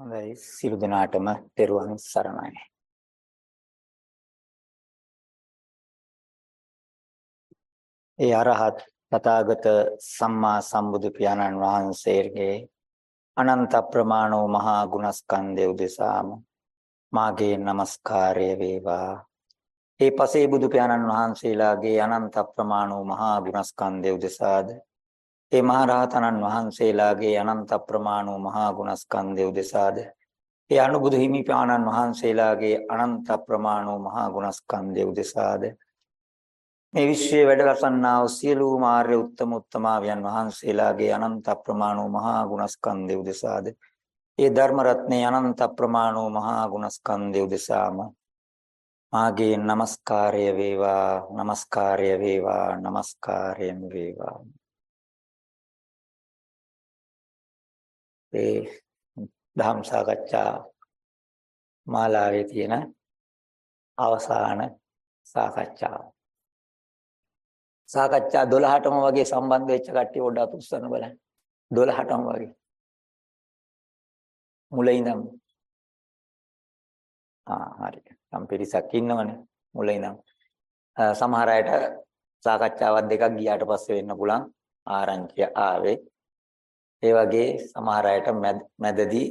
හොඳයි සියලු දෙනාටම තෙරුවන් සරණයි. ඒ අරහත් තථාගත සම්මා සම්බුදු පියාණන් වහන්සේගේ අනන්ත ප්‍රමාණෝ මහා ගුණස්කන්ධය උදෙසාම මාගේ নমස්කාරය වේවා. ඒ පසේ බුදු පියාණන් වහන්සේලාගේ අනන්ත ප්‍රමාණෝ මහා ගුණස්කන්ධය උදෙසාද ඒ මහා රහතනන් වහන්සේලාගේ අනන්ත ප්‍රමාණ වූ මහා ගුණස්කන්ධය උදෙසාද? ඒ අනුබුදු හිමිපාණන් වහන්සේලාගේ අනන්ත ප්‍රමාණ වූ මහා ගුණස්කන්ධය උදෙසාද? මේ විශ්වයේ වැඩ රසන්නා වූ සියලු මාර්ය උත්තම උත්තමාවයන් වහන්සේලාගේ අනන්ත ප්‍රමාණ වූ මහා ගුණස්කන්ධය උදෙසාද? ඒ ධර්ම රත්නේ අනන්ත ප්‍රමාණ වූ මහා ගුණස්කන්ධය උදෙසාම මාගේ নমස්කාරය වේවා নমස්කාරය වේවා নমස්කාරයන් වේවා. ඒ ධම් සාකච්ඡා මාලාවේ තියෙන අවසාන සාකච්ඡාව. සාකච්ඡා 12ටම වගේ සම්බන්ධ වෙච්ච කට්ටිය පොඩ්ඩක් උස්සන්න බලන්න. 12ටම වගේ. මුල ඉඳන් ආ හරි. සම් පිරිසක් ඉන්නවනේ මුල ඉඳන්. සමහර අයට සාකච්ඡාවක් දෙකක් ගියාට පස්සේ වෙන්න පුළුවන් ආරංචිය ආවේ. ඒ වගේ සමහර අයට මැදදී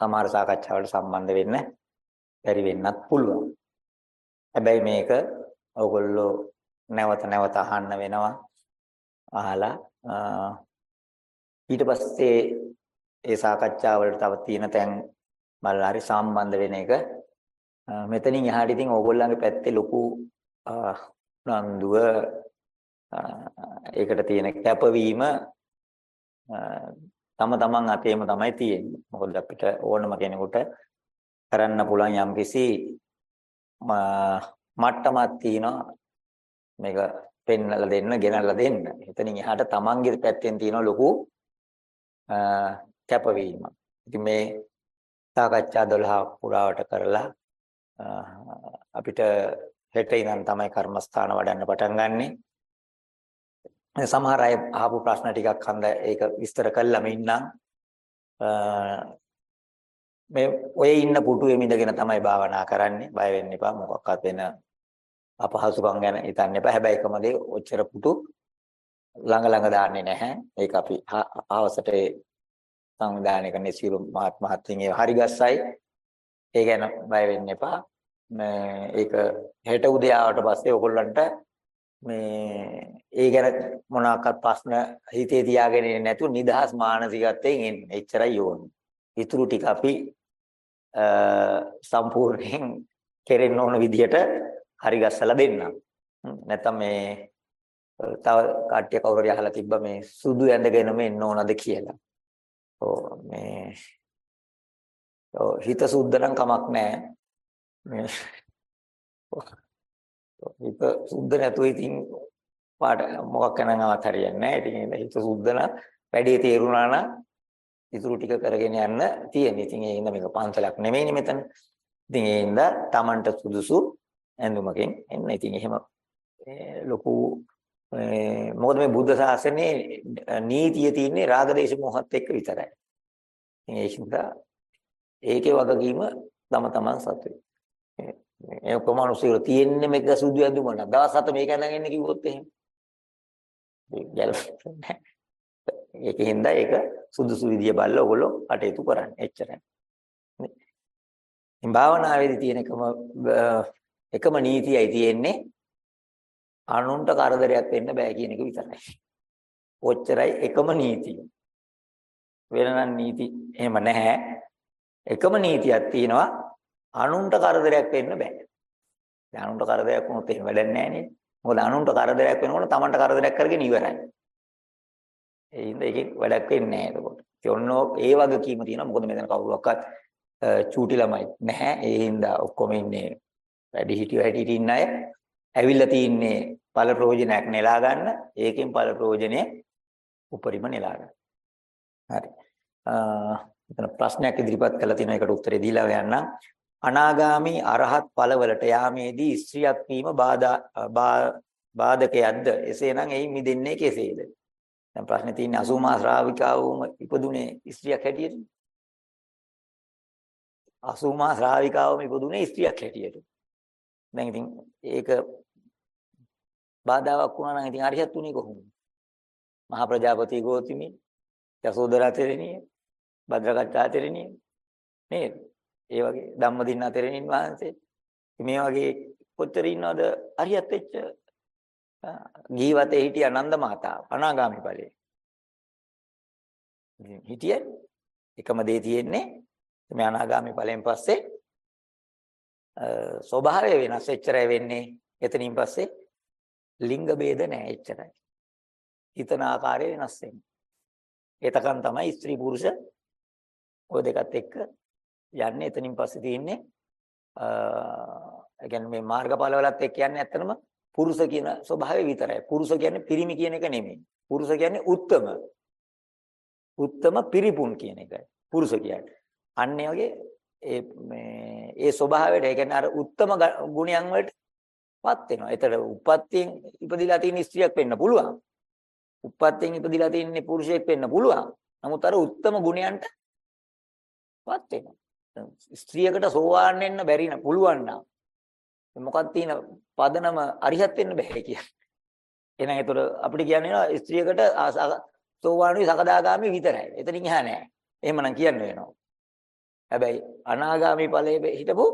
සමහර සාකච්ඡාවලට සම්බන්ධ වෙන්න බැරි වෙන්නත් පුළුවන්. හැබැයි මේක ඔයගොල්ලෝ නැවත නැවත අහන්න වෙනවා. අහලා ඊට පස්සේ ඒ සාකච්ඡාවලට තව තියෙන තැන් බලලා හරි සම්බන්ධ වෙන එක මෙතනින් එහාට ඉතින් ඕගොල්ලන්ගේ පැත්තේ ලොකු නන්දුව ඒකට තියෙන කැපවීම තම තමන් අතේම තමයි තියෙන්නේ. මොකද අපිට ඕනම කෙනෙකුට කරන්න පුළුවන් යම්කිසි මට්ටමක් තියෙනවා. මේක පෙන්වලා දෙන්න, ගෙනල්ලා දෙන්න. එතනින් එහාට තමන්ගේ පැත්තෙන් තියෙන ලොකු කැපවීමක්. ඉතින් මේ සාකච්ඡා 12 පුරාවට කරලා අපිට හෙට ඉඳන් තමයි කර්මස්ථාන වඩන්න පටන් ගන්නේ. සමහර අය අහපු ප්‍රශ්න ටිකක් හන්ද ඒක විස්තර කළාම ඉන්නම්. මේ ඔය ඉන්න පුටුවේ ඉඳගෙන තමයි භාවනා කරන්නේ. බය වෙන්න එපා. මොකක්වත් වෙන අපහසුකම් ගැන හිතන්න එපා. හැබැයි එකම දේ ඔච්චර පුටු ළඟ ළඟ දාන්නේ නැහැ. ඒක අපි ආවසට සංවිධානය කරන්නේ සියලු මහත් මහත්මිය ඒ හරි ගස්සයි. ඒ ගැන බය වෙන්න එපා. මේක හෙට උදේ ආවට පස්සේ ඔයගොල්ලන්ට මේ ඒ ගැන මොනවාක්වත් ප්‍රශ්න හිතේ තියාගෙන ඉන්නේ නැතුව නිදහස් මානසිකත්වයෙන් එන්න. එච්චරයි ඕනේ. ඊටු ටික අපි සම්පූර්ණයෙන් කෙරෙන්න ඕන විදිහට හරි ගස්සලා දෙන්නම්. නැත්නම් මේ තව කට්ටිය කවුරු හරි අහලා තිබ්බ මේ සුදු ඇඳගෙනම එන්න ඕනද කියලා. ඔව් මේ ඔව් හිත සුද්ධ නම් කමක් නැහැ. මේ හිත සුද්ධ නැතුව ඉතින් පාට මොකක් කරනවත් හරියන්නේ නැහැ. ඉතින් හිත සුද්ධ නම් වැඩේ තේරුණා නම් ඉතුරු ටික කරගෙන යන්න තියෙන්නේ. ඉතින් ඒ ඉන්න මේක පන්සලක් නෙමෙයිනේ මෙතන. ඉතින් ඒ ඉඳ Tamanට සුදුසු ඇඳුමකින් එන්න. ඉතින් එහෙම ලොකු මොකද මේ බුද්ධ ශාසනයේ නීතිය තියෙන්නේ රාගදේශ මොහත් එක්ක විතරයි. ඉතින් ඒ හින්දා ඒකේ වගකීම තම තමන් සතුයි. මේ ඔක්කොම අනුසීල තියෙන්නේ මේක සුදු ඇඳුම න 'ව. දවස් හත මේක ඇඳගෙන ඉන්න කිව්වොත් එහෙම. ඒකින්ද ඒක සුදුසු විදිය බලලා ඔයගොල්ලෝ කටයුතු කරන්න. එච්චරයි. මේ භාවනාවේදී තියෙන එකම එකම නීතියයි තියෙන්නේ අනුන්ට කරදරයක් වෙන්න බෑ කියන එක විතරයි. ඔච්චරයි එකම නීතිය. වෙනනම් නීති එහෙම නැහැ. එකම නීතියක් තියෙනවා අනුන්ට කරදරයක් වෙන්න බෑ. දැන් අනුන්ට කරදරයක් වුණොත් එහෙම වැඩක් නැහැ නේද? මොකද අනුන්ට කරදරයක් වෙනකොට Tamanට කරදරයක් කරගෙන ඉවරයි. ඒ හින්දා ඒකෙන් වැඩක් වෙන්නේ නැහැ එතකොට. ඒ ඔන්න ඒ වගකීම තියෙනවා. මොකද මෙතන කවුරුවක්වත් චූටි ළමයි නැහැ. ඒ හින්දා ඔක්කොම ඉන්නේ වැඩි හිටියෝ හැටියට ඉන්න අය ඇවිල්ලා තින්නේ ඵල ප්‍රයෝජනයක් නෙලා ගන්න. ඒකෙන් ඵල ප්‍රයෝජනේ උපරිම නෙලා ගන්න. හරි. එතන ප්‍රශ්නයක් ඉදිරිපත් කළා තියෙනවා ඒකට උත්තරේ දීලා යන්නම්. අනාගාමී අරහත් ඵලවලට යාමේදී ස්ත්‍රියක් වීම බාධා බාධකයක්ද එසේනම් එයි මිදෙන්නේ කෙසේද දැන් ප්‍රශ්නේ තියෙන්නේ 80 මා ශ්‍රාවිකාවම ඉපදුනේ ස්ත්‍රියක් හැටියට. 80 මා ශ්‍රාවිකාවම ඉපදුනේ ස්ත්‍රියක් හැටියට. දැන් ඉතින් ඒක බාධාවක් වුණා නම් ඉතින් අරිහත් උනේ කොහොමද? මහා ප්‍රජාපති ගෝතිමි, යසෝදරා තෙරණිය, භද්‍රකච්චා තෙරණිය නේද? ඒ වගේ ධම්මදින්නා තෙරණින් වහන්සේ මේ වගේ කොච්චර ඉන්නවද අරියත් වෙච්ච ගීවතේ හිටිය නන්ද මාතාව අනාගාමි ඵලයේ. හිටියේ එකම දේ තියෙන්නේ මේ අනාගාමි ඵලයෙන් පස්සේ ස්වභාවය වෙනස් එච්චරයි වෙන්නේ. එතනින් පස්සේ ලිංග ભેද නැහැ එච්චරයි. හිතන ආකාරය වෙනස් වෙන්නේ. එතකන් තමයි ස්ත්‍රී පුරුෂ ඔය දෙකත් එක්ක යන්නේ. එතනින් පස්සේ තියෙන්නේ ඒ කියන්නේ මේ මාර්ගඵලවලත් එක්ක යන්නේ ඇත්තනම පුරුෂ කියන ස්වභාවය විතරයි. පුරුෂ කියන්නේ පිරිමි කියන එක නෙමෙයි. පුරුෂ කියන්නේ උත්තම. උත්තම පිරිපුන් කියන එකයි. පුරුෂ කියන්නේ. අන්න වගේ ඒ මේ ඒ ස්වභාවයට ඒ කියන්නේ අර උත්තම ගුණයන් වලටපත් වෙනවා. ඒතර උපත්යෙන් ඉපදිලා තියෙන ස්ත්‍රියක් වෙන්න පුළුවන්. උපත්යෙන් ඉපදිලා තියෙන පුරුෂයෙක් වෙන්න පුළුවන්. නමුත් අර උත්තම ගුණයන්ටපත් වෙනවා. ස්ත්‍රියකට සෝවාන් වෙන්න බැරි න පුළුවන් නම් මොකක්ද තියෙන පදනම අරිහත් වෙන්න බෑ කියන්නේ. එහෙනම් ඒතර අපිට කියන්නේ නේද ස්ත්‍රියකට සෝවාන් වී සකදාගාමි විතරයි. එතනින් එහා නෑ. එහෙමනම් කියන්න වෙනවා. හැබැයි අනාගාමි ඵලයේ හිටපු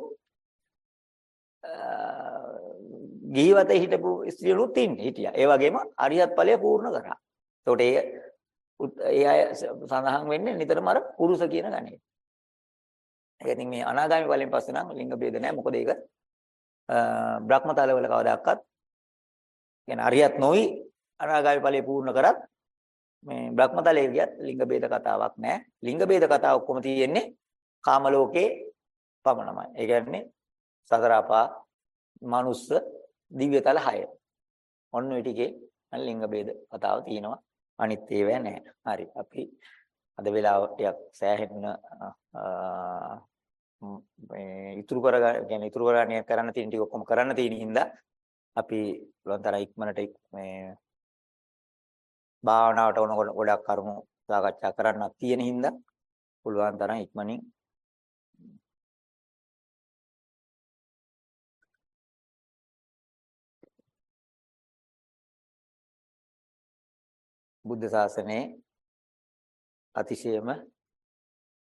ගිහිවතේ හිටපු ස්ත්‍රියලුත් ඉන්නේ හිටියා. ඒ වගේම අරිහත් ඵලය පූර්ණ කරා. ඒකට ඒ ඒ අය සඳහන් වෙන්නේ නිතරම අර පුරුෂ කියන ගණේ. يعني මේ අනාගාමී ඵලයෙන් පස්සේ නම් ලිංග ભેද නැහැ. මොකද ඒක බ්‍රහ්මතලවල කවදාකවත් කියන්නේ අරියත් නොවි අනාගාමී ඵලය පූර්ණ කරත් මේ බ්‍රහ්මතලයේ ගියත් ලිංග ભેද කතාවක් නැහැ. ලිංග ભેද කතාව ඔක්කොම තියෙන්නේ කාම ලෝකේ පමණමයි. ඒ කියන්නේ සතරපා මනුස්ස දිව්‍යතල 6. ඔන්න ඔය ටිකේ ලිංග ભેද කතාව තියෙනවා. අනිත් ඒවා නැහැ. හරි. අපි අද වෙලාව ටිකක් සෑහෙන්න මේ ඉතුරු කර يعني ඉතුරු කරගන්න කරන්න තියෙන ටික ඔක්කොම කරන්න තියෙන හින්දා අපි ලොන්තර ඉක්මනට මේ භාවනාවට ඕන ගොඩක් කරුණු සාකච්ඡා කරන්නක් තියෙන හින්දා පුළුවන් තරම් ඉක්මනින් බුද්ධ ශාසනයේ අතිශයම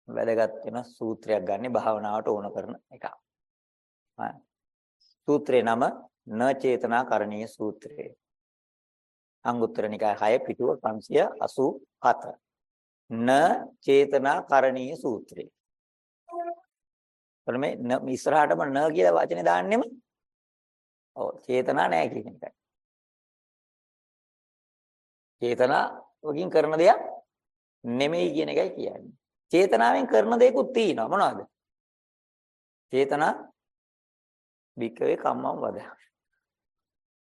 වැදගත් වෙන සූත්‍රයක් ගන්න භාවනාවට ඕන කරන එක. සූත්‍රේ නම න චේතනා කරණීය සූත්‍රය. අංගුත්තර නිකාය 6 පිටුව 587. න චේතනා කරණීය සූත්‍රය. එතකොට මේ ඉස්සරහටම න කියලා වචනේ දාන්නෙම ඔව් චේතනා නැහැ කියන එකයි. චේතනා වකින් කරන දෙයක් නෙමෙයි කියන එකයි කියන්නේ. චේතනාවෙන් කරන දේකුත් තියෙනවා මොනවද? චේතනා වික්කවේ කම්මම් වද.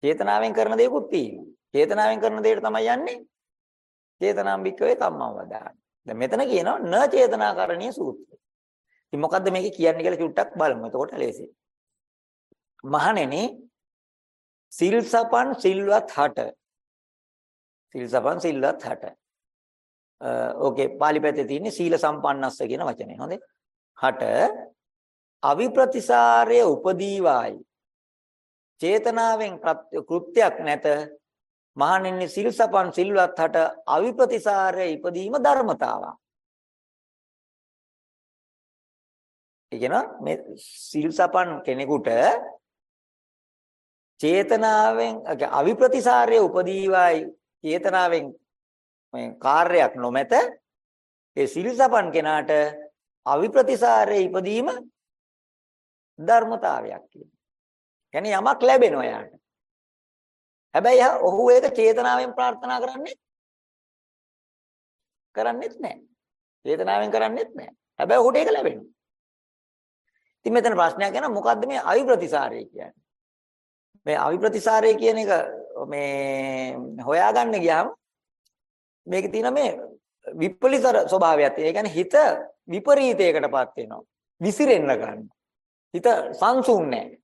චේතනාවෙන් කරන දේකුත් තියෙනවා. චේතනාවෙන් කරන දෙයට තමයි යන්නේ. චේතනාම් වික්කවේ කම්මම් වද. දැන් මෙතන කියනවා න චේතනාකරණීය සූත්‍රය. ඉතින් මොකද්ද මේකේ කියන්නේ කියලා චුට්ටක් බලමු. එතකොට ලේසි. මහණෙනි සිල් සපන් සිල්වත් හට සිල් සපන් සිල්වත් හට ඕකේ pāli පැත්තේ තියෙන්නේ සීල සම්පන්නස්ස කියන වචනේ. හොඳේ. හට අවිප්‍රතිසාරය උපදීවායි. චේතනාවෙන් කෘත්‍යයක් නැත. මහණෙනි සිල් සපන් සිල්වත් හට අවිප්‍රතිසාරය ඉපදීම ධර්මතාවක්. කියන මේ සිල් සපන් කෙනෙකුට චේතනාවෙන් අවිප්‍රතිසාරය උපදීවායි චේතනාවෙන් මේ කාර්යයක් නොමැත ඒ සිල්සපන් කෙනාට අවිප්‍රතිසාරයේ ඉපදීම ධර්මතාවයක් කියනවා. කියන්නේ යමක් ලැබෙනවා යාට. හැබැයි ඔහු ඒක චේතනාවෙන් ප්‍රාර්ථනා කරන්නේ කරන්නේත් නැහැ. චේතනාවෙන් කරන්නේත් නැහැ. හැබැයි ඔහුට ඒක ලැබෙනවා. ඉතින් මෙතන ප්‍රශ්නයක් එනවා මොකද්ද මේ අවිප්‍රතිසාරය කියන්නේ? මේ අවිප්‍රතිසාරය කියන එක මේ හොයාගන්න ගියාම මේකේ තියෙන මේ විපලිතර ස්වභාවයක් තියෙන. ඒ කියන්නේ හිත විපරීතයකටපත් වෙනවා. විසිරෙන්න ගන්න. හිත සංසුන් නැහැ.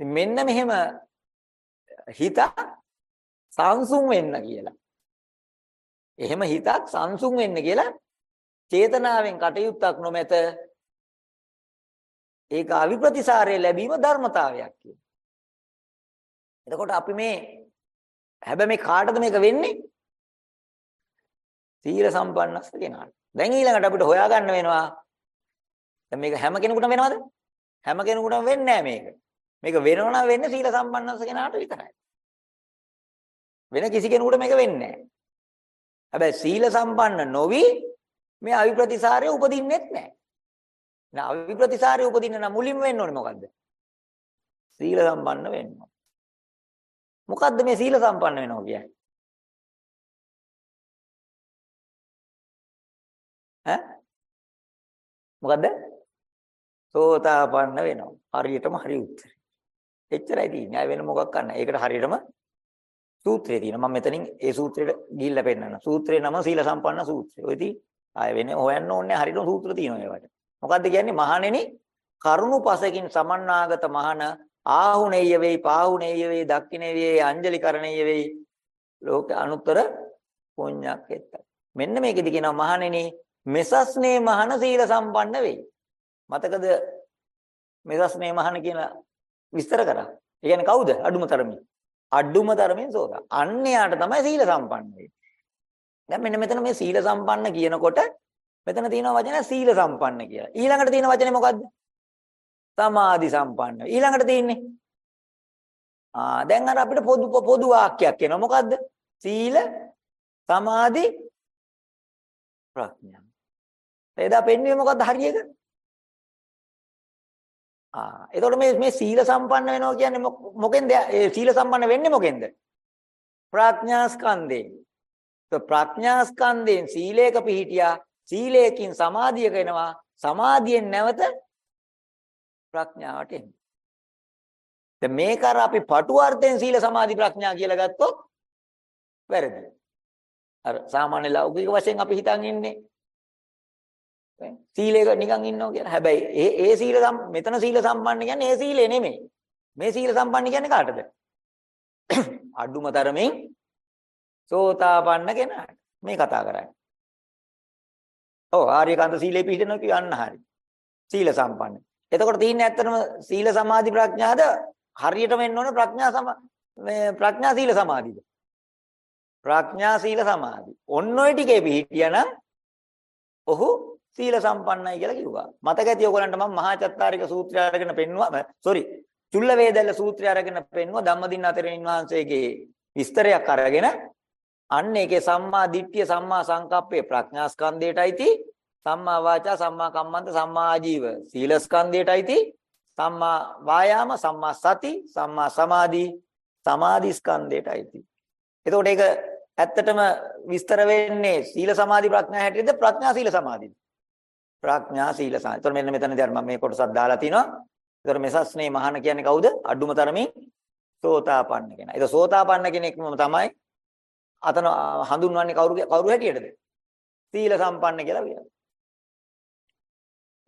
මෙන්න මෙහෙම හිත සංසුන් වෙන්න කියලා. එහෙම හිතක් සංසුන් වෙන්න කියලා චේතනාවෙන් කටයුත්තක් නොමැත ඒක අවිප්‍රතිසාරය ලැබීම ධර්මතාවයක් කියන. එතකොට අපි මේ හැබැයි මේ කාටද මේක වෙන්නේ? සීල සම්පන්නස්ස කෙනාට. දැන් ඊළඟට අපිට හොයාගන්න වෙනවා දැන් මේක හැම කෙනෙකුටම වෙනවද? හැම කෙනෙකුටම වෙන්නේ නැහැ මේක. මේක වෙනව නම් වෙන්නේ සීල සම්පන්නස්ස කෙනාට විතරයි. වෙන කිසි කෙනෙකුට මේක වෙන්නේ නැහැ. හැබැයි සීල සම්පන්න නොවි මේ අවිප්‍රතිසාරය උපදින්නෙත් නැහැ. නා අවිප්‍රතිසාරය උපදින්න නම් මුලින්ම වෙන්න ඕනේ මොකද්ද? සීල සම්පන්න වෙන්න ඕනේ. මොකද්ද මේ සීල සම්පන්න වෙනවා කියන්නේ? මොකද්ද? සෝතාපන්න වෙනවා. හරියටම හරි උත්තරේ. එච්චරයි තියෙන්නේ. ආය වෙන මොකක් කරන්න. ඒකට හරියටම සූත්‍රය තියෙනවා. මම මෙතනින් ඒ සූත්‍රයට ගිහිල්ලා පෙන්නන්න. සූත්‍රේ නම සීල සම්පන්න සූත්‍රය. ඔය ඉතින් ආය වෙන හොයන්න ඕනේ හරියටම සූත්‍ර තියෙනවා ඒවට. මොකද්ද කියන්නේ? මහණෙනි කරුණු පසකින් සමන්නාගත මහණ ආහුණේය වෙයි, පාහුණේය වෙයි, දක්ඛිනේය වෙයි, අංජලිකරණේය වෙයි. ලෝක අනුත්තර පුණ්‍යක් එත්ත. මෙන්න මේකෙදි කියනවා මහණෙනි මෙසස්නේ මහණ සීල සම්පන්න වෙයි. මතකද මෙසස්නේ මහණ කියන විස්තර කරා. ඒ කියන්නේ කවුද? අඩුම තරමින්. අඩුම තරමින් සෝත. අන්‍යයාට තමයි සීල සම්පන්න වෙන්නේ. දැන් මෙන්න මෙතන මේ සීල සම්පන්න කියනකොට මෙතන තියෙන වචනය සීල සම්පන්න කියලා. ඊළඟට තියෙන වචනේ මොකද්ද? සමාධි සම්පන්න. ඊළඟට තියෙන්නේ ආ දැන් අර අපිට පොදු පොදු වාක්‍යයක් එනවා. මොකද්ද? සීල සමාධි ප්‍රඥා. එදා පෙන්වන්නේ මොකද්ද හරියක? ආ එතකොට මේ මේ සීල සම්පන්න වෙනවා කියන්නේ මොකෙන්ද? ඒ සීල සම්පන්න වෙන්නේ මොකෙන්ද? ප්‍රඥා ස්කන්ධයෙන්. તો ප්‍රඥා ස්කන්ධයෙන් සීලයක පිහිටියා සීලයකින් සමාධියක එනවා සමාධියෙන් නැවත ප්‍රඥාවට එනවා. දැන් මේක අර අපි පටු අර්ථයෙන් සීල සමාධි ප්‍රඥා කියලා ගත්තොත් වැරදි. අර සාමාන්‍ය ලෞකික වශයෙන් අපි හිතන් ඉන්නේ සීලයක නිකන් ඉන්නවා කියලා. හැබැයි ඒ ඒ සීල මෙතන සීල සම්පන්න කියන්නේ ඒ සීලේ නෙමෙයි. මේ සීල සම්පන්න කියන්නේ කාටද? අඩුම තරමින් සෝතාපන්න කෙනාට මේ කතා කරන්නේ. ඔව් ආර්යකාන්ත සීලේ පිළිදෙනවා කියන්න හරි. සීල සම්පන්න. එතකොට තියෙන්නේ ඇත්තටම සීල සමාධි ප්‍රඥාද හරියට වෙන්න ඕනේ ප්‍රඥා සම මේ ප්‍රඥා සීල සමාධිද? ප්‍රඥා සීල සමාධි. ඔන්න ඔය ටිකේ පිළිහිටියනම් ඔහු සීල සම්පන්නයි කියලා කිව්වා. මතක ඇති ඔයගලන්ට මම මහා චත්තාරික සූත්‍රය අරගෙන පෙන්නුවා. සෝරි. චුල්ල වේදල්ල සූත්‍රය අරගෙන පෙන්නුවා ධම්මදින්න අතරින් වහන්සේගේ විස්තරයක් අරගෙන අන්න ඒකේ සම්මා දිට්ඨිය සම්මා සංකප්පේ ප්‍රඥා ස්කන්ධයටයි සම්මා වාචා සම්මා කම්මන්ත සම්මා ආජීව සීල ස්කන්ධයටයි සම්මා වායාම සම්මා සති සම්මා සමාධි සමාධි ස්කන්ධයටයි එතකොට ඒක ඇත්තටම විස්තර වෙන්නේ සීල සමාධි ප්‍රඥා හැටියද ප්‍රඥා සීල සමාධිද ප්‍රඥා සීල සමාධි. එතකොට මෙන්න මෙතනදී අර මම මේ කොටසක් දාලා තිනවා. එතකොට මෙසස්නේ මහාන කියන්නේ කවුද? අඩුම තරමින් සෝතාපන්න කෙනා. ඒක සෝතාපන්න කෙනෙක්ම තමයි අතන හඳුන්වන්නේ කවුරු කවුරු හැටියටද? සීල සම්පන්න කියලා කියනවා.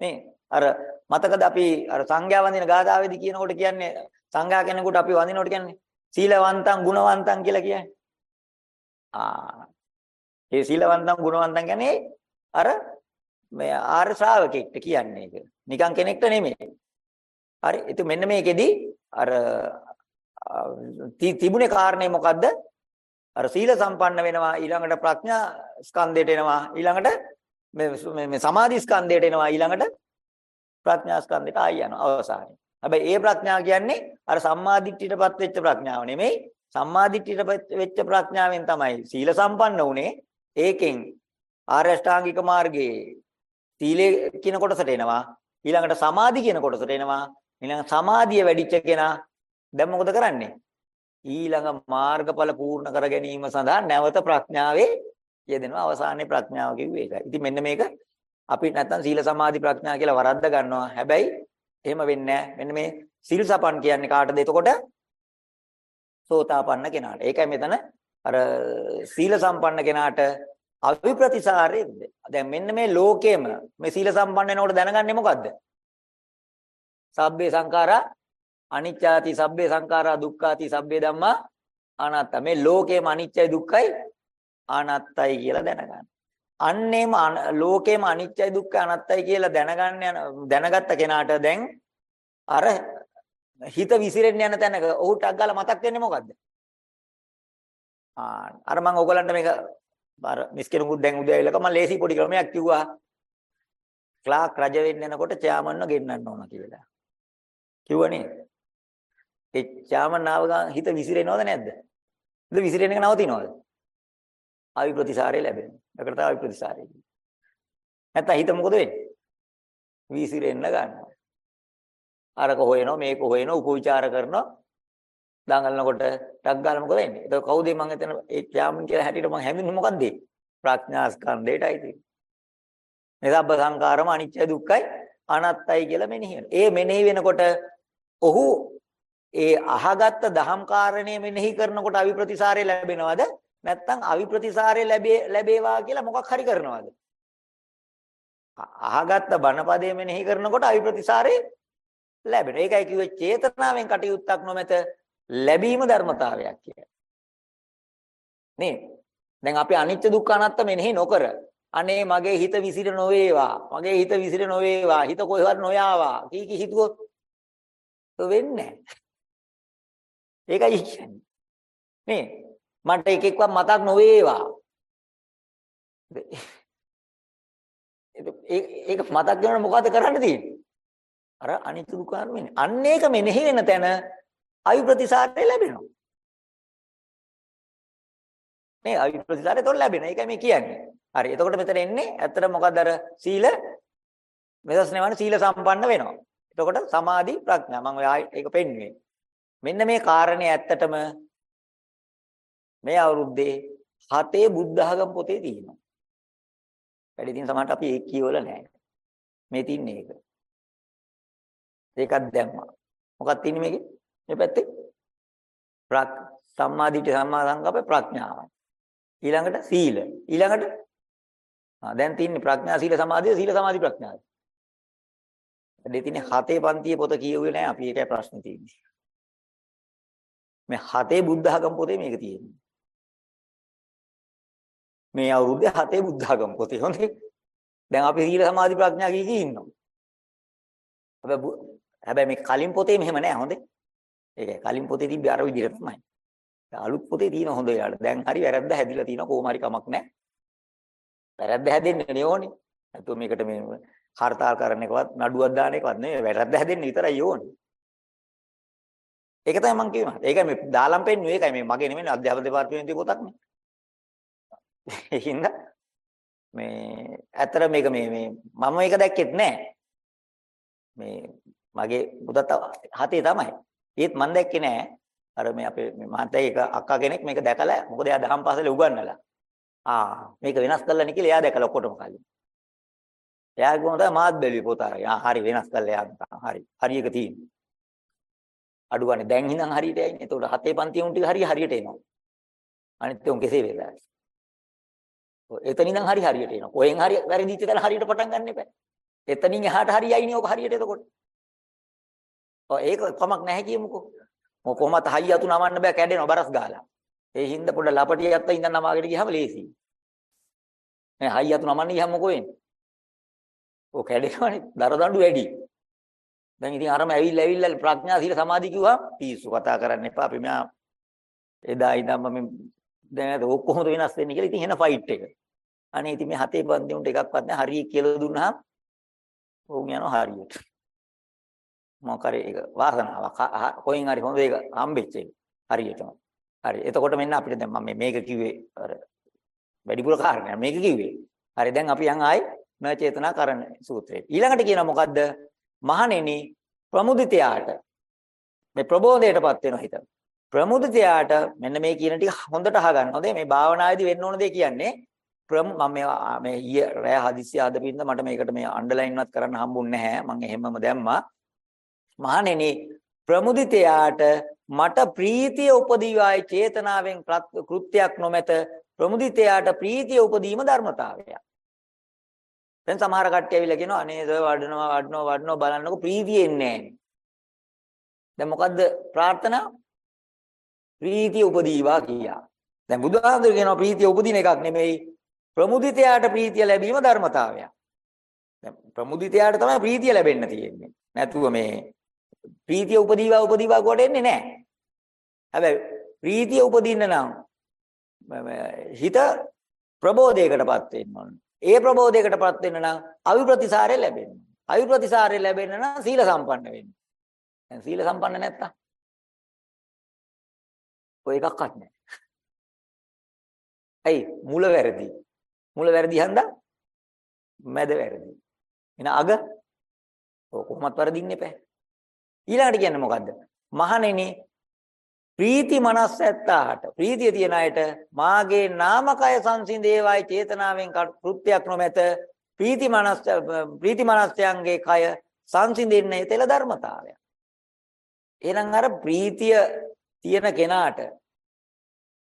මේ අර මතකද අපි අර සංඝයා වඳින ගාථාවේදී කියනකොට කියන්නේ සංඝයා කෙනෙකුට අපි වඳිනකොට කියන්නේ සීලවන්තං ගුණවන්තං කියලා කියන්නේ. ආ. ඒ සීලවන්තං ගුණවන්තං කියන්නේ අර මේ ආර්ය ශ්‍රාවකෙක්ට කියන්නේ ඒක. නිකන් කෙනෙක්ට නෙමෙයි. හරි. ඉතින් මෙන්න මේකෙදි අර තිබුණේ කාරණේ මොකද්ද? අර සීල සම්පන්න වෙනවා ඊළඟට ප්‍රඥා ස්කන්ධයට එනවා ඊළඟට මේ මේ සමාධි ස්කන්ධයට එනවා ඊළඟට ප්‍රඥා ස්කන්ධයට ආයි යනවා අවසානයේ. හැබැයි ඒ ප්‍රඥා කියන්නේ අර සම්මාදිට්ඨියටපත් වෙච්ච ප්‍රඥාව නෙමෙයි සම්මාදිට්ඨියට වෙච්ච ප්‍රඥාවෙන් තමයි සීල සම්පන්න වුනේ. ඒකෙන් ආර්ය අෂ්ටාංගික මාර්ගයේ සීලේ කියන කොටසට එනවා. ඊළඟට සමාධි කියන කොටසට එනවා. ඊළඟ සමාධිය වැඩිච්ච කෙනා දැන් මොකද කරන්නේ? ඊළඟ මාර්ගඵල පූර්ණ කර ගැනීම සඳහා නැවත ප්‍රඥාවේ යෙදෙනවා අවසානයේ ප්‍රඥාව කිව්වේ ඒකයි. ඉතින් මෙන්න මේක අපි නැත්තම් සීල සමාධි ප්‍රඥා කියලා වරද්ද ගන්නවා. හැබැයි එහෙම වෙන්නේ මෙන්න මේ සීල් සපන් කියන්නේ කාටද එතකොට? සෝතාපන්න කෙනාට. ඒකයි මෙතන අර සීල සම්පන්න කෙනාට අවිප්‍රතිසාරයේද? දැන් මෙන්න මේ ලෝකෙම මේ සීල සම්පන්න වෙනකොට දැනගන්නේ මොකද්ද? සබ්බේ සංඛාරා අනිච්චාති සබ්බේ සංඛාරා දුක්ඛාති සබ්බේ ධම්මා අනාත්ත මේ ලෝකේම අනිච්චයි දුක්ඛයි අනත්තයි කියලා දැනගන්න. අන්නේම ලෝකේම අනිත්‍යයි දුක්ඛයි අනත්තයි කියලා දැනගන්න යන දැනගත්ත කෙනාට දැන් අර හිත විසිරෙන්න යන තැනක ඔහුට අග්ගාලා මතක් වෙන්නේ මොකද්ද? ආ අර මම ඕගලන්ට මේක අර මිස්කිනුත් දැන් උදේ ඇවිල්ලා මම ලේසි පොඩි ක්‍රමයක් කිව්වා. ක්ලාක් රජ වෙන්න යනකොට චයාමන්ව ගෙන්නන්න ඕන කියලා. කිව්වනේ. ඒ චයාමන් ආව ගමන් හිත විසිරෙනවද නැද්ද? හිත විසිරෙන එක නවතිනවද? ආවි ප්‍රතිසාරය ලැබෙනවා. ඒකට තමයි ආවි ප්‍රතිසාරය කියන්නේ. නැත්නම් හිත මොකද වෙන්නේ? විසිරෙන්න ගන්නවා. අරක හොයනවා මේක හොයනවා උපවිචාර කරනවා දඟලනකොට ටක් ගාලා මොකද වෙන්නේ? ඒක කවුද මම එතන ඒ ත්‍යාමන් කියලා හැටියට මම හැමින්නේ මොකද්ද? ප්‍රඥා ස්කන්ධයටයි තියෙන්නේ. නිසබ්බ සංකාරම අනිත්‍ය දුක්ඛයි අනාත්තයි කියලා මෙනෙහි වෙනවා. ඒ මෙනෙහි වෙනකොට ඔහු ඒ අහගත්ත දහම් කාරණේ මෙනෙහි කරනකොට අවිප්‍රතිසාරය ලැබෙනවද? නැත්නම් අවිප්‍රතිසාරය ලැබේ ලැබේවා කියලා මොකක් හරි කරනවද? අහගත්ත බණපදයේ මෙනෙහි කරනකොට අවිප්‍රතිසාරය ලැබෙන. ඒකයි කිව්වේ චේතනාවෙන් කටයුත්තක් නොමැත ලැබීම ධර්මතාවයක් කියලා. නේ? දැන් අපි අනිත්‍ය දුක්ඛ අනාත්ම මෙනෙහි නොකර අනේ මගේ හිත විසිර නොවේවා. මගේ හිත විසිර නොවේවා. හිත කොහෙවත් නොයාවා. කී කී හිතුවොත් වෙන්නේ ඒකයි කියන්නේ. නේ? මට එක එක්කවත් මතක් නොවේවා. ඒක මතක් කරන මොකද කරන්න තියෙන්නේ? අර අනිත්‍ය දුක්ඛ අනුමෙන්නේ. අන්න ඒක මෙනෙහි වෙන තැන අවි ප්‍රතිසාරය ලැබෙනවා. මේ අවි ප්‍රතිසාරය තොර ලැබෙන. ඒකයි මේ කියන්නේ. හරි. එතකොට මෙතන එන්නේ ඇත්තට මොකද්ද අර සීල මෙදස් නෙවන සීල සම්පන්න වෙනවා. එතකොට සමාධි ප්‍රඥා මම ඔය ඒක පෙන්නුවේ. මෙන්න මේ කාරණේ ඇත්තටම මේ අවුරුද්දේ හතේ බුද්ධ ආගම පොතේ තියෙනවා. වැඩි දින සමහරට අපි ඒක කියවල නැහැ. මේ තින්නේ ඒක. ඒකත් දැම්මා. මොකක්ද තියෙන්නේ මේකේ? මේ පැත්තේ ප්‍රක් සම්මාදිට සම්මා සංකප්ප ප්‍රඥාවයි. ඊළඟට සීල. ඊළඟට ආ දැන් තියෙන්නේ ප්‍රඥා සීල සමාධිය සීල සමාධි ප්‍රඥාව. දෙතිනේ හතේ පන්තියේ පොත කියුවේ නැහැ අපි ඒකයි ප්‍රශ්නේ තියෙන්නේ. මේ හතේ බුද්ධ ආගම පොතේ මේක තියෙන්නේ. මේ අවුරුද්දේ හතේ බුද්ධ ආගම පොතේ හොඳේ. දැන් අපි සීල සමාධි ප්‍රඥා කී කී ඉන්නවා. හැබැයි මේ කලින් පොතේ මෙහෙම නෑ හොඳේ. ඒකයි කලින් පොතේ තිබ්බේ අර විදිහට තමයි. අලුත් පොතේ තියෙන හොඳ යාළුවා. දැන් හරි වැරද්ද හැදිලා තියෙනවා කොහොම හරි කමක් නැහැ. වැරද්ද හැදෙන්නේ නේ ඕනේ. නැත්නම් මේකට මේ හර්තාල් කරන එකවත් නඩුවක් දාන එකවත් නෙවෙයි වැරද්ද හැදෙන්න විතරයි ඕනේ. ඒක තමයි මම කියනවා. ඒකයි මේ දාලම් පෙන්නුවේ ඒකයි මේ මගේ නෙමෙයි අධ්‍යාපන දෙපාර්තමේන්තුවේ පොතක් නේ. ඒකින්ද මේ ඇත්තට මේක මේ මේ මම මේක දැක්කෙත් නෑ. මේ මගේ පුතත් හතේ තමයි. ඒත් මම දැක්කේ නෑ. අර මේ අපේ මේ මහත්තයා එක අක්කා කෙනෙක් මේක දැකලා මොකද එයා දහම් පාසලේ උගන්වලා. ආ මේක වෙනස් කරලා නේ කියලා එයා දැකලා ඔක්කොටම කලින්. එයා ගොම තමයි මාත් බැලුවේ පොත අරගෙන. ආ හරි වෙනස් කරලා එයා හරි. හරි එක තියෙනවා. අඩු ගන්න දැන් ඉඳන් හරියට යන්නේ. එතකොට හතේ පන්ති උන් ටික හරිය හරියට එනවා. අනිත් උන් කෙසේ වේද? එතන ඉඳන් හරි හරියට එනවා. කොහෙන් හරි වැරදිච්ච තැන හරියට පටන් ගන්න එපා. එතනින් එහාට හරියයිනේ ඔක හරියට එතකොට. ඔය ඒක කමක් නැහැ කියමුකෝ. මොක කොහමත් හයිය අතු නමන්න බෑ කැඩෙනවා බරස් ගාලා. ඒ හින්දා පොඩ ලපටිය යත්ත ඉඳන් නමාගෙන ගියාම ලේසියි. මේ හයිය අතු නමන්න ගියාම මොකෝ වෙන්නේ? ඔය කැඩෙනවනේ දරදඬු වැඩි. දැන් ඉතින් අරම ඇවිල්ලා ඇවිල්ලා ප්‍රඥා සීල සමාධි කිව්වා පිස්සු කතා කරන්න එපා අපි මෙයා එදා ඉඳන්ම මේ දැන් ඔක්කොම වෙනස් වෙන්නේ කියලා ඉතින් එන ෆයිට් එක. අනේ ඉතින් මේ හතේ බන්දි උන්ට එකක්වත් නැහැ හරිය කියලා දුන්නාම උන් යනවා හරියට. මොකරේ ඒක වාසනාවක් කොයින් හරි හොඳ එක හම්බෙච්ච එක හරියටම. හරි. එතකොට මෙන්න අපිට දැන් මම මේක කිව්වේ අර වැඩිපුර කාරණා මේක කිව්වේ. හරි දැන් අපි යන් ආයි නචේතනා කරණ සූත්‍රයට. ඊළඟට කියනවා මොකද්ද? මහණෙනි ප්‍රමුදිතයාට මේ ප්‍රබෝධයටපත් වෙනවා හිත. ප්‍රමුදිතයාට මෙන්න මේ කියන ටික හොඳට අහගන්න. හොඳේ මේ භාවනාවේදී වෙන්න ඕන දේ කියන්නේ ප්‍රම මම මේ මේ ඊය රෑ හදිස්සිය ආදපින්ද මට මේකට මේ අන්ඩර්ලයින්වත් කරන්න හම්බුන්නේ නැහැ. මම එහෙමම දැම්මා. මහණෙනි ප්‍රමුදිතයාට මට ප්‍රීතිය උපදීවායි චේතනාවෙන් කෘත්‍යයක් නොමැත ප්‍රමුදිතයාට ප්‍රීතිය උපදීම ධර්මතාවයක්. දැන් සමහර කට්ටිය ඇවිල්ලා කියනවා අනේ ඔය වඩනවා වඩනවා වඩනවා බලන්නකො ප්‍රීතිය එන්නේ නැහැ. දැන් මොකද්ද ප්‍රාර්ථනා? ප්‍රීතිය උපදීවා කියා. දැන් බුදුහාමුදුරු කියනවා ප්‍රීතිය උපදින එකක් නෙමෙයි. ප්‍රමුදිතයාට ප්‍රීතිය ලැබීම ධර්මතාවයක්. දැන් ප්‍රමුදිතයාට තමයි ප්‍රීතිය ලැබෙන්න තියෙන්නේ. නැතුව මේ ප්‍රීතිය උපදීවා උපදීවා කොට එන්නේ නැහැ. හැබැයි ප්‍රීතිය උපදින්න නම් හිත ප්‍රබෝධයකටපත් වෙන්න ඕන. ඒ ප්‍රබෝධයකටපත් වෙන්න නම් අවිප්‍රතිසාරය ලැබෙන්න. අවිප්‍රතිසාරය ලැබෙන්න නම් සීල සම්පන්න වෙන්න. දැන් සීල සම්පන්න නැත්තම් ඔය එකක්වත් නැහැ. ඇයි මුල වැරදි. මුල වැරදි හන්දා මැද වැරදි. එන අග කොහොමත් වරදින්න එපා. ඊළඟට කියන්නේ මොකද්ද? මහණෙනි ප්‍රීති මනස් ඇත්තාට ප්‍රීතිය තියන අයට මාගේ නාමකය සංසිඳේවයි චේතනාවෙන් කෘත්‍යයක් නොමැත ප්‍රීති මනස් ප්‍රීති මනස්යන්ගේ කය සංසිඳෙන්නේ තෙල ධර්මතාවය. එහෙනම් අර ප්‍රීතිය තියෙන කෙනාට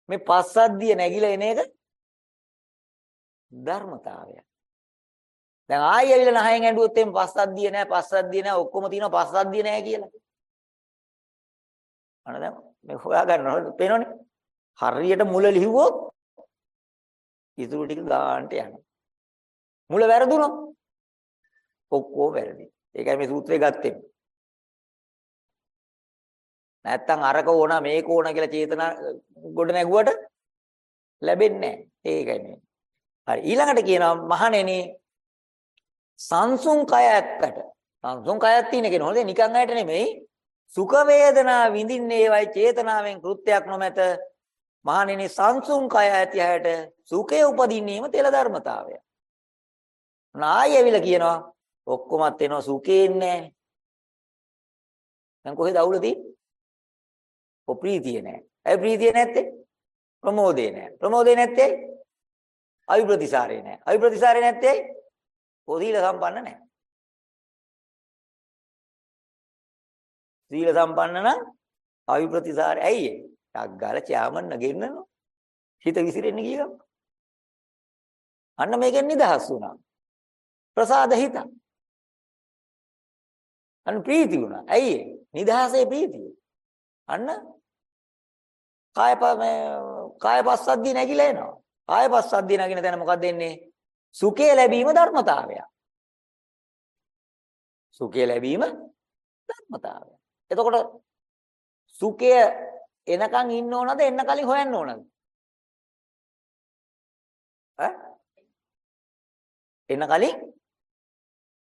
මේ පස්සද්ධිය නැగిලා එන එක ධර්මතාවය. දැන් ආයෙ ඇවිල්ලා නහයෙන් ඇඬුවොත් එම් පස්සද්ධිය නැහැ පස්සද්ධිය නැහැ ඔක්කොම තියෙනවා පස්සද්ධිය නැහැ කියලා. අන්න දැන් මේ හොයා ගන්නකොට පේනවනේ. හරියට මුල ලිව්වොත් ඉතුරු ටික ගන්නට යනවා. මුල වැරදුනොත් ඔක්කොම වැරදි. ඒකයි මේ සූත්‍රය ගත්තේ. නැත්තම් අරක ඕන මේක ඕන කියලා චේතනා ගොඩ නැගුවට ලැබෙන්නේ නැහැ. ඒකයි මේ. හරි ඊළඟට කියනවා මහණෙනි සංසුන් කය ඇත්තට සංසුන් කයක් තියෙන කෙනා හොඳේ නිකන් ඇයට නෙමෙයි සුඛ වේදනා විඳින්නේවයි චේතනාවෙන් කෘත්‍යයක් නොමැත මහණෙනි සංසුන් කය ඇති හැට සුඛය උපදින්නේම තෙල ධර්මතාවය. නායි ඇවිල්ලා කියනවා ඔක්කොමත් එනවා සුඛේ නැහැ. දැන් කොහෙද අවුල තියෙන්නේ? ඔ ප්‍රීතිය නැහැ. ඒ ප්‍රීතිය නැත්තේ ප්‍රමෝදේ නැහැ. ප්‍රමෝදේ නැත්තේ අවිප්‍රතිසාරේ නැහැ. අවිප්‍රතිසාරේ නැත්තේ ඔදීල සම්පන්න නැහැ. සීල සම්පන්න නම් අවිප්‍රතිසාරය. ඇයි ඒ? ටක් ගාලා චාමන්න ගෙන්නනවා. හිත විසිරෙන්න ගිය ගමන්. අන්න මේකෙන් නිදහස් වුණා. ප්‍රසාද හිත. අන්න ප්‍රීති වුණා. ඇයි ඒ? නිදහසේ ප්‍රීතිය. අන්න කාය කාය පස්සද්ධිය නැగిලා එනවා. කාය පස්සද්ධිය නැගින තැන මොකක්ද එන්නේ? සුඛය ලැබීම ධර්මතාවය. සුඛය ලැබීම ධර්මතාවය. එතකොට සුඛය එනකන් ඉන්න ඕනද එන්න කලින් හොයන්න ඕනද? ඈ? එන්න කලින්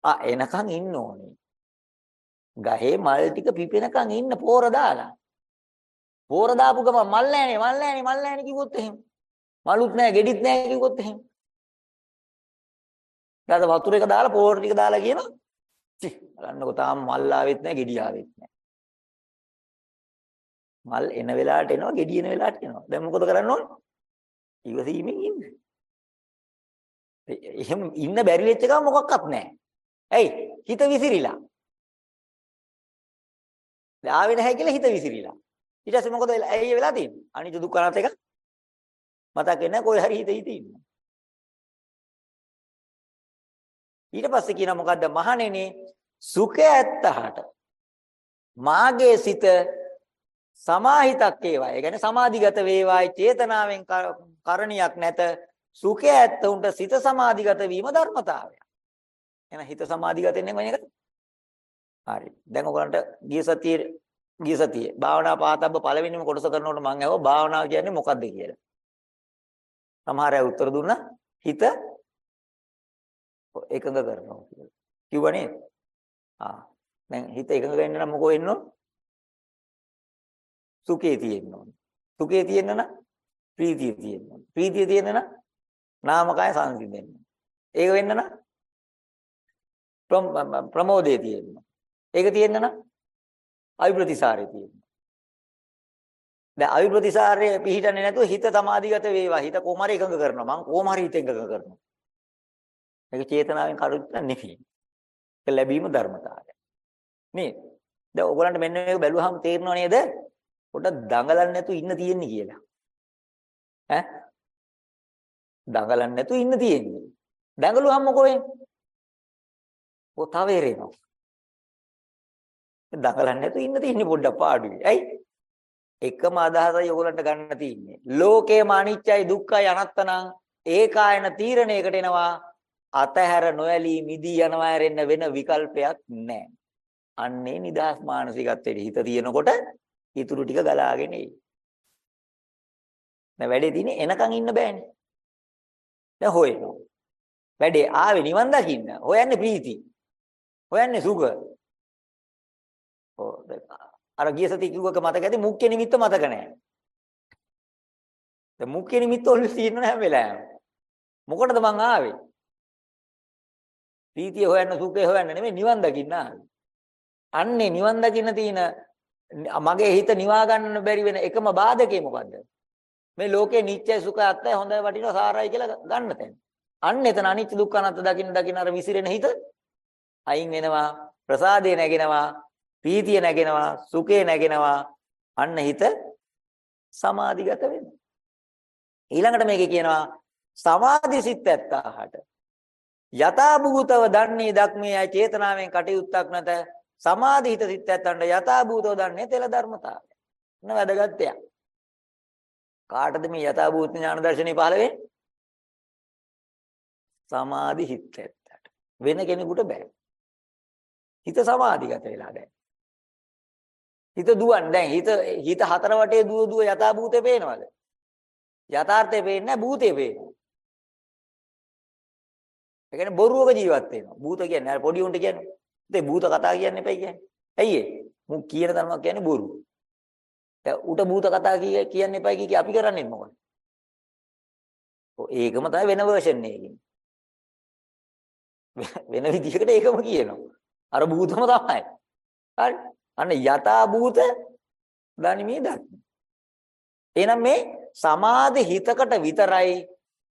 ආ එනකන් ඉන්න ඕනේ. ගහේ මල් ටික පිපෙනකන් ඉන්න පෝර දාලා. පෝර දාපු ගමන් මල් නැහනේ මල් නැහනේ මල් නැහනේ කිව්වොත් එහෙම. මලුත් නැහැ ගෙඩිත් නැහැ කිව්වොත් එහෙම. ඊට වතුර එක දාලා පෝර ටික දාලා කියනවා. චි බලන්නකෝ තාම මල් ආවෙත් නැහැ ගෙඩි ආවෙත් නැහැ. මල් එන වෙලාවට එනවා, ගෙඩි එන වෙලාවට එනවා. දැන් මොකද කරන්න ඕන? ඉවසීමෙන් ඉන්න. එහෙම ඉන්න බැරි වෙච්ච ගමන් මොකක්වත් නැහැ. ඇයි? හිත විසිරිලා. දැන් ආවේ නැහැ කියලා හිත විසිරිලා. ඊට පස්සේ මොකද ඇයි වෙලා තියෙන්නේ? අනිත්‍ය දුක්ඛ අනාත්ම එක මතක් වෙන්නේ කොයි හරි හිත හිත ඊට පස්සේ කියනවා මොකද්ද? මහණෙනි සුඛය ඇත්තහට මාගේ සිත සමාහිතක් වේවා. ඒ කියන්නේ සමාධිගත වේවායි චේතනාවෙන් කරණියක් නැත. සුඛය ඇත්ත උන්ට සිත සමාධිගත වීම ධර්මතාවය. එහෙනම් හිත සමාධිගත වෙන්නේ මොන එකද? හරි. දැන් ඔයගලන්ට ගිය සතියේ ගිය සතියේ භාවනා පාතබ්බ පළවෙනිම කොටස කරනකොට මම අහුවා භාවනාව කියන්නේ මොකක්ද කියලා. සමහර අය උත්තර දුන්නා හිත එකඟ කරනවා කියලා. කිව්වා නේද? ආ. දැන් හිත එකඟ වෙන්න නම් මොකෝ වෙන්න ඕන? සුඛේ තියෙන්න ඕනේ. සුඛේ තියෙන්න නම් ප්‍රීතිය තියෙන්න ඕනේ. ප්‍රීතිය තියෙන්න නම් නාමකය සංසිඳෙන්න. ඒක වෙන්න නම් ප්‍රමෝදේ තියෙන්න. ඒක තියෙන්න නම් අවිප්‍රතිසාරේ තියෙන්න. දැන් අවිප්‍රතිසාරයේ පිහිටන්නේ නැතුව හිත සමාධිගත වේවා. හිත කොහොම හරි එකඟ කරනවා. මං කොහොම හරි හිත එකඟ කරනවා. ඒක චේතනාවෙන් කරුත් නෙවෙයි. ඒක ලැබීම ධර්මතාවය. නේද? දැන් ඔයගලන්ට මෙන්න මේක බැලුවහම තේරෙනව නේද? පොඩ්ඩක් දඟලන්නේ නැතුව ඉන්න තියෙන්නේ කියලා. ඈ? දඟලන්නේ නැතුව ඉන්න තියෙන්නේ. දඟලුවම මොකෝ වෙන්නේ? ඔය තව එරෙනවා. දඟලන්නේ නැතුව ඉන්න තියෙන්නේ පොඩ්ඩක් පාඩුවේ. ඇයි? එකම අදහසයි ඔයගොල්ලන්ට ගන්න තියෙන්නේ. ලෝකේම අනිත්‍යයි දුක්ඛයි අනාත්තනම් ඒකායන තීරණයකට එනවා අතහැර නොයලී මිදී යනවා ඇරෙන්න වෙන විකල්පයක් නැහැ. අන්නේ නිදාස් මානසිකත්වයේ හිත තියෙනකොට ඊතුරු ටික ගලාගෙන එයි. දැන් වැඩේ තියෙන්නේ එනකන් ඉන්න බෑනේ. දැන් හොයනවා. වැඩේ ආවේ නිවන් දකින්න. හොයන්නේ ප්‍රීති. හොයන්නේ සුඛ. ඔව් අර ගිය සති කිව්වක මතක ඇති මුඛ්‍ය නිමිත්ත මතක නැහැ. දැන් මුඛ්‍ය නිමිත්ත ඔල්ලේ තියෙන හැම වෙලාවෙම. මොකටද මං ආවේ? ප්‍රීතිය හොයන්න සුඛය හොයන්න නෙමෙයි නිවන් දකින්න ආවේ. අන්නේ නිවන් දකින්න තියෙන මගේ හිත නිවා ගන්න බැරි වෙන එකම බාධකේ මොකද්ද? මේ ලෝකේ නිත්‍ය සුඛ අත්‍ය හොඳයි වටිනවා සාරයි කියලා ගන්න තැන. අන්න එතන අනිත්‍ය දුක්ඛ අනාත්ම දකින්න දකින්න අර විසිරෙන හිත අයින් වෙනවා ප්‍රසාදේ නැගෙනවා පීතිය නැගෙනවා සුඛේ නැගෙනවා අන්න හිත සමාධිගත වෙනවා ඊළඟට මේකේ කියනවා සමාධි සිත් 78 යථා භූතව දන්නේ දක්මේ අය චේතනාවෙන් කටයුත්තක් නැත? සමාධි හිත සිත් 78 යථා භූතව දන්නේ තෙල ධර්මතාවය. න වැදගත් දෙයක්. කාටද මේ යථා භූත ඥාන දර්ශනේ පහළ වෙන්නේ? සමාධි හිත 78 වෙන කෙනෙකුට බෑ. හිත සමාධිගත වෙලා දැන් හිත දුවන් දැන් හිත හිත හතර වටේ දුව දුව යථා භූතේ පේනවද? යථාර්ථේ පේන්නේ නැහැ භූතේ පේනවා. ඒ කියන්නේ බොරුවක ජීවත් වෙනවා. භූත කියන්නේ අර පොඩි උන්ට කියන්නේ. ඉතින් භූත කතා කියන්න එපයි කියන්නේ. ඇයි ඒ? මු කියන ධර්මයක් කියන්නේ බොරු. දැන් උට භූත කතා කියන්න එපයි කිය අපි කරන්නේ මොකද? ඔව් ඒකම තමයි වෙන version එකකින්. වෙන විදිහකට ඒකම කියනවා. අර භූතම තමයි. හරි? අන්න යථා භූත දනිමේ දක්න. එහෙනම් මේ සමාධි හිතකට විතරයි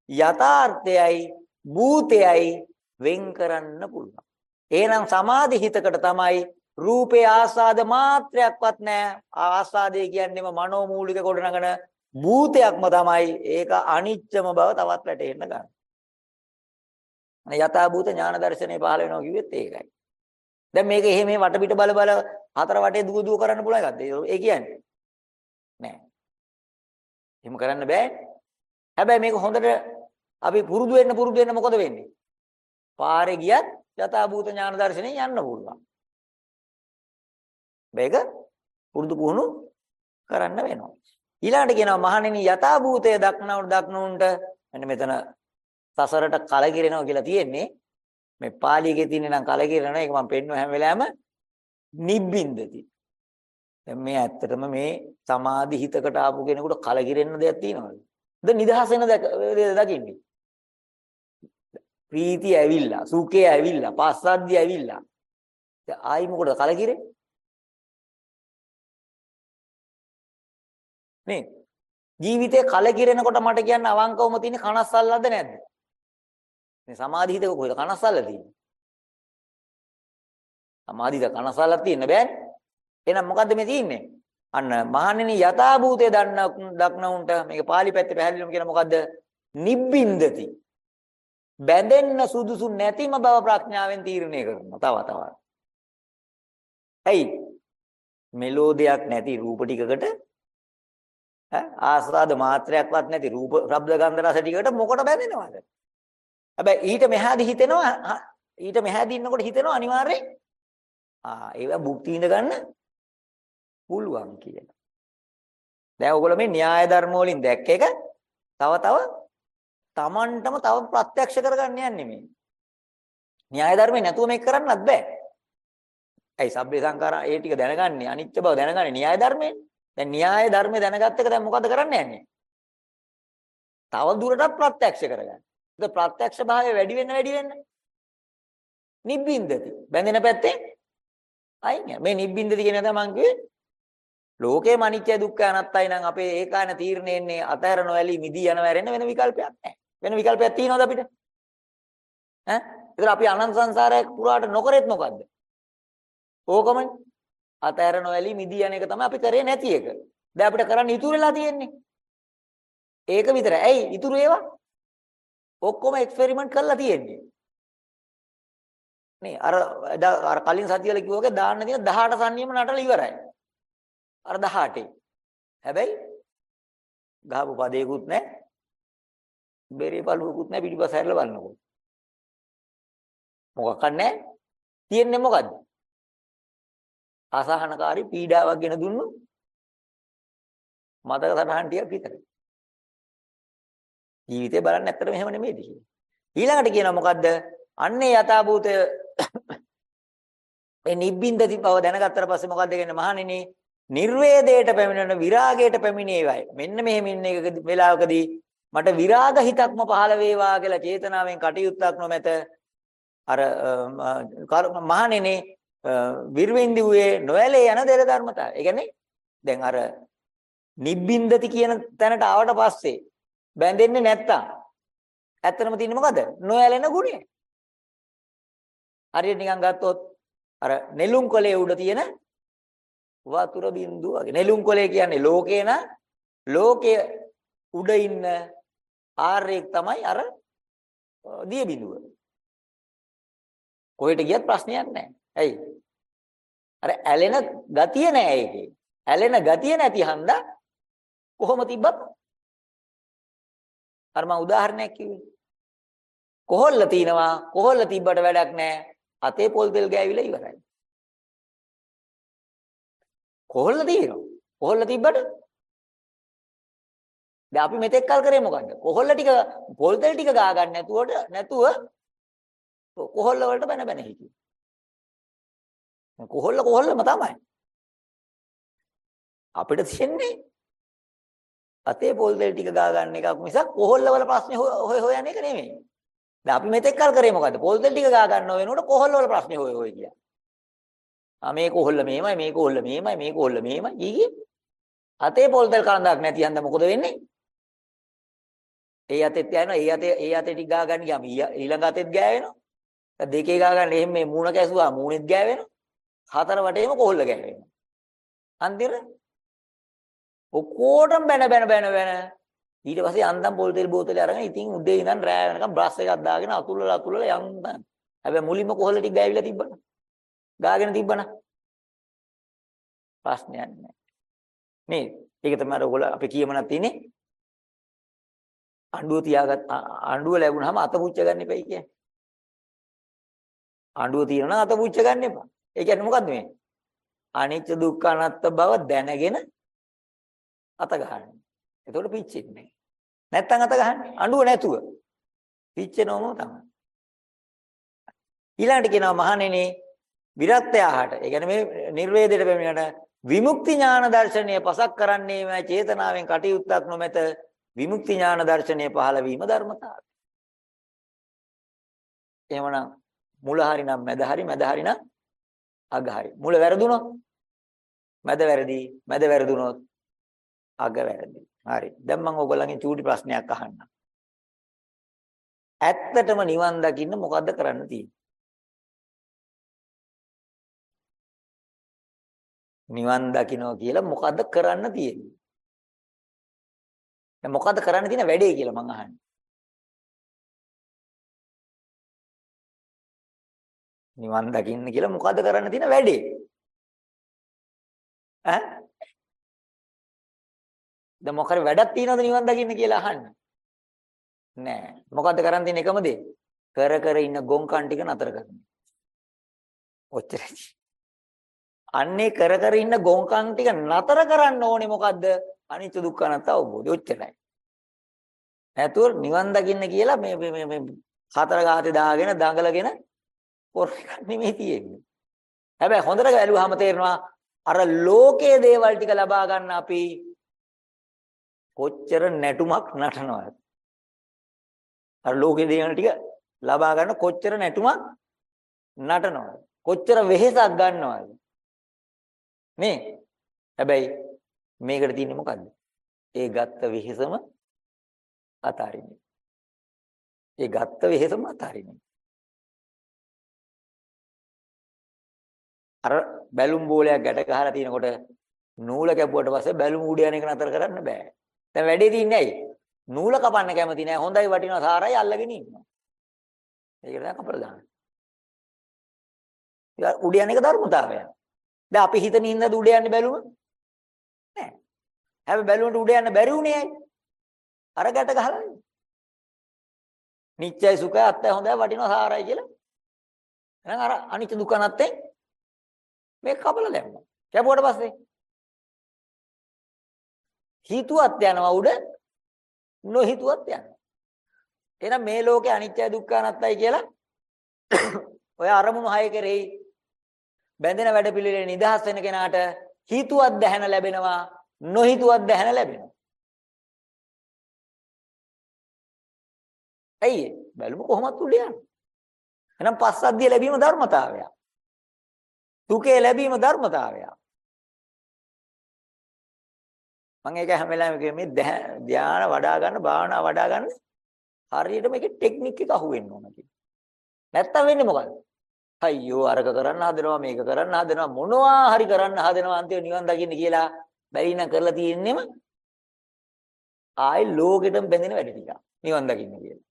යථාර්ථයයි භූතයයි වෙන් කරන්න පුළුවන්. එහෙනම් සමාධි හිතකට තමයි රූපේ ආස්වාද මාත්‍රයක්වත් නැහැ. ආස්වාදේ කියන්නේම මනෝමූලික කොටනගන භූතයක්ම තමයි. ඒක අනිච්චම බව තවත් වැටෙන්න ගන්න. යථා භූත ඥාන දර්ශනේ පහළ වෙනවා කිව්වෙත් ඒකයි. දැන් මේක එහෙම වටපිට බල බල හතර වටේ දුව දුව කරන්න පුළුවන් එකක්ද? ඒ කියන්නේ නෑ. එහෙම කරන්න බෑ. හැබැයි මේක හොඳට අපි පුරුදු වෙන්න පුරුදු වෙන්න මොකද වෙන්නේ? පාරේ ගියත් යථාභූත ඥාන දර්ශනේ යන්න පුළුවන්. මේක පුරුදු පුහුණු කරන්න වෙනවා. ඊළඟට කියනවා මහණෙනි යථාභූතය දක්නවට දක්නුන්ට මෙන්න මෙතන සසරට කලකිරෙනවා කියලා තියෙන්නේ මේ පාලියේ තියෙන නම් කලකිරෙනවා ඒක මම පෙන්වුව හැම වෙලාවෙම නිබ්බින්දති. දැන් මේ ඇත්තටම මේ සමාධි හිතකට ආපු කෙනෙකුට කලකිරෙන්න දෙයක් තියෙනවද? ද නිදහස් වෙන දකින්නේ. ප්‍රීතිය ඇවිල්ලා, සුඛය ඇවිල්ලා, පස්සද්ධිය ඇවිල්ලා. දැන් ආයි මොකටද කලකිරෙන්නේ? නේ ජීවිතේ කලකිරෙනකොට මට කියන්න අවංකවම තියෙන කනස්සල්ලද නැද්ද? මේ සමාධි හිතක කොහෙද කනස්සල්ල තියෙන්නේ? සමාධිද කනස්සල්ලක් තියෙන්න බෑනේ. එහෙනම් මොකද්ද මේ තියෙන්නේ? අන්න මහණෙනි යථා භූතේ දන්න දක්නවුන්ට මේක පාලි පැත්තේ පැහැදිලිවම කියන මොකද්ද? නිබ්බින්දති. බැඳෙන්න සුදුසු නැතිම බව ප්‍රඥාවෙන් තීරණය කරනවා. තව තවත්. ඇයි? මෙලෝඩියක් නැති රූප ටිකකට ඈ ආස්වාද මාත්‍රයක්වත් නැති රූප ශබ්ද ගන්ධ රස ටිකකට මොකට බැඳෙනවද? හැබැයි ඊට මෙහාදී හිතෙනවා ඊට මෙහාදී ඉන්නකොට හිතෙනවා අනිවාර්යෙන් ආ ඒවා භුක්ති විඳ ගන්න පුළුවන් කියලා. දැන් ඔයගොල්ලෝ මේ න්‍යාය ධර්ම වලින් දැක්ක එක තව තව Tamanටම තව ප්‍රත්‍යක්ෂ කරගන්න යන්නේ මේ. න්‍යාය ධර්මේ නැතුව මේක කරන්නත් බෑ. ඇයි සබ්බේ සංඛාරා ඒ ටික දැනගන්නේ අනිත්‍ය බව දැනගන්නේ න්‍යාය ධර්මයෙන්. දැන් න්‍යාය ධර්මේ දැනගත්ත එක දැන් මොකද කරන්න යන්නේ? තව දුරටත් ප්‍රත්‍යක්ෂ කරගන්න. ඒක ප්‍රත්‍යක්ෂ භාවය වැඩි වෙන්න වැඩි වෙන්න නිබ්බින්දති. බැඳෙන පැත්තෙන් අයින් මේ නිබ්බින්දති කියන එක මම කිව්වේ ලෝකේ අනිත්‍ය දුක්ඛ අනාත්තයි නම් අපේ ඒකායන තීරණය එන්නේ අතහැර නොඇලී මිදී යනවා ඇරෙන්න වෙන විකල්පයක් නැහැ. වෙන විකල්පයක් තියෙනවද අපිට? ඈ? ඒතර අපි අනන්ත සංසාරයක් පුරාට නොකරෙත් මොකද්ද? ඕකමනේ. අතහැර නොඇලී මිදී යන එක තමයි අපි කරේ නැති එක. දැන් අපිට කරන්න ඉතුරු වෙලා තියෙන්නේ. ඒක විතරයි. ඇයි ඉතුරු ඒවා? ඔක්කොම එක්ස්පෙරිමන්ට් කරලා තියෙන්නේ. නේ අර අර කලින් සතියල කිව්වා වගේ දාන්න තියෙන 18 සංනියම නටලා ඉවරයි. අර 18. හැබැයි ගහපු පදේකුත් නැහැ. බෙරේ බලුවකුත් නැහැ පිටිපස්ස හැරලා බලනකොට. මොකක් නැහැ. තියෙන්නේ මොකද්ද? අසහනකාරී පීඩාවක් ගෙන දුන්නු මතක සටහන් ටිකක් විතරයි. ජීවිතේ බලන්න ඇත්තටම එහෙම නෙමෙයිද කියලා. ඊළඟට කියනවා මොකද්ද? අන්නේ යථාභූතය ඒ නිබ්බින්දති බව දැනගත්තට පස්සේ මොකද්ද කියන්නේ මහණෙනි නිර්වේදයට පැමිණෙන විරාගයට පැමිණේවයි. මෙන්න මෙහෙම ඉන්න එක වෙලාවකදී මට විරාග හිතක්ම පහළ වේවා කියලා චේතනාවෙන් කටයුත්තක් නොමැත. අර මහණෙනි විර්වින්දුවේ නොයලේ යන දෙල ධර්මතාවය. ඒ කියන්නේ දැන් අර නිබ්බින්දති කියන තැනට ආවට පස්සේ බැඳෙන්නේ නැත්තම් ඇත්තටම තියෙන්නේ මොකද? නොයැලෙන ගුණය. හරියට නිකන් ගත්තොත් අර නෙළුම් කොලේ උඩ තියෙන වතුර බින්දුව වගේ. නෙළුම් කොලේ කියන්නේ ලෝකේ න ලෝකයේ උඩ ඉන්න ආර්යෙක් තමයි අර දිය බිඳුව. කොහෙට ගියත් ප්‍රශ්නයක් නැහැ. ඇයි? අර ඇලෙන ගතිය නැහැ ඒකේ. ඇලෙන ගතිය නැති හන්දා කොහොම තිබ්බත් අර මම උදාහරණයක් කිව්වේ. කොහොල්ල තිනවා කොහොල්ල තිබ්බට වැඩක් නැහැ. අතේ පොල් තෙල් ගෑවිලා ඉවරයි. කොහොල්ල තියෙනවා. කොහොල්ල තිබ්බට දැන් අපි මෙතෙක් කල් කරේ මොකද්ද? කොහොල්ල ටික පොල් තෙල් ටික ගා ගන්න නැතුවට නැතුව කොහොල්ල වලට බැන බැන හිටියේ. කොහොල්ල කොහොල්ලම තමයි. අපිට තියෙන්නේ අතේ පොල් තෙල් ටික ගා ගන්න එකක් මිසක් කොහොල්ල වල ප්‍රශ්නේ හොය හොය යන එක නෙමෙයි. දැන් අපි මෙතෙක් කල් කරේ මොකද්ද? පොල් තෙල් ටික ගා ගන්නව වෙනකොට කොහොල්ල වල ප්‍රශ්නේ හොය හොය ගියා. ආ මේ කොහොල්ල මෙහෙමයි මේ කොහොල්ල මෙහෙමයි මේ කොහොල්ල මෙහෙමයි කීකී. අතේ පොල් තෙල් කන්දක් නැති හන්ද මොකද වෙන්නේ? ඒ අතෙත් යනවා ඒ අතේ ඒ අතේ ටික ගා ගන්න ගියාම ඊළඟ අතෙත් ගෑවෙනවා. දෙකේ ගා ගන්න එහෙම මේ මූණ කැසුවා මූණෙත් ගෑවෙනවා. හතර වටේම කොහොල්ල ගෑවෙනවා. අන්තිමට ඔක්කොටම බැන බැන බැන බැන ඊට පස්සේ අන්දම් පොල් තෙල් බෝතලේ අරගෙන ඉතින් උදේ ඉඳන් රෑ වෙනකම් බ්‍රෂ් එකක් දාගෙන අතුල්ලලා අතුල්ලලා යන්න. හැබැයි මුලින්ම කොහොල්ල ටික ගෑවිලා තිබ්බන. ගාගෙන තිබ්බන. ප්‍රශ්නයක් නැහැ. නේද? ඒක තමයි අර ඔයගොල්ලෝ අපේ කියමනක් තියෙන්නේ. අඬුව තියාගත් අඬුව ලැබුණාම අත පුච්ච ගන්න එපයි කියන්නේ. අඬුව තියෙනවා නම් අත පුච්ච ගන්න එපා. ඒ කියන්නේ මොකද්ද මේ? අනිච්ච දුක්ඛ අනාත්ම බව දැනගෙන අත ගන්න. එතකොට පිච්චෙන්නේ නැත්තම් අත ගහන්නේ අඬුව නැතුව. පිච්චෙනවම තමයි. ඊළඟට කියනවා මහණෙනි විරක්තයාහට. ඒ කියන්නේ මේ නිර්වේදයට පැමිණෙන විමුක්ති ඥාන දර්ශනය පසක් කරන්නේ මේ චේතනාවෙන් කටයුත්තක් නොමැත විමුක්ති ඥාන දර්ශනය පහළ වීම ධර්මතාවය. එහෙමනම් මුල හරිනම් මැද හරි මැද හරිනම් අග හරි. මුල වැරදුනොත් මැද වැරදි මැද වැරදුනොත් අග වැරදි. හරි. දැන් මම ඔයගොල්ලන්ගෙන් චූටි ප්‍රශ්නයක් අහන්නම්. ඇත්තටම නිවන් දකින්න මොකද්ද කරන්න තියෙන්නේ? නිවන් දකින්න කියලා මොකද්ද කරන්න තියෙන්නේ? දැන් මොකද්ද කරන්න තියෙන වැඩේ කියලා මම අහන්නේ. නිවන් දකින්න කියලා මොකද්ද කරන්න තියෙන වැඩේ? ඈ? දැන් මොකක් හරි වැඩක් තියනවද නිවන් දකින්න කියලා අහන්නේ? නෑ. මොකද්ද කරන් තියෙන එකම දේ? කර කර ඉන්න ගොංකන් ටික නතර කරන්න. ඔච්චරයි. අන්නේ කර කර ඉන්න ගොංකන් ටික නතර කරන්න ඕනේ මොකද්ද? අනිත්‍ය දුක්ඛ අනාත්ම අවබෝධය. ඔච්චරයි. නැතුව නිවන් දකින්න කියලා මේ මේ මේ හතර ගාතේ දාගෙන දඟලගෙන පොර එකක් නෙමෙයි තියෙන්නේ. හැබැයි හොඳට බැලුවාම තේරෙනවා අර ලෝකයේ දේවල් ටික ලබා ගන්න අපි කොච්චර නැටුමක් නටනවද? අර ලෝකයේ දේවල් ටික ලබා ගන්න කොච්චර නැටුමක් නටනවද? කොච්චර වෙහෙසක් ගන්නවද? මේ හැබැයි මේකට තියෙන්නේ මොකද්ද? ඒ ගත්ත වෙහෙසම අතාරින්නේ. ඒ ගත්ත වෙහෙසම අතාරින්නේ. අර බැලුම් බෝලයක් ගැට ගහලා තිනකොට නූල කැපුවට පස්සේ බැලුම් උඩ යන එක නතර කරන්න බෑ. දැන් වැඩේ තියන්නේ ඇයි? නූල කපන්න කැමති නෑ. හොඳයි වටිනවා සාරයි අල්ලගෙන ඉන්නවා. ඒක තමයි කපලා දාන්නේ. උඩ යන එක ධර්මතාවය. දැන් අපි හිතන හින්දාද උඩ යන්නේ බැලුම? නෑ. හැබැයි බැලුවන්ට උඩ යන්න බැරි උනේ ඇයි? අර ගැට ගහලා. නිච්චයි සුඛයි අත්තයි හොඳයි වටිනවා සාරයි කියලා. එහෙනම් අර අනිත්‍ය දුක්ඛ නැත්තේ මේක කපලා දැම්මා. කැපුවට පස්සේ හිතුවත් යනවා උඩ නොහිතුවත් යනවා. එහෙනම් මේ ලෝකේ අනිත්‍ය දුක්ඛ නැත්තයි කියලා ඔය අරමුණු හය කෙරෙහි බැඳෙන වැඩපිළිවෙලේ නිදහස් වෙන කෙනාට හිතුවත් දැහැන ලැබෙනවා නොහිතුවත් දැහැන ලැබෙනවා. ඇයි බැලුම කොහොමද උඩ යන්නේ? එහෙනම් පස්සද්ධිය ලැබීම ධර්මතාවයක්. සුඛේ ලැබීම ධර්මතාවයක්. මම ඒක හැම වෙලාවෙම කිය මේ ධ්‍යාන වඩා ගන්න භාවනා වඩා ගන්න හරියට මේකේ ටෙක්නික් එක අහුවෙන්න ඕන කියලා. නැත්තම් වෙන්නේ මොකද? අයියෝ අරක කරන්න හදනවා මේක කරන්න හදනවා මොනවා හරි කරන්න හදනවා අන්තිම නිවන් දකින්න කියලා බැරි නම් කරලා තියෙන්නෙම ආයි ලෝකෙටම බැඳෙන වැඩ ටික. නිවන් දකින්න කියලා.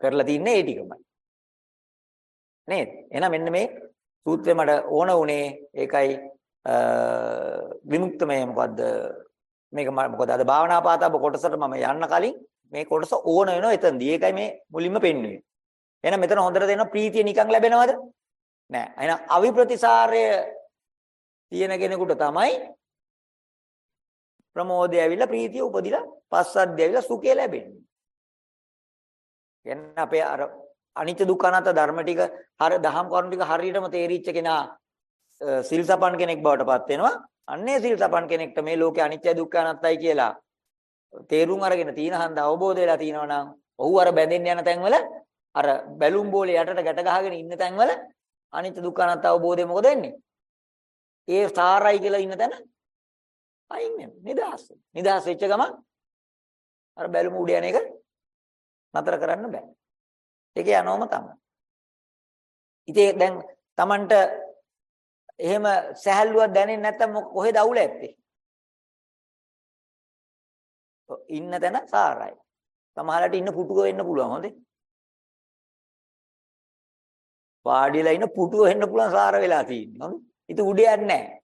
කරලා තින්නේ ඒ ටිකමයි. නේද? එහෙනම් මෙන්න මේ සූත්‍රය මට ඕන උනේ ඒකයි විමුක්තමය මොකද්ද මේක මොකද අද භාවනා පාතබ කොටසට මම යන්න කලින් මේ කොටස ඕන වෙනවා එතනදී. ඒකයි මේ මුලින්ම පෙන්වන්නේ. එහෙනම් මෙතන හොඳට දෙනවා ප්‍රීතිය නිකන් ලැබෙනවද? නෑ. එහෙනම් අවිප්‍රතිසාරය තියෙන කෙනෙකුට තමයි ප්‍රමෝදය ඇවිල්ලා ප්‍රීතිය උපදිලා පස්සද්ධිය ඇවිල්ලා සුඛය ලැබෙන්නේ. එන්න අපේ අර අනිත්‍ය දුක්ඛ අනාත්ම ධර්ම ටික හර දහම් කරුණු ටික හරියටම තේරිච්ච කෙනා සිල් සපන් කෙනෙක් බවට පත් වෙනවා. අන්නේ සිල් සපන් කෙනෙක්ට මේ ලෝකේ අනිත්‍ය දුක්ඛ අනාත්තයි කියලා තේරුම් අරගෙන තීන හන්ද අවබෝධ වෙලා තිනවා නම් ඔහු අර බැඳෙන්න යන තැන්වල අර බැලුම් බෝලේ යටට ගැට ගහගෙන ඉන්න තැන්වල අනිත්‍ය දුක්ඛ අනාත්ම අවබෝධය මොකද වෙන්නේ? ඒ සාරයි කියලා ඉන්න තැන අයින් වෙනවා. නිදහස්. නිදහස් වෙච්ච ගමන් අර බැලුම උඩ යන එක නතර කරන්න බෑ. ඒක යනවම තමයි. ඉතින් දැන් Tamanට එහෙම සැහැල්ලුවක් දැනෙන්නේ නැත්තම් කොහෙද අවුල ඇත්තේ? ඉන්න තැන සාරයි. සමහරවිට ඉන්න පුටුව වෙන්න පුළුවන් හොඳේ. වාඩිලා ඉන්න පුටුව වෙන්න පුළුවන් සාර වෙලා තියෙන්නේ. හොඳේ. ඉතින් උඩ යන්නේ නැහැ.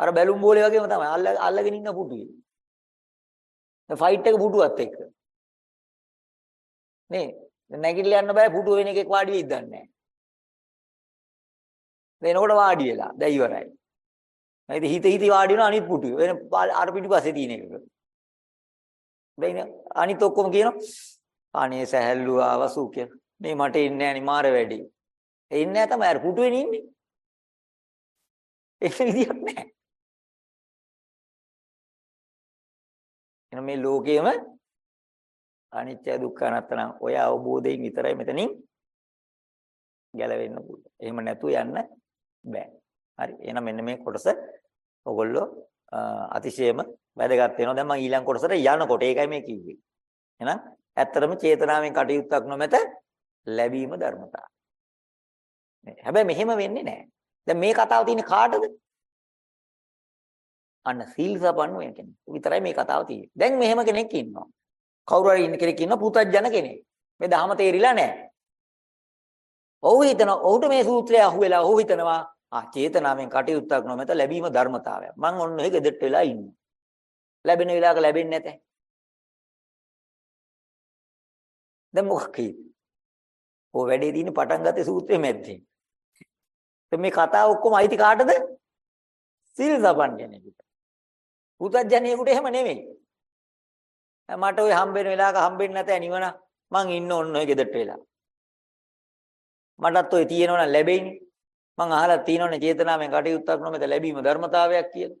අර බැලුම් බෝලේ වගේම තමයි. අල්ල අල්ලගෙන ඉන්න පුටුවේ. දැන් ෆයිට් එක පුටුවත් එක්ක. නේ නැගිටලා යන්න බෑ පුටුව වෙන එකෙක් වාඩි වෙයිද දන්නේ නැහැ. එනකොට වාඩි වෙලා දැන් ඉවරයි. නැයිද හිත හිත වාඩි වෙනවා අනිත් පුටුවේ. වෙන අර පිටිපස්සේ තියෙන එකක. දැන් අනිත් ඔක්කොම කියනවා අනේ සැහැල්ලුව ආවසු කියලා. මේ මට ඉන්නේ නැහැ නේ මාර වැඩි. එන්නේ නැහැ තමයි අර පුටුවේ ඉන්නේ. ඒක විදියක් නැහැ. එහෙනම් මේ ලෝකයේම අනිත්‍ය දුක්ඛ අනාත්ම ඔය අවබෝධයෙන් විතරයි මෙතනින් ගැලවෙන්න පුළුවන්. එහෙම නැතුව යන්න බෑ. හරි. එහෙනම් මෙන්න මේ කොටස ඔයගොල්ලෝ අතිශයම වැදගත් වෙනවා. දැන් මම ඊළඟ කොටසට යනකොට ඒකයි මේ කිව්වේ. එහෙනම් ඇත්තටම චේතනාවෙන් කටයුත්තක් නොමැත ලැබීම ධර්මතාව. හැබැයි මෙහෙම වෙන්නේ නැහැ. දැන් මේ කතාව තියෙන්නේ කාටද? අන්න සීල් සපන්න වෙන කෙනෙක්. විතරයි මේ කතාව තියෙන්නේ. දැන් මෙහෙම කෙනෙක් ඉන්නවා. කවුරු හරි ඉන්න කෙනෙක් ඉන්නවා පුතත්ජන කෙනෙක්. මේ දහම තේරිලා නැහැ. ඔහු හිතනවා ඔහුට මේ සූත්‍රය අහුවෙලා ඔහු හිතනවා ආ චේතනාවෙන් කටයුත්තක් නොමැත ලැබීම ධර්මතාවයක්. මං ඔන්න ඔය ගෙදරට වෙලා ඉන්නේ. ලැබෙන වෙලාවක ලැබෙන්නේ නැතේ. දැන් මොකක්ද? ඔය වැඩේ තියෙන පටන් ගත්තේ සූත්‍රයේ මැද්දේ. මේ කතාව ඔක්කොම අයිති කාටද? සීල් සපන් කෙනෙකුට. පුතත්ජනියෙකුට එහෙම නෙමෙයි. මට ওই හම්බෙන වෙලාවක හම්බෙන්නේ නැතේ නිවන මං ඉන්න ඕන ඔය ගෙදරට වෙලා. මටත් ඔය තියෙනවනම් ලැබෙයිනේ. මං අහලා තියෙනවනේ චේතනාවෙන් කටයුත්තක් නොමෙත ලැබීම ධර්මතාවයක් කියලා.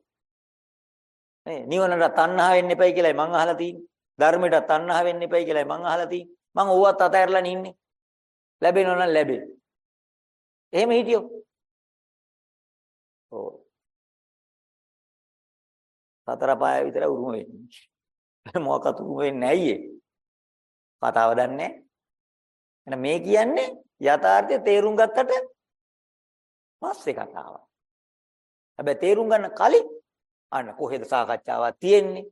නේ නිවනට තණ්හා වෙන්න එපයි කියලායි මං අහලා තියෙන්නේ. ධර්මයට තණ්හා වෙන්න එපයි කියලායි මං අහලා තියෙන්නේ. මං ඕවත් අතහැරලා ඉන්නේ. ලැබෙනව නම් ලැබේ. එහෙම හිටියෝ. ඔව්. සතර පාය විතර උරුම වෙන්නේ. මොකක්වත් උරුම වෙන්නේ නැయ్యේ. කතාව දන්නේ නැහැ. මේ කියන්නේ යථාර්ථය තේරුම් ගත්තට පස්සේ කතාවක්. හැබැයි තේරුම් ගන්න කලින් අන්න කොහෙද සාකච්ඡාවක් තියෙන්නේ?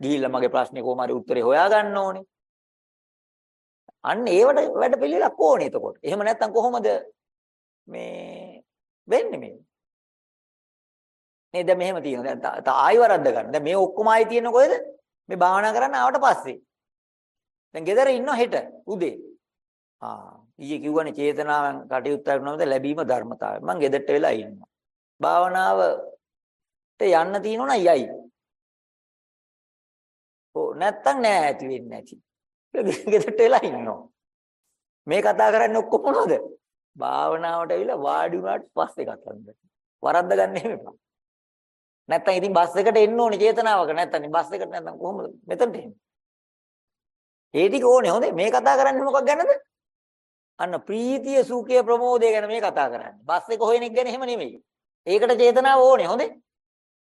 ගිහිල්ලා මගේ ප්‍රශ්නේ කොහොම හරි උත්තරේ හොයා ගන්න ඕනේ. අන්න ඒවට වැඩ පිළිලක් ඕනේ එතකොට. එහෙම නැත්නම් කොහොමද මේ වෙන්නේ මේ? නේද දැන් මෙහෙම තියෙනවා. දැන් ආයි වරද්ද ගන්න. දැන් මේ ඔක්කොම ආයි තියෙන කොහෙද? මේ භාවනා කරන්න ආවට පස්සේ. දැන් ගෙදර ඉන්න හෙට උදේ. ආ ඊයේ කිව්වනේ චේතනාවෙන් කටයුතු කරනවද ලැබීම ධර්මතාවය. මං ගෙදරට වෙලා ඉන්නවා. භාවනාවට යන්න තියෙනවා යයි. ඔව් නැත්තම් නෑ ඇති වෙන්නේ නැති. ගෙදරට වෙලා ඉන්නවා. මේ කතා කරන්නේ ඔක්කොම මොනවද? භාවනාවට ඇවිල්ලා වාඩි වුණාට පස්සේ කතාන්ද. වරද්ද ගන්න එහෙම එපා. නැත්තම් ඉතින් බස් එකට එන්න ඕනේ චේතනාවක නැත්තම් බස් එකට නැත්තම් කොහොමද මෙතනට එන්නේ? ඒ ටික ඕනේ හොඳේ මේ කතා කරන්නේ මොකක් ගැනද? අන්න ප්‍රීතිය සුඛය ප්‍රමෝදය ගැන මේ කතා කරන්නේ. බස් එක හොයන එක ගැන එහෙම නෙමෙයි. ඒකට චේතනාව ඕනේ හොඳේ.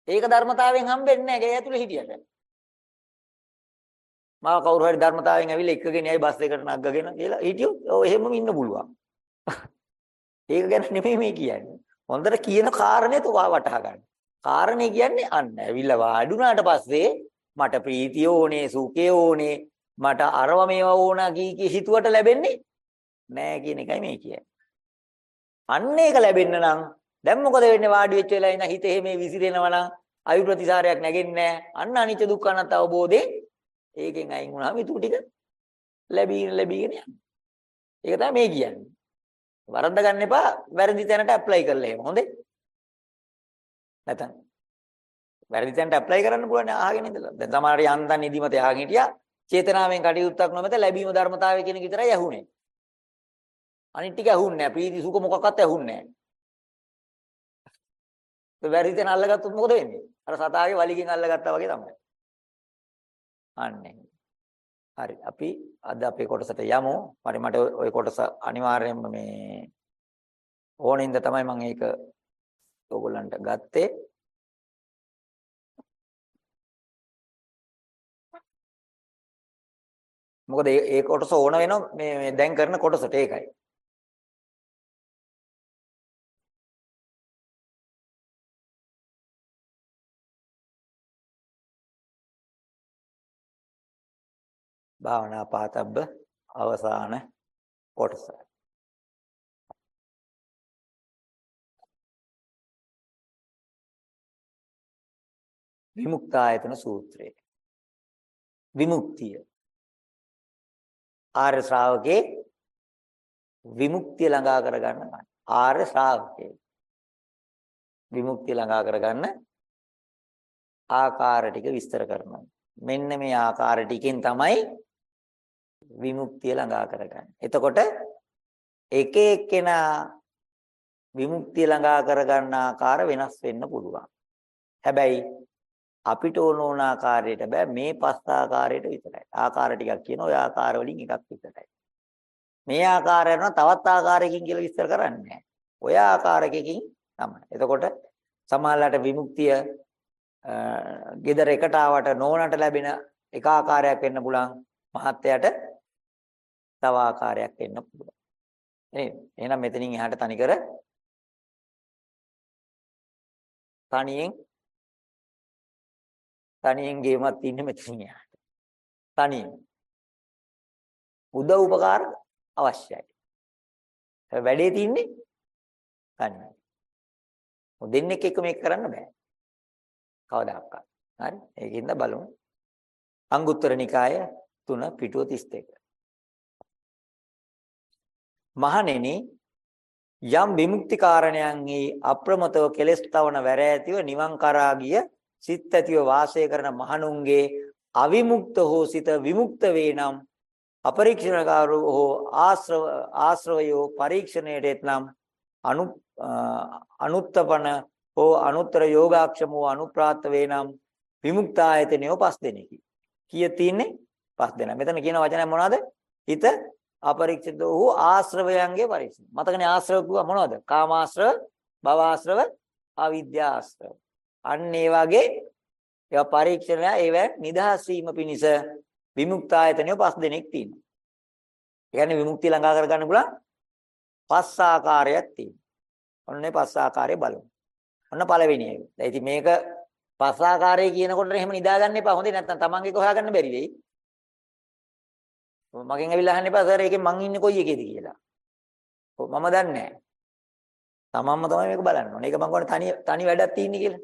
ඒක ධර්මතාවයෙන් හම්බෙන්නේ නැහැ ගේ ඇතුලේ හිටියට. මාව කවුරු හරි ධර්මතාවයෙන් ඇවිල්ලා එක්කගෙන යයි බස් එකට නග්ගගෙන කියලා හිටියොත් ඔව් එහෙමම ඉන්න පුළුවන්. ඒක ගැන නෙමෙයි මේ කියන්නේ. හොඳට කියන කාරණේ තුවා වටහා ගන්න. කාරණේ කියන්නේ අන්න ඇවිල්ලා වාඩුණාට පස්සේ මට ප්‍රීතිය ඕනේ, සුඛය ඕනේ, මට අරව මේවා ඕන කී කී හිතුවට ලැබෙන්නේ නෑ කියන එකයි මේ කියන්නේ. අන්න ඒක ලැබෙන්න නම් දැන් මොකද වෙන්නේ වාඩි වෙච්ච වෙලාවේ ඉඳන් හිත එහෙම විසිරෙනවා නම් අයු ප්‍රතිසාරයක් නැගෙන්නේ නෑ. අන්න අනිච්ච දුක්ඛ අනාත්ම අවබෝධේ ඒකෙන් අයින් වුණාම ඊටු ටික ලැබීන ලැබීගෙන යනවා. ඒක තමයි මේ කියන්නේ. වරද්ද ගන්න එපා වැරදි තැනට ඇප්ලයි කරලා එහෙම හොඳේ. නැතනම් වැරදි තැනට ඇප්ලයි කරන්න පුළුවන් අහගෙන ඉඳලා. දැන් තමයි යන්තම් නිදිමත යහගෙන හිටියා. චේතනාවෙන් කටයුත්තක් නොමැත ලැබීම ධර්මතාවය කියන එක විතරයි ඇහුනේ. අනිත් ටික ඇහුන්නේ නැහැ. ප්‍රීති සුඛ මොකක්වත් ඇහුන්නේ නැහැ. ඒ වැරදි තැන අල්ලගත්තොත් මොකද වෙන්නේ? අර සතාගේ වලිගෙන් අල්ලගත්තා වගේ තමයි. අන්නේ. හරි. අපි අද අපේ කොටසට යමු. හරි මට ওই කොටස අනිවාර්යයෙන්ම මේ ඕනින්ද තමයි මම ඒක ඕගොල්ලන්ට ගත්තේ. මොකද ඒ කොටස ඕන වෙනවා මේ දැන් කරන කොටසට ඒකයි. භාවනා පාතබ්බ අවසාන කොටස. විමුක්තායතන සූත්‍රය. විමුක්තිය. ආර්ය ශ්‍රාවකේ විමුක්තිය ළඟා කරගන්න ආර්ය ශ්‍රාවකේ විමුක්තිය ළඟා කරගන්න ආකාර ටික විස්තර කරනවා. මෙන්න මේ ආකාර ටිකෙන් තමයි විමුක්තිය ළඟා කරගන්නේ. එතකොට එක එක්කෙනා විමුක්තිය ළඟා කරගන්න ආකාර වෙනස් වෙන්න පුළුවන්. හැබැයි අපිට ඕන ඕන ආකාරයට බෑ මේ පස් ආකාරයට විතරයි. ආකාර ටිකක් කියන ඔය ආකාර වලින් එකක් විතරයි. මේ ආකාරයන තවත් ආකාරයකින් කියලා විස්තර කරන්නේ ඔය ආකාරයකින් තමයි. එතකොට සමහරලාට විමුක්තිය ගෙදර එකට ආවට නෝනට ලැබෙන එක ආකාරයක් වෙන්න පුළුවන්. මහත්යට තව ආකාරයක් වෙන්න පුළුවන්. නේද? එහෙනම් මෙතනින් එහාට තනිකර තනියෙන් තනියෙන් ගේමක් ඉන්නේ මෙතනින් එහාට. තනියෙන්. උදව් උපකාර අවශ්‍යයි. වැඩේ තින්නේ තනියෙන්. දෙන්නෙක් එක මේක කරන්න බෑ. කවදාවත්. හරි? ඒකින්ද බලමු. අංගුත්තර නිකාය 3 පිටුව 32. මහණෙනි යම් විමුක්ති කාරණයන්හි අප්‍රමතව කෙලස් තවන වැර ඇතිව නිවන් කරා ගිය සිත් ඇතිව වාසය කරන මහණුන්ගේ අවිමුක්ත හෝ සිත විමුක්ත වේ නම් අපරීක්ෂණකාරෝ හෝ ආශ්‍රව ආශ්‍රවයෝ පරීක්ෂණයට නම් අනු අනුත්තපන හෝ අනුත්තර යෝගාක්ෂමෝ අනුප්‍රාත වේ නම් විමුක්තායතනයෝ පස් දෙනෙකි. කීය තියෙන්නේ? පස් දෙනා. මෙතන කියන වචනය මොනවද? හිත අපරීක්ෂිත වූ ආශ්‍රවයන්ගේ පරීක්ෂණ. මතකනේ ආශ්‍රව කිව්වා මොනවද? කාමාශ්‍රව, භවආශ්‍රව, අවිද්‍යාශ්‍රව. අන්න ඒ වගේ ඒවා පරීක්ෂණය ඒවා නිදහස් වීම පිණිස විමුක්තායතනය පස් දෙනෙක් තියෙනවා. ඒ කියන්නේ විමුක්තිය ළඟා කරගන්න පුළුවන් පස් ආකාරයක් තියෙනවා. ඔන්නේ පස් ආකාරය බලමු. ඔන්න පළවෙනි එක. දැන් ඉතින් මේක පස් ආකාරය කියනකොට එහෙම නිදාගන්න එපා. හොඳේ නැත්නම් තමන්ගේ හොයාගන්න බැරි වෙයි. මගෙන් ඇවිල්ලා අහන්න එපා සර් ඒකෙන් මං ඉන්නේ කොයි එකේද කියලා. මම දන්නේ නැහැ. තමන්ම තමයි මේක බලන්න ඕනේ. ඒක මං කියන්නේ තනි තනි වැඩක් තියෙන්නේ කියලා.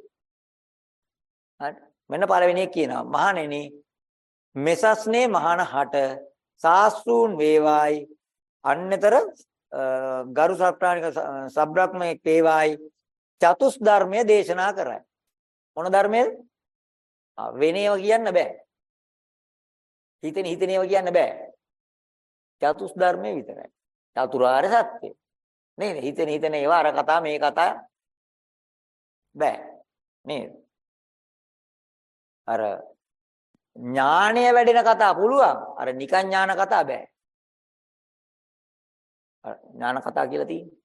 හරි. මෙන්න පළවෙනි එක කියනවා. මහණෙනි මෙසස්නේ මහාන හට සාස්ත්‍රූන් වේවායි අන්නතර ගරු සප්‍රාණික සබ්‍රක්‍මයේ වේවායි චතුස් ධර්මය දේශනා කරයි. මොන ධර්මයේද? වෙනේව කියන්න බෑ. හිතෙන හිතේනේව කියන්න බෑ. චතුස් ධර්මයේ විතරයි. චතුරාර්ය සත්‍ය. නේද? හිතෙන හිතෙන ඒවා අර කතා මේ කතා බෑ. නේද? අර ඥාණය වැඩෙන කතා පුළුවන්. අර නිකන් ඥාන කතා බෑ. ඥාන කතා කියලා තියෙන්නේ.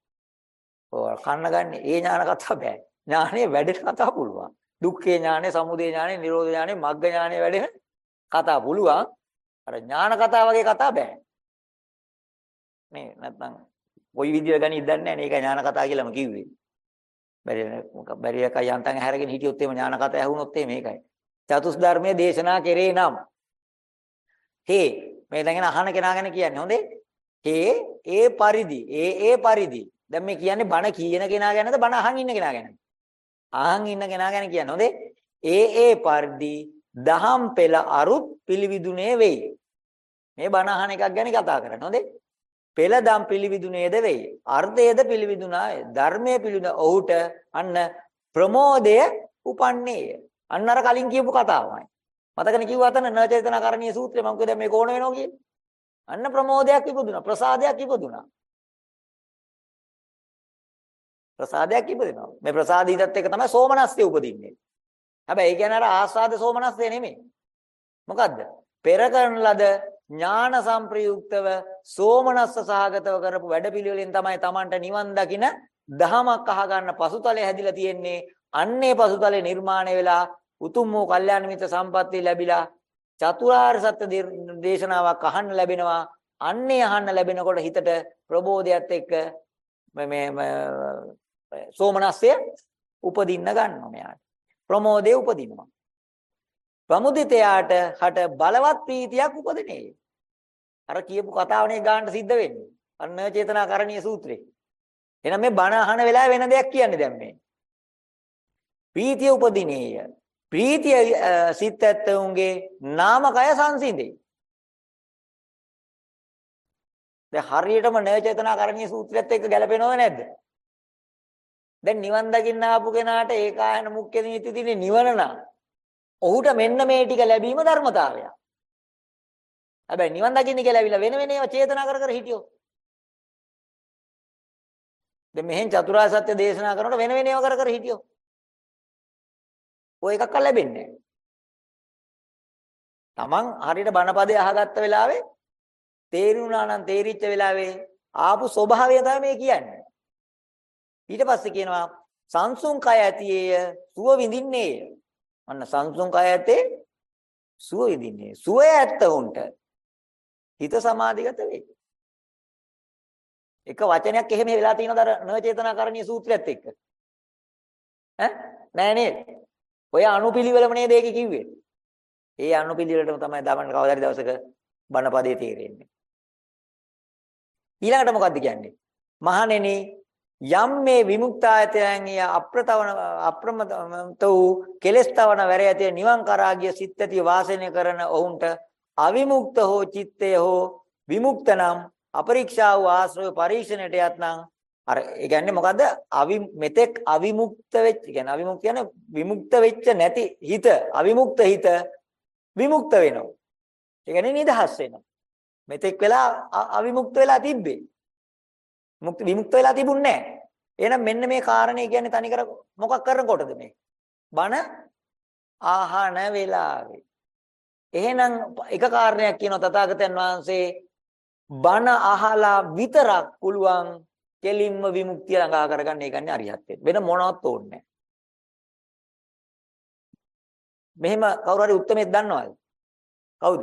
ඔය කන්න ගන්න ඒ ඥාන කතා බෑ. ඥාණය වැඩෙන කතා පුළුවන්. දුක්ඛේ ඥානෙ, සමුදය ඥානෙ, නිරෝධ ඥානෙ, මග්ග ඥානෙ වැඩෙන කතා පුළුවන්. අර ඥාන කතා වගේ කතා බෑ. නේ නැත්නම් කොයි විදියට ගනිද්ද දන්නේ නැහැ. මේක ඥාන කතා කියලාම කිව්වේ. බැරි බැරි එක යන්තම් හැරගෙන හිටියොත් එහෙම ඥාන කතා ඇහුනොත් එහෙම මේකයි. චතුස් ධර්මයේ දේශනා කෙරේ නම් හේ මේ දැන් අහන කෙනා ගැන කියන්නේ හොඳේ. හේ ඒ පරිදි ඒ ඒ පරිදි දැන් මේ කියන්නේ බණ කියන කෙනා ගැනද බණ අහන් ඉන්න කෙනා ගැනද? අහන් ඉන්න කෙනා ගැන කියන්නේ හොඳේ. ඒ ඒ පරිදි දහම් පෙළ අරුත් පිළිවිදුනේ වෙයි. මේ බණ අහන එකක් ගැන කතා කරන්නේ හොඳේ. පෙළදම් පිළිවිදුනේද වෙයි. අර්ධයේද පිළිවිදුනාය. ධර්මයේ පිළිවිදුන ඔහුට අන්න ප්‍රමෝදය උපන්නේය. අන්න අර කලින් කියපු කතාවමයි. මතකනේ කිව්වා අතන නචේතනාකරණීය සූත්‍රය මම කිව්වා මේ කොහොන වෙනව කියන්නේ. අන්න ප්‍රමෝදයක් ඉපදුනා. ප්‍රසාදයක් ඉපදුනා. ප්‍රසාදයක් ඉපදිනවා. මේ ප්‍රසාදීතත් එක තමයි සෝමනස්සේ උපදින්නේ. හැබැයි ඒ කියන්නේ අර ආස්වාද සෝමනස්සේ නෙමෙයි. මොකද්ද? පෙර කරන ලද ඥාන සංප්‍රයුක්තව සෝමනස්ස සහගතව කරපු වැඩපිළිවෙලෙන් තමයි Tamanට නිවන් දකින දහමක් අහගන්න පසුතලය හැදිලා තියෙන්නේ. අන්නේ පසුතලේ නිර්මාණය වෙලා උතුම් වූ කල්යාණ මිත්‍ර සම්පත්තිය ලැබිලා චතුරාර්ය සත්‍ය දේශනාවක් අහන්න ලැබෙනවා. අන්නේ අහන්න ලැබෙනකොට හිතට ප්‍රබෝධයත් එක්ක මේ සෝමනස්සය උපදින්න ගන්නවා මෙයාට. ප්‍රමෝදය උපදිනවා. ප්‍රමුදිතයාට හට බලවත් ප්‍රීතියක් උපදිනේ. අර කියපු කතාවනේ ගන්න සිද්ධ වෙන්නේ. අන්න චේතනාකරණීය සූත්‍රේ. එහෙනම් මේ බණ අහන වෙලාවේ වෙන දෙයක් කියන්නේ දැන් මේ. ප්‍රීතිය උපදිනේය. ප්‍රීතිය සිත් ඇත්තවුන්ගේ නාමකය සංසිඳේ. දැන් හරියටම නේචේතනාකරණීය සූත්‍රයත් එක්ක ගැලපෙනවද නැද්ද? දැන් නිවන් දකින්න ආපු කෙනාට ඒකායන මුඛ්‍ය නීති තියෙන්නේ නිවන නම් ඔහුට මෙන්න මේ ටික ලැබීම ධර්මතාවය. හැබැයි නිවන් දකින්න කියලා ඇවිල්ලා වෙන වෙන ඒවා චේතනා කර කර හිටියෝ. දැන් මෙහෙන් චතුරාර්ය සත්‍ය දේශනා කරනකොට වෙන වෙන ඒවා කර කර හිටියෝ. ඔය එකක්වත් ලැබෙන්නේ නැහැ. Taman හරියට බණපදේ අහගත්ත වෙලාවේ තේරුණා නම් තේරිච්ච වෙලාවේ ආපු ස්වභාවය තමයි මේ කියන්නේ. ඊට පස්සේ කියනවා සංසුන් කය ඇතියේය සුව විඳින්නේය. අන්න සංසුන් කය ඇතේ සුව විඳින්නේ. සුවය ඇත්ත උන්ට හිත සමාධිගත වෙයි. එක වචනයක් එහෙම වෙලා තියෙනවද අර නචේතනාකරණීය සූත්‍රයත් එක්ක? ඈ නෑ නේද? ඔය අනුපිළිවෙලම නේද ඒක කිව්වේ. ඒ අනුපිළිවෙලටම තමයි දමන්න කවදාරි දවසක බණපදේ තේරෙන්නේ. ඊළඟට මොකද්ද කියන්නේ? මහණෙනි යම් මේ විමුක්තායතයන් ය අප්‍රතවන අප්‍රමත වූ කෙලස්තවන වැර ඇති නිවන් කරා ගිය සිත් ඇති වාසනය කරන ඔවුන්ට අවිමුක්ත හෝ චිත්තය හෝ විමුක්ත නම් අපරීක්ෂා වූ ආශ්‍රය පරීක්ෂණයට යත්නම් අර ඒ කියන්නේ මොකද්ද අවි මෙතෙක් අවිමුක්ත වෙච්ච කියන්නේ අවිමුක්ත කියන්නේ විමුක්ත වෙච්ච නැති හිත අවිමුක්ත හිත විමුක්ත වෙනවා ඒ කියන්නේ නිදහස් වෙනවා මෙතෙක් වෙලා අවිමුක්ත වෙලා තිබ්බේ මුක්ති විමුක්ත වෙලා තිබුණේ නැහැ. එහෙනම් මෙන්න මේ කාරණේ කියන්නේ තනිකර මොකක් කරනකොටද මේ? බණ ආහන වෙලාවේ. එහෙනම් එක කාරණයක් කියනවා තථාගතයන් වහන්සේ බණ අහලා විතරක් පුළුවන් කෙලින්ම විමුක්තිය ළඟා කරගන්න ඒ කියන්නේ අරිහත්ත්වය. වෙන මොනවත් ඕනේ නැහැ. මෙහෙම කවුරු හරි උත්තරමෙක් දන්නවද? කවුද?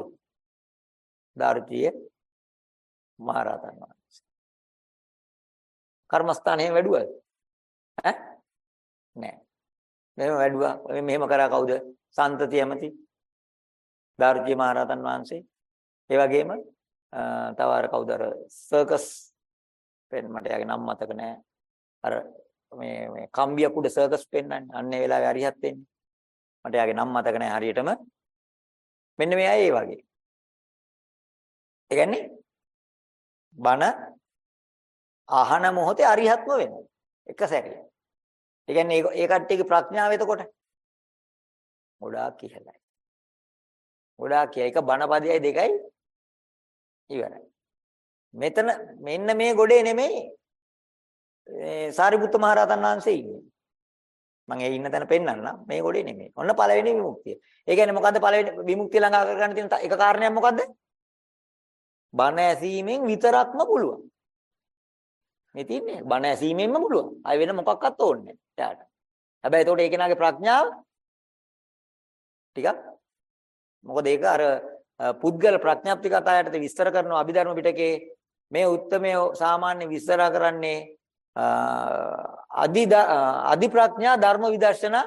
දාර්ජිය මහරහතන් වහන්සේ. කර්මස්ථානේ වැඩුවද? ඈ? නෑ. මෙහෙම වැඩුවා. මෙහෙම කරා කවුද? සන්තති ඇමති. දාර්ජිය මහරහතන් වහන්සේ. ඒ වගේම තව අර කවුද අර සර්කස් පෙන් මට යාගේ නම මතක නෑ. අර මේ මේ කම්බියක් උඩ සර්කස් පෙන්වන්නේ. අන්න ඒ වෙලාවේ අරිහත් වෙන්නේ. මට යාගේ නම මතක නැහැ හරියටම. මෙන්න මේ අය ඒ වගේ. ඒ කියන්නේ බණ අහන මොහොතේ අරිහත්ම වෙනවා. එක සැරේ. ඒ කියන්නේ ඒ කට්ටියගේ ප්‍රඥාව එතකොට ගොඩාක් ඉහළයි. ගොඩාක් කිය එක බණපදයයි දෙකයි ඉවරයි. මෙතන මෙන්න මේ ගොඩේ නෙමෙයි සාරිපුත්ත මහරහතන් වහන්සේ ඉන්නේ. මම ඒ ඉන්න තැන පෙන්වන්නම් මේ ගොඩේ නෙමෙයි. ඔන්න පළවෙනි විමුක්තිය. ඒ කියන්නේ මොකද්ද පළවෙනි විමුක්තිය ළඟා කරගන්න තියෙන එක කාරණයක් මොකද්ද? බණ ඇසීමෙන් විතරක්ම පුළුවන්. මේ තියන්නේ බණ ඇසීමෙන්ම පුළුවන්. අය වෙන මොකක්වත් ඕනේ නැහැ. හැබැයි එතකොට ඒ කෙනාගේ ප්‍රඥාව ටිකක් මොකද ඒක අර පුද්ගල ප්‍රඥාප්ති කතාවට විස්තර කරන අභිධර්ම පිටකේ මේ උත්තරමය සාමාන්‍ය විස්තර කරන්නේ අදි අදි ප්‍රඥා ධර්ම විදර්ශනා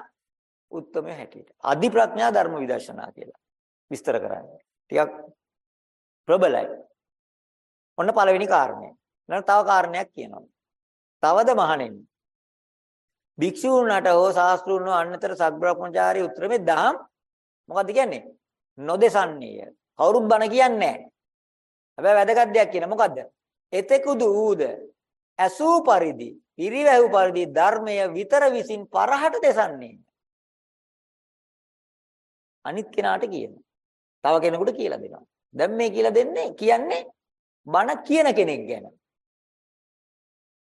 උත්තරමය හැටියට. අදි ප්‍රඥා ධර්ම විදර්ශනා කියලා විස්තර කරන්නේ. ටිකක් ප්‍රබලයි. ඔන්න පළවෙනි කාරණය. ඊළඟ තව කාරණයක් කියනවා. තවද මහණෙනි. භික්ෂූන්ට හෝ ශාස්ත්‍රුන් හෝ අන්නතර සත්බ්‍රහ්මචාරී උත්තරමේ දහම් මොකද්ද කියන්නේ? නොදෙසන්නේය. කවුරුත් බණ කියන්නේ නැහැ. හැබැයි වැදගත් දෙයක් කියන මොකද්ද? එතෙකුදු ඌද ඇසූ පරිදි පිරිවැහු පරිදි ධර්මය විතර විසින් පරහට දෙසන්නේ. අනිත් කෙනාට කියනවා. තව කෙනෙකුට කියලා දෙනවා. දැන් මේ කියලා දෙන්නේ කියන්නේ බණ කියන කෙනෙක් ගැන.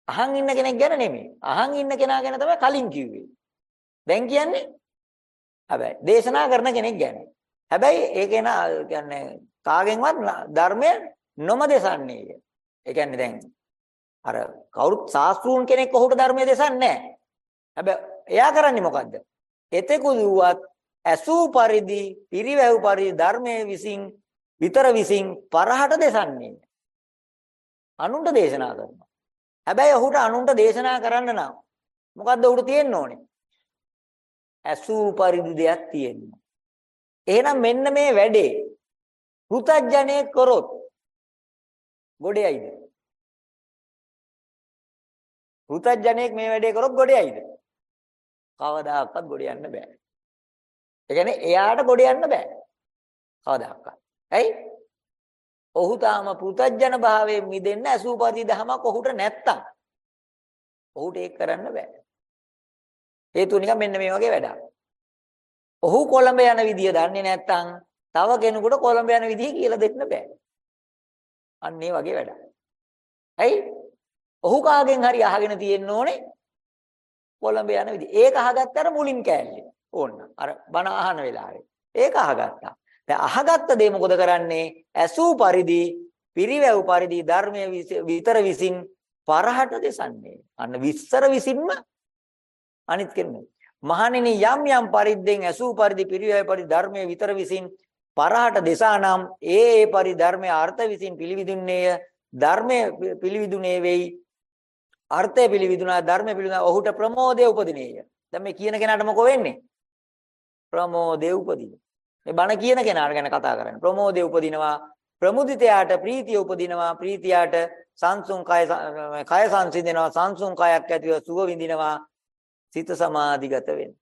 අහන් ඉන්න කෙනෙක් ගැන නෙමෙයි. අහන් ඉන්න කෙනා ගැන තමයි කලින් කිව්වේ. දැන් කියන්නේ හැබැයි දේශනා කරන කෙනෙක් ගැන. හැබැයි ඒ කෙනා කියන්නේ කාගෙන්වත් ධර්මය නොම දෙසන්නේය. ඒ කියන්නේ දැන් අර කවුරුත් ශාස්ත්‍රූන් කෙනෙක් ඔහුට ධර්මයේ දෙසන්නේ නැහැ. හැබැයි එයා කරන්නේ මොකද්ද? එතෙකු දුවත් ඇසූ පරිදි පිරිවැව් පරිදි ධර්මයේ විසින් විතර විසින් පරහට දෙසන්නේ. අනුන්ට දේශනා කරනවා. හැබැයි ඔහුට අනුන්ට දේශනා කරන්න නම් මොකද්ද ඔහුට තියෙන්න ඕනේ? ඇසූ පරිදි දෙයක් තියෙනවා. එහෙනම් මෙන්න මේ වැඩේ පෘතජ්ජනේ කරොත් ගොඩේයිද? පෘතජ්ජනේක් මේ වැඩේ කරොත් ගොඩේයිද? කවදාකවත් ගොඩ යන්න බෑ. ඒ කියන්නේ එයාට ගොඩ යන්න බෑ. කවදාකවත්. ඇයි? ඔහු තාම පෘතජ්ජන භාවයෙන් මිදෙන්න අසූපදී දහමක් ඔහුට නැත්තම් ඔහුට ඒක කරන්න බෑ. හේතුව නිකන් මෙන්න මේ වගේ වැඩක්. ඔහු කොළඹ යන විදිය දන්නේ නැත්නම් තව කෙනෙකුට කොළඹ යන විදිය කියලා දෙන්න බෑ. අන්න ඒ වගේ වැඩක්. ඇයි? ඔහු කාගෙන් හරි අහගෙන තියෙන්න ඕනේ කොළඹ යන විදිය. ඒක අහගත්තර මුලින් කෑල්ලේ. ඕන්න. අර බණ අහන වෙලාවේ. ඒක අහගත්තා. දැන් අහගත්ත දේ මොකද කරන්නේ? ඇසූ පරිදි පිරිවැව් පරිදි ධර්මයේ විතර විසින් පරහට දෙසන්නේ. අන්න විස්තර විසින්ම අනිත් කෙනෙක්. මහණෙනි යම් යම් පරිද්දෙන් ඇසූ පරිදි පිරිවැය පරිදි ධර්මයේ විතර විසින් පරහට දෙසානම් ඒ ඒ පරිධර්මයේ අර්ථ විසින් පිළිවිදුන්නේය ධර්මයේ පිළිවිදුනේ වෙයි. අර්ථය පිළිවිදුනා ධර්මය පිළිවිදුනා ඔහුට ප්‍රමෝදය උපදිනේය. දැන් මේ කියන කෙනාට මොකෝ වෙන්නේ? ප්‍රමෝදය උපදින මේ බණ කියන කෙනාට ගැන කතා කරන්නේ. ප්‍රමෝදය උපදිනවා. ප්‍රමුදිතයාට ප්‍රීතිය උපදිනවා. ප්‍රීතියට සංසුන් කය කය සංසිඳෙනවා. සංසුන් කයක් ඇතිව සුව විඳිනවා. සිත සමාධිගත වෙනවා.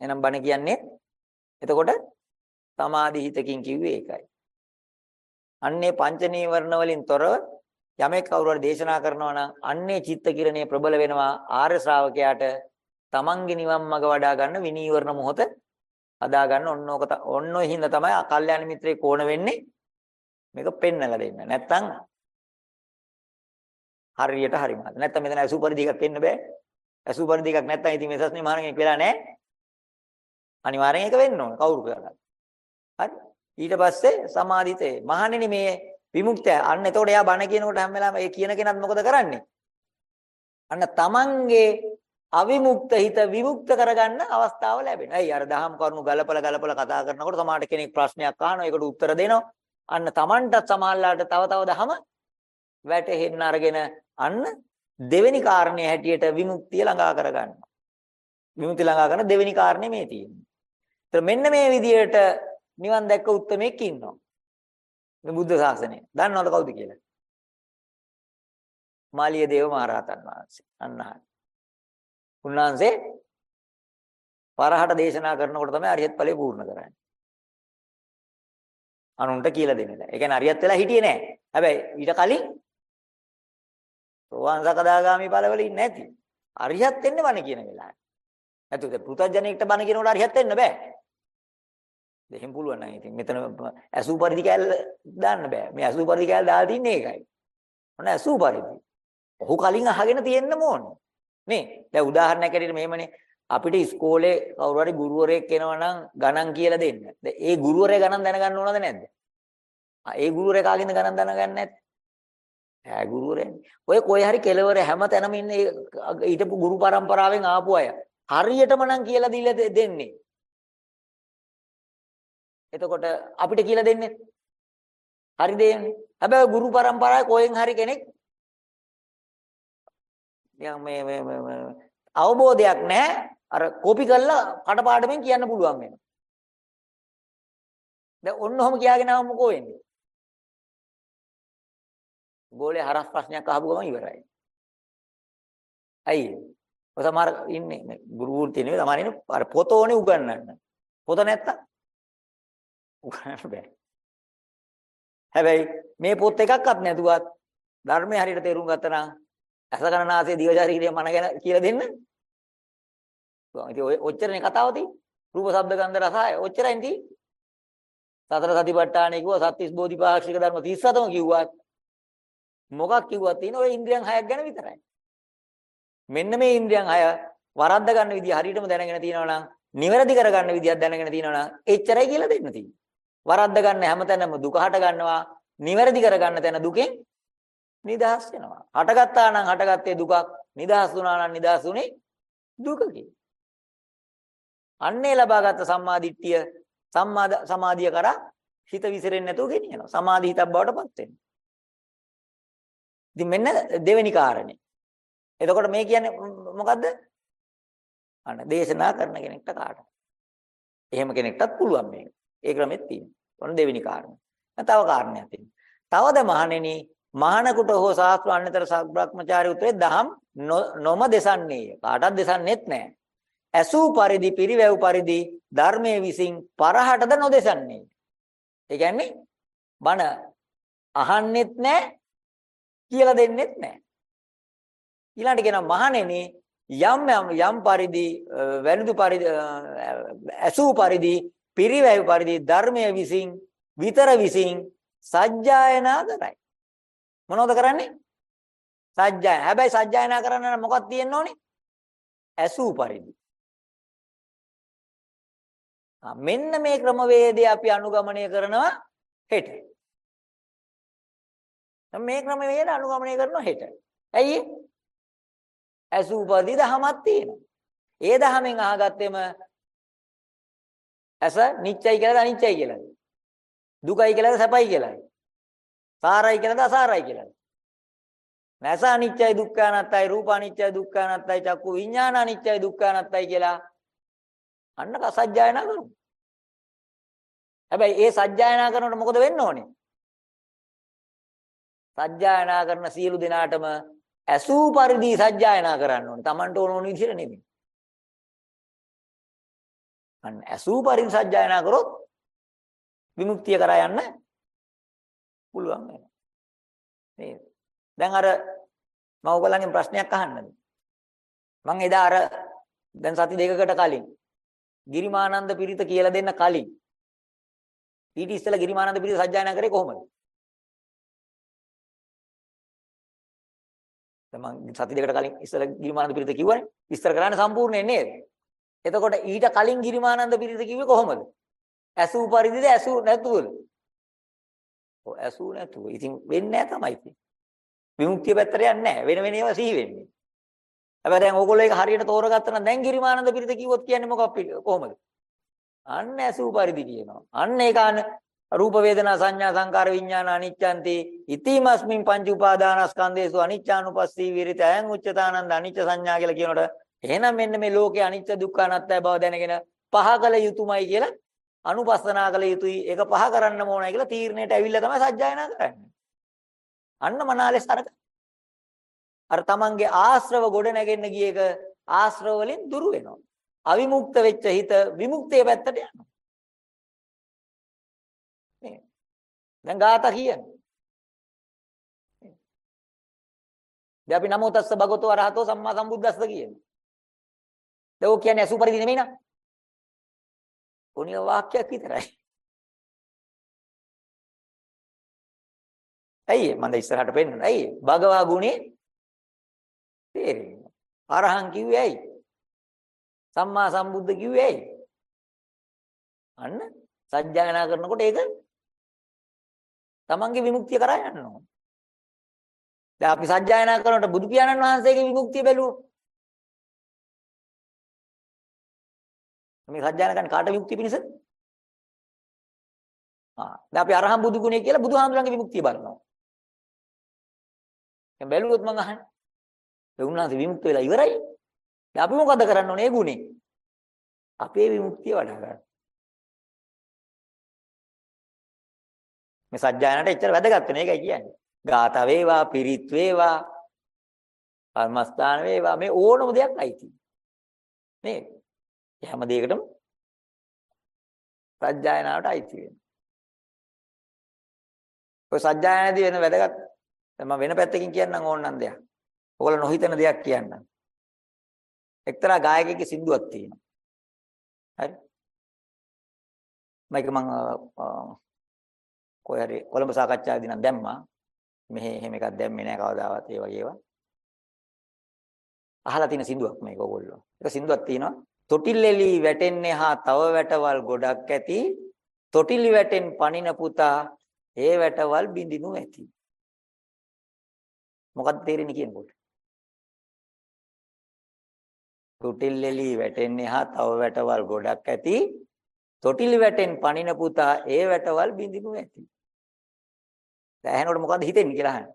එහෙනම් බණ කියන්නේ එතකොට සමාධි හිතකින් කිව්වේ ඒකයි. අන්නේ පංච නීවරණ වලින් තොරව යමෙක් කවුරු හරි දේශනා කරනවා නම් අන්නේ චිත්ත කිරණේ ප්‍රබල වෙනවා ආර්ය ශ්‍රාවකයාට තමන්ගේ නිවන් මඟ වඩා ගන්න විනීවරණ මොහොත හදා ගන්න ඔන්න ඕක ඔන්න ඔය හින්දා තමයි අකල්යාණ මිත්‍රේ කෝණ වෙන්නේ මේක පෙන්නලා දෙන්න. නැත්තම් හරියට හරිමද. නැත්තම් මෙතන අසුපරිදි එකක් එන්න බෑ. ඇසු පරිදි එකක් නැත්නම් ඉතින් මේ සස්නේ මහණෙක් වෙලා නැහැ. අනිවාර්යෙන් ඒක වෙන්න ඕන කවුරු කරලා. හරි. ඊට පස්සේ සමාධිතේ මහණෙනි මේ විමුක්තය අන්න එතකොට එයා බණ කියනකොට හැම වෙලාවෙම ඒ කියන කෙනත් මොකද කරන්නේ? අන්න තමන්ගේ අවිමුක්ත හිත විමුක්ත කරගන්න අවස්ථාව ලැබෙනවා. ඇයි අර දහම් කරුණු ගලපලා ගලපලා කතා කරනකොට සමහරට කෙනෙක් ප්‍රශ්නයක් අහනවා ඒකට උත්තර දෙනවා. අන්න තමන්ටත් සමහරලාට තව තව දහම වැටහෙන්න අරගෙන අන්න දෙවෙනි කාරණේ හැටියට විමුක්තිය ළඟා කරගන්නවා. විමුක්තිය ළඟා කරන දෙවෙනි කාරණේ මේ තියෙන්නේ. ඒතර මෙන්න මේ විදිහට නිවන් දැක්ක උත්මයෙක් ඉන්නවා. මේ බුද්ධ ශාසනය. දන්නවද කවුද කියලා? මාලිය දේව මහරහතන් වහන්සේ. අන්න හරි. උන්වහන්සේ පරහට දේශනා කරනකොට තමයි අරියත් ඵලය පූර්ණ කරන්නේ. අනුන්ට කියලා දෙන්නේ නැහැ. ඒ කියන්නේ අරියත් වෙලා හිටියේ නැහැ. හැබැයි ඊට කලින් සෝවාන් සකදාගාමි ඵලවල ඉන්නේ නැති. අරියත් වෙන්නේ වණ කියන වෙලාවේ. නැතුද පෘථජනෙක්ට බණ කියනකොට අරියත් වෙන්න බෑ. දෙහිම් පුළුවන් නම් ඉතින් මෙතන ඇසු පරිදි කැල දාන්න බෑ. මේ ඇසු පරිදි කැල දාලා තින්නේ ඒකයි. මොන ඇසු පරිදි. ඔහු කලින් අහගෙන තියෙන්න ඕනේ. නේ. දැන් උදාහරණයක් ඇටියට මෙහෙමනේ අපිට ඉස්කෝලේ කවුරු හරි ගුරුවරයෙක් එනවා නම් ගණන් කියලා දෙන්න. දැන් ඒ ගුරුවරයා ගණන් දැනගන්න ඕනද නැද්ද? ආ ඒ ගුරුවරයා කාගෙන්ද ගණන් දැනගන්නේ නැත්තේ? ඈ ගුරුවරයනේ. ඔය කොයි හරි කෙලවර හැම තැනම ඉන්නේ ඊටපු ගුරු පරම්පරාවෙන් ආපු අය. හරියටම නම් කියලා දීලා දෙන්නේ. එතකොට අපිට කියලා දෙන්නේ හරි දෙන්නේ. හැබැයි ගුරු පරම්පරාවේ කොහෙන් හරි කෙනෙක් නිකන් මේ මේ මේ අවබෝධයක් නැහැ. අර කොපි කරලා කටපාඩමින් කියන්න පුළුවන් වෙනවා. දැන් ඔන්න ඔහම කියාගෙන ආව මොකෝ වෙන්නේ? ගෝලේ හරස් ප්‍රශ්නයක් අහපු ගමන් ඉවරයි. ඇයි? ඔය සමහර ඉන්නේ මේ ගුරු වෘත්ති නෙවෙයි සමහර ඉන්නේ අර පොත ඕනේ උගන්වන්න. පොත නැත්තම් උගන්වන්න බෑ. හැබැයි මේ පොත් එකක්වත් නැතුවත් ධර්මයේ හරියට තේරුම් ගත්තා නම් අසකරණාසේ දිව ශරීරය මන ගැන කියලා දෙන්න. ඉතින් ඔය ඔච්චරනේ කතාව තියෙන්නේ. රූප ශබ්ද ගන්ධ රසය ඔච්චරයි තියෙන්නේ. සතර සතිපට්ඨානෙ කිව්වා සත්‍තිස් බෝධිපාක්ෂික ධර්ම 37ම කිව්වත් මොකක් කිව්වත් තියෙන ඔය ඉන්ද්‍රියන් හයක් ගැන විතරයි. මෙන්න මේ ඉන්ද්‍රියන් හය වරද්ද ගන්න විදිය හරියටම දැනගෙන තියෙනවා නම් නිවැරදි කරගන්න විදියක් දැනගෙන තියෙනවා නම් එච්චරයි කියලා දෙන්න තියෙන්නේ. වරද්ද ගන්න හැමතැනම දුක හට ගන්නවා නිවැරදි කරගන්න තැන දුකෙන් නිදහස් වෙනවා. හටගත්තා නම් හටගත්තේ දුකක් නිදහස් වුණා නම් නිදහස් උනේ දුකකින්. අන්නේ ලබාගත් සම්මා දිට්ඨිය සම්මා සමාධිය කරා හිත විසිරෙන්නේ නැතුව ගෙනියනවා. සමාධි හිතක් බවට පත් වෙනවා. ඉතින් මෙන්න දෙවෙනි කාරණේ. එතකොට මේ කියන්නේ මොකද්ද? අන්න දේශනා කරන කෙනෙක්ට කාටද? එහෙම කෙනෙක්ටත් පුළුවන් මේක. ඒ ක්‍රමෙත් තියෙනවා. ඔන්න දෙවෙනි කාරණේ. තව කාරණයක් තියෙනවා. තවද මහණෙනි මහානකුට හෝ ශාස්ත්‍ර අන්නතර සබ්‍රක්‍මචාරී උත්‍රේ දහම් නොම දෙසන්නේය. කාටවත් දෙසන්නේත් නැහැ. ඇසූ පරිදි පිරිවැව් පරිදි ධර්මයේ විසින් පරහටද නොදෙසන්නේ. ඒ කියන්නේ බණ අහන්නෙත් නැහැ කියලා දෙන්නෙත් නැහැ. ඊළඟට කියනවා මහණෙනි යම් යම් පරිදි වැළුදු පරිදි ඇසූ පරිදි පිරිවැව් පරිදි ධර්මයේ විසින් විතර විසින් සජ්ජායනා කරයි. මොනවද කරන්නේ? සජ්ජාය. හැබැයි සජ්ජායනා කරන්න නම් මොකක්ද තියෙන්න ඕනේ? ඇසූ පරිදි. මෙන්න මේ ක්‍රමවේදය අපි අනුගමනය කරනවා හෙට. මේ ක්‍රමවේද අනුගමනය කරනවා හෙට. ඇයි? ඇසූපදී දහමක් තියෙනවා. ඒ දහමෙන් අහගත්තෙම ඇස නිච්චයි කියලාද අනිච්චයි කියලාද? දුකයි කියලාද සැපයි කියලාද? සාරයි කියලාද අසාරයි කියලාද? නැස අනිච්චයි දුක්ඛ අනාත්තයි රූප අනිච්චයි දුක්ඛ අනාත්තයි චක්කු විඥාන අනිච්චයි දුක්ඛ අනාත්තයි කියලා අන්න සජ්ජායනා කරමු. හැබැයි ඒ සජ්ජායනා කරනකොට මොකද වෙන්න ඕනේ? සජ්ජායනා කරන සියලු දෙනාටම ඇසූ පරිදි සජ්ජායනා කරන්න ඕනේ. Tamanට ඕන ඕන විදිහට නෙමෙයි. අන්න ඇසූ පරිදි සජ්ජායනා කරොත් විමුක්තිය කරා යන්න පුළුවන් වෙනවා. නේද? දැන් අර මම ඔයගලන්ගෙන් ප්‍රශ්නයක් අහන්නද? මම එදා අර දැන් සති දෙකකට කලින් ගිරිමානන්ද පිරිත කියලා දෙන්න කලින් ඊට ඉස්සෙල්ලා ගිරිමානන්ද පිරිත සජ්ජායනා කරේ කොහොමද? දැන් මම සති දෙකකට කලින් ඉස්සෙල්ලා ගිරිමානන්ද පිරිත කිව්වනේ. විස්තර කරන්න සම්පූර්ණයෙන් නේද? එතකොට ඊට කලින් ගිරිමානන්ද පිරිත කිව්වේ කොහොමද? ඇසූ පරිදිද ඇසූ නැතුවද? ඔව් ඇසූ නැතුව. ඉතින් වෙන්නේ නැහැ තමයි ඉතින්. විමුක්තිය පැත්තට යන්නේ නැහැ. වෙන වෙන ඒවා සිහි වෙන්නේ. හැබැයි දැන් ඕගොල්ලෝ ඒක හරියට තෝරගත්තා නම් දැන් ගිරිමානන්ද පිරිත කිව්වොත් කියන්නේ මොකක්ද කොහොමද? අන්න ඇසූ පරිදි කියනවා. අන්න ඒකාන රූප වේදනා සංඥා සංකාර විඥාන අනිච්ඡන්ති ඉතිමස්මින් පංච උපාදානස්කන්ධේසු අනිච්චානුපස්සී විරිත අයං උච්චතානන්ද අනිච්ච සංඥා කියලා කියනකොට එහෙනම් මෙන්න මේ ලෝකේ අනිච්ච දුක්ඛ අනාත්තය බව දැනගෙන පහ කළ යුතුයමයි කියලා අනුපස්සනා කළ යුතුයි ඒක පහ කරන්න ඕනයි කියලා තීරණයට ඇවිල්ලා තමයි සත්‍යයනා කරන්නේ. අන්න මනාලේ සරක. අර තමන්ගේ ආශ්‍රව ගොඩ නැගෙන්න ගිය එක ආශ්‍රව වලින් දුරු වෙනවා. අවිමුක්ත වෙච්ච හිත විමුක්තිය පැත්තට යනවා. නේ. දැන් ගාථා කියන්නේ. දැන් අපි නමෝ තස්ස භගවතු අරහතෝ සම්මා සම්බුද්දස්ස කියන්නේ. දැන් ඔය කියන්නේ අසුපරිදි නෙමෙයි නා. ඕනිය වාක්‍යයක් විතරයි. ඇයි මම ඉස්සරහට පෙන්නන. ඇයි? භගවා ගුණේ තේරෙන්නේ. අරහං කිව්වේ ඇයි? සම්මා සම්බුද්ධ කිව්වේ ඇයි? අන්න සත්‍යයනා කරනකොට ඒක තමන්ගේ විමුක්තිය කරා යන්න ඕන. දැන් අපි සත්‍යයනා කරනකොට බුදු පියාණන් වහන්සේගේ විමුක්තිය බැලුවොත් මේ සත්‍යයනා කරන කාට විමුක්තිය පිණිස? ආ දැන් අපි අරහම් බුදු ගුණය කියලා බුදුහාමුදුරන්ගේ විමුක්තිය බලනවා. දැන් බැලුවොත් මං අහන්නේ. ඒ උන්වහන්සේ විමුක්ත වෙලා ඉවරයි. දැන් අපි මොකද කරන්න ඕනේ ඒ ගුණේ? අපේ විමුක්තිය වඩා ගන්න. මේ සත්‍යයනට එච්චර වැදගත් වෙන එකයි කියන්නේ. ගාත වේවා, පිරිත් වේවා, කර්මස්ථාන වේවා මේ ඕනම දෙයක් අයිති. නේද? හැම දෙයකටම සත්‍යයනාවට අයිති වෙනවා. ඔය සත්‍යයනදී වෙන වැදගත් මම වෙන පැත්තකින් කියන්නම් ඕනනම් දෙයක්. ඔයගොල්ලෝ නොහිතන දෙයක් කියන්නම්. එක්තරා ගායකයෙක්ගේ සින්දුවක් තියෙනවා. හරි. මයික මම කොහේ හරි කොළඹ සාකච්ඡාවේදී නම් දැම්මා. මෙහෙ එහෙම එකක් දැම්මේ නැහැ කවදාවත් ඒ වගේ ඒවා. අහලා තියෙන සින්දුවක් මේක ඔයගොල්ලෝ. ඒක සින්දුවක් තියෙනවා. තොටිල්ලෙලි වැටෙන්නේ හා තව වැටවල් ගොඩක් ඇති. තොටිලි වැටෙන් පනින පුතා ඒ වැටවල් බිඳිනු ඇති. මොකක්ද තේරෙන්නේ කියනකොට? තොටිල්ලෙලි වැටෙන්නේ හා තව වැටවල් ගොඩක් ඇති. තොටිලි වැටෙන් පනින පුතා ඒ වැටවල් බිඳිනු ඇති. දැන් ඇහෙනකොට මොකද්ද හිතෙන්නේ කියලා අහන්න.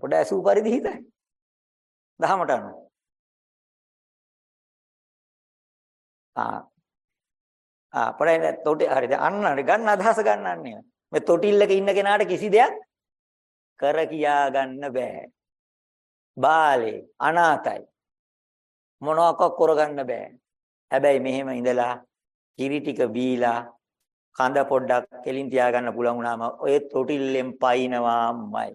පොඩ ඇසූ පරිදි හිතයි. දහමට අනුව. ආ ආ පොඩේ තොටි හරිද අන්න හරි ගන්න අදහස ගන්නන්නේ. මේ තොටිල්ලක ඉන්න කෙනාට කිසි දෙයක් කර කියා ගන්න බෑ. බාලේ අනාතයි. මොනවාක් කරගන්න බෑ. හැබැයි මෙහෙම ඉඳලා කිරි ටික බීලා කඳ පොඩ්ඩක් කෙලින් තියාගන්න පුළුවන් වුණාම ඔය තොටිල්ලෙන් පයින්නවාමයි.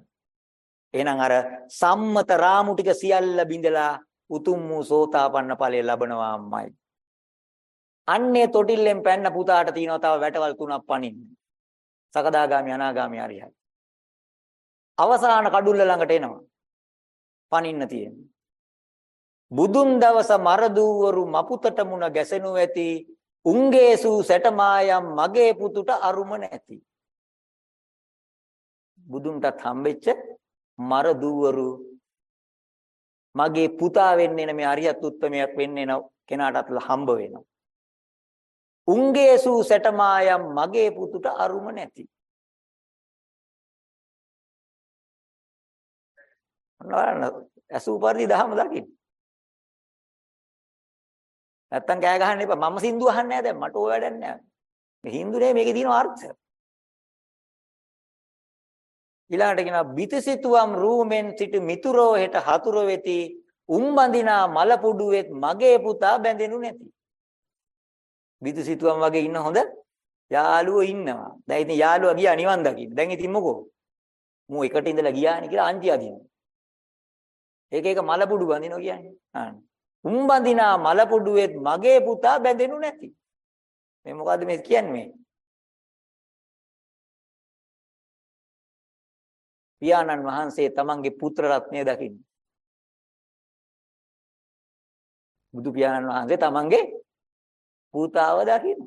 එහෙනම් අර සම්මත රාමු ටික සියල්ල බිඳලා උතුම් වූ සෝතාපන්න ඵලය ලබනවාමයි. අන්නේ තොටිල්ලෙන් පැන්න පුතාට තියෙනවා තව වැටවල් තුනක් පනින්න. සකදාගාමි අනාගාමි අරියයි. අවසාන කඩුල්ල ළඟට එනවා. පනින්න තියෙන්නේ. බුදුන් දවස මරදූවරු මපුතට මුණ ගැසෙනු ඇති උංගේසු සැටමායම් මගේ පුතුට අරුම නැති. බුදුන්ටත් හම්බෙච්ච මරදූවරු මගේ පුතා වෙන්නේ නැ මේ අරියත් උත්තමයක් වෙන්නේ නැ කෙනාටත් හම්බ වෙනවා. උංගේසු සැටමායම් මගේ පුතුට අරුම නැති. ඔන්න ඇසූ පරිදි දහම දකින්න. නැත්තම් කෑ ගහන්න එපා. මම සින්දු අහන්නේ නැහැ දැන්. මට ඕය වැඩක් නැහැ. මේ හින්දු නේ මේකේ තියෙන අර්ථය. ඊළඟට කියනවා බිතසිතුවම් රූමෙන් සිට මිතුරෝ හෙට හතුරු වෙති. උම්බඳිනා මල පුඩුවෙත් මගේ පුතා බැඳෙනු නැති. බිතසිතුවම් වගේ ඉන්න හොඳ යාළුවෝ ඉන්නවා. දැන් ඉතින් යාළුවා ගියා නිවන් දකින්න. දැන් ඉතින් මොකෝ? මූ එකට ඉඳලා ගියානේ කියලා අන්ති අදිනවා. ඒක ඒක මල පුඩු බඳිනවා කියන්නේ. ආ උම්බඳිනා මලපොඩුවෙත් මගේ පුතා බැඳෙනු නැති. මේ මොකද්ද මේ කියන්නේ? පියාණන් වහන්සේ තමන්ගේ පුත්‍ර රත්නය දකින්න. බුදු පියාණන් වහන්සේ තමන්ගේ පුතාව දකින්න.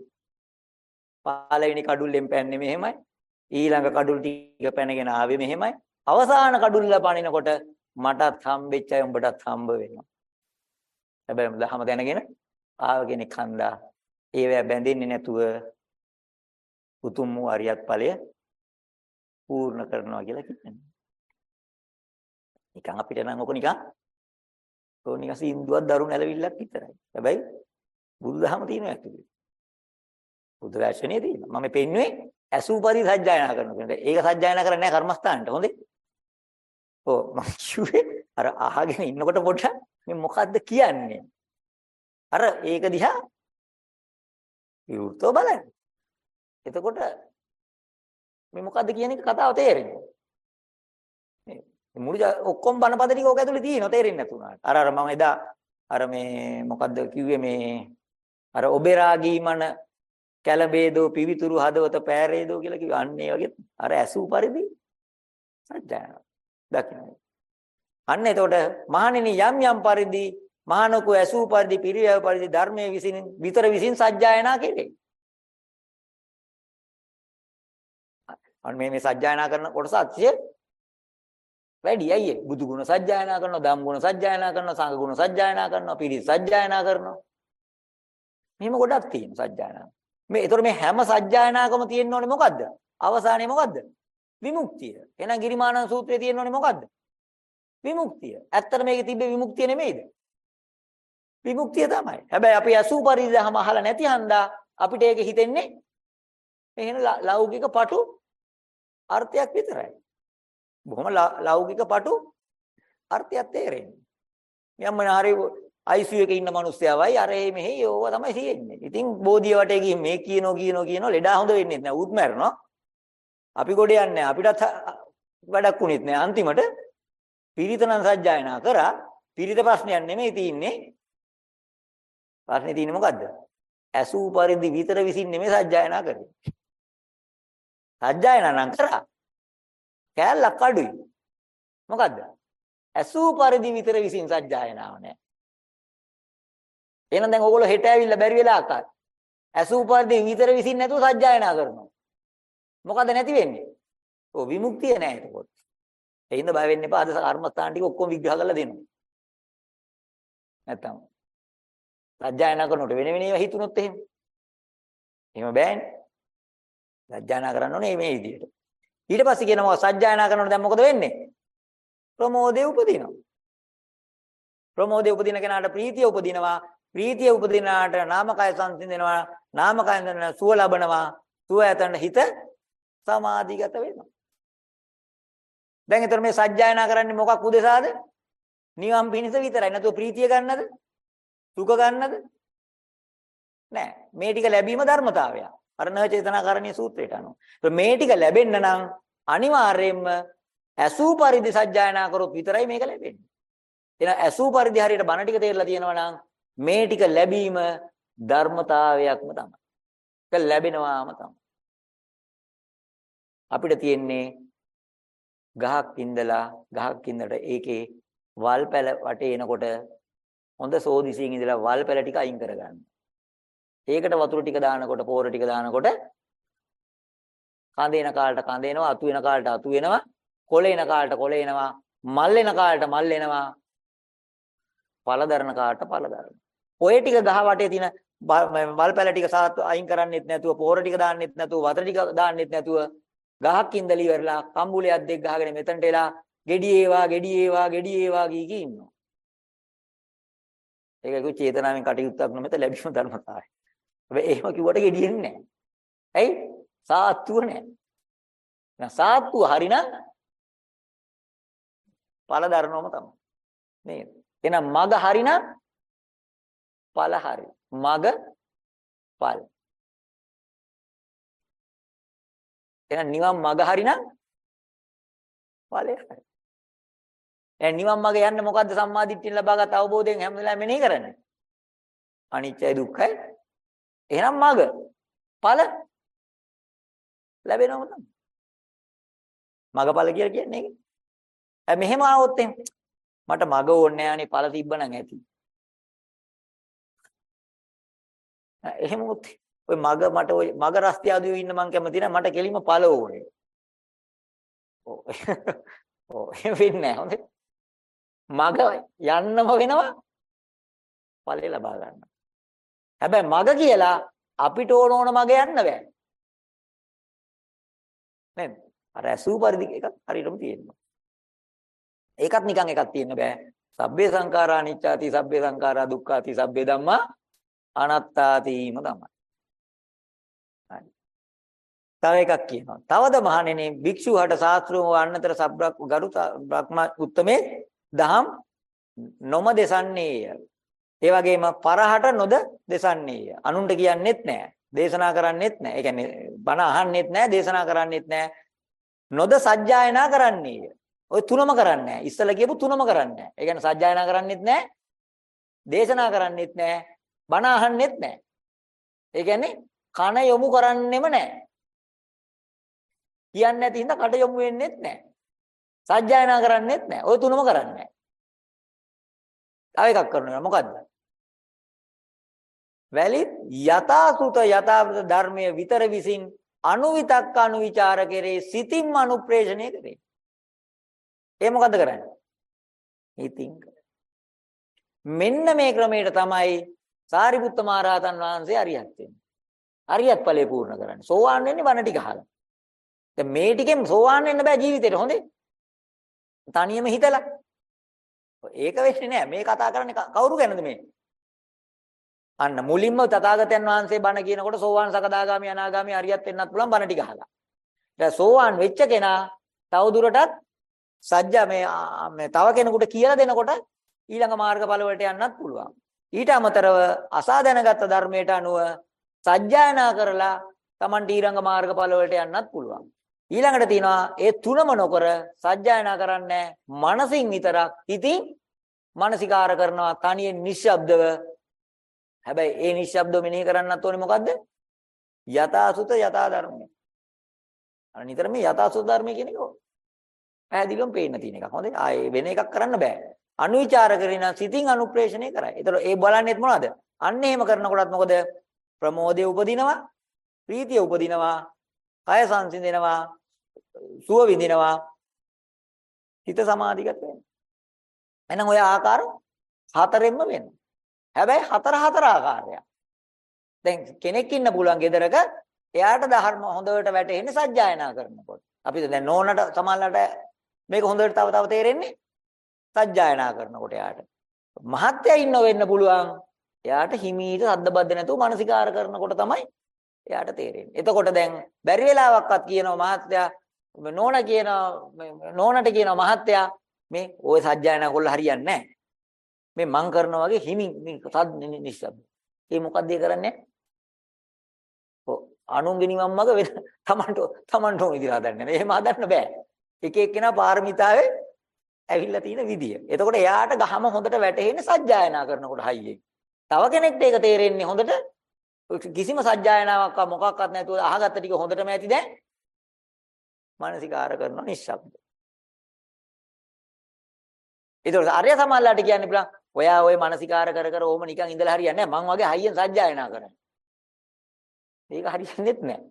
පළවෙනි කඩුල්ලෙන් පැන්නේ මෙහෙමයි. ඊළඟ කඩුල් ටික පැනගෙන ආවේ මෙහෙමයි. අවසාන කඩුල්ල පනිනකොට මටත් හම්බෙච්ච අය උඹටත් හම්බ වෙනවා. හැබැයි දහම දැනගෙන ආව කෙනෙක් හන්දා ඒවැ බැඳෙන්නේ නැතුව උතුම් වූ අරියත් ඵලය පූර්ණ කරනවා කියලා කියන්නේ. නිකන් අපිට නම් ඔක නිකන් ඔක නිකන් සින්දුවක් දරු නැලවිල්ලක් විතරයි. හැබැයි බුදුදහම තියෙනවා ඇතුලේ. බුදු රැෂණේ තියෙනවා. මම පෙන්නුවේ ඇසූ පරිදි සජ්ජායනා කරනවා. ඒක සජ්ජායනා කරන්නේ නැහැ කර්මස්ථානට. හොඳේ. ඔව් මම කිව්වේ අර අහගෙන ඉන්නකොට පොඩ්ඩක් මේ මොකද්ද කියන්නේ? අර ඒක දිහා විවෘතව බලන්න. එතකොට මේ මොකද්ද කියන එක කතාව තේරෙන්නේ. මේ මුළු ඔක්කොම බණපද ටික ඕක ඇතුලේ තියෙනවා තේරෙන්නේ නැතුණාට. අර අර මම එදා අර මේ මොකද්ද කිව්වේ මේ අර ඔබෙරාගී මන කැළඹේදෝ පිවිතුරු හදවත පෑරේදෝ කියලා කිව්වා. අන්න ඒ වගේ අර ඇසූ පරිදි සත්‍යයන දකින්න. අන්න එතකොට මහණෙනි යම් යම් පරිදි මහානකෝ ඇසූ පරිදි පිරියව පරිදි ධර්මයේ විසින් විතර විසින් සජ්ජායනා කෙරේ. අන්න මේ මේ සජ්ජායනා කරන කොටස අතිශය වැඩි. අයියේ බුදු ගුණ සජ්ජායනා කරනවා ධම් ගුණ සජ්ජායනා කරනවා සංඝ ගුණ සජ්ජායනා කරනවා පිරිස සජ්ජායනා කරනවා. මෙහෙම ගොඩක් තියෙනවා සජ්ජායනා. මේ ඒතර මේ හැම සජ්ජායනාකම තියෙන්න ඕනේ මොකද්ද? අවසානයේ මොකද්ද? විමුක්තිය. එහෙනම් ගිරිමානන් සූත්‍රයේ තියෙන්න ඕනේ මොකද්ද? විමුක්තිය. ඇත්තට මේකේ තිබ්බේ විමුක්තිය නෙමෙයිද? විමුක්තිය තමයි. හැබැයි අපි අසු පරිදහම අහලා නැති හන්දා අපිට ඒක හිතෙන්නේ. එහෙන ලෞකික පටු අර්ථයක් විතරයි. බොහොම ලෞකික පටු අර්ථයක් තේරෙන්නේ. යම් මොන හරි ICU එකේ ඉන්න මිනිස්සයවයි අර එහේ මෙහි ඕවා තමයි තියෙන්නේ. ඉතින් බෝධිය වටේ ගිහින් මේ කියනෝ කියනෝ කියනෝ ලෙඩා හොඳ වෙන්නේ නැහැ. උත් මැරෙනවා. අපි ගොඩ යන්නේ අපිටත් වැඩක් උනේත් නැහැ. අන්තිමට පිරිතනම් සජ්ජායනා කරා. පිරිත ප්‍රශ්නයක් නෙමෙයි තියෙන්නේ. ප්‍රශ්නේ තියෙන්නේ මොකද්ද? ඇසූ පරිදි විතර විසින් නෙමෙයි සජ්ජායනා කරන්නේ. සජ්ජායනා නම් කරා. කෑල්ලක් අඩුයි. මොකද්ද? ඇසූ පරිදි විතර විසින් සජ්ජායනාව නෑ. එහෙනම් දැන් ඕගොල්ලෝ හෙට ඇවිල්ලා බැරි වෙලා අකාර. ඇසූ පරිදි විතර විසින් නැතුව සජ්ජායනා කරනවා. මොකද නැති වෙන්නේ? ඔව් විමුක්තිය නෑ එතකොට. ඒ හින්දා බය වෙන්න එපා. අද කර්මස්ථාන ටික ඔක්කොම විග්‍රහ කරලා දෙනවා. නැත්තම් සජ්ජායනා කරනකොට වෙන වෙන ඒවා හිතුනොත් එහෙම. එහෙම බෑනේ. සජ්ජායනා කරන්න ඕනේ මේ විදිහට. ඊට පස්සේ කියනවා සජ්ජායනා කරනකොට දැන් මොකද වෙන්නේ? ප්‍රමෝදය උපදිනවා. ප්‍රමෝදය උපදින කෙනාට ප්‍රීතිය උපදිනවා. ප්‍රීතිය උපදිනාට නාමකය සංසිඳෙනවා. නාමකය සංසිඳන සුව ලබනවා. සුව ඇතන හිත සමාධිගත වෙනවා. දැන් ඊතර මේ සජ්ජායනා කරන්නේ මොකක් උදෙසාද? නිවන් පිණිස විතරයි. නැතුව ප්‍රීතිය ගන්නද? සුඛ ගන්නද? නෑ. මේ ටික ලැබීම ධර්මතාවයක්. අර න චේතනාකරණීය සූත්‍රයට අනුව. මේ ටික ලැබෙන්න නම් අනිවාර්යයෙන්ම ඇසූ පරිදි සජ්ජායනා කරොත් විතරයි මේක ලැබෙන්නේ. එහෙනම් ඇසූ පරිදි හරියට බණ ටික තේරලා තියෙනවා නම් මේ ටික ලැබීම ධර්මතාවයක්ම තමයි. ඒක ලැබෙනවාම තමයි. අපිට තියෙන්නේ ගහක් ඉඳලා ගහක් ඉඳලා ඒකේ වල් පැල වටේ එනකොට හොඳ සෝදිසියෙන් ඉඳලා වල් පැල ටික අයින් කරගන්න. ඒකට වතුර ටික දානකොට පෝර ටික දානකොට කඳ එන කාලට කඳ එනවා අතු වෙන කාලට අතු වෙනවා කොළ එන කාලට කොළ එනවා මල් එන කාලට මල් එනවා පළ දරන කාලට පළ දරනවා. ඔය ටික ගහ වටේ තියෙන මල් පැල ටික සාත් අයින් කරන්නෙත් නැතුව පෝර ටික දාන්නෙත් නැතුව වතුර ටික දාන්නෙත් නැතුව ගහක් ඉඳලි ඉවරලා කම්බුලයක් දෙක ගහගෙන මෙතනට එලා ගෙඩි ඒවා ගෙඩි ඒවා ගෙඩි ඒවා කී කී ඉන්නවා. ඒක ඒක චේතනාවෙන් කටයුත්තක් නොමෙත ලැබීම ධර්මතාවය. හැබැයි එහෙම කිව්වට ගෙඩියෙන්නේ නැහැ. ඇයි? සාත්තුව නැහැ. එහෙනම් සාත්තුව හරිනම් ඵල දරනවම තමයි. නේද? එහෙනම් මග හරිනම් ඵල හරි. මග ඵල. එහෙනම් නිවන් මග හරිනම් ඵලය හරි. එහෙනම් නිවන් මග යන්න මොකද්ද සම්මාදිට්ඨිය ලබාගත් අවබෝධයෙන් හැම වෙලාවෙම මෙනෙහි කරන්නේ? අනිත්‍යයි දුක්ඛයි එහෙනම් මග ඵල ලැබෙනවම තමයි. මගඵල කියලා කියන්නේ ඒක. ඒ මෙහෙම ආවොත් එහෙම මට මග ඕනේ නෑනේ ඵල තිබ්බනම් ඇති. එහෙම උත් ඔය මග මට ඔය මග රස්තියාදුවේ ඉන්න මං කැමති නෑ මට කෙලිම ඵල ඕනේ. ඔව්. ඔව් එහෙම වෙන්නේ නෑ හොඳේ. මග යන්නම වෙනවා ඵලෙ ලබා ගන්න. හැබැයි මග කියලා අපිට ඕන ඕන මග යන්න බෑ. නේද? අර ඇසූ පරිදි එකක් හරියටම තියෙනවා. ඒකත් නිකන් එකක් තියෙන්න බෑ. සබ්බේ සංඛාරා අනිච්චාති සබ්බේ සංඛාරා දුක්ඛාති සබ්බේ ධම්මා අනාත්තාතිම තමයි. හරි. තව එකක් කියනවා. තවද මහණෙනි භික්ෂුහට ශාස්ත්‍රෝම වන්නතර සබ්‍රක් ගරු බ්‍රහ්ම උත්තමේ දහම් නොම දෙසන්නේය. ඒ වගේම පරහට නොද දෙසන්නේය. අනුන්ට කියන්නෙත් නෑ. දේශනා කරන්නෙත් නෑ. ඒ කියන්නේ බණ අහන්නෙත් නෑ, දේශනා කරන්නෙත් නෑ. නොද සජ්ජායනා කරන්නේය. ඔය තුනම කරන්නේ නෑ. ඉස්සලා කියපු තුනම කරන්නේ නෑ. ඒ කියන්නේ සජ්ජායනා කරන්නෙත් නෑ. දේශනා කරන්නෙත් නෑ. බණ අහන්නෙත් නෑ. ඒ කියන්නේ කන යොමු කරන්නෙම නෑ. කියන්නේ නැති හින්දා කට යොමු වෙන්නෙත් නෑ. සජ්ජායනා කරන්නෙත් නෑ. ওই තුනම කරන්නේ නෑ. තව එකක් කරනවා මොකද්ද? වැලිත් යථාසුත යථාර්ථ ධර්මයේ විතර විසින් අනුවිතක්ක අනුවිචාර කෙරේ සිතින්ම අනුප්‍රේෂණය කරේ. ඒ මොකද්ද කරන්නේ? හිතින් මෙන්න මේ ක්‍රමයට තමයි සාරිපුත්ත මහරහතන් වහන්සේ අරියත් වෙන්නේ. අරියත් ඵලය පූර්ණ කරන්නේ. සෝවාන් වෙන්නේ බණ ටික අහලා. දැන් මේ ටිකෙන් සෝවාන් වෙන්න බෑ ජීවිතේට හොඳේ. තනියම හිතලා. ඒක වෙන්නේ නෑ. මේ කතා කරන්නේ කවුරු ගැනද මේ? අන්න මුලින්ම තථාගතයන් වහන්සේ බණ කියනකොට සෝවාන් සකදාගාමි අනාගාමි අරියත් වෙන්නත් පුළුවන් බණ ටික අහලා. දැන් සෝවාන් වෙච්ච කෙනා තවදුරටත් සත්‍ය මේ මේ තව කෙනෙකුට කියලා දෙනකොට ඊළඟ මාර්ගඵල වලට යන්නත් පුළුවන්. ඊට අමතරව අසා දැනගත් ධර්මයට අනුව සත්‍යයනා කරලා Taman ඊළඟ මාර්ගඵල වලට යන්නත් පුළුවන්. ඊළඟට තියෙනවා ඒ තුනම නොකර සත්‍යයනා කරන්නේ මනසින් විතරක් හිතින් මානසිකාර කරනවා තනියෙන් නිශ්ශබ්දව හැබැයි ඒ නිශ්ශබ්දව මෙනෙහි කරන්නත් ඕනේ මොකද්ද? යථාසුත යථා ධර්මය අර නිතර මේ යථාසුත ධර්මය කියන එක පැහැදිලිවම පේන්න තියෙන එකක්. හොඳේ ආයේ වෙන එකක් කරන්න බෑ. අනුවිචාර කරින සිතින් අනුප්‍රේෂණය කරයි. ඒතර ඒ බලන්නේත් මොනවද? අන්න එහෙම කරනකොටත් මොකද? ප්‍රමෝදය උපදිනවා ප්‍රීතිය උපදිනවා කය සංසිඳෙනවා සුව විඳිනවා. හිත සමාධිගත වෙනවා. එහෙනම් ඔය ආකාර හතරෙන්ම වෙනවා. හැබැයි හතර හතර ආකාරයක් දැන් කෙනෙක් ඉන්න පුළුවන් ගෙදරක එයාට ධර්ම හොඳට වැටෙන්නේ සජ්ජායනා කරනකොට අපි දැන් නෝනට සමහරලාට මේක හොඳට තව තව තේරෙන්නේ සජ්ජායනා කරනකොට එයාට මහත්ය ඉන්න වෙන්න පුළුවන් එයාට හිමීට සද්ද බද්ද නැතුව මානසිකාර කරනකොට තමයි එයාට තේරෙන්නේ. එතකොට දැන් බැරි වෙලාවක්වත් කියනවා මහත්තයා නෝන කියන නෝනට කියනවා මහත්තයා මේ ওই සජ්ජායනා කොල්ල හරියන්නේ නැහැ. මේ මං කරනා වගේ හිමින් මේ සද්ද නිශ්ශබ්ද. ඒ මොකද්ද ඒ කරන්නේ? ඔව් අනුන්ගේ නිවන් මග වෙන තමන්ට තමන්ට ඕන විදිහට හදන්න. එහෙම හදන්න බෑ. එක එක්කෙනා පාරමිතාවේ ඇවිල්ලා තියෙන විදිය. එතකොට එයාට ගහම හොඳට වැටහෙන්නේ සජ්ජායනා කරනකොට හයියෙන්. තව කෙනෙක්ට ඒක තේරෙන්නේ හොඳට කිසිම සජ්ජායනාවක් මොකක්වත් නැතුව අහගත්ත ටික හොඳටම ඇති දැන් මානසිකාර කරනවා නිශ්ශබ්ද. ඒතකොට ආර්ය සමාල්ලාට කියන්න පුළුවන් ඔයා ওই මානසිකාර කර කර ඕම නිකන් ඉඳලා හරියන්නේ නැහැ. මං වගේ හයියෙන් සජ්ජායනා කරන්නේ. ඒක හරියන්නේත් නැහැ.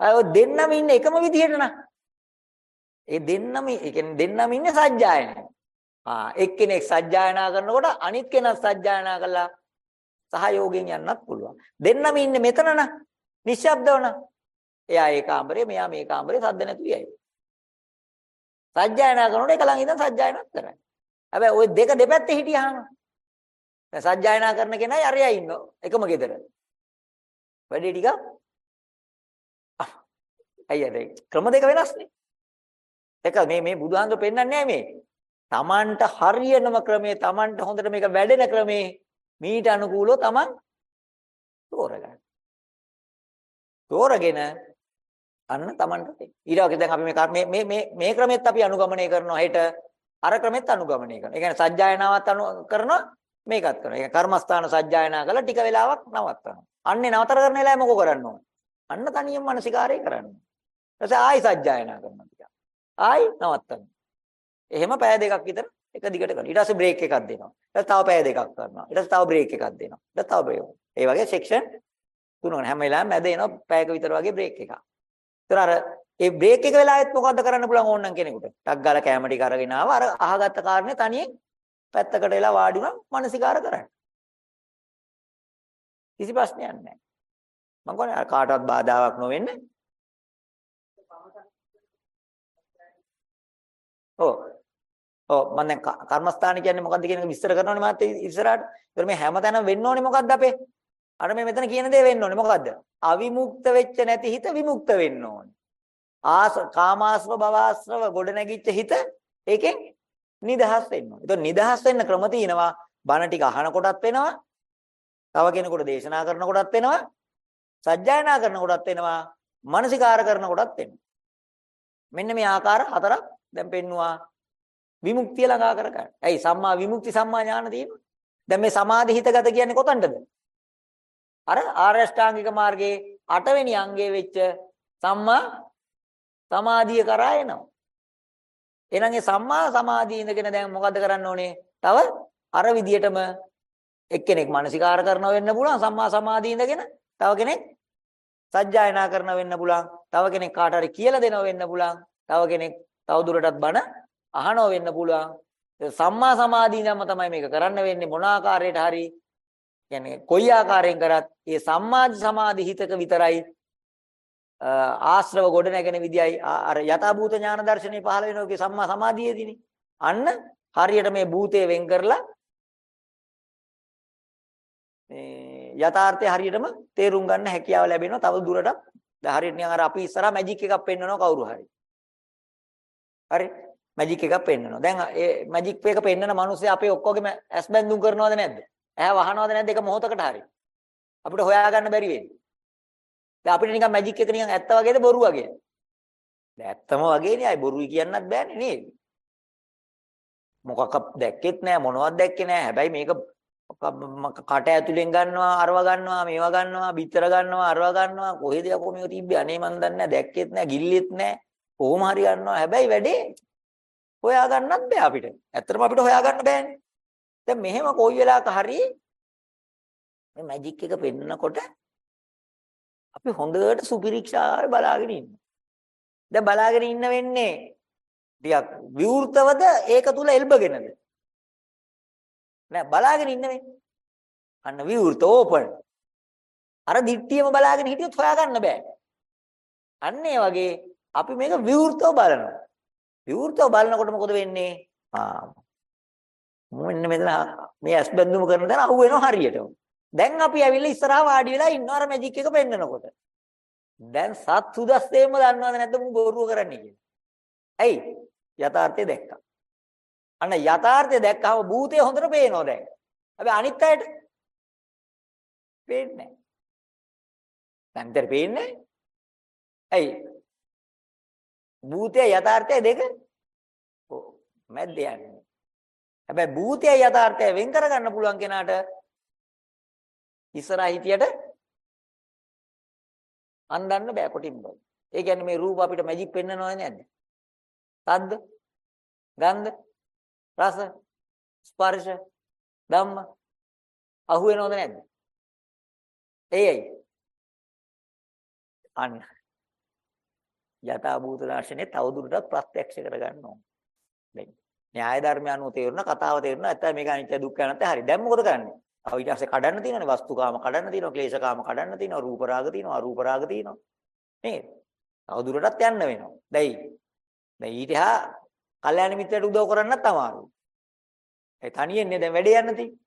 අය ඔය දෙන්නම ඉන්නේ එකම විදිහට නා. ඒ දෙන්නම ඒ කියන්නේ දෙන්නම ඉන්නේ සජ්ජායනා. ආ එක්කෙනෙක් සජ්ජායනා කරනකොට අනිත් කෙනා සජ්ජායනා කළා සහයෝගයෙන් යන්නත් පුළුවන්. දෙන්නම ඉන්නේ මෙතන නා. නිශ්ශබ්දව නා. එයා ඒ කාමරේ මෙයා මේ කාමරේ සද්ද නැතුව යයි. සජ්ජායනා කරනකොට එක ළඟ ඉඳන් සජ්ජායනාත් කරයි. හැබැයි ওই දෙක දෙපැත්තේ හිටියාම දැන් සජ්ජායනා කරන කෙනයි අරයා ඉන්නෝ එකම ගෙදර. වැඩි ටික අයියද ක්‍රම දෙක වෙනස්නේ. එක මේ මේ බුදුහාමුදුරු පෙන්වන්නේ නැහැ මේ. Tamanට හරියනම ක්‍රමේ Tamanට හොඳට මේක වැඩෙන ක්‍රමේ මීට අනුකූලව Taman තෝරගන්න. තෝරගෙන අන්න Tamanට ඊට වගේ දැන් අපි මේ මේ මේ මේ ක්‍රමෙත් අපි අනුගමනය කරනවා හෙට අර ක්‍රමෙත් අනුගමනය කරනවා. ඒ කියන්නේ සජ්ජායනාවත් අනු කරනවා මේකත් කරනවා. ඒ කර්මස්ථාන සජ්ජායනා කළා ටික වෙලාවක් නවත්තනවා. අන්නේ නවතර කරන වෙලාවේ මොකෝ කරන්න ඕන? අන්න තනියම මානසිකාරය කරන්න. ඊට පස්සේ ආයි සජ්ජායනා කරනවා ටික. ආයි නවත්තනවා. එහෙම පැය දෙකක් විතර එක දිගට කරනවා. ඊට පස්සේ බ්‍රේක් එකක් දෙනවා. ඊට තව පැය දෙකක් කරනවා. ඊට පස්සේ තව බ්‍රේක් එකක් දෙනවා. ඊට තව බ්‍රේක්. ඒ වගේ සෙක්ෂන් තුනක් හැම වෙලාවෙම මැද එනවා පැයක විතර වගේ බ්‍රේක් එකක්. ඒතර අර ඒ බ්‍රේක් එක වෙලාවෙත් මොකද්ද කරන්න පුළුවන් ඕනනම් කෙනෙකුට? ටක් ගාලා කැම ටික අරගෙන ආව අර අහගත්ත කාරණේ තනියෙන් පැත්තකට වෙලා වාඩි වුණා මානසිකාර කරන්න. කිසි ප්‍රශ්නයක් නැහැ. මම කියන්නේ කාටවත් බාධාවක් නොවෙන්න. ඔව්. ඔව් මම දැන් කර්මස්ථාන කියන්නේ මොකද්ද කියන එක විස්තර කරනවනේ මාත් ඉස්සරහට. ඒතර මේ හැමතැනම වෙන්න ඕනේ මොකද්ද අපේ? අර මේ මෙතන කියන දේ වෙන්න ඕනේ මොකද්ද? අවිමුක්ත වෙච්ච නැති හිත විමුක්ත වෙන්න ඕනේ. ආස කාමාශ්‍රව භවආශ්‍රව ගොඩ නැගිච්ච හිත ඒකෙන් නිදහස් වෙන්න ඕනේ. ඒතකොට නිදහස් වෙන්න ක්‍රම තියෙනවා. බණ ටික අහන කොටත් වෙනවා. තව කෙනෙකුට දේශනා කරන කොටත් වෙනවා. සජ්ජායනා කරන කොටත් වෙනවා. මානසිකාර කරන කොටත් වෙනවා. මෙන්න මේ ආකාර හතරක් දැන් පෙන්නවා විමුක්තිය ළඟා කර ගන්න. ඇයි සම්මා විමුක්ති සම්මා ඥාන තියෙනවා. දැන් මේ සමාධි හිතගත කියන්නේ කොතනද? අර ආර්ය අෂ්ටාංගික මාර්ගයේ 8 වෙනි අංගයේ වෙච්ච සම්මා සමාධිය කරා එනවා. එහෙනම් ඒ සම්මා සමාධිය ඉඳගෙන දැන් මොකද කරන්න ඕනේ? තව අර විදියටම එක්කෙනෙක් මානසිකාර කරනව වෙන්න පුළුවන් සම්මා සමාධිය ඉඳගෙන. තව කෙනෙක් සජ්ජායනා කරනව වෙන්න පුළුවන්. තව කෙනෙක් කාට හරි කියලා දෙනව වෙන්න පුළුවන්. තව කෙනෙක් තව දුරටත් බණ අහනව වෙන්න පුළුවන්. සම්මා සමාධියම තමයි මේක කරන්න වෙන්නේ මොන ආකාරයට හරි කියන්නේ කොයි ආකාරයෙන් කරත් ඒ සම්මා සමාධි හිතක විතරයි ආශ්‍රව ගොඩ නැගෙන විදියයි අර යථාභූත ඥාන දර්ශනේ පහළ වෙනෝගේ සම්මා සමාධියේදීනේ. අන්න හරියට මේ භූතේ වෙන් කරලා මේ යථාර්ථය හරියටම තේරුම් ගන්න හැකියාව ලැබෙනවා. තව දුරටත් හරියට නිකන් අර අපි ඉස්සරහා මැජික් එකක් පෙන්වනවා කවුරු හරි. හරි මැජික් එකක් පෙන්වනවා. දැන් ඒ මැජික් එක පෙන්වන මිනිස්සු අපේ ඔක්කොගෙම ඇස් බැඳුම් කරනවද නැද්ද? ඇහැ වහනවද නැද්ද එක මොහොතකට හරි? අපිට හොයාගන්න බැරි වෙන්නේ. දැන් අපිට නිකන් මැජික් එක නිකන් ඇත්ත වගේද බොරු වගේද? දැන් ඇත්තම වගේනේ. අය බොරුයි කියන්නත් බෑනේ නේද? මොකක් දැක්කෙත් නෑ මොනවත් දැක්කේ නෑ. හැබැයි මේක කට ඇතුලෙන් ගන්නවා අරව ගන්නවා මේවා ගන්නවා බිත්තර ගන්නවා අරව ගන්නවා. කොහෙද යකෝ මේක තිබ්බේ? අනේ මන් දන්නේ නෑ. දැක්කෙත් නෑ ගිල්ලෙත් නෑ. කොහොම හරි ගන්නවා. හැබැයි වැඩේ හොයා ගන්නත් බෑ අපිට. ඇත්තටම අපිට හොයා ගන්න බෑනේ. දැන් මෙහෙම කොයි වෙලාවක හරි මේ මැජික් එක පෙන්නකොට අපි හොඳට සුපිරික්ෂාවේ බලාගෙන ඉන්නවා. දැන් බලාගෙන ඉන්න වෙන්නේ ටිකක් විවෘතවද ඒක තුල එල්බගෙනද? නෑ බලාගෙන ඉන්න වෙන්නේ. අන්න විවෘත ඕපන්. අර දිට්ටියම බලාගෙන හිටියොත් හොයාගන්න බෑ. අන්න ඒ වගේ අපි මේක විවෘතව බලනවා. විවෘතව බලනකොට මොකද වෙන්නේ? ආ මෙන්න මෙතන මේ ඇස් බැඳුම කරන තැන අහු වෙනවා හරියටම. දැන් අපි ඇවිල්ලා ඉස්සරහා වාඩි වෙලා ඉන්නවා අර මැජික් එක පෙන්නනකොට. දැන් සත් සුදස්සේම දන්නවද නැද්ද මු බොරුව කරන්නේ කියලා. ඇයි? යථාර්ථය දැක්කා. අන්න යථාර්ථය දැක්කම භූතය හොඳට පේනවා දැන්. හැබැයි අනිත් අයට පේන්නේ නැහැ. දැන්තර පේන්නේ ඇයි? භූතය යථාර්ථය දෙක මැද්ද යන්නේ. හැබැයි භූතය යථාර්ථය වෙන් කරගන්න පුළුවන් කෙනාට ඉස්සරහ හිටියට අන්දන්න බෑ කොටින් බෑ. ඒ කියන්නේ මේ රූප අපිට මැජික් පෙන්නනවද නැද්ද? සද්ද, ගන්ධ, රස, ස්පර්ශ, ධම්ම අහු වෙනවද නැද්ද? ඒයි. අන්න. යථා භූත දර්ශනේ තවදුරටත් ප්‍රත්‍යක්ෂ කරගන්න ඕන. දැන් න්‍යාය ධර්මය අනුව තේරුණා කතාව තේරුණා නැත්නම් මේක අනිත්‍ය දුක්ඛ අනාත්ම හරි. දැන් මොකද කරන්නේ? අව ඊට පස්සේ කඩන්න තියෙනවානේ වස්තුකාම කඩන්න තියෙනවා ක්ලේශකාම කඩන්න තියෙනවා රූප රාග තියෙනවා අරූප රාග තියෙනවා නේද? තව දුරටත් යන්න වෙනවා. දැයි දැන් ඊට හා කල්යාණ මිත්‍රයට උදව් කරන්නත් අමාරුයි. ඒ තනියෙන්නේ දැන් වැඩේ යන්න තියෙන්නේ.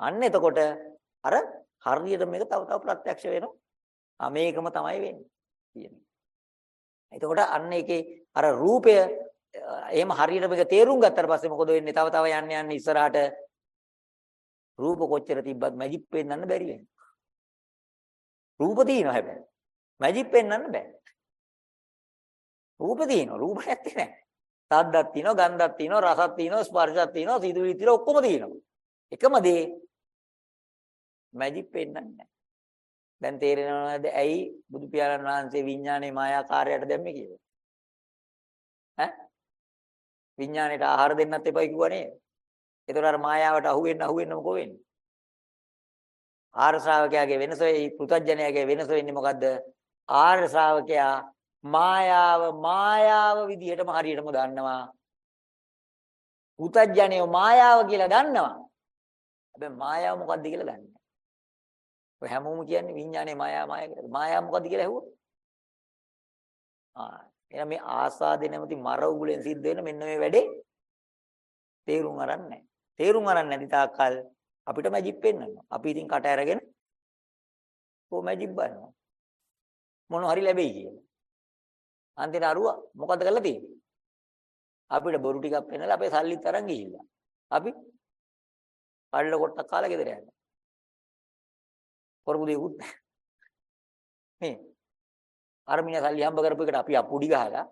අන්න එතකොට අර හරියට මේක තව තව ප්‍රත්‍යක්ෂ වෙනවා. ආ මේකම තමයි වෙන්නේ කියන්නේ. එතකොට අන්න ඒකේ අර රූපය එහෙම හරියට මේක තේරුම් ගත්තට පස්සේ මොකද වෙන්නේ? තව තව යන්න යන්න ඉස්සරහට රූප කොච්චර තිබ්බත් මැජික් පෙන්වන්න බැරි වෙනවා. රූප තියෙනවා හැබැයි. මැජික් පෙන්වන්න බෑ. රූප තියෙනවා. රූප නැත්තේ නෑ. සද්දක් තියෙනවා, ගන්ධක් තියෙනවා, රසක් තියෙනවා, ස්පර්ශයක් තියෙනවා, සිතුවිලි තියෙනවා, ඔක්කොම තියෙනවා. එකම දේ මැජික් පෙන්වන්නේ නෑ. දැන් තේරෙනවද ඇයි බුදු පියාණන් වහන්සේ විඥානේ මායාකාරයට දැම්මේ කියලා? ඈ? විඥාණයට ආහාර දෙන්නත් එපයි කිව්වා නේද? ඒතකොට අර මායාවට අහු වෙන්න අහු වෙන්න මොකෝ වෙන්නේ? ආර්ය ශ්‍රාවකයාගේ වෙනස වෙයි පෘථජ්ජනයාගේ වෙනස වෙන්නේ මොකද්ද? ආර්ය ශ්‍රාවකයා මායාව මායාව විදිහටම හරියටම දන්නවා. පෘථජ්ජනය මායාව කියලා දන්නවා. හැබැයි මායාව මොකද්ද කියලා දන්නේ නැහැ. ඔය හැමෝම කියන්නේ විඥානේ මායාව මායාව කියලා. මායාව මොකද්ද කියලා ඇහුවා? ආ එහෙනම් මේ ආසාදේ නැමැති මර උගුලෙන් සිද්ධ වෙන මෙන්න මේ වැඩේ තේරුම් අරන් නැහැ. තේරුම් අරන් නැති තාක්කල් අපිට මැජික් පෙන්වනවා. අපි ඉතින් කට ඇරගෙන කො මැජික් බලනවා. මොන හරි ලැබෙයි කියලා. අන්තිමට අරුව මොකද කරලා තියෙන්නේ? අපිට බොරු ටිකක් පෙන්නලා අපේ සල්ලිත් අරන් ගිහිල්ලා. අපි කල්ල කොටක් කාලා ගෙදර යනවා. කරපු දෙයක්වත් නැහැ. මේ අර මිනිහා සල්ලි හම්බ කරපු එකට අපි අපුඩි ගහලා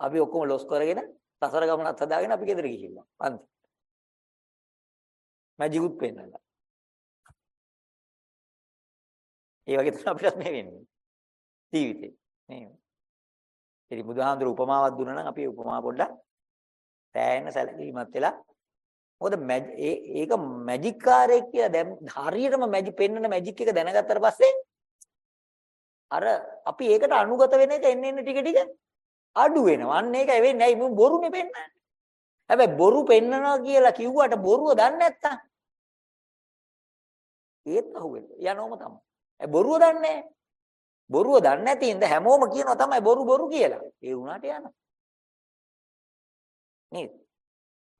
අපි ඔක්කොම ලොස් කරගෙන සසර ගමනත් හදාගෙන අපි ගෙදර ගිහිල්ලා. අන්තිම. මැජිකුත් පෙන්නලා. ඒ වගේ තමයි අපිට මේ වෙන්නේ. ජීවිතේ. නේද? ඉතින් බුදුහාමුදුරු උපමාවක් දුන්නා නම් අපි උපමා පොඩ්ඩක් තෑයෙන සැලකිලිමත් වෙලා මොකද ඒක මැජික් කාර්යයක් කියලා දැන් හරියටම මැජික් පෙන්වන මැජික් එක දැනගත්තට පස්සේ අර අපි ඒකට අනුගත වෙන එක එන්න එන්න ටික ටික අඩු වෙනවා. අන්න ඒක වෙන්නේ ඇයි මම බොරුනේ පෙන්වන්නේ. හැබැයි බොරු පෙන්නනවා කියලා කිව්වට බොරුව දන්නේ නැත්තම් ඒත් අහුවෙන්නේ. යනෝම තමයි. ඒ බොරුව දන්නේ බොරුව දන්නේ නැති ඉඳ හැමෝම කියනවා තමයි බොරු බොරු කියලා. ඒ වුණාට යනවා. නේද?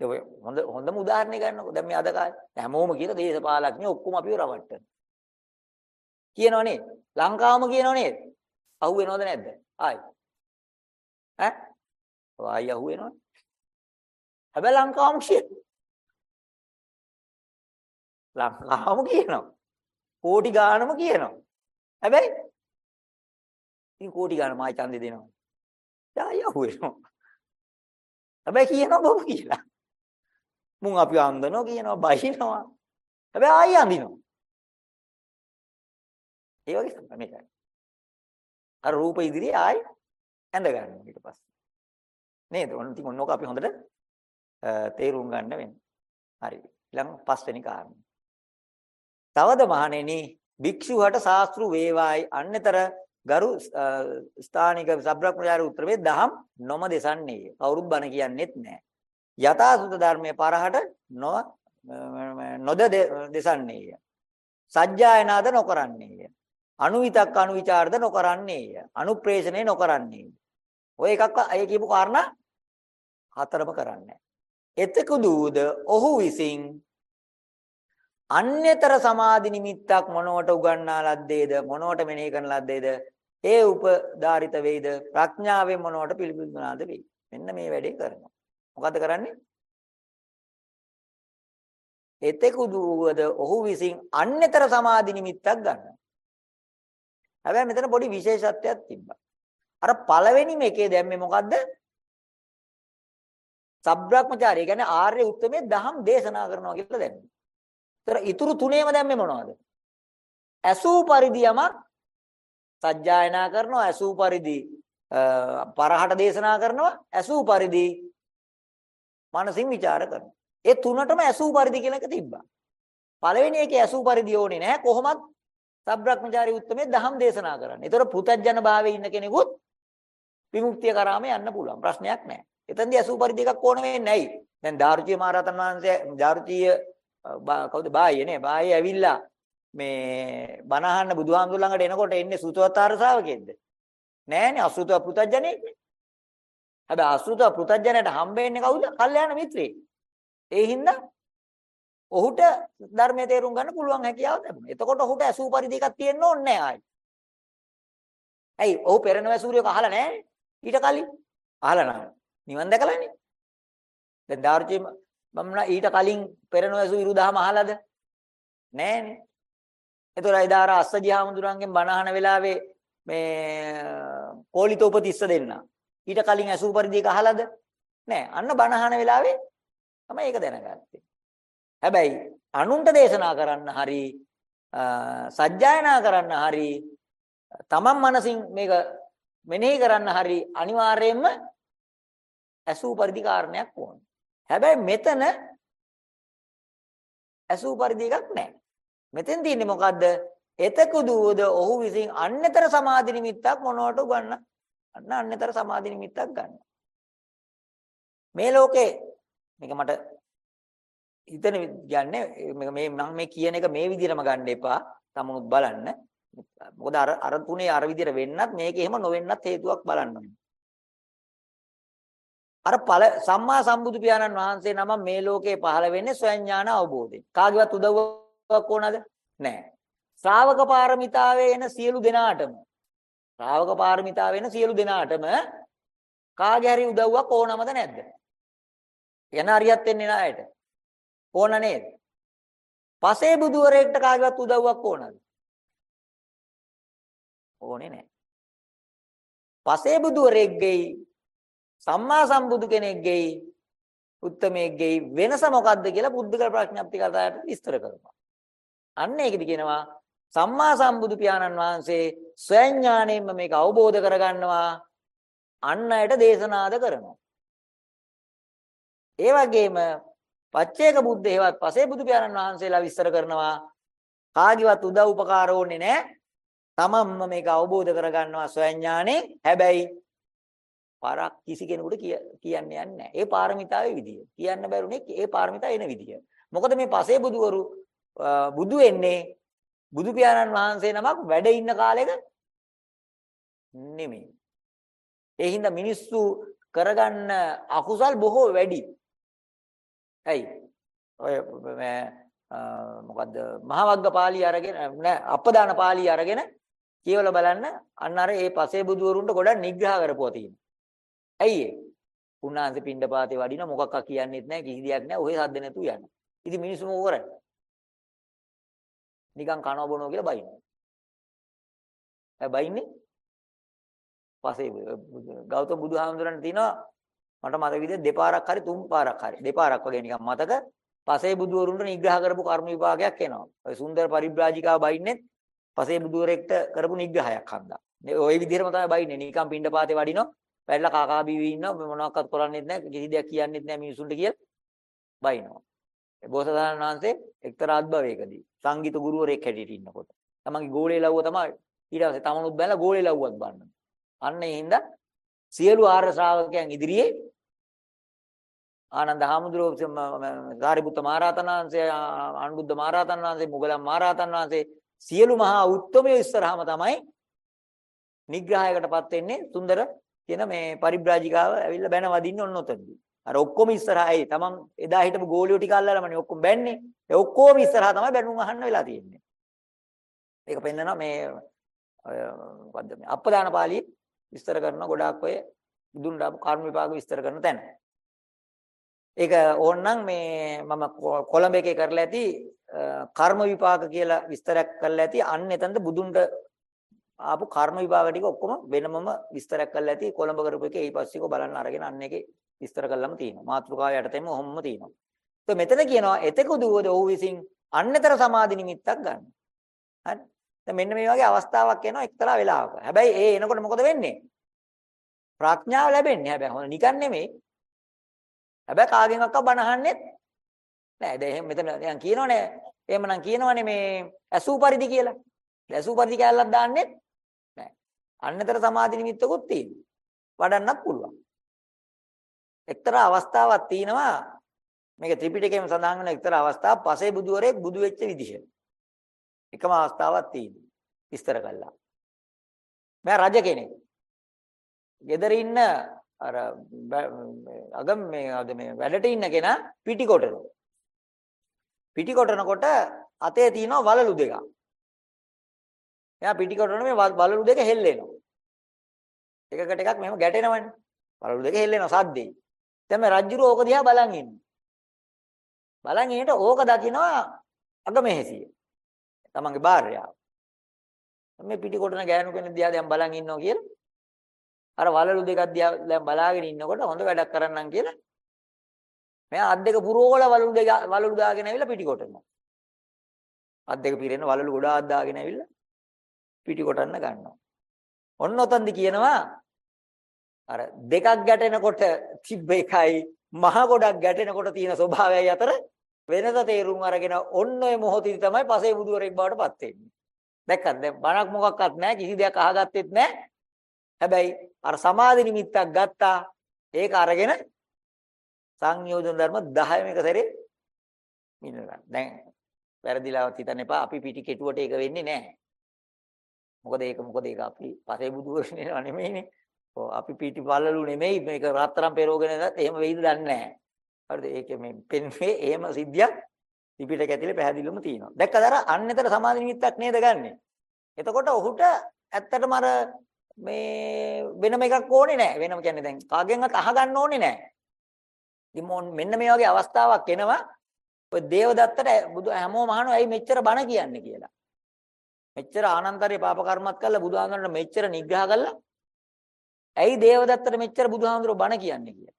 ඒ හොඳ හොඳම උදාහරණය ගන්නකො. දැන් මේ අද කාලේ හැමෝම කියන දේශපාලඥයෝ ඔක්කොම අපිව රවට්ටන. කියනව නේද? ලංකාවම කියනව නේද? අහුවෙනවද නැද්ද? ආයි. ඈ? ආයි අහුවෙනවද? හැබැයි ලංකාවම කියනවා. ලංකාවම කියනවා. කෝටි ගානම කියනවා. හැබැයි ඉතින් කෝටි ගාන මායි ඡන්දේ දෙනවා. ආයි අහුවෙනවා. හැබැයි කියනවා බොරු කියලා. මුන් අපි අන්දනවා කියනවා බහිනවා. හැබැයි ආයි අඳිනවා. ඒ වගේ තමයි මේක. අර රූප ඉදිරියේ ආයි ඇඳ ගන්නවා ඊට පස්සේ. නේද? ඔන්න ඉතින් ඔන්නෝක අපි හොඳට තේරුම් ගන්න වෙනවා. හරි. ඊළඟ පස්වෙනි කාරණා. තවද මහණෙනි භික්ෂුවට ශාස්ත්‍රු වේවායි අන්නතර ගරු ස්ථානික සබ්‍රක්‍මචාර උත්තරේ දහම් නොම දෙසන්නේය. කවුරුත් බණ කියන්නෙත් නැහැ. යථාසුත ධර්මයේ පරහට නො නොද දෙසන්නේය. සජ්ජායනාද නොකරන්නේය. අනුවිතක් අනුවිචාරද නොකරන්නේය. අනුප්‍රේෂණය නොකරන්නේය. ඔය එකක් අය කියපු කාරණා හතරම කරන්නේ. එතෙකු දූද ඔහු විසින් අන්‍යතර සමාධි නිමිත්තක් මොනවට උගන්නා ලද්දේද මොනවට මෙනෙහි කරන ලද්දේද ඒ උපදාරිත වෙයිද? ප්‍රඥාවෙන් මොනවට පිළිපදිනාද වෙයි මෙන්න මේ වැඩේ කරනවා. මොකද කරන්නේ? එතෙකු දුවද ඔහු විසින් අන්‍යතර සමාධි නිමිත්තක් ගන්නවා හැබැයි මෙතන පොඩි විශේෂත්වයක් තිබ්බා. අර පළවෙනි මේකේ දැම්මේ මොකද්ද? සබ්‍රක්‍මචාරී කියන්නේ ආර්ය උත්තමයේ දහම් දේශනා කරනවා කියලා දැම්මේ. ඒතර ඉතුරු තුනේම දැම්මේ මොනවද? ඇසූ පරිදි යමක් සජ්ජායනා කරනවා ඇසූ පරිදි පරහට දේශනා කරනවා ඇසූ පරිදි මනසින් ਵਿਚාර කරනවා. ඒ තුනටම ඇසූ පරිදි කියලා එක තිබ්බා. පළවෙනි එකේ ඇසූ පරිදි ඕනේ නැහැ කොහොමත් සබ්‍රක්‍මචාරී උත්තමේ දහම් දේශනා කරන්න. ඒතර පෘතජන භාවයේ ඉන්න කෙනෙකුත් විමුක්තිය කරාම යන්න පුළුවන්. ප්‍රශ්නයක් නැහැ. එතෙන්දී ඇසූ පරිදි එකක් ඕන වෙන්නේ නැයි. දැන් දාරුචිය මහරහතන් වහන්සේ දාරුචිය කවුද? බායි නේ බායි ඇවිල්ලා මේ බණ අහන්න බුදුහාමුදුර ළඟට එනකොට එන්නේ සුතවතාර ශ්‍රාවකෙක්ද නෑනේ අසුතව පුතඥයෙක් හැබැයි අසුතව පුතඥයට හම්බෙන්නේ කවුද? කල්යාණ මිත්‍රේ. ඒ හින්දා ඔහුට ධර්මයේ තේරුම් ගන්න පුළුවන් හැකියාව තිබුණා එතකොට ඔහුට ඇසූ පරිදි එකක් තියෙන්න ඕනේ නෑ ආයි. ඇයි? ඔහු පෙරණව සූර්යක අහලා නෑනේ. ඊට කලින්. අහලා නැහැ නිවන් දැකලානේ. දැන් දාර්ජේ මම ඊට කලින් පෙරණැසු ඉරු දහම අහලාද? නෑනේ. ඒතොර එදා අර අස්සජි හාමුදුරන්ගෙන් බණ අහන වෙලාවේ මේ කෝලිත උපතිස්ස දෙන්න. ඊට කලින් ඇසූ පරිදි එක අහලාද? නෑ. අන්න බණ අහන වෙලාවේ තමයි ඒක දැනගත්තේ. හැබැයි අනුන්ට දේශනා කරන්න හරි සජ්ජායනා කරන්න හරි තමන් මනසින් මේක මෙනෙහි කරන්න හරි අනිවාර්යයෙන්ම ඇසූ පරිදි කාරණයක් ඕනේ. හැබැයි මෙතන ඇසූ පරිදි එකක් නැහැ. මෙතෙන් තියෙන්නේ මොකද්ද? එතකු දුවද ඔහු විසින් අන්නතර සමාධි නිමිත්තක් මොනවට උගන්න? අන්න අන්නතර සමාධි නිමිත්තක් ගන්න. මේ ලෝකේ මේක මට හිතන කියන්නේ මේක මේ මම මේ කියන එක මේ විදිහටම ගන්න එපා. තමුණුත් බලන්න. මොකද අර අර තුනේ අර විදිහට වෙන්නත් මේක එහෙම නොවෙන්නත් හේතුවක් බලන්න ඕනේ. අර ඵල සම්මා සම්බුදු පියාණන් වහන්සේ නම මේ ලෝකේ පහළ වෙන්නේ ස්වයං ඥාන අවබෝධයෙන්. කාගේවත් උදව්වක් ඕනද? නැහැ. ශ්‍රාවක පාරමිතාවේ එන සියලු දෙනාටම ශ්‍රාවක පාරමිතාවේ එන සියලු දෙනාටම කාගේ හරි උදව්වක් ඕනමද නැද්ද? යන හරියත් වෙන්නේ නැහැට. ඕන නේද? පසේ බුදුවරයෙක්ට කාගේවත් උදව්වක් ඕනද? ඕනේ නැහැ. පසේ බුදුවරයෙක්ගෙයි සම්මා සම්බුදු කෙනෙක්ගෙයි උත්තමයෙක්ගෙයි වෙනස මොකක්ද කියලා බුද්ධ ප්‍රඥප්ති කතාවට විස්තර කරනවා. අන්න ඒකද කියනවා සම්මා සම්බුදු පියාණන් වහන්සේ ස්වයං ඥාණයෙන්ම මේක අවබෝධ කරගන්නවා අන් අයට දේශනාද කරනවා. ඒ වගේම පච්චේක බුද්ධ හේවත් පසේ බුදු පියාණන් වහන්සේලා විස්තර කරනවා කාගේවත් උදව් උපකාර ඕනේ නැහැ. තමන්ම මේක අවබෝධ කරගන්නවා ස්වයං ඥාණයෙන්. හැබැයි පාරක් කිසි කෙනෙකුට කියන්න යන්නේ නැහැ. ඒ පාරමිතාවේ විදිය. කියන්න බැරුනේ ඒ පාරමිතාව එන විදිය. මොකද මේ පසේ බුදුවරු බුදු වෙන්නේ බුදු පියාණන් වහන්සේ නමක් වැඩ ඉන්න කාලෙක නෙමෙයි. ඒ හින්දා මිනිස්සු කරගන්න අකුසල් බොහෝ වැඩි. ඇයි? ඔය මොකද්ද මහවග්ග පාළිය අරගෙන නෑ අපදාන පාළිය අරගෙන කියවලා බලන්න අන්න අර ඒ පසේ බුදුවරුන්ට ගොඩක් නිග්‍රහ කරපුවා තියෙනවා. ඇයි ඒ? උන්වහන්සේ පින්ඩපාතේ වඩින මොකක්ක කියන්නෙත් නැහැ කිසි දෙයක් නැහැ. ඔහේ සද්ද නැතුව යනවා. ඉතින් මිනිස්සු මොකෝ කරන්නේ? නිකන් කනවා බොනවා කියලා බයිනවා. ඒ බයින්නේ? පස්සේ ගෞතම බුදුහාමුදුරන් තිනවා මට මතක විදිහට දෙපාරක් හරි තුන් පාරක් හරි දෙපාරක් වගේ නිකන් මතක පසේ බුදුවරුන්ට නිග්‍රහ කරපු කර්ම විපාකයක් එනවා. ඔය සුන්දර පරිබ්‍රාජිකාව බයින්නේ පසේ බුදුවරෙක්ට කරපු නිග්‍රහයක් හන්දා. ওই විදිහටම තමයි බයින්නේ. නිකන් පින්ඩපාතේ වඩිනවා. වැල්ලා කාකා බීවි ඉන්නවා මොනවක්වත් කරන්නේත් නැහැ කිසි දෙයක් කියන්නේත් නැහැ මිනිසුන්ට කියලා බයිනවා. ඒ බෝසතාණන් වහන්සේ එක්තරා අත්භවයකදී සංගීත ගුරුවරයෙක් හැටියට ඉන්නකොට තමන්ගේ ගෝලේ ලව්ව තමයි ඊට පස්සේ තමනුත් බැලලා ගෝලේ ලව්වත් බන්න. අන්න ඒ හින්දා සියලු ආර්ය ශ්‍රාවකයන් ඉදිරියේ ආනන්ද හාමුදුරුවෝ සාරිපුත්ත මහරහතන් වහන්සේ අනුරුද්ධ මහරහතන් වහන්සේ මුගලන් මහරහතන් වහන්සේ සියලු මහා උත්තමයෝ ඉස්සරහම තමයි නිග්‍රහයකටපත් වෙන්නේ සුන්දර කියන මේ පරිබ්‍රාජිකාව ඇවිල්ලා බැන වදින්නේ ඔන්න ඔතනදී. අර ඔක්කොම ඉස්සරහයි තමන් එදා හිටපු ගෝලියෝ ටික අල්ලලාමනේ ඔක්කොම බැන්නේ. ඒ ඔක්කොම ඉස්සරහා තමයි බැනුම් අහන්න වෙලා තියෙන්නේ. ඒක පෙන්නනවා මේ මොකද්ද මේ අපදාන පාළියේ විස්තර කරන ගොඩාක් ඔය බුදුන් දාපු කර්ම විපාක විස්තර කරන තැන. ඒක ඕනනම් මේ මම කොළඹ එකේ කරලා ඇති කර්ම විපාක කියලා විස්තරයක් කරලා ඇති අන්න එතනද බුදුන්ට ආපු කර්ම විපාක ටික ඔක්කොම වෙනමම විස්තරයක් කරලා ඇති. කොළඹ කරපු එකේ ඊපස්සෙක බලන්න අරගෙන අන්න එකේ විස්තර කරලම තියෙනවා. මාත්‍රිකාව යටතේම ඔහොමම තියෙනවා. તો මෙතන කියනවා එතෙකු දුවද ඔහු විසින් අන්නතර සමාධි නිමිත්තක් ගන්න. හරි? දැන් මෙන්න මේ වගේ අවස්ථාවක් එනවා එක්තරා වෙලාවක. හැබැයි ඒ එනකොට මොකද වෙන්නේ? ප්‍රඥාව ලැබෙන්නේ. හැබැයි හොඳ නිකන් නෙමෙයි. හැබැයි කාගෙන්වත් බනහන්නේත් නෑ. දැන් මෙතන දැන් කියනවනේ. එහෙමනම් කියනවනේ මේ ඇසූ පරිදි කියලා. ඇසූ පරිදි කැලලක් දාන්නෙත් අන්නතර සමාධි නිමිත්තකුත් තියෙනවා. වඩන්නත් පුළුවන්. එක්තරා අවස්ථාවක් තියෙනවා මේක ත්‍රිපිටකයේම සඳහන් වෙන එක්තරා අවස්ථාවක් පසේ බුදුවරයෙක් බුදු වෙච්ච විදිහ. එකම අවස්ථාවක් තියෙනවා. විස්තර කළා. මම රජ කෙනෙක්. ගෙදර ඉන්න අර අගම් මේ අද මේ වැඩට ඉන්න කෙනා පිටි කොටනවා. පිටි කොටනකොට අතේ තියෙනවා වලලු දෙකක්. එයා පිටි කොටන මේ වලලු දෙක හෙල්ලෙනවා. එකකට එකක් මෙහෙම ගැටෙනවනේ. වලලු දෙක හෙල්ලෙනවා සද්දේ. දැන් මේ රජ්ජුර ඕක දිහා බලන් ඉන්නේ. බලන් ඉන්නට ඕක දකිනවා අගමෙහෙසිය. තමන්ගේ භාර්යාව. මේ පිටි කොටන ගෑනු කෙනෙක් දිහා දැන් බලන් ඉන්නවා කියලා. අර වලලු දෙකක් දිහා දැන් බලාගෙන ඉන්නකොට හොඳ වැඩක් කරන්නම් කියලා. මෙයා අත් දෙක පුරෝල වලලු දෙක වලලු දාගෙන ඇවිල්ලා පිටි කොටනවා. අත් දෙක පිරෙන වලලු ගොඩාක් දාගෙන ඇවිල්ලා පිටි කොටන්න ගන්නවා. ඔන්න ඔතනදි කියනවා අර දෙකක් ගැටෙනකොට තිබ්බ එකයි මහ ගොඩක් ගැටෙනකොට තියෙන ස්වභාවයයි අතර වෙනස තේරුම් අරගෙන ඔන්න ඔය මොහොතේදී තමයි පසේ බුදුවරෙක් බවට පත් වෙන්නේ. දැක්කද? දැන් බණක් මොකක්වත් නැහැ කිසි දෙයක් අහගත්තෙත් නැහැ. හැබැයි අර සමාධි නිමිත්තක් ගත්තා ඒක අරගෙන සංයෝජන ධර්ම 10ම එක සැරේ මින්න ගන්න. දැන් වැරදිලාවත් හිතන්න එපා අපි පිටි කෙටුවට ඒක වෙන්නේ නැහැ. මොකද ඒක මොකද ඒක අපි පසේ බුදුවරු නෙවෙයිනේ. ඔව් අපි පීටි පල්ලලු නෙමෙයි මේක රත්තරන් පෙරෝගෙන ඉඳලා එහෙම වෙයිද දන්නේ නැහැ. හරිද? ඒකේ මේ පෙන්වේ එහෙම සිද්ධියක් ත්‍රිපිටක ඇතුලේ පැහැදිලිවම තියෙනවා. දැක්කද අර අන්නතර සමාධි නිමිත්තක් නේද ගන්නෙ? එතකොට ඔහුට ඇත්තටම අර මේ වෙනම එකක් ඕනේ නැහැ. වෙනම කියන්නේ දැන් කාගෙන්වත් අහගන්න ඕනේ නැහැ. ඉතින් මෙන්න මේ වගේ අවස්ථාවක් එනවා. ඔය දේවදත්තට බුදු හැමෝම අහනවා ඇයි මෙච්චර බණ කියන්නේ කියලා. මෙච්චර ආනන්තරේ පාප කර්මත් කළා බුදුහාමුදුරන්ට මෙච්චර නිග්‍රහ කළා. ඇයි දේවදත්තට මෙච්චර බුදුහාමුදුරුවෝ බණ කියන්නේ කියලා.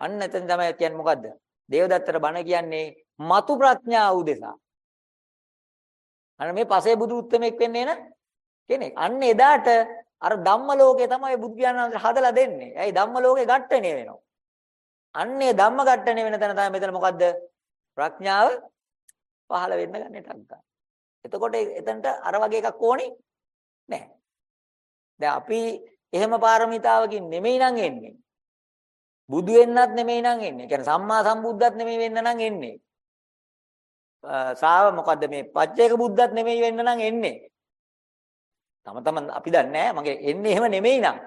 අන්න එතන තමයි කියන්නේ මොකද්ද? දේවදත්තට බණ කියන්නේ මතු ප්‍රඥා උදෙසා. අන්න මේ පසේ බුදු උත්තමෙක් වෙන්නේ න කෙනෙක්. අන්න එදාට අර ධම්ම ලෝකේ තමයි බුදු පියාණන් හදලා දෙන්නේ. ඇයි ධම්ම ලෝකේ ඝට්ටණය වෙනවා. අන්නේ ධම්ම ඝට්ටණය වෙන තැන තමයි මෙතන මොකද්ද? ප්‍රඥාව පහළ වෙන්න ගන්න එකක් ගන්න. එතකොට එතනට අර වගේ එකක් ඕනේ නැහැ. දැන් අපි එහෙම පාරමිතාවකින් නෙමෙයි නං එන්නේ. බුදු වෙන්නත් නෙමෙයි නං එන්නේ. කියන්නේ සම්මා සම්බුද්ධත් නෙමෙයි වෙන්න නං එන්නේ. ශාව මොකද්ද මේ පච්චේක බුද්ධත් නෙමෙයි වෙන්න නං එන්නේ. තම තම අපි දන්නේ නැහැ මගේ එන්නේ එහෙම නෙමෙයි නං.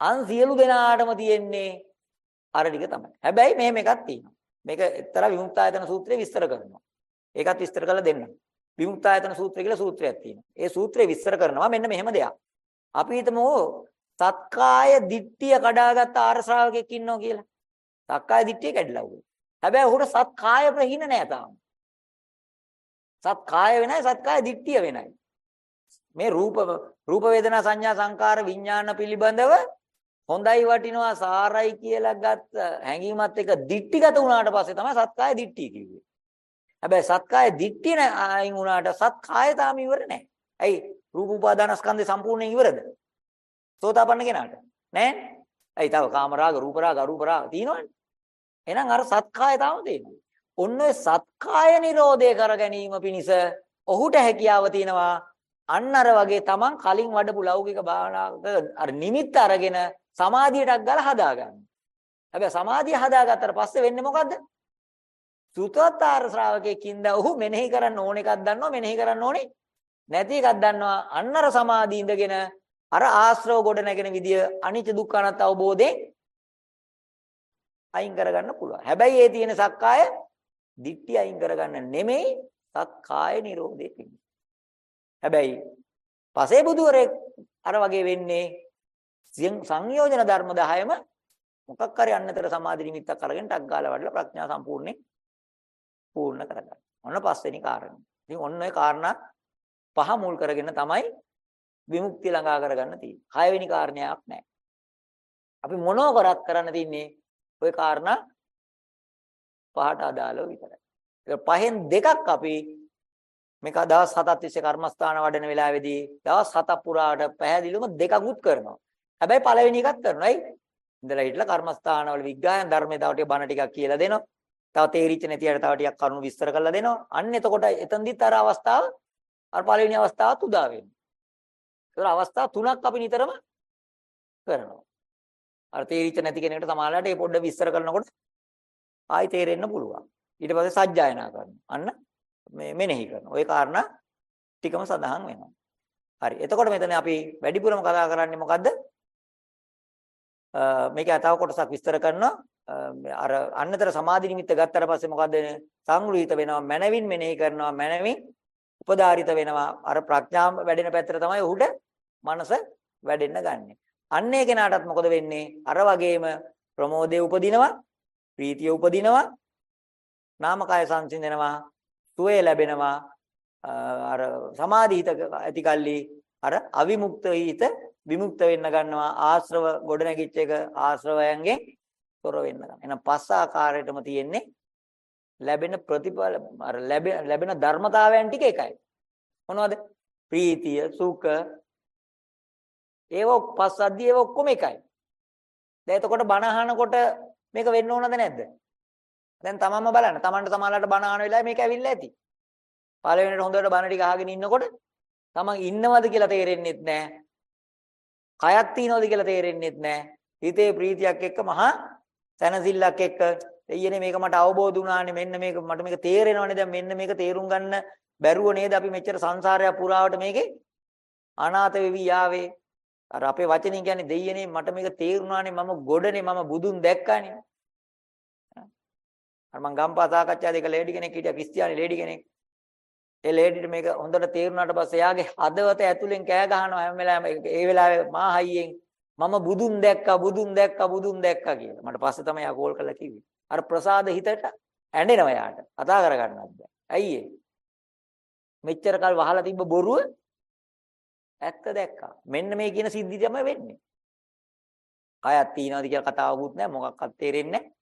අන් සියලු දෙනාටම තියෙන්නේ අර ටික තමයි. හැබැයි මෙහෙම එකක් තියෙනවා. මේක එක්තරා විමුක්තායතන සූත්‍රයේ විස්තර කරනවා. ඒකත් විස්තර කරලා දෙන්නම්. විමුක්තායතන සූත්‍රය කියලා සූත්‍රයක් තියෙනවා. ඒ සූත්‍රය විස්තර කරනවා මෙන්න මෙහෙම දෙයක්. අපි හිතමු සත්කාය දිට්ඨිය කඩාගත්ත ආර ශ්‍රාවකෙක් ඉන්නවා කියලා. සත්කාය දිට්ඨිය කැඩලා උගල. හැබැයි ඔහුට සත්කාය ප්‍රහීන නෑ තාම. සත්කාය වෙනයි සත්කාය දිට්ඨිය වෙනයි. මේ රූප රූප වේදනා සංඥා සංකාර විඥාන පිළිබඳව හොඳයි වටිනවා සාරයි කියලා ගත්ත හැඟීමත් එක දික්ටිගත වුණාට පස්සේ තමයි සත්කාය දිට්ඨිය කිව්වේ. හැබැයි සත්කාය දිට්ඨිය අයින් වුණාට සත්කාය තාම ඉවර නැහැ. ඇයි? රූප උපාදානස්කන්ධය සම්පූර්ණයෙන් ඉවරද? සෝතාපන්න කෙනාට. නෑ? ඇයි තව කාම රාග, රූප රාග, අරූප රාග තියෙනවනේ. එහෙනම් අර සත්කාය තාම තියෙනවා. ඔන්න ඔය සත්කාය නිරෝධය කර ගැනීම පිණිස ඔහුට හැකියාව තියෙනවා අන්න අර වගේ තමන් කලින් වඩපු ලෞකික භාවනාවක අර නිමිත්ත අරගෙන සමාධියටක් ගාලා හදාගන්න. හැබැයි සමාධිය හදාගත්තට පස්සේ වෙන්නේ මොකද්ද? සුතවතාර ශ්‍රාවකයෙක්ින්ද ඔහු මෙනෙහි කරන්න ඕන එකක් දන්නවා මෙනෙහි කරන්න ඕනේ නැති එකක් දන්නවා අන්නර සමාධිය ඉඳගෙන අර ආශ්‍රව ගොඩ නැගෙන විදිය අනිච්ච දුක්ඛ අනාත්ම අවබෝධයෙන් අයින් කරගන්න පුළුවන්. හැබැයි ඒ තියෙන සක්කාය දිට්ඨිය අයින් කරගන්න නෙමෙයි සක්කාය නිරෝධය පිණිස. හැබැයි පසේ බුදුවරේ අර වගේ වෙන්නේ සංයෝජන ධර්ම 10ම මොකක් හරි අන්නතර සමාධි නිමිත්තක් අරගෙන ටක් ගාලා වඩලා ප්‍රඥා සම්පූර්ණේ පූර්ණ කරගන්න. ඔන්න පස්වෙනි කාරණය. ඉතින් ඔන්න ඔය කාරණා පහ මුල් කරගෙන තමයි විමුක්තිය ළඟා කරගන්න තියෙන්නේ. හයවෙනි කාරණයක් නැහැ. අපි මොනෝ කරත් කරන්න තින්නේ ওই කාරණා පහට අදාළව විතරයි. ඒක පහෙන් දෙකක් අපි මේක දවස් 7ක් තිස්සේ කර්මස්ථාන වඩන වෙලාවේදී දවස් 7ක් පුරාට පැහැදිලිවම දෙකකුත් කරනවා. හැබැයි පළවෙනි එකක් කරනවා. ඇයි? ඉඳලා හිටලා කර්මස්ථානවල විග්‍රහයන් ධර්මයේ තව ටික බණ ටිකක් කියලා දෙනවා. තව තේරිච්ච නැති අයට තව ටිකක් කරුණු විස්තර කරලා දෙනවා. අන්න එතකොට එතනදිත් අර අවස්ථාව අර පළවෙනි අවස්ථාවත් උදා වෙනවා. ඒතර අවස්ථා තුනක් අපි නිතරම කරනවා. අර තේරිච්ච නැති කෙනෙකුට සමාලලට මේ පොඩ්ඩ විස්තර කරනකොට ආයි තේරෙන්න පුළුවන්. ඊට පස්සේ සජ්ජායනා කරනවා. අන්න මේ මෙනෙහි කරනවා. ওই කාරණා ටිකම සඳහන් වෙනවා. හරි. එතකොට මෙතන අපි වැඩිපුරම කතා කරන්නේ මොකද්ද? මේක තව කොටසක් විස්තර කරනවා. අර අන්නතර සමාධි නිමිත්ත ගත්තට පස්සේ මොකද සංග්‍රහිත වෙනවා මනවින් මෙනෙහි කරනවා මනවින් උපදාරිත වෙනවා අර ප්‍රඥාව වැඩෙන පැත්තට තමයි ඔහුට මනස වැඩෙන්න ගන්නෙ. අන්නේ කෙනාටත් මොකද වෙන්නේ? අර වගේම ප්‍රමෝදය උපදිනවා, ප්‍රීතිය උපදිනවා, නාමකාය සංසිඳනවා, සුවය ලැබෙනවා. අර සමාධි හිත ඇති කල්ලි අර අවිමුක්ත හිත විමුක්ත වෙන්න ගන්නවා ආශ්‍රව ගොඩ නැගිච්ච එක ආශ්‍රවයන්ගෙන් තොර වෙන්න ගන්න. එහෙනම් පස් ආකාරයටම තියෙන්නේ ලැබෙන ප්‍රතිඵල අර ලැබෙන ධර්මතාවයන් ටික එකයි. මොනවද? ප්‍රීතිය, සුඛ ඒව පස්සද්ධිය ඒව ඔක්කොම එකයි. දැන් එතකොට බණ අහනකොට මේක වෙන්න ඕනද නැද්ද? දැන් තමන්ම බලන්න. තමන්ට සමාලලට බණ අහන වෙලාවේ මේක ඇවිල්ලා ඇති. පළවෙනිට හොඳට බණ ටික අහගෙන ඉන්නකොට තමන් ඉන්නවද කියලා තේරෙන්නේ නැහැ. කයක් තියනවද කියලා තේරෙන්නේ නැහැ. හිතේ ප්‍රීතියක් එක්ක මහා සැනසෙල්ලක් එක්ක එయ్యනේ මේක මට අවබෝධ වුණානේ මෙන්න මේක මට මේක තේරෙනවනේ දැන් මෙන්න මේක තේරුම් ගන්න බැරුව නේද අපි මෙච්චර සංසාරය පුරාවට මේකේ අනාථ වෙවි යාවේ අර අපේ වචනින් කියන්නේ දෙයියනේ මට මේක තේරුණානේ මම ගොඩනේ මම බුදුන් දැක්කානේ. අර මං ගම්පා සාකච්ඡා දෙක ලේඩි කෙනෙක් හිටියා ක්‍රිස්තියානි ලේඩි කෙනෙක්. ඒ ලේඩිට මේක හොඳට තේරුණාට පස්සේ එයාගේ හදවත ඇතුලෙන් කෑ ගහනවා හැම වෙලාවෙම ඒ වෙලාවේ මා හයියෙන් මම බුදුන් දැක්කා බුදුන් දැක්කා බුදුන් දැක්කා කියලා. මට පස්සේ තමයි යා කෝල් කරලා කිව්වේ. අර ප්‍රසාද හිතට ඇඬෙනවා යාට. කතා කරගන්නත් බෑ. ඇයි ඒ? මෙච්චර කල් වහලා තිබ්බ බොරුව ඇත්ත දැක්කා. මෙන්න මේ කියන සිද්ධි තමයි වෙන්නේ. කයක් තියනවාද කියලා කතාවකුත් නැහැ මොකක්වත් තේරෙන්නේ නැහැ.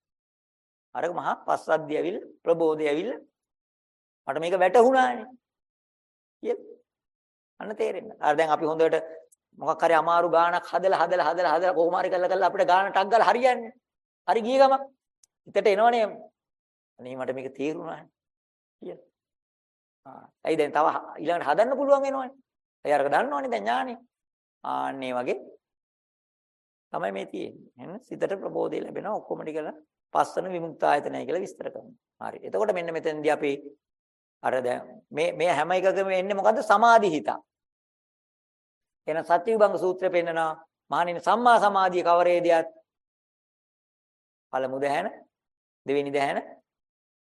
අර මහා පස්සද්ධිය ඇවිල්ලා ප්‍රබෝධය ඇවිල්ලා මට මේක වැටහුණානේ. කියලා. අන්න තේරෙන්න. අර දැන් අපි හොඳට මොකක් හරි අමාරු ගානක් හදලා හදලා හදලා හදලා කොහොම හරි කරලා කරලා අපිට ගාන ටක් ගාලා හරියන්නේ. හරි ගිය ගමන් හිතට එනවනේ. අනේ මට මේක තේරුණානේ. කියලා. ආ. ඇයි දැන් තව ඊළඟට හදන්න පුළුවන් වෙනවනේ. ඒ අරක දන්නවනේ දැන් ඥානෙ. ආන්නේ වගේ තමයි මේ තියෙන්නේ. එහෙනම් සිතට ප්‍රබෝධය ලැබෙනවා ඔක්කොම ටිකල පස්සන විමුක්ත ආයතනය කියලා විස්තර කරනවා. හරි. එතකොට මෙන්න මෙතනදී අපි අර දැන් මේ මේ හැම එකකම එන්නේ මොකද්ද? සමාධි හිත. එහෙනම් සත්‍යවිභංග සූත්‍රය පෙන්නනවා මහණෙනි සම්මා සමාධිය කවරේදියත් පළමු දැහැන, දෙවෙනි දැහැන,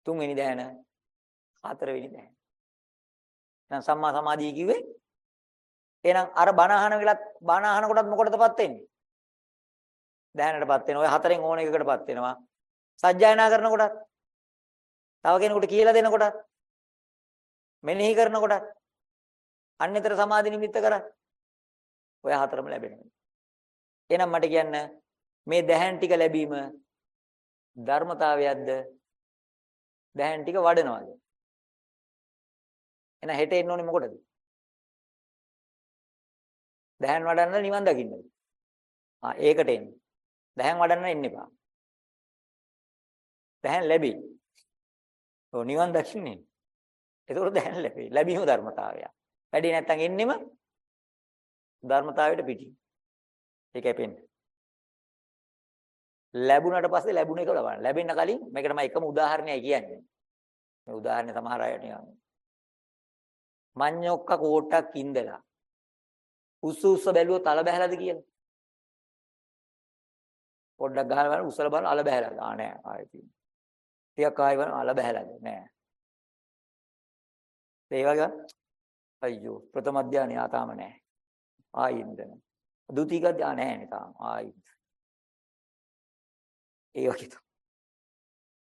තුන්වෙනි දැහැන, හතරවෙනි දැහැන. එහෙනම් සම්මා සමාධිය කිව්වේ එහෙනම් අර බණ අහන වෙලත් බණ අහන කොටත් මොකටදපත් වෙන්නේ? දැහැනටපත් වෙනවා. ඔය හතරෙන් ඕන එකකටපත් වෙනවා. සජ්ජායනා කරන කොටත් තව කෙනෙකුට කියලා දෙන කොටත් මෙනෙහි කරන කොටත් අන්‍යතර සමාධි නිමිත්ත කරත් ඔය හතරම ලැබෙනවා. එහෙනම් මට කියන්න මේ දැහැන් ටික ලැබීම ධර්මතාවයක්ද දැහැන් ටික වඩනවාද? එහෙනම් හෙට එන්න ඕනේ මොකටද? දැහැන් වඩන්න නිවන් දකින්නද? ආ ඒකට එන්න. දැහැන් වඩන්න එන්න එපා. දැහැන් ලැබෙයි. ඔව් නිවන් දකින්නේ. ඒකෝර දැහැන් ලැබෙයි. ලැබීම ධර්මතාවය. වැඩි නැත්තම් එන්නෙම ධර්මතාවයට පිටින්. ඒකයි පෙන්නේ. ලැබුණට පස්සේ ලැබුණ එක ලබන්න. ලැබෙන්න කලින් මේකට මම එකම උදාහරණයක් කියන්නේ. මේ උදාහරණය සමහර අය නිකන් මඤ්ඤොක්ක කෝටක් ඉඳලා උස්ස උස්ස බැලුවොත් අල බහැලාද කියලා. පොඩ්ඩක් ගහලා බලන්න උස්සලා බලන්න අල බහැලාද? ආ නෑ ආයෙ තියෙනවා. ටිකක් ආයෙ බලන්න අල බහැලාද? නෑ. ඒ වගේ අයියෝ ප්‍රථම ධානය ආතාම නෑ. ආයින්ද. ද්විතීක ධානය නෑ නේ තාම. ආයින්ද. ඒ වගේ තමයි.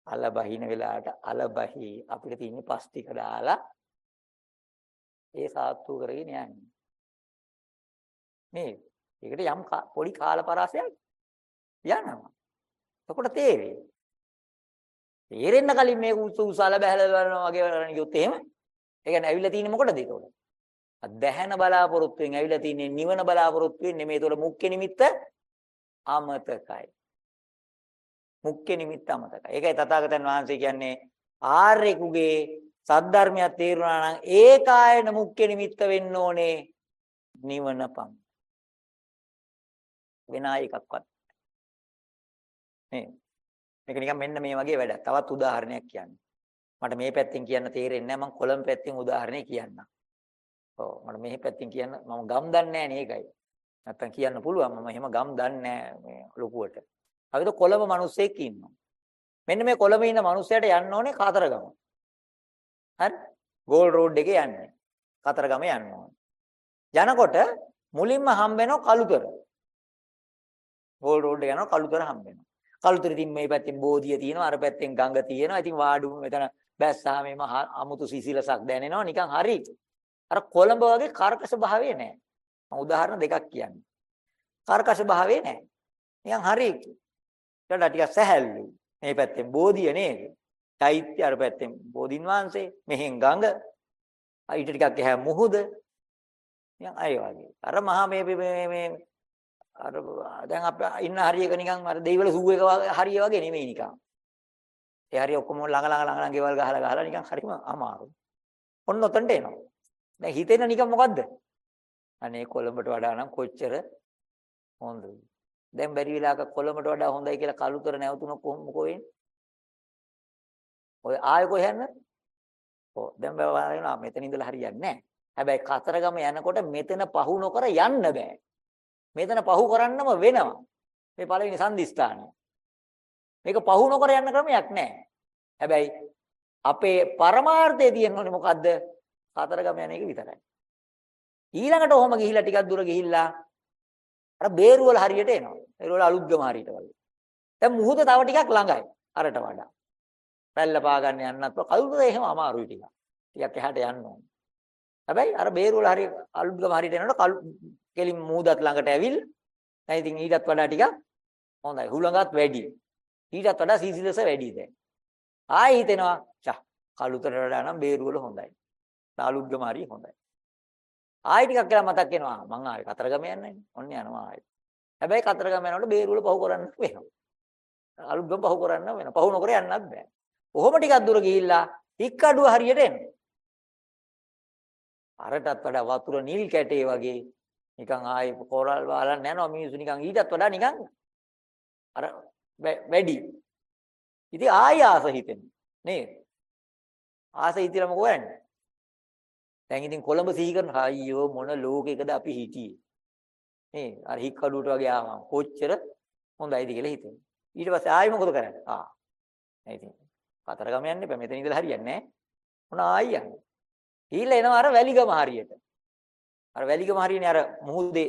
අල බහින වෙලාවට අල බහි අපිට තියෙන පස් ටික දාලා ඒ සාත්තු කරගෙන යන්නේ. මේ ඒකට යම් පොඩි කාලපරාසයක් යනවා. එතකොට තේරෙයි. තේරෙන්න කලින් මේක උස උසල බහැලා බලනවා වගේ කරන කිව්වොත් එහෙම ඒ කියන්නේ ඇවිල්ලා තියෙන්නේ මොකටද ඒතකොට? දැහැන බලාපොරොත්තුෙන් ඇවිල්ලා තියෙන්නේ නිවන බලාපොරොත්තුෙන් නෙමෙයි. ඒතකොට මුඛ්‍ය නිමිත්ත අමතකයි. මුඛ්‍ය නිමිත්ත අමතකයි. ඒකයි තථාගතයන් වහන්සේ කියන්නේ ආර්යෙකුගේ සද්ධර්මයක් තේරුණා නම් ඒකායන මුඛ්‍ය නිමිත්ත වෙන්න ඕනේ නිවන පමණ. වෙන ආයෙ එකක්වත් නේ මේක නිකන් මෙන්න මේ වගේ වැඩක්. තවත් උදාහරණයක් කියන්න. මට මේ පැත්තෙන් කියන්න තේරෙන්නේ නැහැ. මම කොළඹ පැත්තෙන් උදාහරණයක් කියන්නම්. ඔව් මට මේ පැත්තෙන් කියන්න මම ගම් දන්නේ නැහැ නේ ඒකයි. නැත්තම් කියන්න පුළුවන් මම එහෙම ගම් දන්නේ නැහැ මේ ලොකුවට. අපිට කොළඹ මිනිස්සෙක් ඉන්නවා. මෙන්න මේ කොළඹ ඉන්න මිනිස්සයාට යන්න ඕනේ කාතරගම. හරි? ගෝල් රෝඩ් එකේ යන්නේ. කාතරගම යන්න ඕනේ. යනකොට මුලින්ම හම්බ වෙනවා කලුතර. ගෝල් රෝඩ් එක යනවා කලුතර හම්බ වෙනවා. කලුතර ඉතින් මේ පැත්තෙන් බෝධිය තියෙනවා අර පැත්තෙන් ගඟ තියෙනවා. ඉතින් වාඩු මෙතන බැස්සාම එම අමුතු සිසිලසක් දැනෙනවා. නිකන් හරි. අර කොළඹ වගේ කර්කශ භාවයේ නැහැ. මම උදාහරණ දෙකක් කියන්නේ. කර්කශ භාවයේ නැහැ. නිකන් හරි. ඊට ටිකක් සැහැල්ලු. මේ පැත්තෙන් බෝධිය නේද? චෛත්‍ය අර පැත්තෙන් බෝධින් වහන්සේ මෙහෙන් ගඟ. ඊට ටිකක් එහා මුහුද. නිකන් අය වගේ. අර මහා මේ මේ අර දැන් අපි ඉන්න හරියක නිකන් අර දෙයිවල සූ එක හරිය වගේ නෙමෙයි නිකන්. ඒ හරිය ඔක්කොම ළඟ ළඟ ළඟ ළඟ ගෙවල් ගහලා ගහලා නිකන් හරිම අමාරුයි. ඔන්න ඔතනට එනවා. දැන් හිතෙන නිකන් මොකද්ද? අනේ කොළඹට වඩා නම් කොච්චර හොඳද? දැන් බැරි වෙලාවක කොළඹට වඩා හොඳයි කියලා කලුතර නැවතුනොත් කොහොම මොකෝ වෙන්නේ? ඔය ආයෙ කොහෙන්ද? ඔව් දැන් බලනවා මෙතන ඉඳලා හරියන්නේ නැහැ. හැබැයි කතරගම යනකොට මෙතන පහු නොකර යන්න බෑ. මෙතන පහු කරන්නම වෙනවා. මේ පළවෙනි සංදිස්ථානය. මේක පහු නොකර යන්න ක්‍රමයක් නැහැ. හැබැයි අපේ පරමාර්ථය තියෙන්නේ මොකද්ද? කතරගම යන එක විතරයි. ඊළඟට ඔහොම ගිහිල්ලා ටිකක් දුර ගිහිල්ලා අර බේරුවල හරියට එනවා. බේරුවල අලුත්ගම හරියට වගේ. දැන් මුහුද තව ටිකක් ළඟයි අරට වඩා. පැල්ල පා ගන්න යන්නත් කවුරුද එහෙම අමාරුයි ටිකක්. ටිකක් එහාට යන්න ඕනේ. හැබැයි අර බේරුවල හරිය අලුත්ගම හරියට එනකොට කෙලින් මුහුදත් ළඟට ඇවිල්ලා දැන් ඉතින් ඊටත් වඩා ටිකක් හොඳයි. හුලඟත් වැඩි. ඊටත් වඩා සීසිලස වැඩි දැන්. ආයි හිතෙනවා චා කලුතරට වඩා නම් බේරුවල හොඳයි. නාලුත්ගම හරිය හොඳයි. ආයි ටිකක් කියලා මතක් වෙනවා මං ආවේ කතරගම යන්නේ. ඔන්න යනවා ආයි. හැබැයි කතරගම යනකොට බේරුවල පහු කරන්න වෙනවා. අලුත්ගම පහු කරන්න වෙනවා. පහු නොකර යන්නත් බෑ. කොහොම ටිකක් දුර ගිහිල්ලා හික්කඩුව හරියට එනවා. අරටත් වඩා වතුර නිල් කැටේ වගේ නිකන් ආයි කොරල් වලන් යනවා මිනිස්සු නිකන් ඊටත් වඩා නිකන් අර වැඩි. ඉතින් ආයි ආස හිතෙනවා. නේද? ආස හිතලා මොකෝ වෙන්නේ? දැන් ඉතින් කොළඹ සිහි කරන අයියෝ මොන ලෝකයකද අපි හිටියේ. නේ අර හික්කඩුවට වගේ ආවම කොච්චර හොඳයිද කියලා හිතෙනවා. ඊට පස්සේ ආයි මොකද කරන්නේ? ආ. ඉතින් කතරගම යන්න එපා. මෙතන ඉඳලා හරියන්නේ නැහැ. මොන ආයි යන්නේ. ඊළඟ එනවා අර වැලිගම හරියට. අර වැලිගම හරියනේ අර මුහුදේ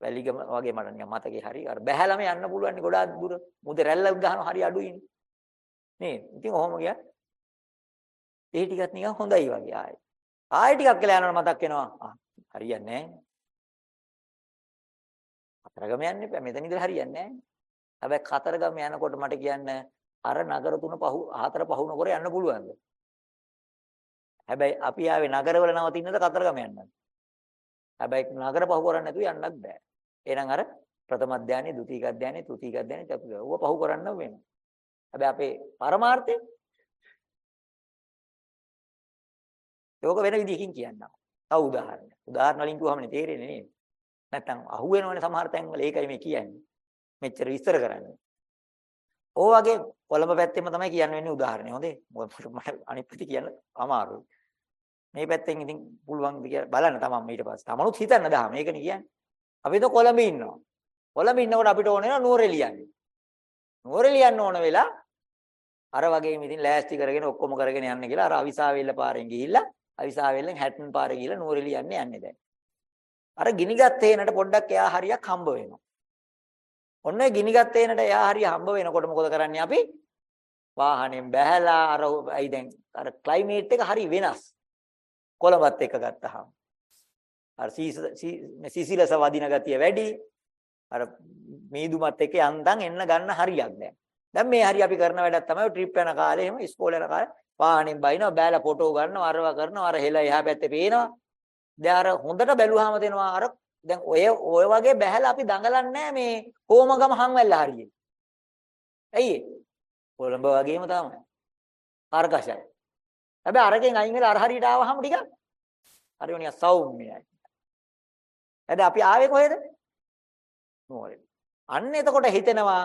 වැලිගම වගේ මට නිකන් මතකේ හරි අර බැහැලම යන්න පුළුවන් ගොඩාක් දුර. මුහුදේ රැල්ලක් ගහනවා හරි අඩුයිනේ. නේද? ඉතින් ඔහොම ගියා. ඒ ටිකත් නිකන් හොඳයි වගේ ආයි. ආයෙ ටිකක් කියලා යනකොට මතක් වෙනවා. ආ හරියන්නේ නැහැ. කතරගම යන්න එපා. මෙතන ඉඳලා හරියන්නේ නැහැ. හැබැයි කතරගම යනකොට මට කියන්න අර නගර තුන පහු හතර පහු නොකර යන්න පුළුවන්ද? හැබැයි අපි ආවේ නගරවල නවතින්නද කතරගම යන්නද? හැබැයි නගර පහු කරන්නේ නැතුව යන්නත් බෑ. එහෙනම් අර ප්‍රථම අධ්‍යානෙ, ද්විතීක අධ්‍යානෙ, තෘතීක අධ්‍යානෙ, චතුර්ථ. ඌව පහු කරන්න වෙනවා. හැබැයි අපේ පරමාර්ථය ඒක වෙන විදිහකින් කියන්නම්. තව උදාහරණයක්. උදාහරණ වලින් කිව්වමනේ තේරෙන්නේ නේද? නැත්තම් අහුවෙනවනේ සමහර තැන්වල ඒකයි මේ කියන්නේ. මෙච්චර විස්තර කරන්නේ. ඕ වගේ කොළඹ පැත්තෙම තමයි කියන්න වෙන්නේ උදාහරණය. හොඳේ. මොකද මට අනිත් පැත්තේ කියන්න අමාරුයි. මේ පැත්තෙන් ඉතින් පුළුවන් කියලා බලන්න තමන් ඊට පස්සේ. තමනුත් හිතන්න දහම. මේකනේ කියන්නේ. අපි તો කොළඹ ඉන්නවා. කොළඹ ඉන්නකොට අපිට ඕන වෙනවා නුවරඑළියන්න. නුවරඑළියන්න ඕන වෙලා අර වගේම ඉතින් ලෑස්ති කරගෙන ඔක්කොම කරගෙන යන්න කියලා අර අවිසාවෙල්ල පාරෙන් ගිහිල්ලා අවිසාවෙල්ලෙන් හැටන් පාරේ ගිහලා නුවරඑළිය යන්නේ යන්නේ දැන්. අර ගිනිගත් හේනට පොඩ්ඩක් එයා හරියක් හම්බ වෙනවා. ඔන්න ගිනිගත් හේනට එයා හරිය හම්බ වෙනකොට මොකද කරන්නේ අපි? වාහනෙන් බැහැලා අර අයි දැන් අර ක්ලයිමේට් එක හරි වෙනස්. කොළඹත් එක්ක ගත්තාම. අර සීසිලස වදින ගතිය වැඩි. අර මීදුමත් එක්ක යන්තම් එන්න ගන්න හරියක් දැන්. දැන් මේ හරිය අපි කරන වැඩක් තමයි ට්‍රිප් යන කාලේ එහෙම ඉස්කෝලේ යන කාලේ වාහනෙන් බයිනවා බෑලා ෆොටෝ ගන්නවා අරවා කරනවා අර හෙල එහා පැත්තේ පේනවා. දැන් අර හොඳට බැලුවාම තේනවා අර දැන් ඔය ඔය වගේ බැහැලා අපි දඟලන්නේ මේ කොමගම හංවැල්ල හරියේ. ඇයි කොළඹ වගේම තමයි. කාර්කෂයි හැබැයි අරකින් අයින් වෙලා අර හරියට ආවහම ටිකක් හරි වුණා සෞම්‍යයි. එද අපි ආවේ කොහෙද නුවරඑළිය අන්න එතකොට හිතෙනවා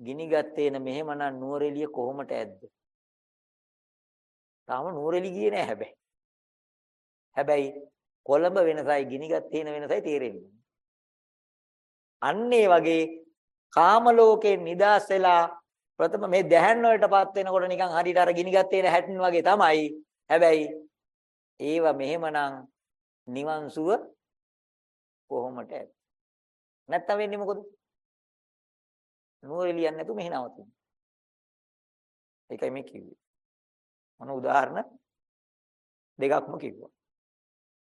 ගිනි ගත්තේන මෙහෙමනම් නුවරඑළිය කොහොමද ඇද්ද තාම නූරෙලි ගියේ නෑ හැබැයි. හැබැයි කොළඹ වෙනසයි ගිනිගත් තියෙන වෙනසයි තේරෙන්නේ. අන්න ඒ වගේ කාම ලෝකේ නිදාස් වෙලා ප්‍රථම මේ දැහන් වලටපත් වෙනකොට නිකන් හරියට අර ගිනිගත් තියෙන හැටන් වගේ තමයි. හැබැයි ඒව මෙහෙමනම් නිවන් සුව කොහොමද නැත්තම් වෙන්නේ මොකද? නූරෙලියන් නැතු මෙහෙ නවතින. ඒකයි මේ කිව්වේ. මොන උදාහරණ දෙකක්ම කිව්වා.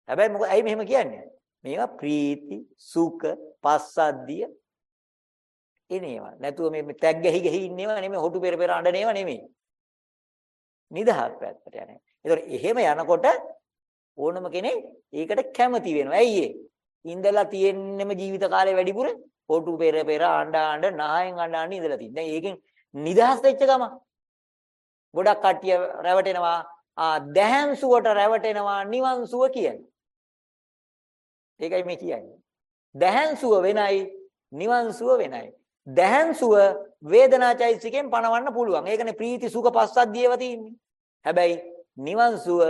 හැබැයි මොකද ඇයි මෙහෙම කියන්නේ? මේවා ප්‍රීති, සුඛ, පස්සද්ධිය එනේවා. නැතුව මේ තැග් ගැහි ගැහි ඉන්නේවා නෙමෙයි හොටු පෙර පෙර අඬනේවා නෙමෙයි. නිදහස් පැත්තට යන්නේ. ඒතකොට එහෙම යනකොට ඕනම කෙනෙක් ඒකට කැමති වෙනවා. ඇයි ඒ? ඉඳලා තියෙන්නෙම ජීවිත කාලේ වැඩිපුර හොටු පෙර පෙර අඬ අඬ නායෙන් අඬ අඬ ඉඳලා තියෙන. දැන් ඒකෙන් නිදහස් වෙච්ච ගම ගොඩක් කට්ටිය රැවටෙනවා දැහැන් සුවට රැවටෙනවා නිවන් සුව කියන්නේ. ඒකයි මේ කියන්නේ. දැහැන් සුව වෙනයි නිවන් සුව වෙනයි. දැහැන් සුව වේදනාචෛසිකෙන් පණවන්න පුළුවන්. ඒකනේ ප්‍රීති සුඛ පස්සද්ධියව තියෙන්නේ. හැබැයි නිවන් සුව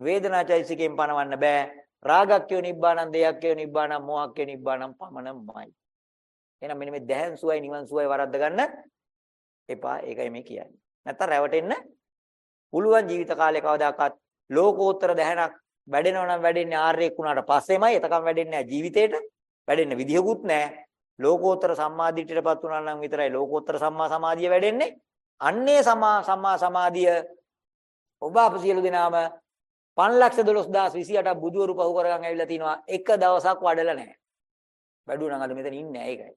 වේදනාචෛසිකෙන් පණවන්න බෑ. රාගක්ඛ්‍යෝ නිබ්බාණං දෙයක්ඛ්‍යෝ නිබ්බාණං මොහක්ඛ්‍යෝ නිබ්බාණං පමණමයි. එහෙනම් මෙන්න මේ දැහන් සුවයි නිවන් සුවයි වරද්ද ගන්න එපා. ඒකයි මේ කියන්නේ. නැත්තම් රැවටෙන්න පුළුවන් ජීවිත කාලේ කවදාකවත් ලෝකෝත්තර දැහනක් වැඩෙනව නම් වැඩෙන්නේ ආර්යෙක් වුණාට පස්සේමයි. එතකම් වැඩෙන්නේ නැහැ ජීවිතේට. වැඩෙන්න විදිහකුත් නැහැ. ලෝකෝත්තර සම්මාදිට්ඨියටපත් වුණා නම් විතරයි ලෝකෝත්තර සම්මා සමාධිය වැඩෙන්නේ. අන්නේ සම්මා සම්මා සමාධිය ඔබ අප සියලු දෙනාම 512028ක් බුදුවරු පහු කරගන් ඇවිල්ලා තිනවා එක දවසක් වඩලා නැහැ. වැඩුව නම් අද මෙතන ඉන්නේ නැහැ ඒකයි.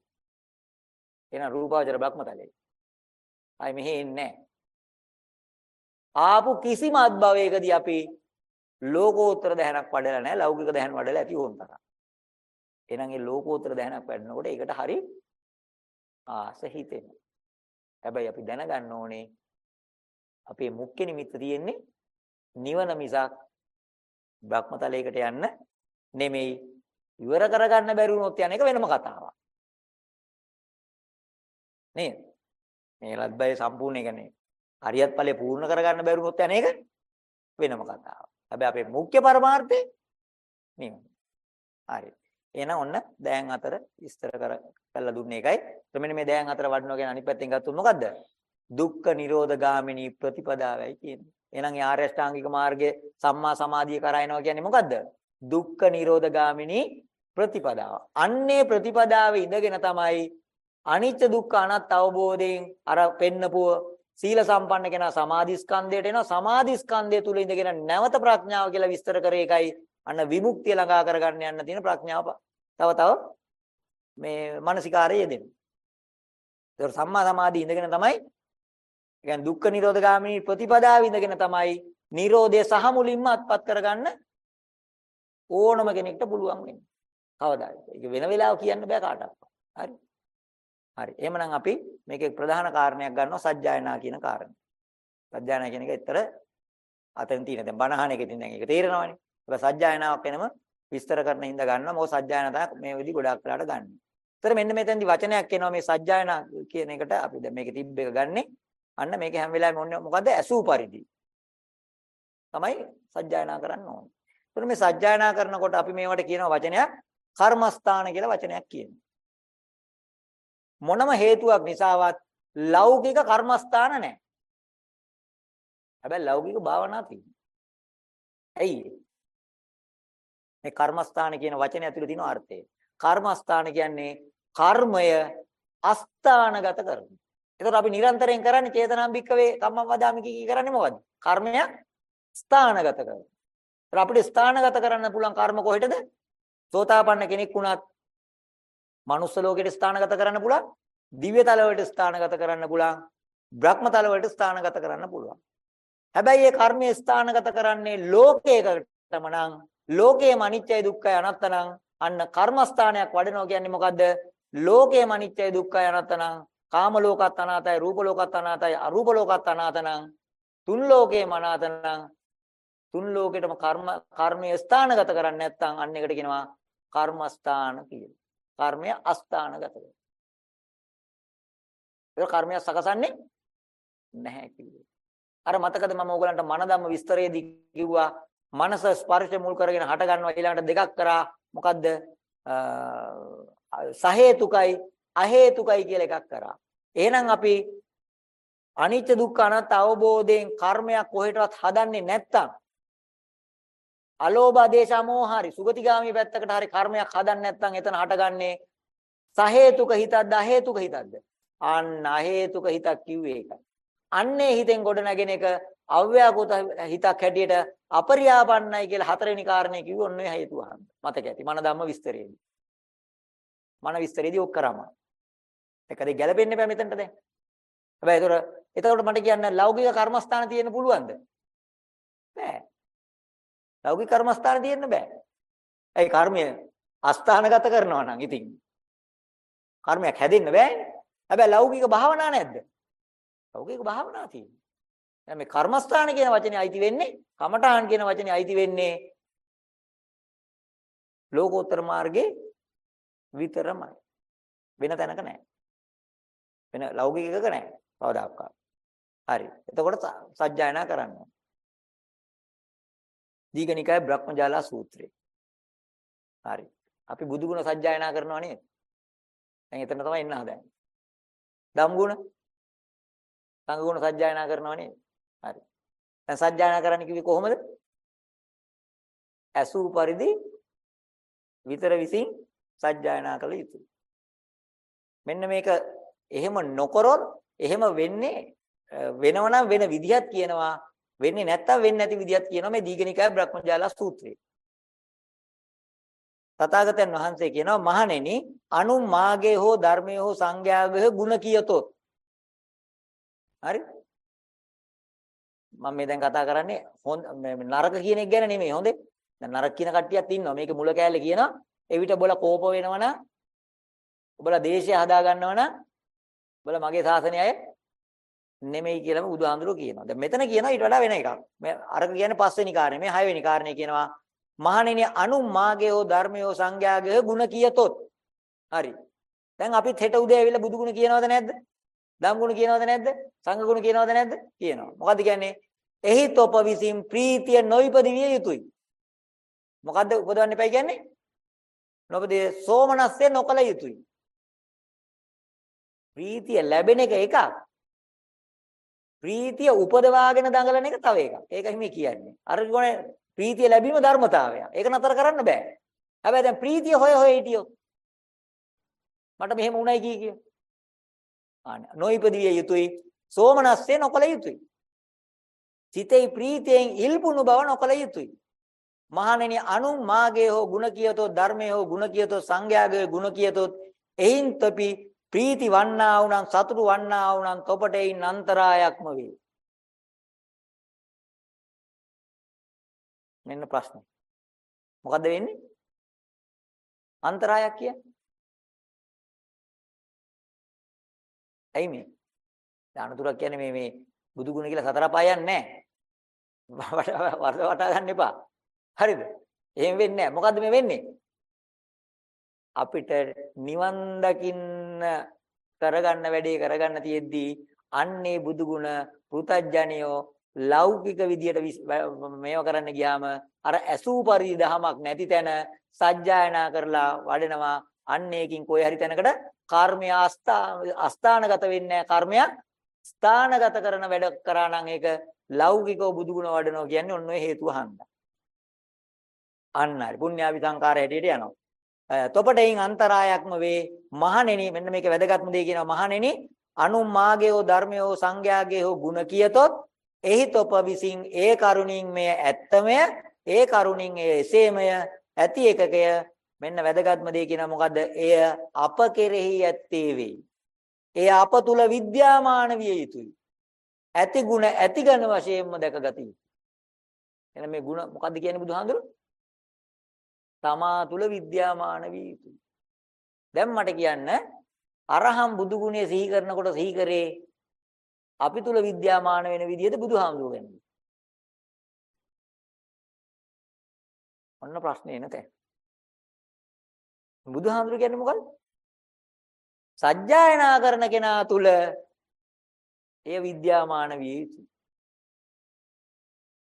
එහෙනම් රූපාවචර බ්‍රහ්මතලේ. ආයි මෙහෙ ඉන්නේ නැහැ. ආපු කිසිම අත්භවයකදී අපි ලෝකෝත්තර දැහනක් වඩලා නැහැ ලෞකික දැහන වඩලා ඇති ඕන තරම්. එහෙනම් ඒ ලෝකෝත්තර දැහනක් වැඩනකොට ඒකට හරි ආස හිතෙනවා. හැබැයි අපි දැනගන්න ඕනේ අපේ මුඛ්‍ය නිමිත්ත තියෙන්නේ නිවන මිසක් භ්‍රමතලයකට යන්න නෙමෙයි. ඉවර කරගන්න බැරි වුණොත් යන එක වෙනම කතාවක්. නේද? මේ ලද්බය සම්පූර්ණ එක නේ. හරියත් ඵලය පූර්ණ කරගන්න බැරි වුණොත් යන එක වෙනම කතාවක්. හැබැයි අපේ මුඛ්‍ය පරමාර්ථය නිවන. හරි. එහෙනම් ඔන්න දයන් අතර විස්තර කර කරලා දුන්නේ එකයි. එතකොට මේ දයන් අතර වඩනවා කියන අනිත් පැත්තෙන් ගත්තොත් මොකද්ද? දුක්ඛ නිරෝධ ගාමිනී ප්‍රතිපදාවයි කියන්නේ. එහෙනම් ඒ ආර්ය අෂ්ටාංගික මාර්ගයේ සම්මා සමාධිය කරා එනවා කියන්නේ මොකද්ද? දුක්ඛ නිරෝධ ගාමිනී ප්‍රතිපදාව. අන්නේ ප්‍රතිපදාවේ ඉඳගෙන තමයි අනිත්‍ය දුක්ඛ අනාත්ම අවබෝධයෙන් අර පෙන්නපුව සීල සම්පන්න කෙනා සමාධි ස්කන්ධයට එනවා සමාධි ස්කන්ධය තුල ඉඳගෙන නැවත ප්‍රඥාව කියලා විස්තර කරේ එකයි අන්න විමුක්තිය ළඟා කරගන්න යන්න තියෙන ප්‍රඥාව තව තව මේ මානසිකාරය යෙදෙන. ඒක සම්මා සමාධි ඉඳගෙන තමයි කියන්නේ දුක්ඛ නිරෝධ ගාමිනී ප්‍රතිපදාව ඉඳගෙන තමයි නිරෝධය සහ මුලින්ම අත්පත් කරගන්න ඕනම කෙනෙක්ට පුළුවන් වෙන්නේ. කවදාද? ඒක වෙන වෙලාව කියන්න බෑ කාටවත්. හරි. හරි. එහෙමනම් අපි මේකේ ප්‍රධාන කාරණයක් ගන්නවා සජ්ජායනා කියන කාරණය. සජ්ජායනා කියන එක ඇත්තට අතෙන් තියෙන දැන් බණහන එකකින් දැන් ඒක තේරෙනවනේ. ඒක සජ්ජායනාවක් වෙනම විස්තර කරන හින්දා ගන්නවා. මොකද සජ්ජායනා තමයි මේ විදි ගොඩක් වෙලාට ගන්න. ඒතර මෙන්න මෙතෙන්දි වචනයක් එනවා මේ සජ්ජායනා කියන එකට අපි දැන් මේකේ තිබ්බ එක ගන්නෙ. අන්න මේක හැම වෙලාවෙම ඔන්නේ මොකද්ද? ඇසූ පරිදි. තමයි සජ්ජායනා කරන්න ඕනේ. ඒතර මේ සජ්ජායනා කරනකොට අපි මේවට කියන වචනයක් කර්මස්ථාන කියලා වචනයක් කියනවා. මොනම හේතුවක් නිසාවත් ලෞකික කර්මස්ථාන නැහැ. හැබැයි ලෞකික භාවනා තියෙනවා. ඇයි? මේ කර්මස්ථාන කියන වචනේ ඇතුලේ තියෙන අර්ථය. කර්මස්ථාන කියන්නේ කර්මය අස්ථානගත කරනවා. ඒතකොට අපි නිරන්තරයෙන් කරන්නේ චේතනාම්බික්ක වේ කම්මං වදාමි කී කරන්නේ මොකද්ද? කර්මය ස්ථානගත කරනවා. ඒතර අපිට ස්ථානගත කරන්න පුළුවන් කර්ම කොහෙටද? සෝතාපන්න කෙනෙක් වුණත් මනුස්ස ලෝකෙට ස්ථානගත කරන්න පුළුවන්. දිව්‍ය තල වලට ස්ථානගත කරන්න පුළුවන්. බ්‍රහ්ම තල වලට ස්ථානගත කරන්න පුළුවන්. හැබැයි මේ කර්මයේ ස්ථානගත කරන්නේ ලෝකයකටම නම් ලෝකයේම අනිත්‍යයි දුක්ඛයි අනාත්තනම් අන්න කර්මස්ථානයක් වඩනවා කියන්නේ මොකද්ද? ලෝකයේම අනිත්‍යයි දුක්ඛයි අනාත්තනම් කාම ලෝකත් අනාතයි රූප ලෝකත් අනාතයි අරූප ලෝකත් අනාතනම් තුන් ලෝකේම අනාතනම් තුන් ලෝකෙටම කර්ම කර්මයේ ස්ථානගත කරන්නේ නැත්නම් අන්න එකට කියනවා කර්මස්ථාන කියලා. කර්මය අස්ථානගත කරනවා. ඒක කර්මය සකසන්නේ නැහැ කිව්වේ. අර මතකද මම ඕගලන්ට මන ධම්ම විස්තරයේදී කිව්වා මනස ස්පර්ශ මුල් කරගෙන හට ගන්නවා ඊළඟට දෙකක් කරා මොකද්ද සහේතුකයි අහේතුකයි කියලා එකක් කරා. එහෙනම් අපි අනිත්‍ය දුක්ඛ අනාත්ම අවබෝධයෙන් කර්මයක් කොහෙටවත් හදන්නේ නැත්තම් අලෝභ දේශ මොහරි සුගතිගාමී පැත්තකට හරි කර්මයක් හදන්නේ නැත්තම් එතන හටගන්නේ සහේතුක හිතක්ද අහේතුක හිතක්ද? අන්න අහේතුක හිතක් කිව්වේ ඒකයි. අන්නේ හිතෙන් ගොඩ නැගෙන එක අව්‍යාකෘත හිතක් හැටියට අපරියාපන්නයි කියලා හතරවෙනි කාරණේ කිව්ව ඔන්න ඔය හේතුව අහන්න. මතක ඇති? මන ධම්ම විස්තරයේදී මන විස්තරයේදී ඔක් කරාම. ඒකද ගැලපෙන්නේ බෑ මෙතනට දැන් හැබැයි ඒතර එතකොට මට කියන්න ලෞකික කර්මස්ථාන තියෙන්න පුළුවන්ද බෑ ලෞකික කර්මස්ථාන තියෙන්න බෑ. ඒ කර්මය අස්ථානගත කරනවා නම් ඉතින් කර්මයක් හැදෙන්න බෑනේ. හැබැයි ලෞකික භාවනා නැද්ද? ලෞකික භාවනා තියෙනවා. දැන් මේ කර්මස්ථාන කියන වචනේ අයිති වෙන්නේ කමඨාන් කියන වචනේ අයිති වෙන්නේ ලෝකෝත්තර මාර්ගේ විතරමයි. වෙන තැනක නැහැ. වෙන ලෞකික එකක නැහැ. කවදාවත්. හරි. එතකොට සජ්ජායනා කරන්න. දීඝනිකාය බ්‍රහ්මජාලා සූත්‍රය. හරි. අපි බුදු ගුණ සජ්ජායනා කරනවා නේද? දැන් එතන තමයි එන්න හදන්නේ. ධම් ගුණ සංඝ ගුණ සජ්ජායනා කරනවා නේද? හරි. දැන් සජ්ජායනා කරන්න කිව්වේ කොහොමද? ඇසූ පරිදි විතර විසින් සජ්ජායනා කළ යුතුයි. මෙන්න මේක එහෙම නොකරොත් එහෙම වෙන්නේ වෙනවනම් වෙන විදිහක් කියනවා. වෙන්නේ නැත්තම් වෙන්නේ නැති විදිහක් කියනවා මේ දීඝනිකාය බ්‍රහ්මජාලා සූත්‍රයේ. තථාගතයන් වහන්සේ කියනවා මහණෙනි අනු මාගේ හෝ ධර්මයේ හෝ සංඝයාගේ ගුණ කියතොත් හරි? මම මේ දැන් කතා කරන්නේ හොඳ නරක කියන එක ගැන නෙමෙයි හොඳේ. දැන් නරක කියන කට්ටියක් ඉන්නවා. මේක මුල කෑල්ලේ කියනවා එවිට ඔබලා කෝප වෙනවනම් ඔබලා දේශය හදා ගන්නවනම් ඔබලා මගේ ශාසනය අය නෙමෙයි කියලාම බුදුහාඳුරෝ කියනවා. දැන් මෙතන කියනවා ඊට වඩා වෙන එකක්. මේ අරක කියන්නේ පස්වෙනි කාරණේ. මේ හයවෙනි කාරණේ කියනවා මහණෙනි අනු මාගේෝ ධර්මයෝ සංඝයාගේ ගුණ කියතොත්. හරි. දැන් අපිත් හෙට උදේ ඇවිල්ලා බුදු ගුණ කියනවද නැද්ද? ධම් ගුණ කියනවද නැද්ද? සංඝ ගුණ කියනවද නැද්ද? කියනවා. මොකද්ද කියන්නේ? එහි තොප විසින් ප්‍රීතිය නොයිපද විය යුතුයි. මොකද්ද උපදවන්න එපයි කියන්නේ? නොපදී සෝමනස්සේ නොකල යුතුයි. ප්‍රීතිය ලැබෙන එක එකක්. ප්‍රීතිය උපදවාගෙන දඟලන එක තව එකක්. ඒකයි මේ කියන්නේ. අර ගොනේ ප්‍රීතිය ලැබීම ධර්මතාවය. ඒක නතර කරන්න බෑ. හැබැයි දැන් ප්‍රීතිය හොය හොය හිටියොත් මට මෙහෙම උණයි කී කිය. ආන නොයිපදිය යුතුයි. සෝමනස්සේ නොකල යුතුයි. සිතේ ප්‍රීතියෙන් ඉල්පුණු බව නොකල යුතුයි. මහණෙනි අනුන් මාගේ හෝ ಗುಣ කියතොත් ධර්මයේ හෝ ಗುಣ කියතොත් සංඝයාගේ ಗುಣ කියතොත් එයින් තොපි ප්‍රීති වන්නා වුණන් සතුටු වන්නා වුණන් තොපට එයින් අන්තරායක්ම වේ. මෙන්න ප්‍රශ්නේ. මොකද්ද වෙන්නේ? අන්තරායක් කියන්නේ? ඇයි මේ? ඥානතුරක් කියන්නේ මේ මේ බුදු ගුණ කියලා සතර පායන්නේ නැහැ. වර්ධ වටා ගන්න එපා. හරිද? එහෙම වෙන්නේ නැහැ. මොකද්ද මේ වෙන්නේ? අපිට නිවන් දකින්න කරගන්න වැඩේ කරගන්න තියෙද්දී අන්නේ බුදු ගුණ පෘතජ්ජනියෝ ලෞකික විදියට මේව කරන්න ගියාම අර ඇසූ පරිදි දහමක් නැති තැන සජ්ජායනා කරලා වඩනවා. අන්න ඒකින් කොයි හරි තැනකට කර්මය අස්ථානගත වෙන්නේ කර්මයක් ස්ථානගත කරන වැඩ කරා නම් ඒක ලෞකිකව බුදුගුණ වඩනවා කියන්නේ ඔන්න ඔය හේතුව හන්දා. අන්න හරි. පුණ්‍යාවි සංකාර හැටියට යනවා. තොපට එයින් අන්තරායක්ම වේ මහණෙනි මෙන්න මේක වැදගත්ම දේ කියනවා මහණෙනි අනු මාගේෝ ධර්මයෝ සංඝයාගේ හෝ ಗುಣ කියතොත් එහි තොප විසින් ඒ කරුණින් මෙය ඇත්තමය ඒ කරුණින් එය එසේමය ඇති එකකය මෙන්න වැදගත්ම දේ කියනවා මොකද්ද එය අප කෙරෙහි ඇත්තේ වේ එය අප තුල විද්‍යාමාන විය යුතුයි ඇති ಗುಣ ඇති ගන්න වශයෙන්ම දැකගත යුතුයි එහෙනම් මේ ಗುಣ මොකද්ද කියන්නේ බුදුහාඳුරු තමා තුල විද්‍යාමාන විය යුතුයි. දැන් මට කියන්න අරහම් බුදු ගුණය සිහි කරනකොට සිහි කරේ අපි තුල විද්‍යාමාන වෙන විදිහට බුදුහාමුදුරුවෝ වෙන්නේ. ඔන්න ප්‍රශ්නේ එන තැන. බුදුහාමුදුරුවෝ කියන්නේ මොකක්ද? සජ්ජායනා කරන කෙනා තුල එය විද්‍යාමාන විය යුතුයි.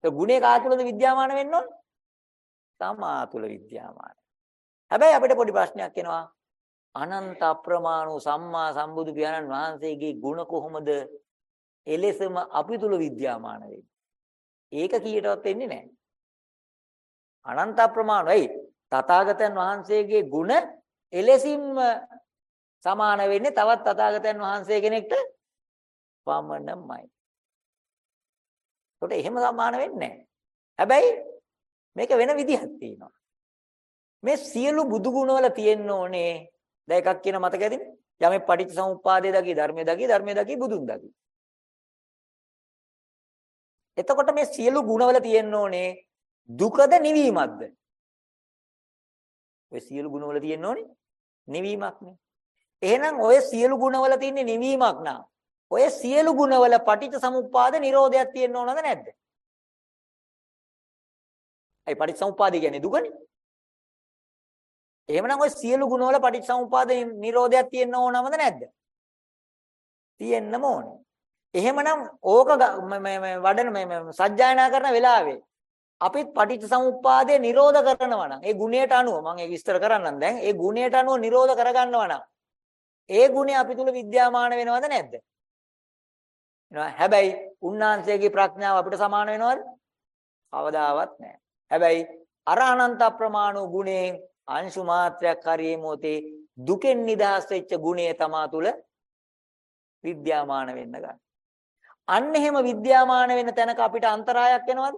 ඒ ගුණේ කා තුලද විද්‍යාමාන වෙන්න ඕනේ? තමා තුල විද්‍යාමානයි. හැබැයි අපිට පොඩි ප්‍රශ්නයක් එනවා. අනන්ත අප්‍රමාණ වූ සම්මා සම්බුදු පියාණන් වහන්සේගේ ගුණ කොහොමද එලෙසම අපි තුල විද්‍යාමාන වෙන්නේ? ඒක කීයටවත් එන්නේ නැහැ. අනන්ත අප්‍රමාණ වෙයි. තථාගතයන් වහන්සේගේ ගුණ එලෙසින්ම සමාන වෙන්නේ තවත් තථාගතයන් වහන්සේ කෙනෙක්ට පමණමයි. ඒකට එහෙම සමාන වෙන්නේ නැහැ. හැබැයි මේක වෙන විදිහක් තියෙනවා. මේ සියලු බුදු ගුණවල තියෙන්න ඕනේ දැන් එකක් කියන මතක ඇතිනේ. යමෙක් පටිච්චසමුප්පාදේ දකි ධර්මයේ දකි ධර්මයේ දකි බුදුන් දකි. එතකොට මේ සියලු ගුණවල තියෙන්න ඕනේ දුකද නිවීමක්ද? ඔය සියලු ගුණවල තියෙන්න ඕනේ නිවීමක් නේ. එහෙනම් ඔය සියලු ගුණවල තියෙන්නේ නිවීමක් නා. ඔය සියලු ගුණවල පටිච්චසමුප්පාද නිරෝධයක් තියෙන්න ඕනද නැද්ද? ඒ පටිච්චසමුපාදය කියන්නේ දුකනේ. එහෙමනම් ওই සියලු ගුණවල පටිච්චසමුපාද නිරෝධයක් තියෙන්න ඕනමද නැද්ද? තියෙන්නම ඕනේ. එහෙමනම් ඕක වඩන මේ සජ්ජායනා කරන වෙලාවේ අපිත් පටිච්චසමුප්පාදේ නිරෝධ කරනවා නම් ඒ ගුණයට අනුව මම ඒක විස්තර කරන්නම් දැන් ඒ ගුණයට අනුව නිරෝධ කරගන්නවා නම් ඒ ගුණය අපි තුල විද්‍යාමාන වෙනවද නැද්ද? වෙනවා. හැබැයි උන්වහන්සේගේ ප්‍රඥාව අපිට සමාන වෙනවද? කවදාවත් නැහැ. හැබැයි අර අනන්ත ප්‍රමාණ ගුණයෙන් අංශු මාත්‍රයක් හරියේ මොතේ දුකෙන් නිදහස් වෙච්ච ගුණය තමා තුල විද්‍යාමාන වෙන්න ගන්න. අන්න එහෙම විද්‍යාමාන වෙන තැනක අපිට අන්තරායක් වෙනවද?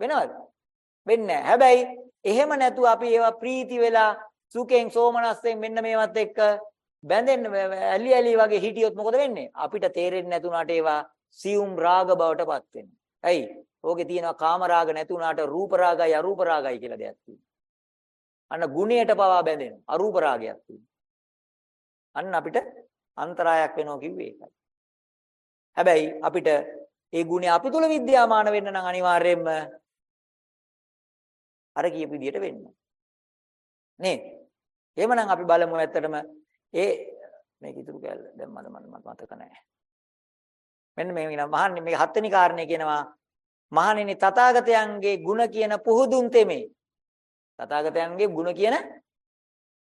වෙනවද? වෙන්නේ හැබැයි එහෙම නැතුව අපි ඒවා ප්‍රීති වෙලා සුඛෙන් සෝමනස්යෙන් මෙන්න මේවත් එක්ක බැඳෙන්න ඇලි ඇලි වගේ හිටියොත් මොකද වෙන්නේ? අපිට තේරෙන්නේ නැතුණාට ඒවා සියුම් රාග බවටපත් වෙනවා. ඇයි? ඕකේ තියෙනවා කාම රාග නැතුණාට රූප රාගයි අරූප රාගයි කියලා දෙයක් තියෙනවා. අන්න ගුණයට පවා බැඳෙනවා. අරූප රාගයක් තියෙනවා. අන්න අපිට අන්තරායක් වෙනවා කිව්වේ ඒකයි. හැබැයි අපිට ඒ ගුණය අපි තුල විද්‍යාමාන වෙන්න නම් අනිවාර්යයෙන්ම අර කියපු විදිහට වෙන්න. නේද? එහෙමනම් අපි බලමු ඇත්තටම ඒ මේක ඉතුරු කැල්ල දැන් මම මට මතක නැහැ. මෙන්න මේ විනා මහන්නේ මේ හත්වෙනි කාරණේ කියනවා මහණෙනි තථාගතයන්ගේ ಗುಣ කියන පුහුදුන් තෙමේ. තථාගතයන්ගේ ಗುಣ කියන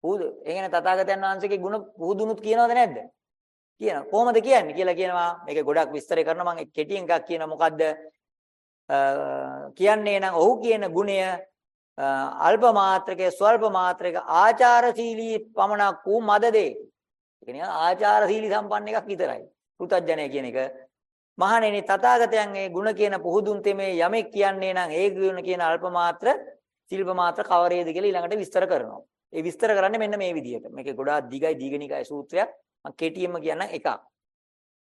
පුහුදු. ඒ කියන්නේ තථාගතයන් වහන්සේගේ ಗುಣ පුහුදුනුත් කියනවද නැද්ද? කියනවා. කොහොමද කියන්නේ කියලා කියනවා. මේක ගොඩක් විස්තර කරනවා මම කෙටියෙන් එකක් කියනවා මොකද්ද? කියන්නේ නම් ඔහු කියන ගුණය අල්ප මාත්‍රකේ ස්වල්ප මාත්‍රක ආචාරශීලී පමණක් වූ මදදේ. ඒ කියන්නේ ආචාරශීලී සම්පන්න එකක් විතරයි. පෘතජ්ජනය කියන එක. මහණෙනි තථාගතයන්ගේ ගුණ කියන පුහුදුන් තෙමේ යමෙක් කියන්නේ නම් ඒ ගුණ කියන අල්ප මාත්‍ර ශිල්ප මාත්‍ර කවරේද කියලා ඊළඟට විස්තර කරනවා. ඒ විස්තර කරන්නේ මෙන්න මේ විදිහට. මේකේ ගොඩාක් දිගයි දීඝනිකාය සූත්‍රයක්. මම කෙටියෙන්ම කියන්න එකක්.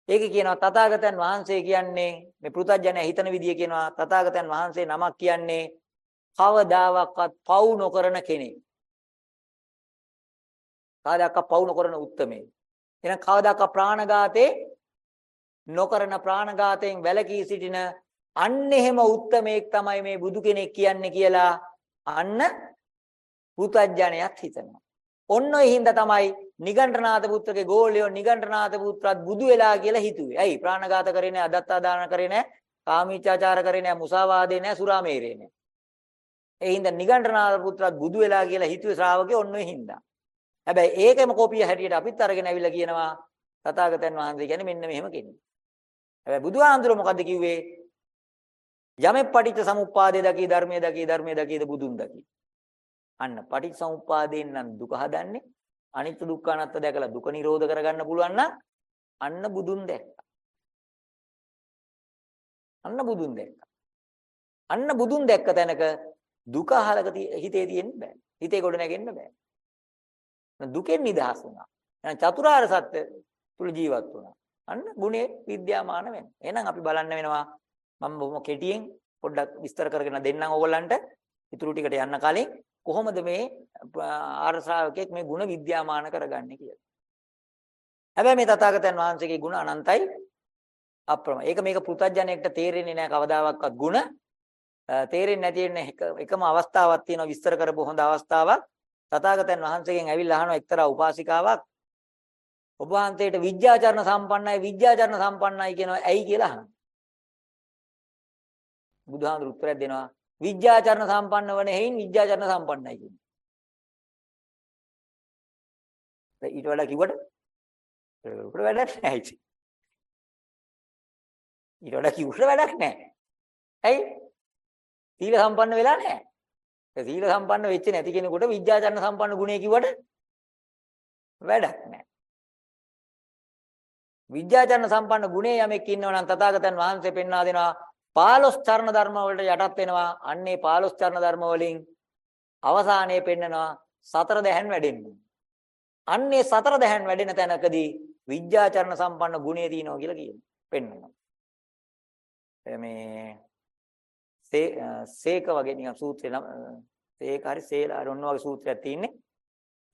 ඒක කියනවා තථාගතයන් වහන්සේ කියන්නේ මේ පෘතජ්ජනය හිතන විදිය කියනවා තථාගතයන් වහන්සේ නමක් කියන්නේ කවදාවත් පව් නොකරන කෙනෙක්. කවදාක පව් නොකරන උත්මේ. එහෙනම් කවදාක ප්‍රාණඝාතේ නොකරන ප්‍රාණඝාතයෙන් වැළකී සිටින අන්න එහෙම උත්මේක් තමයි මේ බුදු කෙනෙක් කියන්නේ කියලා අන්න පුතඥයත් හිතනවා. ඔන්න ඔය හින්දා තමයි නිගණ්ඨනාථ පුත්‍රගේ ගෝලියෝ නිගණ්ඨනාථ පුත්‍රත් බුදු වෙලා කියලා හිතුවේ. ඇයි ප්‍රාණඝාත කරේ නැහැ, අදත්තාදාන කරේ නැහැ, කාමීච්ඡාචාර කරේ නැහැ, මුසාවාදේ නැහැ, සුරාමේරේ නැහැ. ඒ හින්දා නිගණ්ඨනාථ පුත්‍රත් බුදු වෙලා කියලා හිතුවේ ශ්‍රාවකයෝ ඔන්න ඔය හින්දා. හැබැයි ඒකෙම කෝපිය හැටියට අපිත් අරගෙන ඇවිල්ලා කියනවා තථාගතයන් වහන්සේ කියන්නේ මෙන්න මෙහෙම කෙනෙක්. හැබැයි බුදුහාඳුර මොකද්ද කිව්වේ? යමෙක් පටිච්ච සමුප්පාදේ දකී ධර්මයේ දකී ධර්මයේ දකීද බුදුන් දකී. අන්න පටිච්ච සමුප්පාදයෙන් නම් දුක හදන්නේ අනිත්‍ය දුක්ඛ අනාත්ම දැකලා දුක නිරෝධ කරගන්න පුළුවන් නම් අන්න බුදුන් දැක්කා. අන්න බුදුන් දැක්කා. අන්න බුදුන් දැක්ක තැනක දුක අහලක හිතේ තියෙන්න බෑ. හිතේ ගොඩ නැගෙන්න බෑ. දුකෙන් නිදහස් වුණා. එහෙනම් චතුරාර්ය සත්‍ය තුල ජීවත් වුණා. අන්න ගුණේ විද්‍යාමාන වෙනවා. එහෙනම් අපි බලන්න වෙනවා මම බොහොම කෙටියෙන් පොඩ්ඩක් විස්තර කරගෙන දෙන්නම් ඕගොල්ලන්ට. ඉතුරු ටිකට යන්න කලින් කොහොමද මේ ආර්ශාවකෙක් මේ ගුණ විද්‍යාමාන කරගන්නේ කියලා. හැබැයි මේ තථාගතයන් වහන්සේගේ ගුණ අනන්තයි අප්‍රම. ඒක මේක පෘථජනයකට තේරෙන්නේ නැහැ කවදාවත් ගුණ තේරෙන්නේ නැති වෙන එකම අවස්ථාවක් තියෙනවා විස්තර කරපු හොඳ අවස්ථාවක්. තථාගතයන් වහන්සේගෙන් ඇවිල්ලා අහනවා එක්තරා උපාසිකාවක් ඔබ වහන්සේට විද්‍යාචරණ සම්පන්නයි විද්‍යාචරණ සම්පන්නයි කියනවා ඇයි කියලා අහනවා. බුදුහාමුදුරු උත්තරයක් දෙනවා විද්‍යාචරණ සම්පන්න වන හේයින් විද්‍යාචරණ සම්පන්නයි කියන්නේ. ඊට වඩා කිව්වට උඩ වැඩක් නැහැ ඉතින්. ඊට වඩා කිව්වට වැඩක් නැහැ. ඇයි? සීල සම්පන්න වෙලා නැහැ. ඒ සීල සම්පන්න වෙච්ච නැති කෙනෙකුට විද්‍යාචරණ සම්පන්න ගුණය කිව්වට වැඩක් නැහැ. විද්‍යාචරණ සම්පන්න ගුණේ යමෙක් ඉන්නවා නම් තථාගතයන් වහන්සේ පෙන්වා දෙනවා 15 චරණ ධර්ම වලට යටත් වෙනවා. අන්නේ 15 චරණ ධර්ම වලින් අවසානයේ පෙන්නනවා සතර දැහැන් වැඩෙන්නේ. අන්නේ සතර දැහැන් වැඩෙන තැනකදී විද්‍යාචරණ සම්පන්න ගුණය තියෙනවා කියලා කියනවා. පෙන්වනවා. මේ සේක වගේ නිකන් සූත්‍රේ නම් ඒක හරි සේලා ඔන්න වගේ සූත්‍රයක් තියෙන්නේ.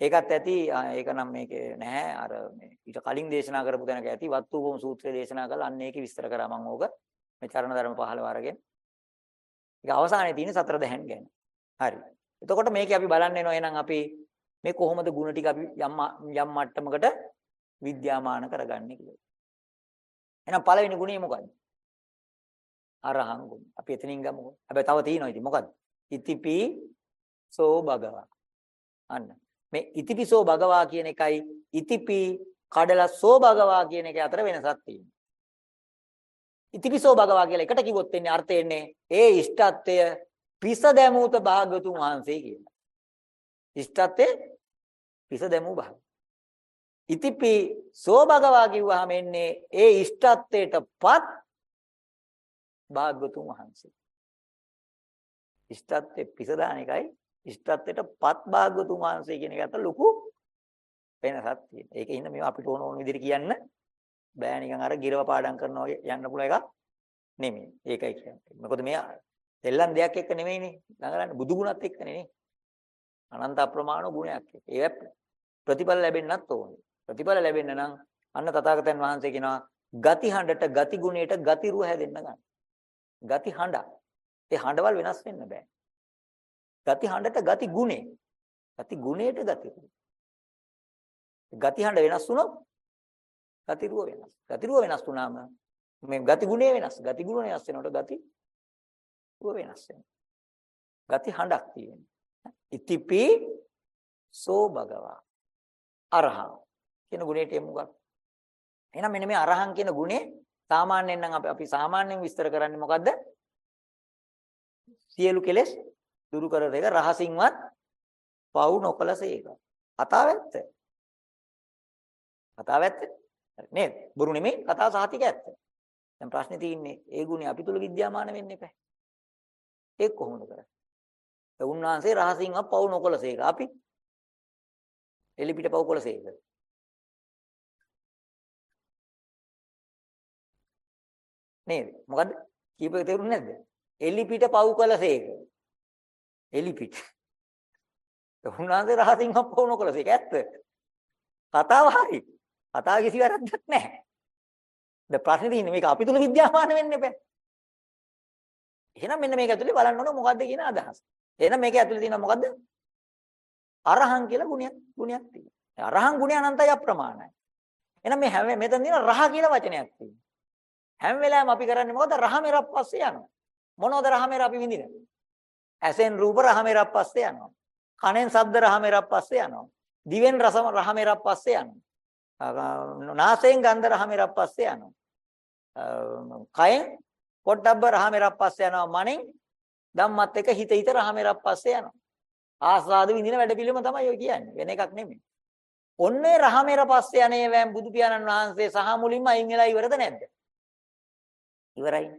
ඒකත් ඇති ඒක නම් මේකේ නැහැ අර මේ ඊට කලින් දේශනා කරපු තැනක ඇති වත්තුපම සූත්‍රය දේශනා කළා අන්න ඒකේ විස්තර කරා මම ඕක මේ චරණ ධර්ම 15 අරගෙන ඒක අවසානයේ තියෙන සතර දහන් ගැන හරි එතකොට මේකේ අපි බලන්න එනවා එහෙනම් අපි මේ කොහොමද ಗುಣ ටික අපි යම් යම් මට්ටමකට විද්‍යාමාන කරගන්නේ කියලා එහෙනම් පළවෙනි ගුණය මොකද්ද අරහං ගුණ. අපි එතනින් ගමුකෝ. හැබැයි තව තියෙනවා ඉතින් මොකද්ද? ඉතිපි සෝ භගවා. අන්න. මේ ඉතිපිසෝ භගවා කියන එකයි ඉතිපි කඩලා සෝ භගවා කියන එක අතර වෙනසක් තියෙනවා. ඉතිපිසෝ භගවා කියලා එකට කිව්වොත් එන්නේ අර්ථය එන්නේ ඒ ඉෂ්ටත්වය පිස දැමූත භාගතුන් වහන්සේ කියලා. ඉෂ්ටත්වයේ පිස දැමූ භාග. ඉතිපි සෝ භගවා කිව්වහම එන්නේ ඒ ඉෂ්ටත්වයටපත් භාගතුන් වහන්සේ. ඉෂ්ටත්වයේ පිස දාන එකයි ඉෂ්ටත්වයටපත් භාගතුන් වහන්සේ කියන එක අතර ලොකු වෙනසක් තියෙනවා. ඒක ඉන්න මේවා අපිට ඕන ඕන විදිහට කියන්න බෑ නිකන් අර ගිරව පාඩම් කරනවා වගේ යන්න පුළුවන් එකක් නෙමෙයි. ඒකයි කියන්නේ. මොකද මේ දෙල්ලන් දෙයක් එක්ක නෙමෙයිනේ. ළඟරන්නේ බුදු ගුණත් එක්කනේ නේ. අනන්ත අප්‍රමාණ ගුණයක් එක්ක. ඒක ප්‍රතිඵල ලැබෙන්නත් ඕනේ. ප්‍රතිඵල ලැබෙන්න නම් අන්න තථාගතයන් වහන්සේ කියනවා ගති හඬට ගති ගුණයට ගති රුව හැදෙන්න ගන්න. ගති හඬ. ඒ හඬවල් වෙනස් වෙන්න බෑ. ගති හඬට ගති ගුණේ. ගති ගුණයට ගති රුව. ගති හඬ වෙනස් වුණොත් ගති රුව වෙනස්. ගති රුව වෙනස් වුණාම මේ ගති ගුණේ වෙනස්. ගති ගුණ වෙනස් වෙනකොට ගති රුව වෙනස් වෙනවා. ගති හඬක් තියෙනවා. ඉතිපි සෝ භගවා අරහං කියන ගුණයට එමු ගන්න. එහෙනම් මෙන්න මේ අරහං කියන ගුණේ සාමාන්‍යයෙන් නම් අපි අපි සාමාන්‍යයෙන් විස්තර කරන්නේ මොකද්ද? සියලු කෙලෙස් දුරු කරන එක රහසින්වත් පවු නොකලසේක. කතාව ඇත්ත. කතාව ඇත්ත. නේද? බොරු නෙමෙයි කතාව සාහිතික ඇත්ත. දැන් ප්‍රශ්නේ තියෙන්නේ ඒ ගුණේ අපි තුල විද්‍යාමාන වෙන්න එපා. ඒක කොහොමද කරන්නේ? උන්වහන්සේ රහසින්වත් පවු නොකලසේක. අපි එලිපිට පව් කළසේක. නේද? මොකද්ද? කීපක තේරුන්නේ නැද්ද? එලිපිට පව් කළසේක. එලිපිට. උන්වහන්සේ රහසින් පව් නොකළසේක ඇත්ත. කතාව හරි. කතාව කිසි වැරද්දක් නැහැ. දැන් ප්‍රශ්නේ තියෙන්නේ මේක අපි තුල විද්‍යාමාන වෙන්න එපා. එහෙනම් මෙන්න මේක ඇතුලේ බලන්න ඕන මොකද්ද කියන අදහස. එහෙනම් මේක ඇතුලේ තියෙනවා මොකද්ද? අරහං කියලා ගුණයක් ගුණයක් තියෙනවා. අරහං ගුණය අනන්තයි අප්‍රමාණයි. එහෙනම් මේ හැම මෙතන තියෙන රහ කියලා වචනයක් තියෙනවා. හැම වෙලාවෙම අපි කරන්නේ මොකද? රහ මෙරක් පස්සේ යනවා. මොනවද රහ මෙර අපි විඳින්නේ? ඇසෙන් රූප රහ මෙරක් පස්සේ යනවා. කනෙන් ශබ්ද රහ මෙරක් පස්සේ යනවා. දිවෙන් රස රහ මෙරක් පස්සේ යනවා. නාසයෙන් ගන්ධ රහ මෙරක් පස්සේ යනවා. කයෙන් පොට්ටබ්බ රහ මෙරක් පස්සේ යනවා. මනෙන් ධම්මත් එක හිත හිත රහ මෙරක් පස්සේ යනවා. ආස්වාද විඳින වැඩ පිළිවෙම තමයි ඔය කියන්නේ. වෙන එකක් නෙමෙයි. ඔන්නේ රහමෙර පස්සේ යන්නේ වෑම් බුදු පියාණන් වහන්සේ සහ මුලින්ම අයින් වෙලා ඉවරද නැද්ද? ඉවරයි.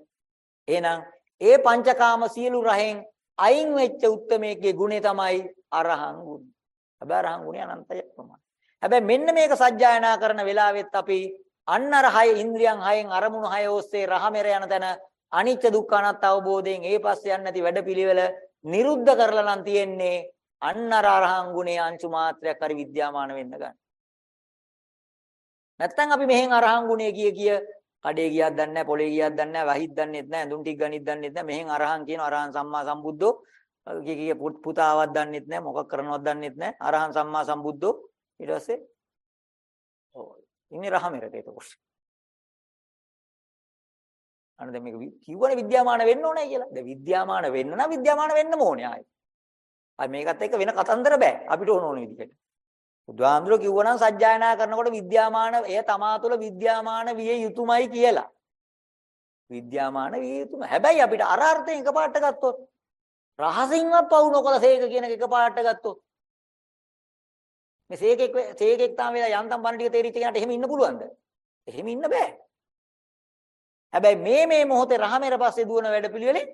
එහෙනම් ඒ පංචකාම සියලු රහෙන් අයින් වෙච්ච උත්මේකේ ගුණේ තමයි අරහං ගුණ. හැබැයි අරහං ගුණය අනන්තය ප්‍රමාණ. හැබැයි මෙන්න මේක සජ්ජායනා කරන වෙලාවෙත් අපි අන්න අර හය ඉන්ද්‍රියන් හයෙන් අරමුණු හය ඔස්සේ රහමෙර යන තැන අනිච්ච දුක්ඛ අනාත්ම අවබෝධයෙන් ඒ පස්සේ යන්නේ නැති වැඩපිළිවෙල නිරුද්ධ කරලා නම් තියෙන්නේ අන්න අර අරහං ගුණේ අංශු මාත්‍රයක් හරි විද්‍යාමාන වෙන්න ගන්න. නැත්තම් අපි මෙහෙන් අරහං ගුණේ කිය කිය කඩේ ගියක් දන්නේ නැහැ පොලේ ගියක් දන්නේ නැහැ වහිත් දන්නේත් නැහැ ඇඳුම් ටික ගනිත් දන්නේත් නැහැ මෙහෙන් අරහං කියන අරහං සම්මා සම්බුද්ධෝ කිය කිය පුතාවක් දන්නේත් නැහැ මොකක් කරනවද දන්නේත් නැහැ අරහං සම්මා සම්බුද්ධෝ ඊට පස්සේ ඔව් ඉන්නේ රහමෙරට එතකොට අන්න දැන් මේක කිව්වනේ විද්‍යාමාන වෙන්න ඕනේ කියලා. දැන් විද්‍යාමාන වෙන්න නම් විද්‍යාමාන වෙන්නම ඕනේ ආයි. ආයි මේකත් එක්ක වෙන කතන්දර බෑ. අපිට ඕන ඕන විදිහට. බුදුහාමුදුරුවෝ කිව්වනම් සජ්ජායනා කරනකොට විද්‍යාමාන එය තමා තුළ විද්‍යාමාන විය යුතුමයි කියලා. විද්‍යාමාන විය යුතුම. හැබැයි අපිට අර අර්ථයෙන් එකපාරට ගත්තොත් රහසින්වත් පවු නොකල සේක කියන එක එකපාරට ගත්තොත් මේ සේකෙක් සේකෙක් තාම වෙලා යන්තම් බණ ටික තේරිච්ච කෙනාට එහෙම ඉන්න පුළුවන්ද? එහෙම ඉන්න බෑ. හැබැයි මේ මේ මොහොතේ රහමෙර පස්සේ දුවන වැඩපිළිවෙලෙන්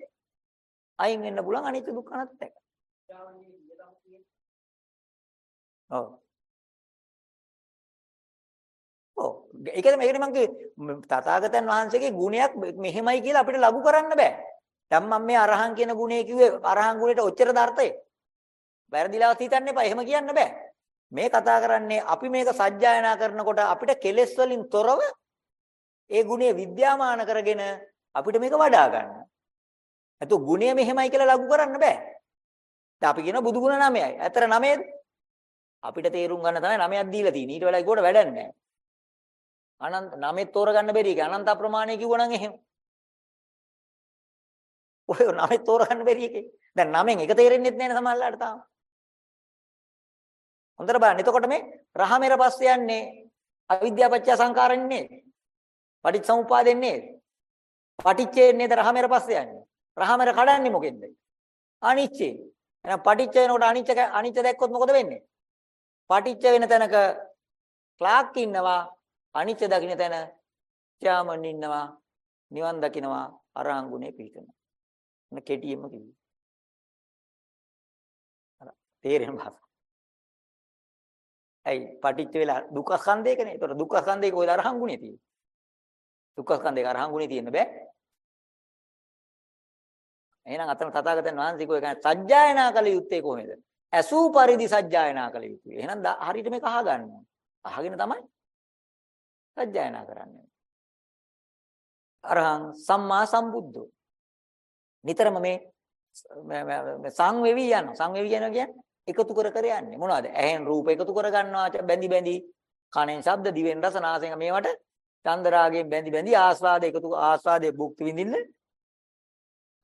අයින් වෙන්න පුළුවන් අනිත්‍ය දුක්ඛ අනාත්ම දැක. ඔව්. ඔව්. ඒකද මේකනේ මම කිව්වේ තථාගතයන් වහන්සේගේ ගුණයක් මෙහෙමයි කියලා අපිට ලඝු කරන්න බෑ. දැන් මම මේ අරහං කියන ගුණය කිව්වේ අරහං ගුණයට ඔච්චර දර්ථය. වැරදිලාවත් හිතන්න එපා. එහෙම කියන්න බෑ. මේ කතා කරන්නේ අපි මේක සජ්ජායනා කරනකොට අපිට කෙලෙස් වලින් තොරව ඒ ගුණය විද්‍යාමාන කරගෙන අපිට මේක වඩා ගන්න. නැතු ගුණය මෙහෙමයි කියලා ලඝු කරන්න බෑ. දැන් අපි කියන බුදු ගුණ 9යි. ඇතර 9ද? අපිට තේරුම් ගන්න තමයි 9ක් දීලා තියෙන්නේ. ඊට වඩා ඒකට වැඩක් නැහැ. අනන්ත 9 තෝරගන්න බැරි එක අනන්ත අප්‍රමාණය කිව්වනම් එහෙම. ඔය නමේ තෝරගන්න බැරි එකේ. දැන් නමෙන් එක තේරෙන්නේ නැහැ නේ සමහරලාට තාම. හොඳට බලන්න. එතකොට මේ රහමෙර පස්සේ යන්නේ අවිද්‍යාපච්චය සංකාරන්නේ. පටිච්චසමුපාදෙන්නේ. පටිච්චේ නේද රහමෙර පස්සේ යන්නේ. රහමෙර කඩන්නේ මොකෙන්ද? අනිච්චේ. එහෙනම් පටිච්ච වෙනකොට අනිච්ච අනිච්ච දැක්කොත් මොකද වෙන්නේ? පටිච්ච වෙන තැනක ක්ලාක් ඉන්නවා අනිච්ච දකින්න තැන ත්‍යාමන් ඉන්නවා නිවන් දකින්නවා අරහං ගුණේ පිහිටනවා. එන්න කෙටියෙන්ම කිව්වේ. අර තේරෙන භාෂාව. ඇයි පටිච්ච වෙලා දුක්ඛ ස්කන්ධයකනේ. ඒතකොට දුක්ඛ ස්කන්ධයක ඔය අරහං ගුණේ තියෙන්නේ. දුක්ඛ ස්කන්ධයක අරහං ගුණේ තියෙන්න බෑ. එහෙනම් අතන තථාගතයන් වහන්සේ කෝ කියන්නේ සජ්ජායනා කළ යුත්තේ කොහොමද? ඇසූ පරිදි සජ්ජායනා කළ යුතුයි. එහෙනම් හරියට මේක අහගන්න ඕනේ. අහගෙන තමයි සජ්ජායනා කරන්නේ. අරහං සම්මා සම්බුද්ධෝ. නිතරම මේ සංවේවි යනවා. සංවේවි යනවා කියන්නේ එකතු කර කර යන්නේ. මොනවද? ඇහෙන් රූප එකතු කර ගන්නවා බැඳි බැඳි. කනෙන් ශබ්ද, දිවෙන් රස, නාසයෙන් මේවට චන්දරාගයෙන් බැඳි බැඳි ආස්වාද එකතු ආස්වාදයේ භුක්ති විඳින්න.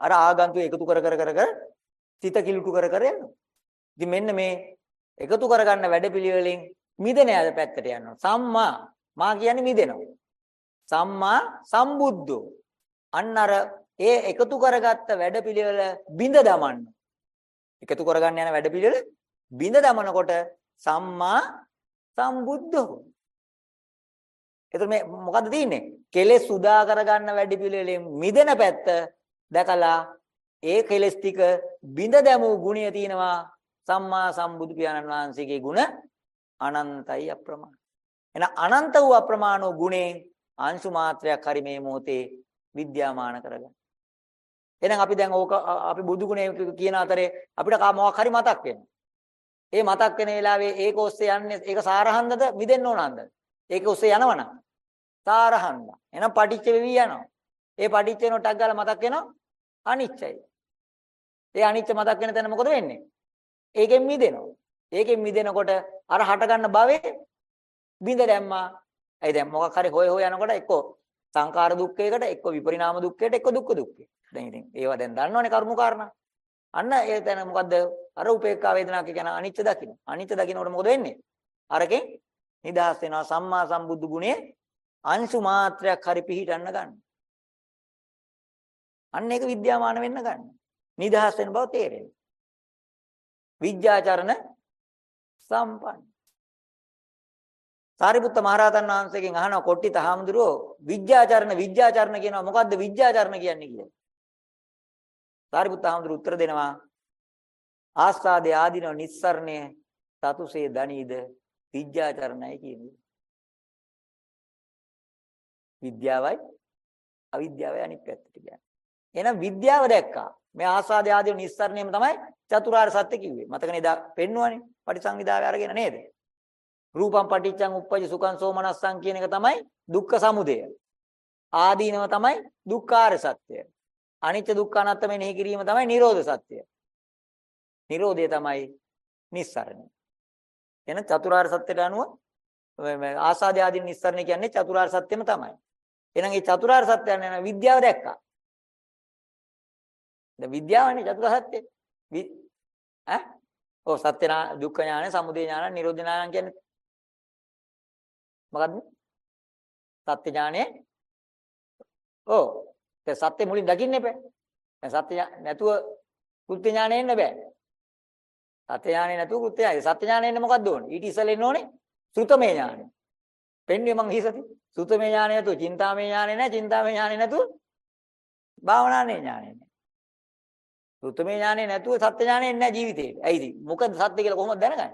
අර ආගන්තුක එකතු කර කර කර කර සිත කිලුටු කර කර යනවා. ඉතින් මෙන්න මේ එකතු කරගන්න වැඩපිළිවෙලින් මිදෙන යාද පැත්තට යනවා. සම්මා මා කියන්නේ මිදෙනවා. සම්මා සම්බුද්ධෝ. අන්න අර ඒ එකතු කරගත්ත වැඩපිළිවෙල බිඳ දමන්න. එකතු කරගන්න යන වැඩපිළිවෙල බිඳ දමනකොට සම්මා සම්බුද්ධෝ. එතකොට මේ මොකද්ද තියෙන්නේ? කෙලෙස් සුදා කරගන්න වැඩපිළිවෙලෙන් මිදෙන පැත්ත දැකලා ඒ කෙලෙස් ටික බිඳ දැමූ ගුණය තියෙනවා සම්මා සම්බුදු පියාණන් වහන්සේගේ ගුණ අනන්තයි අප්‍රමාණ. එහෙනම් අනන්ත වූ අප්‍රමාණ වූ ගුණෙන් අංශු මාත්‍රයක් හරි මේ මොහොතේ විද්‍යාමාන කරගන්න. එහෙනම් අපි දැන් ඕක අපි බුදු ගුණය කියන අතරේ අපිට මොකක් හරි මතක් වෙනවා. ඒ මතක් වෙන වෙලාවේ ඒක ඔස්සේ යන්නේ ඒක සාරහන්දද මිදෙන්න ඕනන්ද? ඒක ඔස්සේ යනවනම් සාරහන්ද. එහෙනම් පටිච්ච වෙවි යනවා. ඒ පටිච්ච වෙන ටක් ගාලා මතක් වෙනවා අනිච්චයි. ඒ අනිච්ච මතක් වෙන තැන මොකද වෙන්නේ? ඒකෙන් මිදෙනවා. ඒකෙන් මිදෙනකොට අර හට ගන්න භවයේ බිඳ දැම්මා. ඇයි දැන් මොකක් හරි හොය හොය යනකොට එක්ක සංකාර දුක්ඛයකට එක්ක විපරිණාම දුක්ඛයට එක්ක දුක්ඛ දුක්ඛය. දැන් ඉතින් ඒවා දැන් දන්නවනේ කර්ම කාරණා. අන්න ඒ තැන මොකද්ද? අර උපේක්ඛා වේදනා කියන අනිත්‍ය දකින්න. අනිත්‍ය දකින්නකොට මොකද වෙන්නේ? අරකින් නිදහස් වෙනවා සම්මා සම්බුදු ගුණයේ අංශු මාත්‍රයක් හරි පිහිටන්න ගන්න. අන්න ඒක විද්‍යාමාන වෙන්න ගන්න. නිදහස් වෙන බව තේරෙනවා. විද්‍යාචරණ සම්පන්න. සාරිපුත්ත මහරහතන් වහන්සේගෙන් අහනවා කොට්ටි තහාමුදුරෝ විද්‍යාචරණ විද්‍යාචරණ කියනවා මොකද්ද විද්‍යාචරණ කියන්නේ කියලා. සාරිපුත්ත හාමුදුරු උත්තර දෙනවා ආස්වාදේ ආදීනව නිස්සරණය සතුසේ දනීද විද්‍යාචරණයි කියන්නේ. විද්‍යාවයි අවිද්‍යාවයි අනිත් පැත්තට කියන්නේ. එහෙනම් විද්‍යාව දැක්කා. මේ ආස්වාදේ ආදීන නිස්සරණයම තමයි චතුරාර්ය සත්‍ය කිව්වේ. මතකනේ දා පෙන්නුවනේ පටිසංවිදාවේ අරගෙන නේද? රූපම් පටිච්චං උප්පජ්ජ සුඛං සෝමනස්සං කියන එක තමයි දුක්ඛ සමුදය. ආදීනව තමයි දුක්ඛාර සත්‍යය. අනිත්‍ය දුක්ඛ අනාත්ම මෙනෙහි කිරීම තමයි නිරෝධ සත්‍යය. නිරෝධය තමයි නිස්සරණය. එන චතුරාර්ය සත්‍යයට අනුව ආසාදී ආදී නිස්සරණය කියන්නේ චතුරාර්ය සත්‍යම තමයි. එහෙනම් මේ චතුරාර්ය සත්‍ය යන විද්‍යාව දැක්කා. දැන් විද්‍යාවනේ චතුරාර්ය සත්‍ය. ඈ? ඔව් සත්‍ය දුක්ඛ ඥාන, සමුදය ඥාන, නිරෝධ ඥාන කියන්නේ මොකද්ද? සත්‍ය ඥානය. ඔව්. ඒ සත්‍ය මුලින් දකින්න එපා. දැන් සත්‍ය නැතුව කෘත්‍ය ඥානෙ එන්න බෑ. සත්‍ය ඥානෙ නැතුව කෘත්‍ය ඥානෙ. සත්‍ය ඥානෙ එන්න මොකද්ද ඕනේ? ඊට ඉස්සෙල්ලා එන්න ඕනේ සුතමේ ඥානෙ. පෙන්න්නේ මං හිසති. සුතමේ ඥානෙ නැතුව චින්තාමේ ඥානෙ නැහැ. චින්තාමේ ඥානෙ නැතුව භාවනානේ ඥානෙ නැහැ. සුතමේ ඥානෙ නැතුව සත්‍ය ඥානෙ එන්නේ නැහැ ජීවිතේට. ඇයිද? මොකද සත්‍ය කියලා කොහොමද දැනගන්නේ?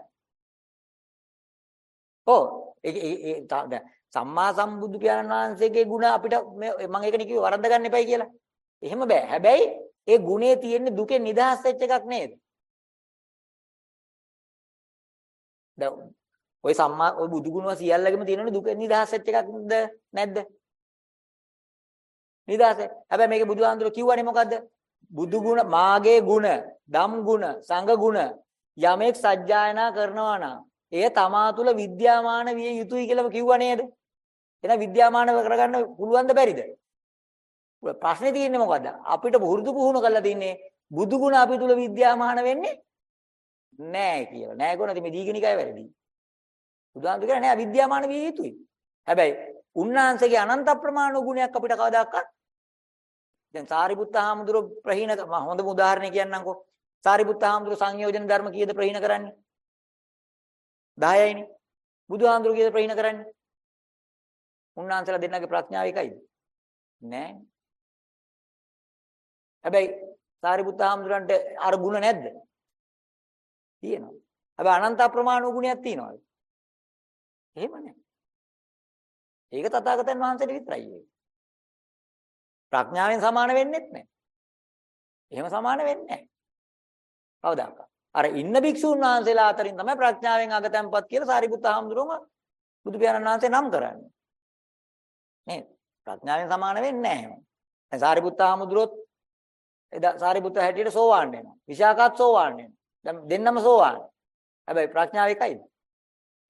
ඔව් ඒ ඒ සම්මා සම්බුදු පියාණන් වහන්සේගේ ගුණ අපිට මම ඒකනේ කිව්වේ වරද්ද ගන්න එපයි කියලා. එහෙම බෑ. හැබැයි ඒ ගුණේ තියෙන්නේ දුකෙන් නිදහස් වෙච්ච එකක් නේද? දැන් ওই සම්මා ওই බුදු ගුණ සියල්ලගෙම තියෙනවනේ දුකෙන් නිදහස් වෙච්ච එකක්ද නැද්ද? නිදහස්. හැබැයි මේකේ බුදුහාඳුර කිව්වනේ මොකද්ද? බුදු ගුණ මාගේ ගුණ, ධම් ගුණ, සංඝ ගුණ යමෙක් සජ්ජායනා කරනවා නම් එය තමා තුළ විද්‍යාමාන විය යුතුයි කියලාම කිව්වා නේද? එහෙනම් විද්‍යාමානව කරගන්න පුළුවන්ද බැරිද? ප්‍රශ්නේ තියෙන්නේ මොකද්ද? අපිට වෘදු පුහුණු කරලා තින්නේ බුදු ගුණ අපි තුල විද්‍යාමාන වෙන්නේ නෑ කියලා. නෑ කොහොමද මේ දීගණිකය වැරදි. බුදුහාමුදුරු කියන්නේ නෑ විද්‍යාමාන විය යුතුයි. හැබැයි උන්වහන්සේගේ අනන්ත ප්‍රමාණ ගුණයක් අපිට කවදාකවත් දැන් සාරිපුත්ත හාමුදුරුව ප්‍රහීන හොඳම උදාහරණයක් කියන්නම්කෝ. සාරිපුත්ත හාමුදුරුව සංයෝජන ධර්ම කීයද ප්‍රහීන කරන්නේ? 10යිනේ. බුදුහාමුදුරුව කීයද ප්‍රහීන කරන්නේ? උන්වහන්සේලා දෙන්නගේ ප්‍රඥාව එකයිද? නෑ. හැබැයි සාරිපුත්ත හාමුදුරන්ට අර ಗುಣ නැද්ද? තියෙනවා. හැබැයි අනන්ත ප්‍රමාණ ගුණයක් තියෙනවද? එහෙම නැහැ. ඒක තථාගතයන් වහන්සේට විතරයි ඒක. ප්‍රඥාවෙන් සමාන වෙන්නෙත් නැහැ. එහෙම සමාන වෙන්නේ නැහැ. කවදාක. අර ඉන්න භික්ෂුන් වහන්සේලා අතරින් තමයි ප්‍රඥාවෙන් අගතම්පත් කියලා සාරිපුත්ත හාමුදුරුවම බුදු පියාණන් වහන්සේ නම් කරන්නේ. නේද? ප්‍රඥාවෙන් සමාන වෙන්නේ නැහැ. දැන් සාරිපුත්ත හාමුදුරුවොත් එදා සාරිපුත්ත හැටියට සෝවාන් වෙනවා. විශාකාත් සෝවාන් වෙනවා. දැන් දෙන්නම සෝවාන්. හැබැයි ප්‍රඥාව එකයිද?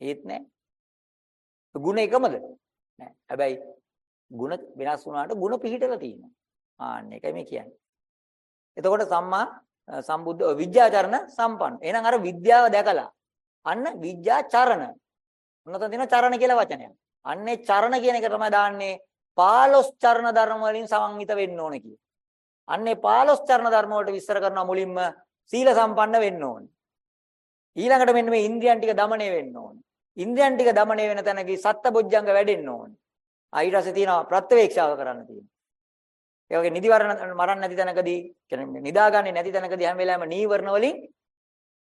ඒත් නැහැ. ගුණ එකමද? නැහැ. හැබැයි ගුණ වෙනස් වුණාට ගුණ පිහිටලා තියෙනවා. ආන්න එකයි මේ කියන්නේ. එතකොට සම්මා සම්බුද්ධ විද්‍යාචරණ සම්පන්න. එහෙනම් අර විද්‍යාව දැකලා අන්න විද්‍යාචරණ. මොනතන තියෙනවා චරණ කියලා වචනයක්. අන්නේ චරණ කියන එක තමයි දාන්නේ 15 චරණ ධර්ම වලින් සමන්විත වෙන්න ඕනේ කිය. අන්නේ 15 චරණ ධර්ම වලට විස්තර කරනවා මුලින්ම සීල සම්පන්න වෙන්න ඕනේ. ඊළඟට මෙන්න මේ ඉන්ද්‍රියන් ටික দমনය වෙන්න ඕනේ. ඉන්ද්‍රියන් ටික দমনය වෙන තැනදී සත්බොජ්ජංග වැඩෙන්න ඕනේ. ආයිරසේ තියෙනවා ප්‍රත්‍යවේක්ෂාව කරන්න තියෙනවා. ඒ වගේ නිදිවරණ මරන්න නැති තැනකදී කියන්නේ නිදාගන්නේ නැති තැනකදී හැම වෙලාවෙම නීවරණ වලින්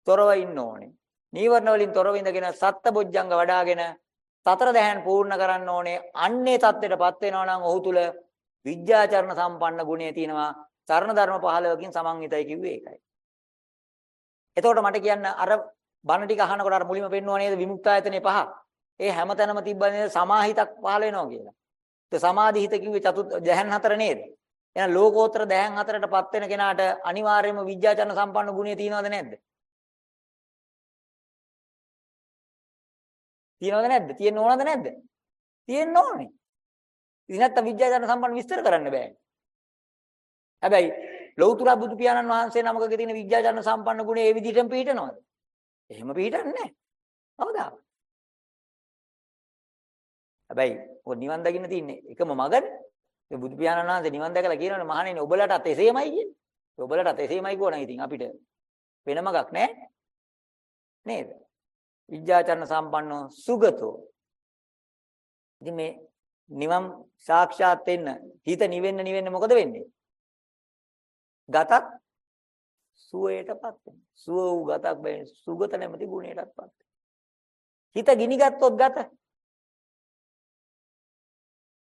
තොරව ඉන්න ඕනේ. නීවරණ වලින් තොරව ඉඳගෙන සත්බොජ්ජංග වඩාගෙන සතර දැහන් පූර්ණ කරන්න ඕනේ. අන්නේ தත්ත්වයටපත් වෙනවා නම් ඔහු තුල විද්‍යාචරණ සම්පන්න ගුණය තියෙනවා. චරණ ධර්ම 15කින් සමන්විතයි කිව්වේ ඒකයි. එතකොට මට කියන්න අර බණ ටික අහනකොට අර මුලින්ම පෙන්වුවා නේද විමුක්තායතනේ පහ. ඒ හැමතැනම තිබ්බ නේද සමාහිතක් පහළ වෙනවා කියලා. ඒ සමාධි හිත කිව්වේ චතු දැහන් හතර නේද? එහෙනම් ලෝකෝත්තර දැහන් හතරටපත් වෙන කෙනාට අනිවාර්යයෙන්ම විද්‍යාචරණ සම්පන්න ගුණය තියෙනවද නැද්ද? තියෙනවද නැද්ද? තියෙන්න ඕනද නැද්ද? තියෙන්න ඕනේ. ඉතින් නැත්තම් විද්‍යාචරණ සම්පන්න විස්තර කරන්න බෑ. හැබැයි ලෞතර බුදු පියාණන් වහන්සේ නමකගේ තියෙන විද්‍යාචරණ සම්පන්න ගුණය ඒ විදිහටම පිළිටනවද? එහෙම පිළිටන්නේ නැහැ. කවදා? හැබැයි ඔය නිවන් දකින්න තියෙන්නේ එකම මගනේ. මේ බුදු පියාණන් වහන්සේ නිවන් දැකලා කියනවනේ මහණෙනි ඔබලටත් එසේමයි කියන්නේ. ඔබලටත් එසේමයි කියනවා ඉතින් අපිට වෙන මගක් නැහැ. නේද? විද්‍යාචරණ සම්පන්නෝ සුගතෝ. ඉතින් මේ නිවන් සාක්ෂාත් වෙන්න හිත නිවෙන්න නිවෙන්න මොකද වෙන්නේ? ගතක් සුවයටපත් වෙනවා. සුව වූ ගතක් බැහැ සුගත නැමැති ගුණයටපත් වෙනවා. හිත ගිනිගත්තොත් ගත.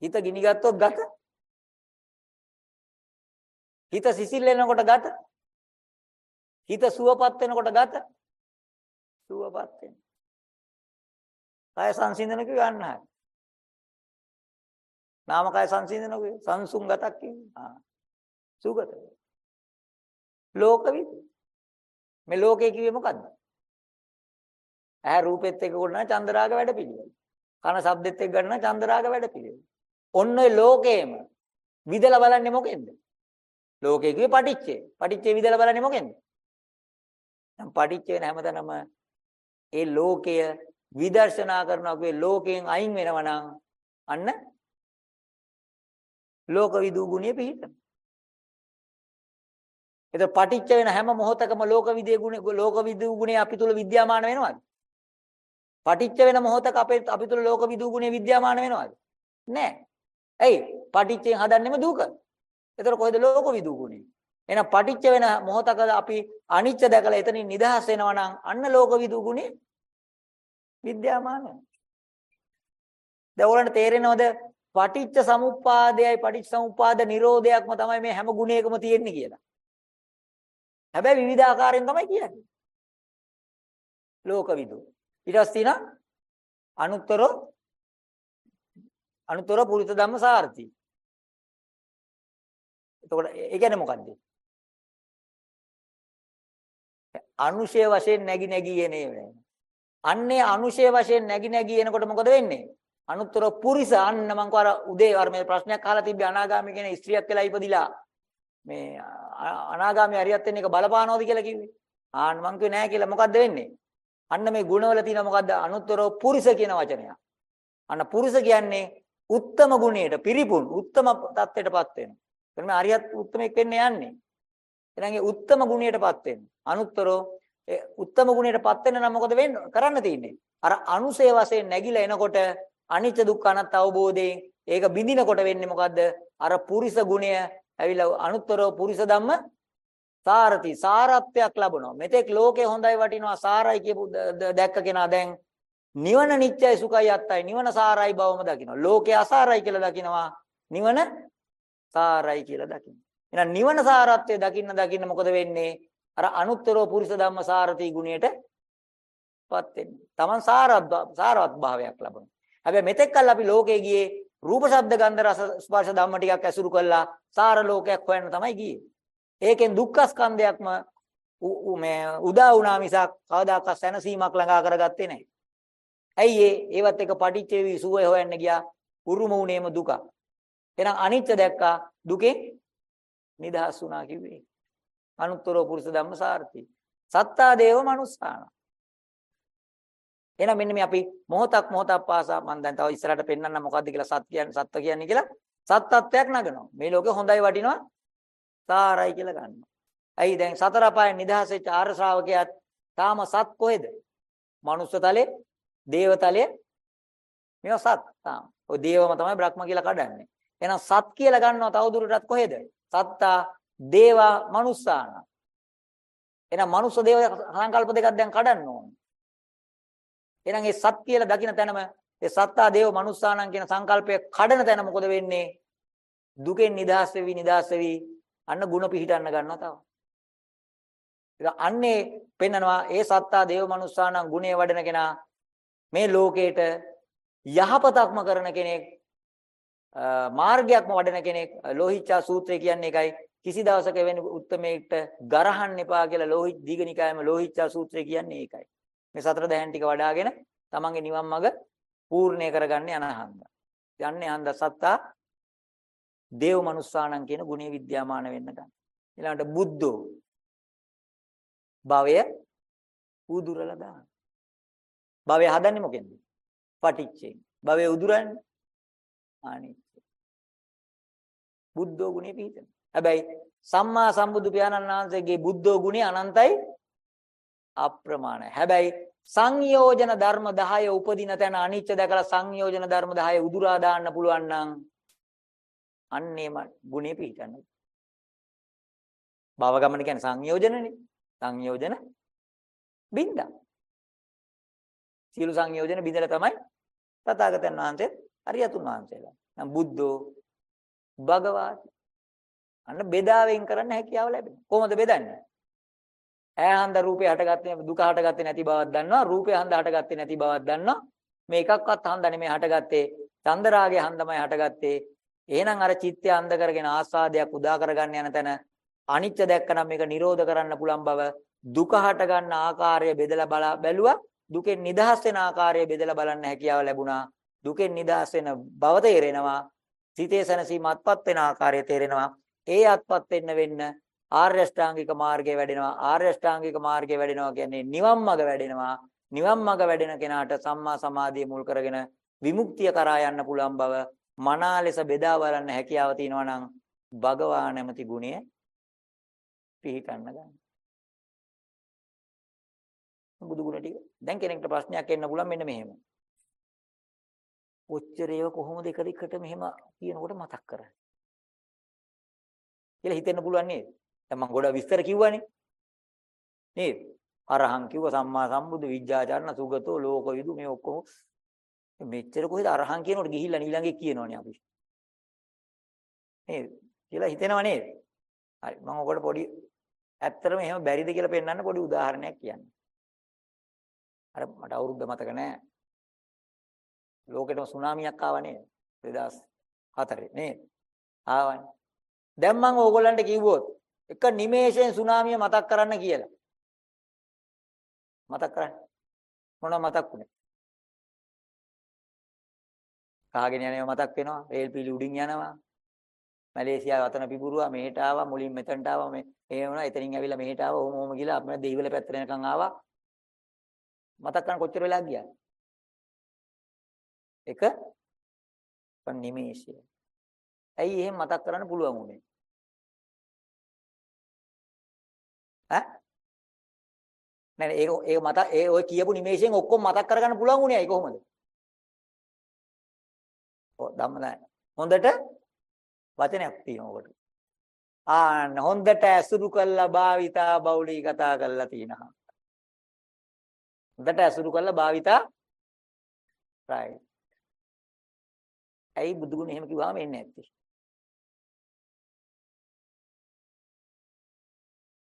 හිත ගිනිගත්තොත් ගත. හිත සිසිල් වෙනකොට ගත. හිත සුවපත් වෙනකොට ගත. සුවපත් වෙන. කාය සංසිඳන කියන්න හරි. නාම කාය සංසිඳන කිය සංසුන් ගතක් කියන්නේ. ආ. සුගත. ලෝකවිද මේ ලෝකේ කිව්වේ මොකද්ද? ඇහැ රූපෙත් එක්ක ගොඩනගන චන්දරාග වැඩපිළිවෙල. කන ශබ්දෙත් එක්ක ගන්න චන්දරාග වැඩපිළිවෙල. ඔන්න ඔය ලෝකේම විදලා බලන්නේ මොකෙන්ද? ලෝකේ කිව්වේ පටිච්චේ. පටිච්චේ විදලා බලන්නේ මොකෙන්ද? දැන් පටිච්ච වෙන හැමතැනම ඒ ලෝකය විදර්ශනා කරනවා කියේ ලෝකයෙන් අයින් වෙනවා නම් අන්න ලෝක විදු ගුණය පිහිටනවා. ඒක පටිච්ච වෙන හැම මොහොතකම ලෝක විදේ ගුණ ලෝක විදු ගුණේ අපි තුල විද්‍යාමාන වෙනවද? පටිච්ච වෙන මොහොතක අපේ අපි තුල ලෝක විදු ගුණේ විද්‍යාමාන වෙනවද? නැහැ. ඇයි? පටිච්චයෙන් හදන්නෙම දුක. ඒතර කොහෙද ලෝක විදු ගුණේ? එහෙනම් පටිච්ච වෙන මොහොතක අපි අනිච්ච දැකලා එතනින් නිදහස් වෙනවා නම් අන්න ලෝක විදු ගුණේ විද්‍යාමාන. දැන් ඔයාලන්ට තේරෙනවද පටිච්ච සමුප්පාදයයි පටිච්ච සමුප්පාද නිරෝධයක්ම තමයි මේ හැම ගුණයකම තියෙන්නේ කියලා. හැබැයි විවිධාකාරයෙන් තමයි කියන්නේ. ලෝකවිදු. ඊට පස්සේ තියෙනවා අනුත්තර අනුත්තර පුරිත ධම්ම සාර්ථි. එතකොට ඒ කියන්නේ මොකද්ද? අනුශය වශයෙන් නැగి නැగి එනේ වෙන්නේ. අන්නේ අනුශය වශයෙන් නැగి නැగి එනකොට මොකද වෙන්නේ? අනුත්තර පුරිස අන්න මං කව අර උදේ අර මේ ප්‍රශ්නයක් අහලා තිබ්බේ අනාගාමී කියන ස්ත්‍රියක් වෙලා ඉපදිලා මේ අනාගාමී හරියත් වෙන එක බලපානවද කියලා කිව්වේ. ආන් මං කිව්වේ නෑ කියලා මොකද්ද වෙන්නේ? අන්න මේ ගුණවල තියෙන මොකද්ද? අනුත්තර පුරිස කියන වචනය. අන්න පුරිස කියන්නේ උත්තම ගුණයට පිරිපුන් උත්තම தත්ත්වයටපත් වෙනවා. එතන මේ අරියත් උත්තමෙක් වෙන්න යන්නේ. එහෙනම් ඒ උත්තම ගුණයටපත් වෙන්න. අනුත්තරෝ ඒ උත්තම ගුණයටපත් වෙන්න නම් මොකද වෙන්න කරන්න තියෙන්නේ? අර අනුසේ වශයෙන් නැగిලා එනකොට අනිත්‍ය දුක්ඛ අනාත්ම අවබෝධයෙන් ඒක බිඳිනකොට වෙන්නේ මොකද්ද? අර පුරිස ගුණය ඇවිල්ලා අනුත්තරෝ පුරිස ධම්ම සාරති සාරත්වයක් ලැබනවා. මෙතෙක් ලෝකේ හොඳයි වටිනවා සාරයි කියපු දැක්ක කෙනා දැන් නිවන නිත්‍යයි සුඛයි අත්තයි නිවන සාරයි බවම දකිනවා. ලෝකේ අසාරයි කියලා දකිනවා. නිවන සාරයි කියලා දකිනවා. එහෙනම් නිවන සාරත්වය දකින්න දකින්න මොකද වෙන්නේ? අර අනුත්තරෝ පුරිස ධම්ම සාරති ගුණයටපත් වෙන්නේ. Taman සාරවත් සාරවත් භාවයක් ලබනවා. හැබැයි මෙතෙක් කල් අපි ලෝකේ ගියේ රූප ශබ්ද ගන්ධ රස ස්පර්ශ ධම්ම ටිකක් ඇසුරු කළා සාර ලෝකයක් හොයන්න තමයි ගියේ. ඒකෙන් දුක්ඛ ස්කන්ධයක්ම මේ උදා වුණා මිසක් කවදාකවත් සැනසීමක් ළඟා කරගත්තේ නැහැ. ඇයි ඒ? ඒවත් එක පටිච්ච වේවි සුවය හොයන්න ගියා. උරුම වුණේම දුක. එහෙනම් අනිත්‍ය දැක්කා දුකෙන් නිදහස් වුණා කිව්වේ. අනුත්තරෝ පුරුෂ ධම්ම සාර්ථි. සත්තා දේව මනුස්සාන. එහෙනම් මෙන්න මේ අපි මොහොතක් මොහොතක් පාසා මම දැන් තව ඉස්සරහට පෙන්වන්න මොකද්ද කියලා සත්‍ය කියන්නේ සත්‍ය කියන්නේ කියලා සත්‍යත්වයක් නගනවා. මේ ලෝකේ හොඳයි වටිනවා සාරයි කියලා ගන්නවා. ඇයි දැන් සතර පායෙන් නිදහස් වෙච්ච ආර්ය ශ්‍රාවකයාත් තාම සත් කොහෙද? මනුස්ස තලේ, දේව තලේ මේවා සත් තාම. ඔය දේවම තමයි බ්‍රහ්ම කියලා කඩන්නේ. එහෙනම් සත් කියලා ගන්නවා තවදුරටත් කොහෙද? සත්තා දේවා මනුස්සාන. එහෙනම් මනුස්ස දේව සංකල්ප දෙකක් දැන් කඩන්න ඕනේ. එහෙනම් ඒ සත් කියලා දකින්න තැනම ඒ සත්තා දේව මනුස්සානං කියන සංකල්පය කඩන තැන මොකද වෙන්නේ? දුකෙන් නිදහස් වෙවි නිදහස් වෙවි අන්න ಗುಣ පිහිටන්න ගන්නවා තව. ඒක අන්නේ පෙන්නනවා ඒ සත්තා දේව මනුස්සානං ගුණේ වඩන කෙනා මේ ලෝකේට යහපතක්ම කරන කෙනෙක් මාර්ගයක්ම වඩන කෙනෙක් ලෝහිච්ඡා සූත්‍රය කියන්නේ ඒකයි කිසි දවසක වෙන උත්මේකට ගරහන්න එපා කියලා ලෝහිත් දීගනිකායම ලෝහිච්ඡා සූත්‍රය කියන්නේ ඒකයි. මේ සතර දැහැන් ටික වඩාගෙන තමන්ගේ නිවන් මඟ පූර්ණේ කරගන්න යන හන්ද. යන්නේ හන්ද සත්තා දේව මනුස්සාණන් කියන ගුණේ විද්‍යාමාන වෙන්න ගන්න. ඊළඟට බුද්ධෝ භවය උදුරලා දාන. භවය හදන්නේ මොකෙන්ද? පටිච්චයෙන්. භවය උදුරන්නේ අනිත්‍ය. බුද්ධෝ ගුණේ පිහිටන. හැබැයි සම්මා සම්බුදු පියාණන් වහන්සේගේ බුද්ධෝ ගුණේ අනන්තයි අප්‍රමාණයි. හැබැයි සංයෝජන ධර්ම 10 උපදින තැන අනිත්‍ය දැකලා සංයෝජන ධර්ම 10 උදුරා දාන්න පුළුවන් නම් අන්නේම ගුණේ පිහිටන්න. භව ගමන කියන්නේ සංයෝජනනේ. සංයෝජන බින්දා. සියලු සංයෝජන බිඳලා තමයි තථාගතයන් වහන්සේ අරියතුන් වහන්සේලා. නම් බුද්ධෝ භගවාති. අන්න බෙදාවෙන් කරන්න හැකියාව ලැබෙනවා. කොහොමද බෙදන්නේ? ඈ හන්ද රූපේ හටගත්තේ දුක හටගත්තේ නැති බවක් දන්නවා. රූපේ හන්ද හටගත්තේ නැති බවක් දන්නවා. මේ එකක්වත් හන්ද නෙමෙයි හටගත්තේ. චන්දරාගේ හන්දමයි හටගත්තේ. එහෙනම් අර චිත්තය අන්ධ කරගෙන ආස්වාදයක් උදා කරගන්න යන තැන අනිත්‍ය දැක්කනම් මේක නිරෝධ කරන්න පුළුවන් බව දුක හට ගන්න ආකාරය බෙදලා බලා බැලුවා දුකෙන් නිදහස් වෙන ආකාරය බෙදලා බලන්න හැකියාව ලැබුණා දුකෙන් නිදහස් වෙන බව තේරෙනවා සිතේ සැනසීම අත්පත් වෙන ආකාරය තේරෙනවා ඒ අත්පත් වෙන්න වෙන්න ආර්ය අෂ්ටාංගික මාර්ගය වැඩෙනවා ආර්ය අෂ්ටාංගික මාර්ගය වැඩෙනවා කියන්නේ නිවන් මඟ වැඩෙනවා නිවන් මඟ වැඩෙන කෙනාට සම්මා සමාධිය මුල් කරගෙන විමුක්තිය කරා යන්න පුළුවන් බව මනා ලෙස බෙදා බලන්න හැකියාව තියෙනවා නම් භගවා නැමැති ගුණය පිහිටන්න ගන්න. බුදු ගුණ ටික. දැන් කෙනෙක්ට ප්‍රශ්නයක් එන්න පුළුවන් මෙන්න මෙහෙම. ඔච්චරේව කොහොමද එක දිගට මෙහෙම කියනකොට මතක් කරන්නේ? කියලා හිතෙන්න පුළුවන් නේද? දැන් මම ගොඩක් විස්තර කිව්වනේ. නේද? අරහං කිව්ව සම්මා සම්බුදු විජ්ජාචරණ සුගතෝ ලෝකවිදු මේ ඔක්කොම මෙච්චර කොහෙද අරහං කියනකොට ගිහිල්ලා ඊළඟේ කියනවනේ අපි. නේද? කියලා හිතෙනව නේද? හරි මම ඔකට පොඩි ඇත්තටම එහෙම බැරිද කියලා පෙන්වන්න පොඩි උදාහරණයක් කියන්නම්. අර මට අවුරුද්ද මතක නැහැ. ලෝකෙටම සුනාමියක් ආව නේද? 2004 නේද? ආවනේ. දැන් මම ඕගොල්ලන්ට කිව්වොත් එක නිමේෂයෙන් සුනාමිය මතක් කරන්න කියලා. මතක් කරන්න. මොනව මතක් වුනේ? කාගෙන යනවා මතක් වෙනවා. රේල් පිලි උඩින් යනවා. මැලේසියාව අතන පිපුරුවා මෙහෙට ආවා මුලින් මෙතනට ආවා මේ ඒ වුණා එතනින් ඇවිල්ලා මෙහෙට ආවා ඔහොම ඔහොම ගිහලා අපේ දෙහිවල පැත්තට එනකන් ආවා මතක් කරන් කොච්චර වෙලා ගියාද එක පන් නිමේෂය ඇයි එහෙම මතක් කරන්න පුළුවන් උනේ ඈ නෑ ඒක ඒක මත ඒ ඔය කියපු නිමේෂයෙන් ඔක්කොම මතක් කරගන්න පුළුවන් උනේ ඇයි කොහොමද ඔව් ධම්මදාය හොඳට වචනයක් තියෙනවා ඔකට. ආන්න හොඳට ඇසුරු කළා භාවිතා බෞලී කතා කරලා තිනවා. හොඳට ඇසුරු කළා භාවිතා right. ඇයි බුදුගුණ එහෙම කිව්වම එන්නේ නැත්තේ?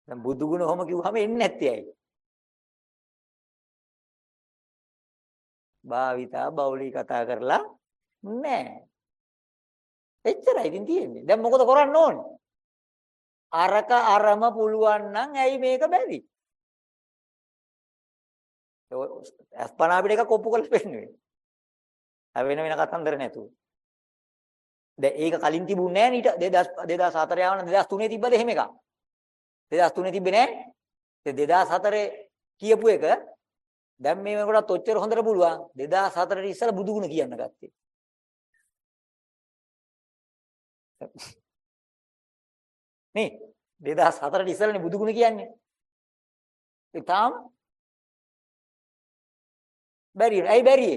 දැන් බුදුගුණ ඔහොම කිව්වම එන්නේ නැත්තේ ඇයි? භාවිතා බෞලී කතා කරලා නැහැ. එච්චරයි ඉතින් තියෙන්නේ. දැන් මොකද කරන්න ඕනේ? අරක අරම පුළුවන් නම් ඇයි මේක බැරි? අස්පනා අපිට එකක් ඔප්පු කරලා පෙන්නුවේ. අය වෙන වෙන කතන්දර නැතුව. දැන් ඒක කලින් තිබුණේ නැහැ ඊට 2004 යවන 2003 තිබ්බද එහෙම එකක්? 2003 තිබ්බේ නැහැ. 2004 කියපු එක දැන් මේ වෙනකොටත් ඔච්චර හොඳට පුළුවන් 2004 ඉස්සලා බුදුගුණ කියන්න ගත්තේ. නේ 2004 ඉස්සරනේ බුදුගුණ කියන්නේ. ඒ තාම බැරි ඇයි බැරි?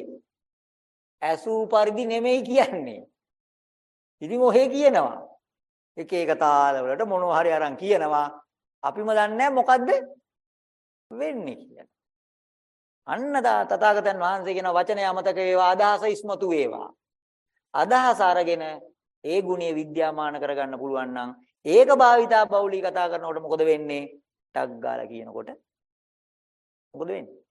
ඇසූ පරිදි නෙමෙයි කියන්නේ. ඉතින් ඔහෙ කියනවා. එක එක තාල වලට මොනවා හරි අරන් කියනවා. අපිම දන්නේ මොකද්ද වෙන්නේ කියලා. අන්න තථාගතයන් වහන්සේ කියන වචනය අමතක වේවා අදහස ඉස්මතු වේවා. අදහස අරගෙන ඒ ගුණය විද්‍යාමාන කරගන්න පුළුවන් නම් ඒක භාවිතා බෞලී කතා කරනකොට මොකද වෙන්නේ? ටක් ගාලා කියනකොට මොකද වෙන්නේ?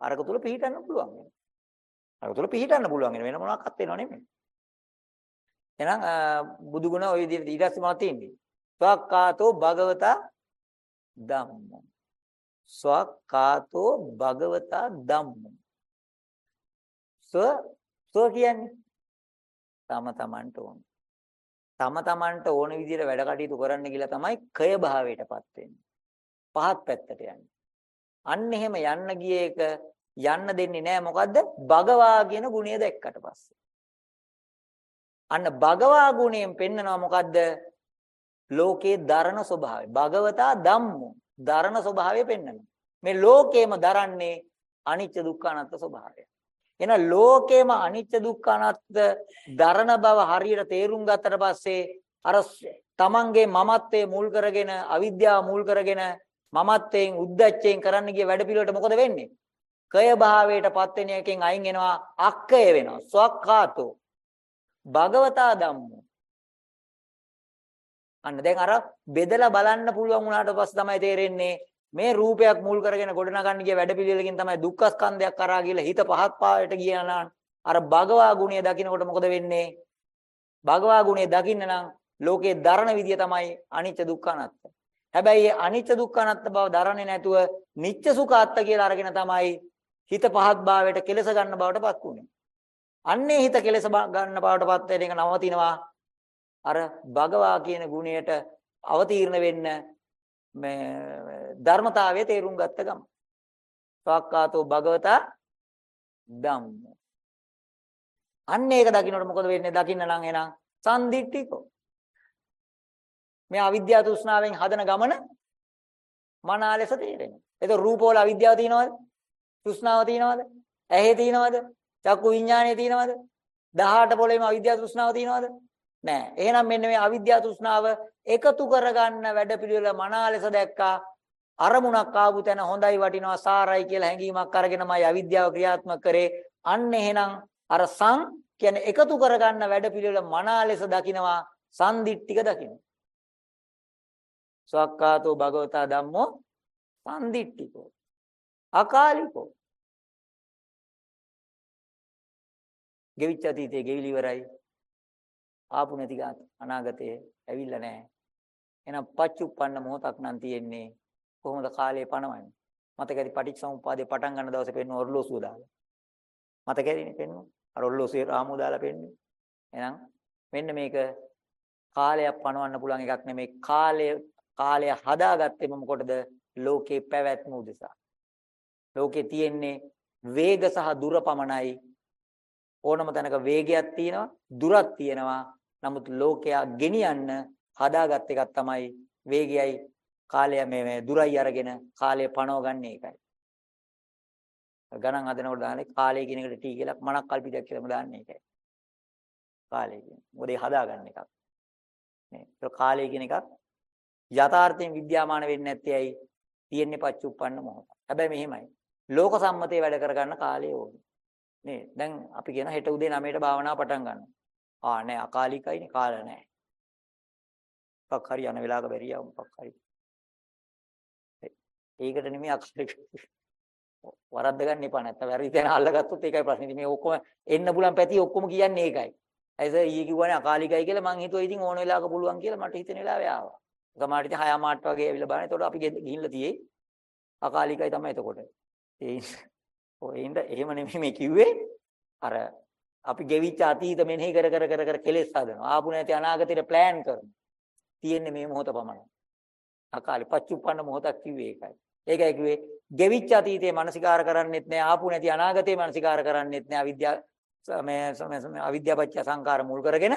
අරක තුල පිහිටන්න පුළුවන් වෙනවා. අරක තුල පිහිටන්න පුළුවන් වෙන වෙන මොනවාක්වත් වෙනව නෙමෙයි. එහෙනම් බුදු ගුණ ওই විදිහට ඊට පස්සේ මොනවද තියෙන්නේ? ස්වක්කාතෝ භගවතා ධම්මෝ. ස්වක්කාතෝ භගවතා ධම්මෝ. ස්ව ස්ව කියන්නේ තම තමන්ට ඕන. තම තමන්ට ඕන විදිහට වැඩ කටයුතු කරන්න කියලා තමයි කය භාවයටපත් වෙන්නේ. පහත් පැත්තට යන්නේ. අන්න එහෙම යන්න ගිය එක යන්න දෙන්නේ නැහැ මොකද්ද? භගවා කියන ගුණය දැක්කට පස්සේ. අන්න භගවා ගුණයෙන් පෙන්නනවා මොකද්ද? ලෝකේ දරණ ස්වභාවය. භගවතා ධම්මෝ දරණ ස්වභාවය පෙන්නනවා. මේ ලෝකේම දරන්නේ අනිත්‍ය දුක්ඛ අනාත්ම ස්වභාවය. එහෙනම් ලෝකේම අනිත්‍ය දුක්ඛ අනාත්ම දරණ බව හරියට තේරුම් ගත්තට පස්සේ අර තමන්ගේ මමත්වයේ මුල් කරගෙන අවිද්‍යාව මුල් කරගෙන මමත්වයෙන් උද්දච්චයෙන් කරන්න ගිය වැඩපිළිවෙලට මොකද වෙන්නේ? කය භාවයටපත් වෙන එකෙන් අයින් වෙනවා අක්කය වෙනවා. ස්වක්ඛාතෝ භගවතා ධම්මෝ. අන්න දැන් අර බෙදලා බලන්න පුළුවන් වුණාට පස්සේ තමයි තේරෙන්නේ මේ රූපයක් මුල් කරගෙන ගොඩනගන්න ගිය වැඩපිළිවෙලකින් තමයි දුක්ඛ ස්කන්ධයක් කරා කියලා හිත පහත් පායට ගියා නම් අර භගවා ගුණය දකින්නකොට මොකද වෙන්නේ? භගවා ගුණය දකින්න නම් ලෝකේ දරණ විදිය තමයි අනිත්‍ය දුක්ඛ අනාත්ම. හැබැයි මේ අනිත්‍ය දුක්ඛ අනාත්ම බව දරන්නේ නැතුව නිත්‍ය සුඛාත්ත කියලා අරගෙන තමයි හිත පහත් භාවයට කෙලස ගන්න බවටපත් උනේ. අන්නේ හිත කෙලස ගන්න බවටපත් වෙන එක නවතිනවා. අර භගවා කියන ගුණයට අවතීර්ණ වෙන්න මේ ධර්මතාවය තේරුම් ගත්ත ගම. සවක්කාතෝ භගවතා ධම්ම. අන්න ඒක දකින්නකොට මොකද වෙන්නේ? දකින්න නම් එනං සම්දිට්ඨිකෝ. මේ අවිද්‍යාව තෘෂ්ණාවෙන් හදන ගමන මනා ලෙස තේරෙනවා. ඒක රූපවල අවිද්‍යාව තියෙනවද? තෘෂ්ණාව තියෙනවද? ඇහි තියෙනවද? චක්කු විඥානය තියෙනවද? 18 පොළේම අවිද්‍යාව තෘෂ්ණාව තියෙනවද? නෑ. එහෙනම් මෙන්න මේ අවිද්‍යාව තෘෂ්ණාව එකතු කරගන්න වැඩපිළිවෙල මනා ලෙස දැක්කා. අරමුණක් ආපු තැන හොඳයි වටිනවා සාරයි කියලා හැඟීමක් අරගෙනමයි අවිද්‍යාව ක්‍රියාත්මක කරේ. අන්න එහෙනම් අර සං කියන්නේ එකතු කරගන්න වැඩපිළිවෙල මනා ලෙස දකිනවා සම්දිට්ඨික දකිනවා. සක්කාතෝ භගවතා ධම්මෝ සම්දිට්ඨිකෝ. අකාලිකෝ. ගෙවිච්ච අතීතයේ ගෙවිලි ඉවරයි. ආපු නැති ගාත අනාගතයේ ඇවිල්ලා නැහැ. එහෙනම් පච්චුප්පන්න මොහොතක් නම් තියෙන්නේ කොහොමද කාලය පණවන්නේ? මතකයි පටිච්චසමුප්පාදේ පටන් ගන්න දවසේ පෙන්න ඔර්ලෝසුව දාලා. මතකයිනේ පෙන්නුවා. අර ඔල්ලෝසේ රාමු දාලා පෙන්නේ. එහෙනම් මෙන්න මේක කාලයක් පණවන්න පුළුවන් එකක් නෙමෙයි. කාලය කාලය හදාගත්තෙම මොකටද? ලෝකේ පැවැත්ම උදෙසා. ලෝකේ තියෙන්නේ වේග සහ දුර පමණයි. ඕනම තැනක වේගයක් තියෙනවා, දුරක් තියෙනවා. නමුත් ලෝකයා ගෙනියන්න හදාගත් එකක් තමයි වේගයයි කාලය මේ දුරයි අරගෙන කාලය පණව ගන්න එකයි. ගණන් හදනකොට දාන්නේ කාලය කියන එකට T කියලා මනක් කල්පිතයක් කියලාම දාන්නේ ඒකයි. කාලය කියන්නේ. මොකද ඒ හදාගන්න එකක්. නේ. ඒක කාලය කියන එකක් යථාර්ථයෙන් විද්‍යාමාන වෙන්නේ නැත්තේ ඇයි? තියෙන්නේ පච්චුප්පන්න මොහොත. හැබැයි මෙහෙමයි. ලෝක සම්මතයේ වැඩ කරගන්න කාලය ඕනේ. නේ. දැන් අපි කියන හෙට උදේ 9ට භාවනාව පටන් ගන්නවා. ආ නෑ අකාලිකයිනේ කාල නෑ. මොකක් හරි යන වෙලාවක බැරියා මොකක් හරි. ඒකට නෙමෙයි අකාලික. වරද්ද ගන්න එපා නැත්නම් වැරදි තැන අල්ලගත්තොත් ඒකයි ප්‍රශ්නේ. ඉතින් මේ ඔක්කොම එන්න පුළුවන් පැති ඔක්කොම කියන්නේ ඒකයි. ඇයි සර් ඊයේ කිව්වනේ අකාලිකයි කියලා මං හිතුවා ඉතින් ඕන වෙලාවක පුළුවන් කියලා මට හිතෙන වෙලාවේ ආවා. ගමාට ඉතින් 6 මාට් වගේ ඇවිල්ලා බලන්න. එතකොට අපි ගිහිල්ලා තියේ අකාලිකයි තමයි එතකොට. ඒ ඔය ඉඳ එහෙම නෙමෙයි මේ කිව්වේ. අර අපි ගෙවිච්ච අතීත මෙනෙහි කර කර කර කර කෙලෙස් හදනවා. ආපු නැති අනාගතේට ප්ලෑන් කරනවා. තියෙන්නේ මේ මොහොත පමණයි. අකාලි පච්චුප්පන්න මොහොතක් කිව්වේ ඒකයි. ඒකයි කිව්වේ ගෙවිච්ච අතීතේ මානසිකාර කරන්නෙත් නෑ ආපු නැති අනාගතේ මානසිකාර කරන්නෙත් නෑ අවිද්‍යාව මේ අවිද්‍යාපච්ච සංකාර මුල් කරගෙන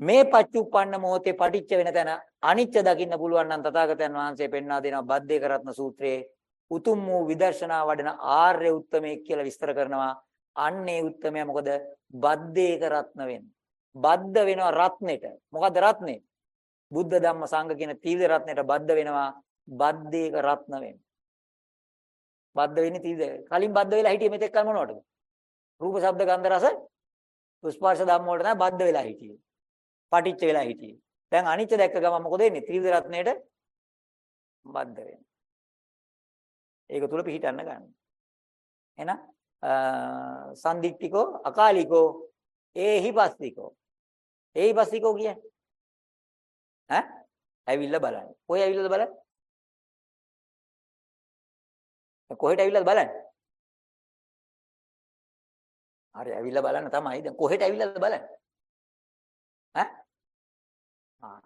මේ පච්චුප්පන්න මොහොතේ පටිච්ච වෙන තැන අනිච්ච දකින්න පුළුවන් නම් තථාගතයන් වහන්සේ පෙන්වා දෙනවා බද්දේක රත්න සූත්‍රයේ උතුම් වූ විදර්ශනා වඩන ආර්ය උත්තමයෙක් කියලා විස්තර කරනවා. අන්නේ උත්තමයා මොකද? බද්දේක රත්න වෙන්නේ බද්ද වෙනවා රත්නෙට. මොකද රත්නේ? බුද්ධ ධම්ම සංඝ කියන තීව්‍ර රත්නෙට බද්ද වෙනවා. බද්දේක රත්න වෙන්නේ බද්ද වෙන්නේ තීව්‍ර කලින් බද්ද වෙලා හිටියේ මෙතෙක් කල මොනවටද? රූප ශබ්ද ගන්ධ රස ස්පර්ශ ධම්ම වලට තමයි බද්ධ වෙලා හිටියේ. පටිච්ච වෙලා හිටියේ. දැන් අනිත්‍ය දැක්ක ගමන් මොකද වෙන්නේ? ත්‍රිවිධ රත්නයේට බද්ධ වෙනවා. ඒක තුල පිහිටන්න ගන්න. එහෙනම් සන්දික්තිකෝ අකාලිකෝ ඒහිපස්තිකෝ. ඒහිපස්තිකෝ කියන්නේ ඈ? ඇවිල්ලා බලන්න. කොහේ ඇවිල්ලාද බලන්න? කොහෙට ඇවිල්ලාද බලන්න? හරි ඇවිල්ලා බලන්න තමයි. දැන් කොහෙට ඇවිල්ලාද බලන්න? ඈ? ආ.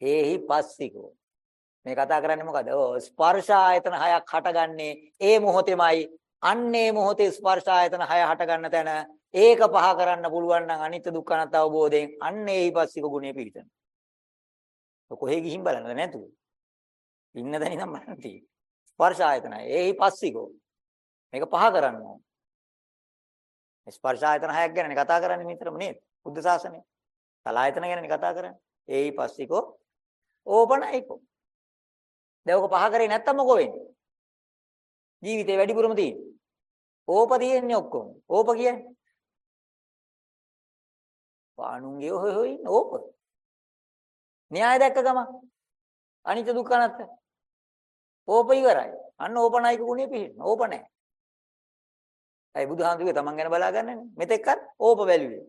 ඒහි පස්සිකෝ. මේ කතා කරන්නේ මොකද? ඔව් ස්පර්ශ ආයතන හයක් හටගන්නේ ඒ මොහොතේමයි. අන්නේ මොහොතේ ස්පර්ශ ආයතන හය හටගන්න තැන ඒක පහ කරන්න පුළුවන් නම් අනිත්‍ය දුක්ඛ අනාත්ම අවබෝධයෙන් අන්නේ ඒහි පස්සික ගුණය පිළිතන. කොහෙ ගිහින් බලන්නද නැතුව? ඉන්න දැන ඉඳන් බලන්න තියෙන්නේ. ස්පර්ශ ආයතනයි. ඒහි පස්සිකෝ. මේක පහ කරන්න ඕන. ස්පර්ශ ආයතන හයක් ගැනනේ කතා කරන්නේ නිතරම නේද? බුද්ධ ශාසනය. සලායතන ගැනනේ කතා කරන්නේ. ඒයි පස්සිකෝ ඕපනයිකෝ. දැන් ඔක පහ කරේ නැත්තම් මොකෝ වෙන්නේ? ජීවිතේ වැඩිපුරම තියෙන්නේ. ඕප තියෙන්නේ ඔක්කොම. ඕප කියන්නේ. පාණුන්ගේ හොය හොය ඉන්න ඕප. න්‍යාය දැක්ක ගම. අනිත්‍ය දුක්ඛ අනාත්ම. ඕප ඉවරයි. අන්න ඕපනායක ගුණය පිළින්න. ඕප නැහැ. ඇයි බුදුහාමුදුරුවෝ තමන් ගැන බලා ගන්නනේ. මෙතෙක්කත් ඕප බැලුවේ.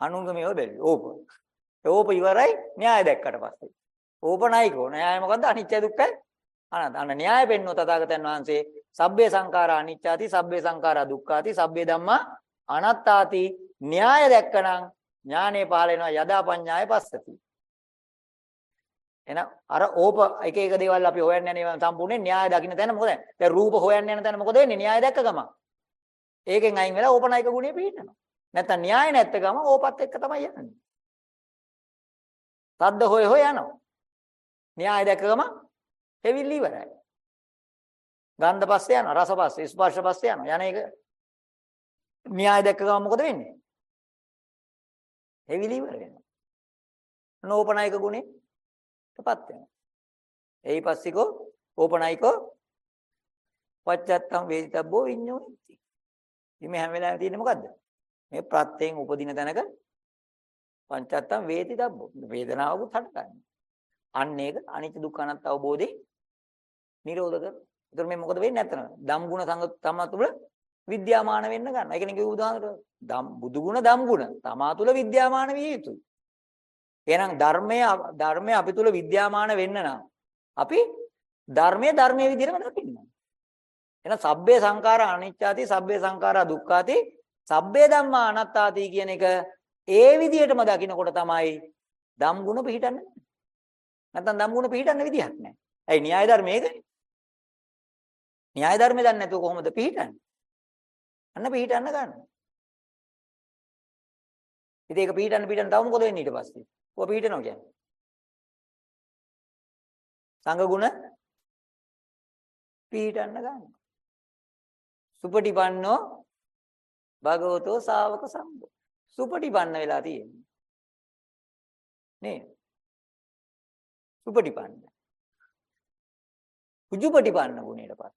අනුංගමේව බැලුවේ. ඕප. ඒ ඕප ඉවරයි න්‍යාය දැක්කට පස්සේ. ඕප නැයිකෝ. න්‍යාය මොකද්ද? අනිත්‍ය දුක්ඛයි. අනන්ත. අන්න න්‍යාය පෙන්වෝ තථාගතයන් වහන්සේ සබ්බේ සංඛාරා අනිච්චාති සබ්බේ සංඛාරා දුක්ඛාති සබ්බේ ධම්මා අනාත්තාති න්‍යාය දැක්කනම් ඥානේ පහල වෙනවා යදා පඤ්ඤාය පස්සති. එහෙනම් අර ඕප එක එක දේවල් අපි හොයන්න යන ඒවා සම්පූර්ණයෙන් න්‍යාය දකින්න තැන මොකද? දැන් රූප හොයන්න යන තැන මොකද වෙන්නේ? න්‍යාය දැක්ක ගමන්. ඒකෙන් අයින් වෙලා ඕපනායක ගුණය පිළිටනවා. නැත්තම් න්‍යාය නැත්ත ගමන් ඕපත් එක්ක තමයි යන්නේ. සද්ද හොය හොය යනවා. න්‍යාය දැක්ක ගමන් හේවිලි ඉවරයි. ගන්ධ පස්සේ යනවා, රස පස්සේ, ස්පර්ශ පස්සේ යනවා. යන එක න්‍යාය දැක්ක ගමන් මොකද වෙන්නේ? හේවිලි ඉවර වෙනවා. නෝපනායක ගුණේ පත් වෙනවා. එයි පස්සිකෝ ඕපනයිකෝ පච්චත්තම් වේදිතබ්බෝ විඤ්ඤෝති. ඉතින් හැම වෙලාවෙම තියෙන්නේ මොකද්ද? මේ ප්‍රත්‍යයෙන් උපදින තැනක පංචත්තම් වේදිතබ්බෝ. වේදනාවකුත් හටගන්නවා. අන්න ඒක අනිත්‍ය දුක්ඛ අනාත්ම අවබෝධේ නිරෝධ කරනවා. ඒතර මේ මොකද වෙන්නේ නැත්තන? ධම්ගුණ සංග තමා තුළ විද්‍යාමාන වෙන්න ගන්න. ඒක නේ කිව්ව උදාහරණ. ධම් බුදු ගුණ ධම් ගුණ තමා තුළ විද්‍යාමාන විය යුතුයි. එහෙනම් ධර්මය ධර්මය අපි තුල විද්‍යාමාන වෙන්න නම් අපි ධර්මයේ ධර්මයේ විදිහටම දකින්න. එහෙනම් සබ්බේ සංඛාරා අනිච්චාති සබ්බේ සංඛාරා දුක්ඛාති සබ්බේ ධම්මා අනාත්තාති කියන එක ඒ විදිහටම දකිනකොට තමයි ධම් ගුණ පිහිටන්නේ. නැත්නම් ධම් ගුණ පිහිටන්න විදිහක් නැහැ. ඇයි න්‍යාය ධර්ම මේකනේ. න්‍යාය ධර්ම දන්නේ නැතුව කොහොමද පිහිටන්නේ? අන්න පිහිටන්න ගන්න. ඉතින් ඒක පිහිටන්න පිහිටන්න තව මොකද වෙන්නේ ඊට පස්සේ? ඔය පිහිටනවා කියන්නේ. සංඝ ගුණ පිහිටන්න ගන්න. සුපටිපන්නෝ භගවතෝ ශාවක සම්බෝ. සුපටිපන්න වෙලා තියෙන්නේ. නේද? සුපටිපන්න. උජුපටිපන්න ගුණයටපත්.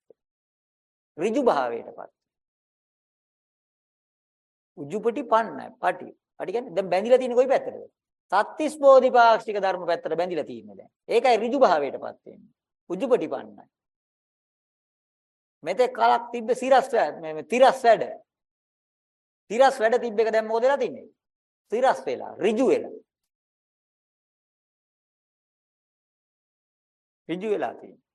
ඍජු භාවයටපත්. උජුපටිපන්නයි. පටි. පටි කියන්නේ දැන් බැඳිලා තියෙන්නේ කොයි පැත්තටද? සත්‍තිස් බෝධිපාක්ෂික ධර්ම පැත්තට බැඳිලා තියෙන්නේ දැන්. ඒකයි ඍජු භාවයටපත් වෙන්නේ. උජුපටිපන්නයි. මෙතෙක් කලක් තිබ්බ සිරස් මේ තිරස් වැඩ. තිරස් වැඩ තිබ්බ එක දැන් මොකද වෙලා තින්නේ? තිරස් වෙලා, ඍජු වෙලා. ඍජු වෙලා තියෙන්නේ.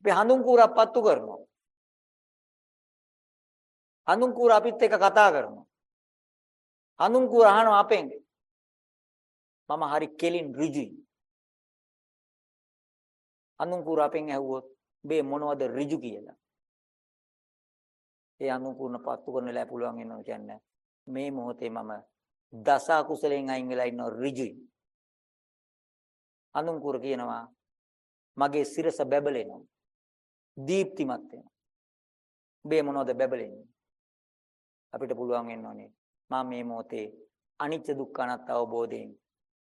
අපි හඳුන් කූරක් පත්තු කරනවා. හඳුන් කූර අපිත් එක්ක කතා කරනවා. හඳුන් කූර අහනවා අපෙන්. මම හරි කෙලින් ඍජුයි. හඳුන් කූර අපෙන් ඇහුවොත් මේ මොනවද ඍජු කියලා. ඒ අනුකූලන පත්තු කරන වෙලාව පුළුවන් වෙනවා කියන්නේ මේ මොහොතේ මම දස අකුසලෙන් අයින් වෙලා ඉන්න ඍජුයි. අනුකූර කියනවා මගේ සිරස බැබලෙනවා. දීප්තිමත් වෙනවා. මේ මොනවද බැබලෙන්නේ? අපිට පුළුවන් වෙන්න ඕනේ මම මේ මොහොතේ අනිත්‍ය දුක්ඛ අනාත්ම අවබෝධයෙන්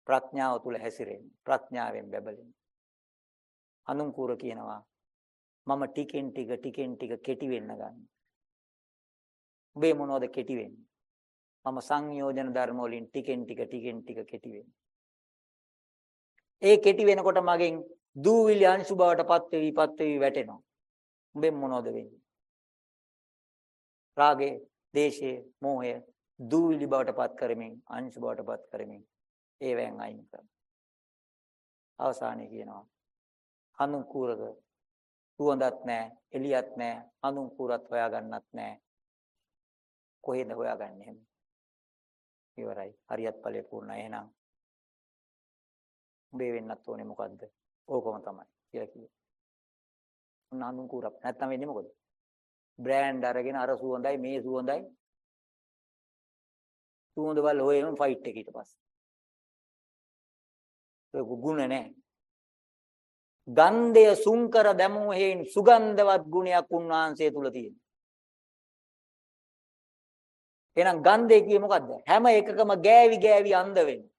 ප්‍රඥාව තුල හැසිරෙන්න. ප්‍රඥාවෙන් බැබලෙන්න. අනුකූර කියනවා මම ටිකෙන් ටික ටිකෙන් ටික කෙටි වෙන්න ගන්න. උඹේ මොනවද කෙටි වෙන්නේ? මම සංයෝජන ධර්ම වලින් ටිකෙන් ටික ටිකෙන් ටික කෙටි වෙන්නේ. ඒ කෙටි වෙනකොට මගෙන් දූවිලි අංශු බවට පත් වෙවි පත් වෙවි වැටෙනවා. උඹෙන් මොනවද වෙන්නේ? රාගේ, දේශේ, මෝහය දූවිලි බවට පත් කරමින් අංශු බවට පත් කරමින් ඒවෙන් අයින් කරනවා. අවසානයේ කියනවා අනුකූලක සුවඳක් නැහැ, එළියක් නැහැ, අනුකූලත් හොයාගන්නත් නැහැ. කොහෙද හොයාගන්නේ එහෙම? ඉවරයි. හරියත් ඵලය පූර්ණයි. එහෙනම් උඹේ වෙන්නත් ඕනේ මොකද්ද? ඕකම තමයි කියලා කිව්වා. උන්න අනුකූලක්. නැත්තම් වෙන්නේ මොකද? බ්‍රෑන්ඩ් අරගෙන අර සුවඳයි මේ සුවඳයි සුවඳ බල හොයම ෆයිට් එක ඊට පස්සේ. ඒක ගුණ නැහැ. ගන්ධය සුන්කර දැමූ හේන් සුගන්ධවත් ගුණයක් උන්වහන්සේ තුල තියෙනවා. එහෙනම් ගන්ධය කියේ මොකද්ද? හැම එකකම ගෑවි ගෑවි අන්ධ වෙනවා.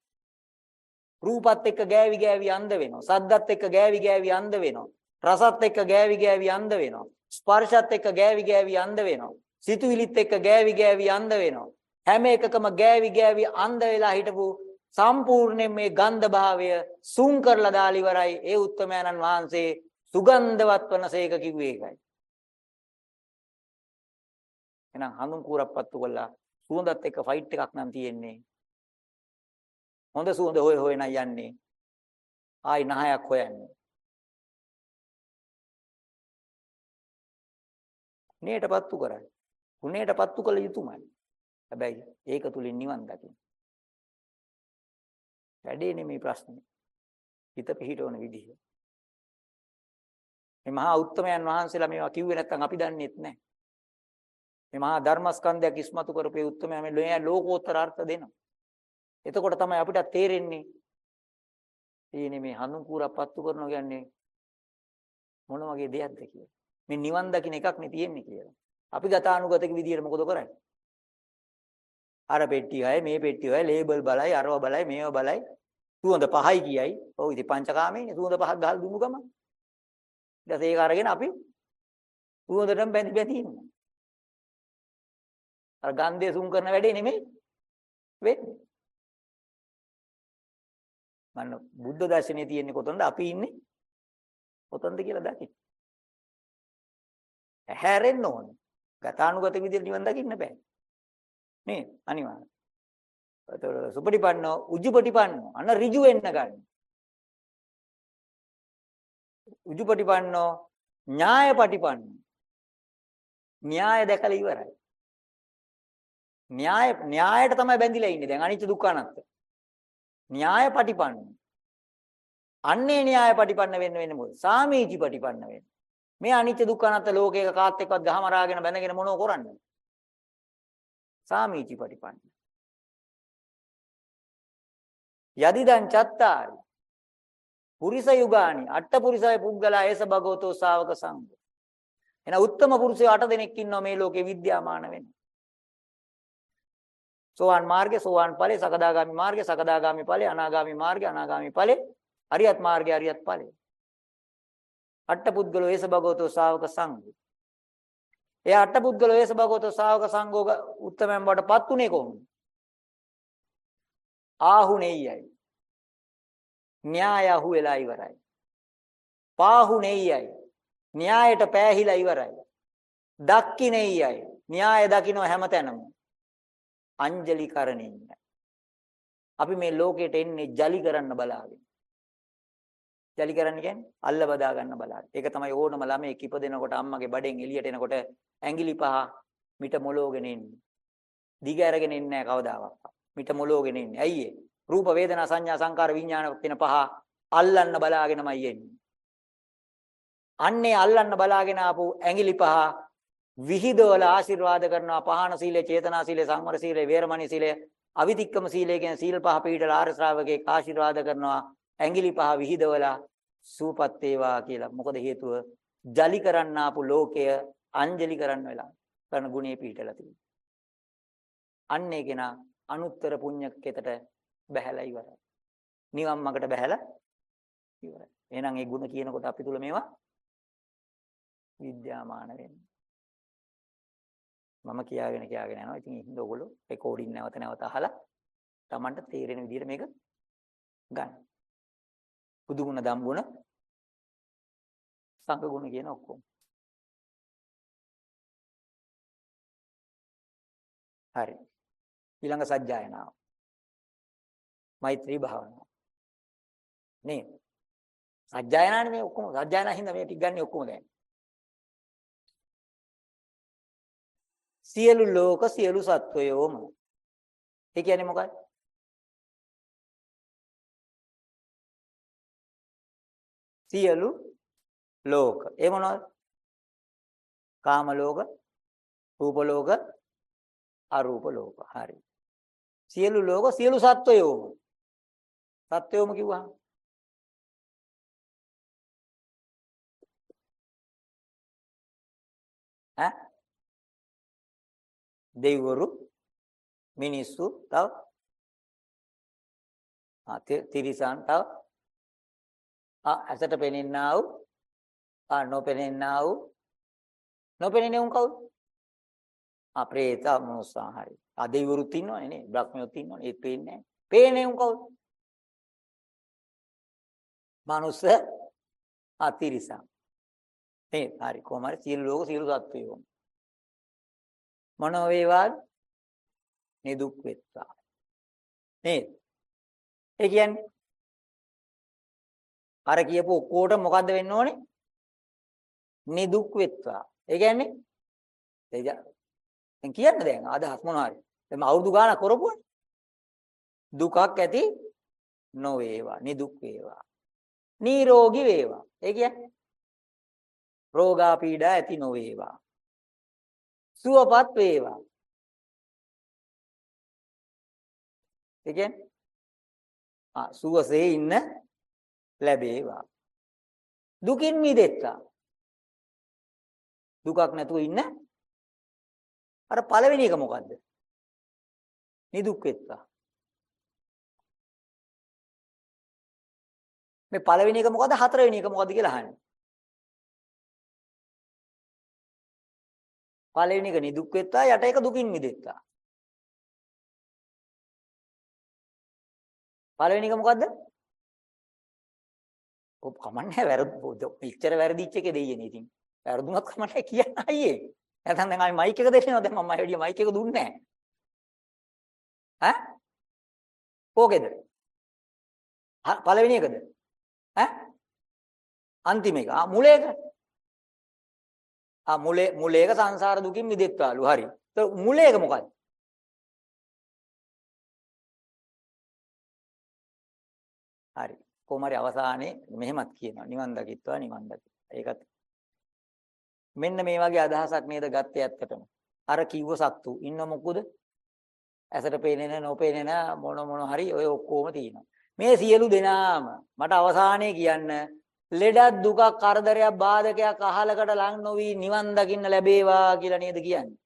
රූපත් එක්ක ගෑවි ගෑවි අන්ධ වෙනවා. සද්දත් එක්ක ගෑවි ගෑවි අන්ධ වෙනවා. රසත් එක්ක ගෑවි ගෑවි අන්ධ වෙනවා. ස්පර්ශත් එක්ක ගෑවි ගෑවි අන්ධ වෙනවා. සිතුවිලිත් එක්ක ගෑවි ගෑවි අන්ධ වෙනවා. හැම එකකම ගෑවි ගෑවි අන්ධ වෙලා හිටපු සම්පූර්ණයෙන් මේ ගන්ධ භාවය සුන් කරලා දාලා ඉවරයි. ඒ උත්තමයන්න් වහන්සේ සුගන්ධවත් වනසේක කිව්වේ ඒකයි. එහෙනම් හඳුන් කූරක් පත්තු කළා සුවඳත් එක්ක ෆයිට් එකක් නම් තියෙන්නේ. හොඳ සුවඳ හොය හොය නම් යන්නේ. ආයි නහයක් හොයන්නේ. කුණේටපත්තු කරන්නේ. කුණේටපත්තු කළ යුතුමයි. හැබැයි ඒක තුලින් නිවන් දකින්න. වැඩේ නෙමෙයි ප්‍රශ්නේ. හිත පිහිටවන විදිහ. මේ මහා උත්තමයන් වහන්සේලා මේවා කිව්වේ නැත්නම් අපි දන්නේත් නැහැ. මේ මහා ධර්මස්කන්ධයක් ඉස්මතු කරපේ උත්තරමයා මේ ලෝකෝත්තර අර්ථ දෙනවා. එතකොට තමයි අපිට තේරෙන්නේ තියෙන්නේ මේ හඳුන්කූරක් පත්තු කරනවා කියන්නේ මොන වගේ දෙයක්ද කියලා. මේ නිවන් දකින්න එකක් නේ තියෙන්නේ කියලා. අපි ගතානුගතික විදියට මොකද කරන්නේ? අර පෙට්ටිය අය මේ පෙට්ටිය අය ලේබල් බලයි අරව බලයි මේව බලයි සුවඳ පහයි කියයි. ඔව් ඉතින් පංචකාමයේ සුවඳ පහක් ගහලා දුන්නු ගම. ඊට ඒක අරගෙන අපි සුවඳටම බැඳි බැඳි ඉන්නවා. අර ගන්ධය සුන් කරන වැඩේ නෙමෙයි වෙන්නේ. මන්න බුද්ධ දර්ශනේ තියෙන්නේ කොතනද අපි ඉන්නේ කොතනද කියලා දකින්න. හැරෙන්න ඕනේ. ගතානුගත විදිහට නිවන් දකින්න බෑ. නේ අනිවාර්ය. ඒතකොට සුපටිපන්නෝ උජුපටිපන්නෝ අන්න ඍජු වෙන්න ගන්න. උජුපටිපන්නෝ ඥායපටිපන්නෝ න්‍යාය දැකලා ඉවරයි. න්‍යාය න්‍යායට තමයි බැඳිලා ඉන්නේ. දැන් අනිච්ච දුක්ඛ අනාත්ම. න්‍යාය පටිපන්න. අන්නේ න්‍යාය පටිපන්න වෙන්න වෙන්නේ මොකද? සාමීචි පටිපන්න වෙන්න. මේ අනිච්ච දුක්ඛ අනාත්ම ලෝකයක කාත් එක්කවත් ගහමරාගෙන බැඳගෙන මොනව කරන්නේ? සාමීචි පටිපන්න. යදිදං චත්තාරි පුරිස යුගානි අට්ඨ පුරිසය පුද්ගලා ඒස භගවතෝ ශාවක සංඝ එන උත්තම පුරුෂයෝ අට දෙනෙක් ඉන්නවා මේ ලෝකේ විද්‍යාමාන වෙන්න සෝවාන් මාර්ගය සෝවාන් ඵලය, සකදාගාමි මාර්ගය සකදාගාමි ඵලය, අනාගාමි මාර්ගය අනාගාමි ඵලය, අරියත් මාර්ගය අරියත් ඵලය. අට්ඨපුද්ගලෝ ඒස භගවතෝ ශා วก සංඝෝ. එයා අට්ඨපුද්ගලෝ ඒස භගවතෝ ශා วก සංඝෝ උත්තමයන් බවටපත් උනේ කොහොමද? ආහුණෙයයි. න්‍යාය අහු වෙලා ඉවරයි. පාහුණෙයයි. න්‍යායට පෑහිලා ඉවරයි. දක්කිනෙයයි. න්‍යාය දකින්න හැමතැනම. අංජලි කරණින්න. අපි මේ ලෝකෙට එන්නේ ජලි කරන්න බලාගෙන. ජලි කරන්න කියන්නේ අල්ල බදා ගන්න බලාගෙන. ඒක තමයි ඕනම ළමයෙක් ඉපදෙනකොට අම්මගේ බඩෙන් එළියට එනකොට ඇඟිලි පහ මිට මොලෝගෙන එන්නේ. දිග අරගෙන එන්නේ නැහැ කවදාවත්. මිට මොලෝගෙන එන්නේ. ඇයි ඒ? රූප වේදනා සංඥා සංකාර විඥාන කියන පහ අල්ලන්න බලාගෙනමයි එන්නේ. අන්නේ අල්ලන්න බලාගෙන ආපු ඇඟිලි පහ විහිදවල ආශිර්වාද කරනවා පහන සීලය, චේතනා සීලය, සංවර සීලය, වේරමණී සීලය, අවිතික්කම සීලය කියන සීල් පහ පිළිදලා ආර්ය ශ්‍රාවකේ ආශිර්වාද කරනවා ඇඟිලි පහ විහිදවලා සූපත් වේවා කියලා. මොකද හේතුව ජලි කරන්න ආපු ලෝකය අංජලි කරන්න වෙලා කරන ගුණේ පිළිටලා තියෙනවා. අන්නේ කෙනා අනුත්තර පුණ්‍යකෙතට බහැලා ඉවරයි. නිවන් මාර්ගට බහැලා ඉවරයි. එහෙනම් ඒ ಗುಣ කියනකොට අපි තුල මේවා විද්‍යාමාන වෙන්නේ. මම කියාගෙන කියාගෙන යනවා. ඉතින් ඉතින් ඔයගොල්ලෝ රෙකෝඩින් නැවත නැවත අහලා Tamanට තේරෙන විදිහට මේක ගන්න. බුදු ගුණ, ධම් ගුණ, සංඝ ගුණ කියන ඔක්කොම. හරි. ඊළඟ සජ්ජායනාව. මෛත්‍රී භාවනාව. නේ. සජ්ජායනානේ මේ ඔක්කොම සජ්ජායනා හින්දා මේ ටික ගන්න ඔක්කොම දැන්. සියලු ලෝක සියලු සත්වයෝම. ඒ කියන්නේ මොකක්ද? සියලු ලෝක. ඒ මොනවද? කාම ලෝක, රූප ලෝක, අරූප ලෝක. හරි. සියලු ලෝක සියලු සත්වයෝම. සත්වයෝම කිව්වහම ඈ දෙවිවරු මිනිස්සු තව ආ තිරිසන් තව ආ ඇසට පෙනෙන්නා වූ ආ නොපෙනෙන්නා වූ නොපෙනෙන්නේ උන් කවුද? ආ പ്രേත මොසා හරි ආ දෙවිවරුත් ඉන්නවනේ නේ බ්‍රහ්මයෝත් ඉන්නවනේ ඒත් පේන්නේ නැහැ. පේන්නේ උන් කවුද? මනුස්ස අතිරිසං මේ හරි කොහොම හරි සියලු ලෝක සියලු සත්වයෝ. මොනෝ වේවාද නිදුක් වෙත්වා නේද? ඒ කියන්නේ අර කියපු ඔක්කොට මොකද්ද වෙන්න ඕනේ? නිදුක් වෙත්වා ඒ කියන්නේ දැන් කියන්න දැන් අදහස් මොනවා හරි. දැන් අවුරුදු ගාණක් කරපුවා දුකක් ඇති නොවේවා. නිදුක් වේවා නිරෝගී වේවා. ඒ කියන්නේ රෝගා පීඩා ඇති නොවේවා. සුවපත් වේවා. ඒ කියන්නේ ආ සුවසේ ඉන්න ලැබේවා. දුකින් මිදෙත්තා. දුකක් නැතුව ඉන්න අර පළවෙනි එක මොකද්ද? නිදුක් වෙත්තා. මේ පළවෙනි එක මොකද්ද හතරවෙනි එක මොකද්ද කියලා අහන්නේ. පළවෙනි එක නිදුක් වෙත්තා යට එක දුකින් මිදෙත්තා. පළවෙනි එක මොකද්ද? ඔබ කමන්නේ වැරදි පිච්චර වැරදිච්ච එකේ දෙයියනේ ඉතින්. වැරදුනත් කමන්නේ කියන්න අයියේ. නැත්නම් දැන් ආයි මයික් එක දෙන්නවා දැන් මම වැඩි මයික් එක දුන්නේ නැහැ. ඈ? කෝකේද? පළවෙනි එකද? ඈ අන්තිම එක. ආ මුල එක. ආ මුලේ මුලේක සංසාර දුකින් මිදෙත්වාලු. හරි. ඒක මුලේක මොකද්ද? හරි. කොහොම හරි අවසානයේ මෙහෙමත් කියනවා. නිවන් දකිත්වා නිවන් දකිත්වා. ඒකත් මෙන්න මේ වගේ අදහසක් නේද ගත්තේ ඇත්තටම. අර කිව්ව සත්තු ඉන්න මොකුද? ඇසට පේන්නේ නොපේන්නේ නැ මොන මොන හරි ඔය ඔක්කොම තියෙනවා. මේ සියලු දෙනාම මට අවසානයේ කියන්න ලෙඩක් දුකක් කරදරයක් බාධකයක් අහලකට ලං නොවි නිවන් දකින්න ලැබේවා කියලා නේද කියන්නේ?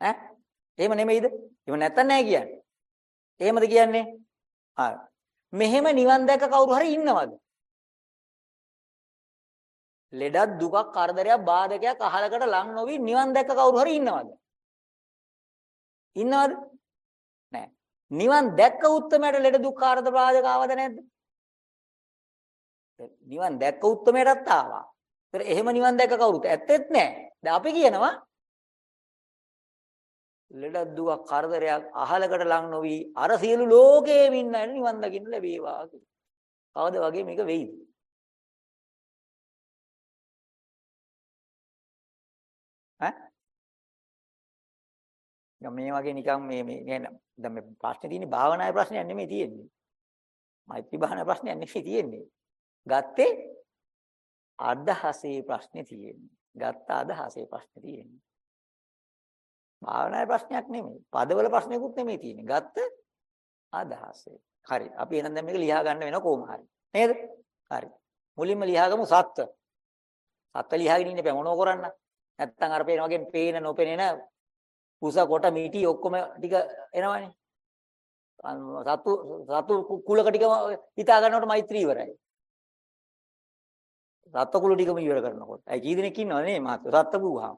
ඈ? එහෙම නෙමෙයිද? එහෙම නැත්තම් නෑ කියන්නේ. එහෙමද කියන්නේ? හරි මෙහෙම නිවන් දැක කවුරු හරි ඉන්නවද? ලෙඩක් දුකක් කරදරයක් බාධකයක් අහලකට ලං නොවි නිවන් දැක කවුරු හරි ඉන්නවද? ඉන්නවද? නෑ. නිවන් දැක්ක උත්තරමයට ලෙඩ දුක් කරදර බාධක ආවද නැද්ද? නිවන් දැක්ක උත්තරමයටත් ආවා. ඒතර එහෙම නිවන් දැක්ක කවුරුත් ඇත්තෙත් නැහැ. දැන් අපි කියනවා ලෙඩ දුක කරදරයක් අහලකට ලං නොවි අර සියලු ලෝකේම ඉන්න අය නිවන් දකින්න ලැබේවා කියලා. කවද වගේ මේක වෙයිද? ඈ? මේ වගේ නිකන් මේ මේ දැන් මේ ප්‍රශ්නේ තියෙන්නේ භාවනාවේ ප්‍රශ්නයක් නෙමෙයි තියෙන්නේ. මෛත්‍රී භාවනා ප්‍රශ්නයක් නෙමෙයි තියෙන්නේ. ගත්තේ අදහසේ ප්‍රශ්නේ තියෙන්නේ. ගත්ත අදහසේ ප්‍රශ්නේ තියෙන්නේ. භාවනාවේ ප්‍රශ්නයක් නෙමෙයි. පදවල ප්‍රශ්නයකුත් නෙමෙයි තියෙන්නේ. ගත්ත අදහසේ. හරි. අපි එහෙනම් දැන් මේක ලියා ගන්න වෙනවා කොහොම හරි. නේද? හරි. මුලින්ම ලියාගමු සත්ත්ව. සත්ත්ව ලියාගෙන ඉන්න බෑ මොනෝ කරන්න. නැත්තම් අර පේන වගේ පේන නොපෙනෙන කුස කොට මිටි ඔක්කොම ටික එනවනේ. සතු සතු කුලක ටික හිතා ගන්නකොට මෛත්‍රී ඉවරයි. රත්කුළු ටිකම ඉවර කරනකොට. අය කී දෙනෙක් ඉන්නවද නේ මහත්තයෝ? රත්ත බුවාම.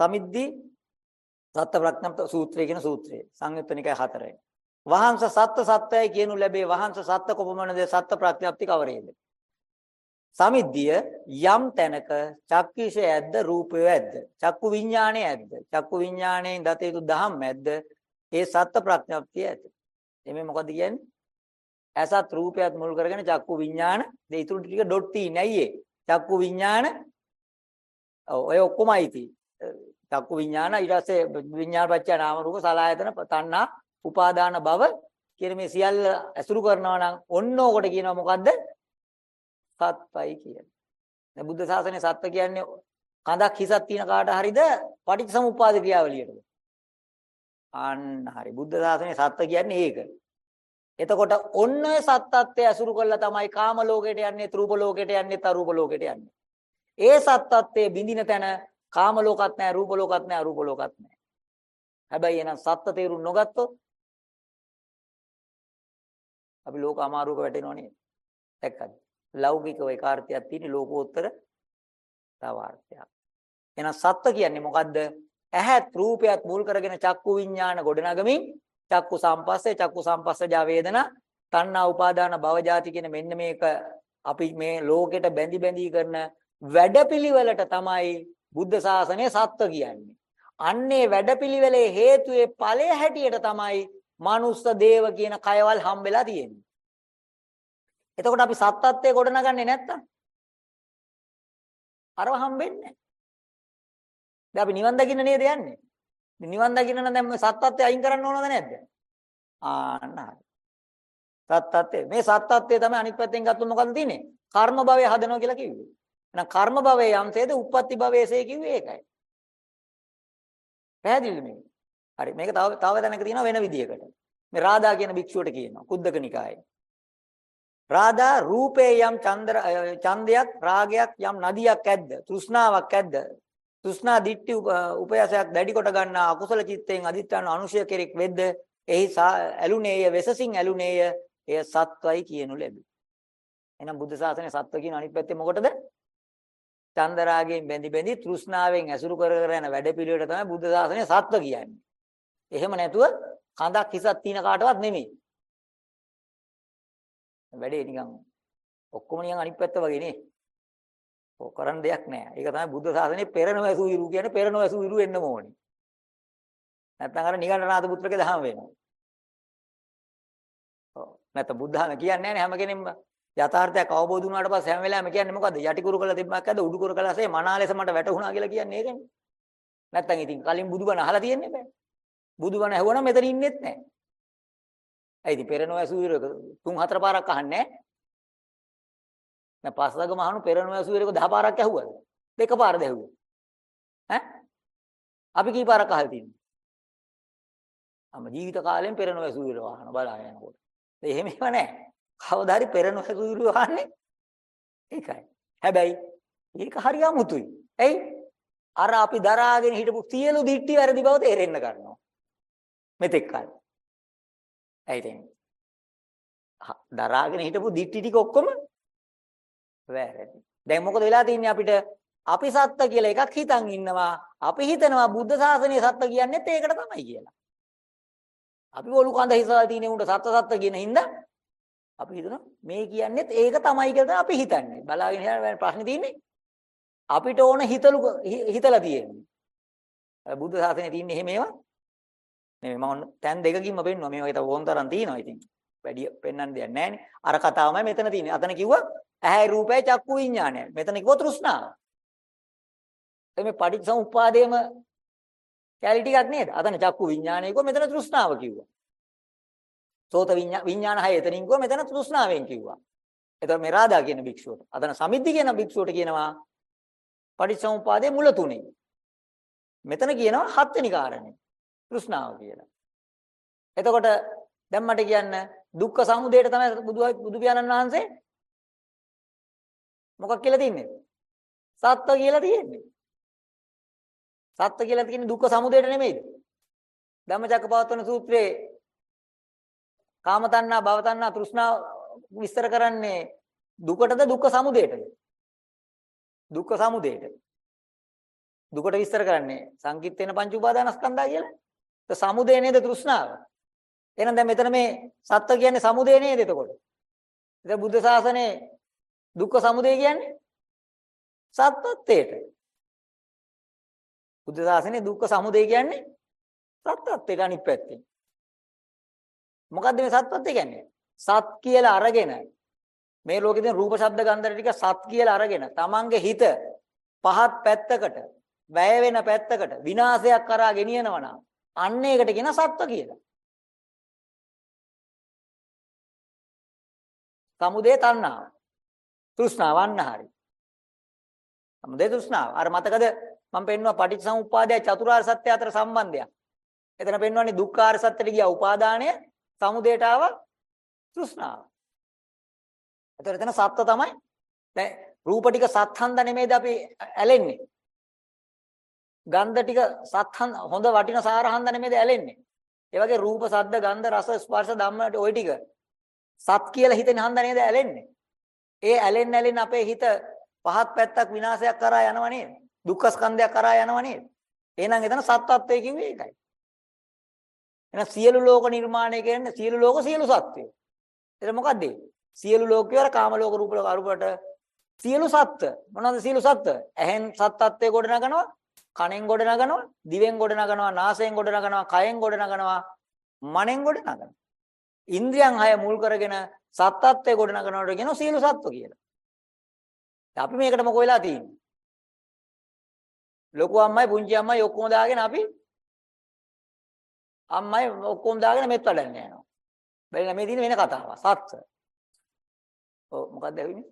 සමිද්දි සත්ත ප්‍රඥප්ත සූත්‍රය කියන සූත්‍රය. සංයුත්ත නිකාය 4. වහන්ස සත්ත සත්‍යයි කියනු ලැබේ. වහන්ස සත්ත කොපමණද සත්ත ප්‍රඥප්ති කවරේද? සමිද්දිය යම් තැනක චක්කීෂය ඇද්ද රූපය ඇද්ද? චක්කු විඥාණය ඇද්ද? චක්කු විඥාණයෙන් දත යුතු දහම් ඇද්ද? ඒ සත්ත ප්‍රඥප්තිය ඇත. එමේ මොකද කියන්නේ? ඇසත් රූපයත් මුල් කරගෙන චක්කු විඥාන දෙ ඉතුරු ටික ඩොට් තියෙන්නේ ඇයි ඒ? චක්කු විඥාන ඔය ඔක්කොමයි තියෙන්නේ. චක්කු විඥාන ඊට පස්සේ විඥාන පත්‍ය නාම රූප සලආයතන තණ්හා උපාදාන භව කියන මේ සියල්ල ඇසුරු කරනවා නම් ඔන්න ඕකට කියනවා මොකද්ද? සත්පයි කියන්නේ දැන් බුද්ධ ශාසනයේ සත්ත්ව කියන්නේ කඳක් හිසක් තියෙන කාට හරිද? පටිච්චසමුප්පාද ක්‍රියාවලියටද? අන්න හරි. බුද්ධ ශාසනයේ සත්ත්ව කියන්නේ ඒක. එතකොට ඔන්න ඔය සත්ත්වය අසුරු කළා තමයි කාම ලෝකයට යන්නේ, රූප ලෝකයට යන්නේ, අරූප ලෝකයට යන්නේ. ඒ සත්ත්වයේ බිඳින තැන කාම ලෝකත් නැහැ, රූප ලෝකත් නැහැ, අරූප ලෝකත් නැහැ. හැබැයි එනම් සත්ත්ව තේරුම් නොගත්තොත් අපි ලෝක අමාරුවක වැටෙනව නේද? දැක්කද? ලෞකිකව එක අර්ථයක් තියෙන ලෝකෝත්තර තව අර්ථයක්. එහෙනම් සත්ත්ව කියන්නේ මොකද්ද? ඇහත් රූපයත් මුල් කරගෙන චක්කු විඥාන ගොඩනගමින් චක්කු සම්පස්සේ චක්කු සම්පස්සජා වේදනා තණ්හා උපාදාන භව ජාති කියන මෙන්න මේක අපි මේ ලෝකෙට බැඳි බැඳි කරන වැඩපිළිවෙලට තමයි බුද්ධ ශාසනය සත්ව කියන්නේ. අන්නේ වැඩපිළිවෙලේ හේතුවේ ඵලය හැටියට තමයි මනුස්ස දේව කියන කයවල් හම්බෙලා තියෙන්නේ. එතකොට අපි සත්ත්වයේ ගොඩනගන්නේ නැත්තම් අරව හම්බෙන්නේ නැහැ. දැන් අපි නිවන් දකින්න නේද යන්නේ? නිවන් දකින්න නම් දැන් මේ සත්‍යත්වය අයින් කරන්න ඕනද නැද්ද? ආන්න හරි. සත්‍යත්වය මේ සත්‍යත්වය තමයි අනිත් පැත්තෙන් ගත්තොත් මොකද තියෙන්නේ? කර්ම භවය හදනවා කියලා කිව්වේ. එහෙනම් කර්ම භවයේ යම්සේද උප්පත්ති භවයේසේ කිව්වේ ඒකයි. පැහැදිලිද මේක? හරි මේක තව තව දැනක තියෙනවා වෙන විදියකට. මේ රාදා කියන භික්ෂුවට කියනවා කුද්දක නිකායේ. රාදා රූපේ යම් චන්ද්‍ර ඡන්දයක් රාගයක් යම් නදියක් ඇද්ද? තෘෂ්ණාවක් ඇද්ද? තෘෂ්ණා දිට්ඨි උපයසයක් දැඩි කොට ගන්නා අකුසල චිත්තයෙන් අදිත්‍යන අනුශය කෙරෙක් වෙද්ද එහි ඇලුනේය වෙසසින් ඇලුනේය එය සත්වයි කියනු ලැබේ. එහෙනම් බුද්ධ ශාසනයේ සත්ව කියන අනිත් පැත්තේ මොකටද? චන්දරාගයෙන් බැඳි බැඳි තෘෂ්ණාවෙන් ඇසුරු කර කර යන වැඩපිළිවෙලට තමයි බුද්ධ ශාසනය සත්ව කියන්නේ. එහෙම නැතුව කඳක් හිසක් තියෙන කාටවත් නෙමෙයි. වැඩේ නිකන් ඔක්කොම නිකන් අනිත් පැත්ත වගේ නේ. ඔය කරන්න දෙයක් නැහැ. ඒක තමයි බුද්ධ ශාසනයේ පෙරණ වැසු ඉරු කියන්නේ පෙරණ වැසු ඉරු වෙන්න ඕනේ. නැත්නම් අර නිගණ්ඨනාථ පුත්‍රගේ දහම වෙනවා. ඔව්. නැත්නම් බුද්ධහම කියන්නේ නැහැ හැම කෙනෙක්ම යථාර්ථයක් අවබෝධ වුණාට පස්සේ හැම වෙලාවෙම කියන්නේ මොකද්ද? යටි කුරු කළ තිබ්බක් ඇද්ද උඩු කුරු කළාසේ මනාලෙස මට වැටුණා කියලා කියන්නේ ඒකනේ. නැත්තම් ඉතින් කලින් බුදුබණ අහලා තියෙන්නේ බෑ. බුදුබණ ඇහුවනම් මෙතන ඉන්නෙත් නැහැ. ඇයි ඉතින් පෙරණෝ ඇසුවිර තුන් හතර පාරක් අහන්නේ නැහැ. දැන් පස්වගම අහනු පෙරණෝ ඇසුවිරක 10 පාරක් ඇහුවද? දෙක පාරද ඇහුවේ? ඈ? අපි කී පාරක් අහලා තියෙන්නේ? අම ජීවිත කාලෙන් පෙරණෝ ඇසුවිර වහන බලාගෙන යනකොට. ඒ එහෙම ඒවා නැහැ. කවදා හරි පෙරණෝ ඇසුවිර වහන්නේ ඒකයි. හැබැයි ඒක හරි අමුතුයි. එයි අර අපි දරාගෙන හිටපු සියලු දිට්ටි වැරදි බව තේරෙන්න ගන්නවා. මෙතෙක් කල. ඇයි දැන්? දරාගෙන හිටපු දිට්ටි ටික ඔක්කොම වැරදි. දැන් මොකද වෙලා තින්නේ අපිට? අපි සත්ත්ව කියලා එකක් හිතන් ඉන්නවා. අපි හිතනවා බුද්ධ ශාසනයේ සත්ත්ව කියන්නේත් ඒකට තමයි කියලා. අපි ඔලු කඳ හිසලා තියෙන උන්ට සත්ත්ව සත්ත්ව කියන හින්දා අපි හිතනවා මේ කියන්නේත් ඒක තමයි කියලා අපි හිතන්නේ. බලාගෙන ඉන්න ප්‍රශ්නේ තියෙන්නේ. අපිට ඕන හිතලු හිතලා තියෙන්නේ. බුද්ධ ශාසනයේ තියෙන්නේ එහෙම ඒවා නෙමෙයි මම තැන් දෙකකින්ම පෙන්නුවා මේ වගේ තව ඕන තරම් තියෙනවා ඉතින් වැඩි පෙන්වන්න දෙයක් නැහැ නේ අර කතාවමයි මෙතන තියෙන්නේ අතන කිව්වා ඇහැයි රූපයයි චක්කු විඥානයයි මෙතන කිව්වා තෘෂ්ණාව එමේ පටිච්චසමුප්පාදයේම කැලි ටිකක් නේද අතන චක්කු විඥානය කිව්වා මෙතන තෘෂ්ණාව කිව්වා සෝත විඥාන හය එතනින් කිව්වා මෙතන තෘෂ්ණාවෙන් කිව්වා එතකොට මේ රාදා කියන භික්ෂුවට අතන සමිද්ධි කියන භික්ෂුවට කියනවා පටිච්චසමුපාදයේ මුල තුනේ. මෙතන කියනවා හත්වෙනි කාරණේ. තෘෂ්ණාව කියලා. එතකොට දැන් මට කියන්න දුක්ඛ සමුදයට තමයි බුදු බුදු පියාණන් වහන්සේ මොකක් කියලා තින්නේ? සත්ත්ව කියලා තියෙන්නේ. සත්ත්ව කියලා තියෙන්නේ දුක්ඛ සමුදයට නෙමෙයිද? ධම්මචක්කපවත්තන සූත්‍රයේ කාම තණ්හා භව තණ්හා තෘෂ්ණා විස්තර කරන්නේ දුකටද දුක්ඛ සමුදයටද? දුක්ඛ සමුදයට. දුකට විස්තර කරන්නේ සංකිට වෙන පංච උපාදානස්කන්ධා කියලා. ඒ සමුදය නේද තෘෂ්ණාව. එහෙනම් දැන් මෙතන මේ සත්ත්ව කියන්නේ සමුදය නේද එතකොට? ඉතින් බුද්ධ ශාසනයේ දුක්ඛ සමුදය කියන්නේ සත්ත්වත්වයට. බුද්ධ ශාසනයේ දුක්ඛ සමුදය කියන්නේ සත්ත්වත්වයට අනිත් පැත්තෙන්. මොකද්ද මේ සත්ත්වත්වය කියන්නේ? සත් කියලා අරගෙන මේ ලෝකේ තියෙන රූප ශබ්ද ගන්ධ ටික සත් කියලා අරගෙන තමන්ගේ හිත පහත් පැත්තකට වැය වෙන පැත්තකට විනාශයක් කරා ගෙනියනවා නම් අන්න ඒකට කියන සත්ව කියලා. සමුදේ තණ්හාව. තෘෂ්ණාව අන්න හරි. සමුදේ තෘෂ්ණාව. අර මතකද මම පෙන්නුවා පටිච්චසමුප්පාදය චතුරාර්ය සත්‍ය අතර සම්බන්ධයක්. එතන පෙන්වන්නේ දුක්ඛාර සත්‍යට ගියා උපාදානය සමුදේට ආව තෘෂ්ණාව. එතකොට එතන සත්ත්ව තමයි. දැන් රූප ටික සත්හන්ද නෙමෙයිද අපි ඇලෙන්නේ. ගන්ධ ටික සත්හන් හොඳ වටින සාරහන්ද නෙමෙයිද ඇලෙන්නේ. ඒ වගේ රූප, සද්ද, ගන්ධ, රස, ස්පර්ශ ධම්ම ওই ටික සත් කියලා හිතෙන හන්ද නේද ඇලෙන්නේ. ඒ ඇලෙන්න ඇලෙන්න අපේ හිත පහත් පැත්තක් විනාශයක් කරා යනව නේද? දුක්ඛ ස්කන්ධයක් කරා යනව නේද? එහෙනම් එතන සත්ත්වය කිව්වේ ඒකයි. එහෙනම් සියලු ලෝක නිර්මාණය කියන්නේ සියලු ලෝක සියලු සත්ත්වය. එතන මොකද්ද? සියලු ලෝකේ වල කාම ලෝක රූප ලෝක අරූපට සියලු සත්ත්ව මොනවද සියලු සත්ත්ව ඇහෙන් සත්ත්වයේ ගොඩ නගනවා කනෙන් ගොඩ නගනවා දිවෙන් ගොඩ නගනවා නාසයෙන් ගොඩ නගනවා කයෙන් ගොඩ නගනවා මනෙන් ගොඩ නගනවා ඉන්ද්‍රියන් හය මුල් කරගෙන සත්ත්වයේ ගොඩ නගනවට කියනවා සියලු සත්ත්ව කියලා. අපි මේකට මොකෝ වෙලා තියෙන්නේ? ලොකු අම්මයි පුංචි අම්මයි ඔක්කොම දාගෙන අපි අම්මයි ඔක්කොම දාගෙන මෙත් වඩන්න යනවා. බැලලා මේ දින වෙන කතාවක්. සත්ත්ව. ඔව් මොකක්ද ඇවිනේ?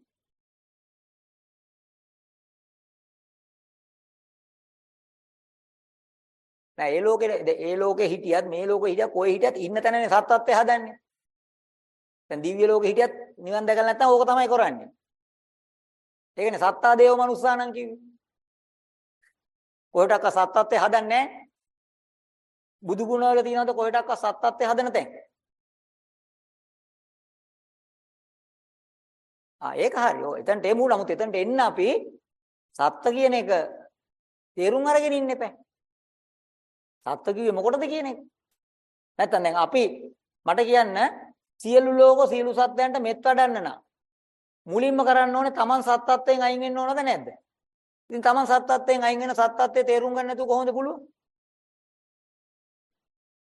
නෑ ඒ ලෝකේ ඒ ලෝකේ හිටියත් මේ ලෝකේ හිටියත් කොයි හිටියත් ඉන්න තැනනේ සත්‍යත්වය හදන්නේ. දැන් දිව්‍ය ලෝකේ හිටියත් නිවන් දැකලා නැත්නම් ඕක තමයි කරන්නේ. ඒකනේ සත්තා දේව මනුස්සානම් කිව්වේ. කොහෙටක සත්‍යත්වය හදන්නේ නැහැ. බුදු ගුණ වල තියෙනවද කොහෙටක සත්‍යත්වය හදන තැන? ආ ඒක හරි. ඔය එතනට එමු නමුත් එතනට එන්න අපි සත්ත්ව කියන එක තේරුම් අරගෙන ඉන්න එපා. සත්ත්ව කිව්වේ මොකටද කියන එක? නැත්තම් දැන් අපි මට කියන්න සියලු ලෝක සියලු සත්ත්වයන්ට මෙත් වඩන්න නම් මුලින්ම කරන්න ඕනේ Taman සත්ත්වයෙන් අයින් වෙන්න ඕනද නැද්ද? ඉතින් Taman සත්ත්වයෙන් අයින් වෙන සත්ත්වයේ තේරුම් ගන්න නැතුව කොහොමද පුළුවන්?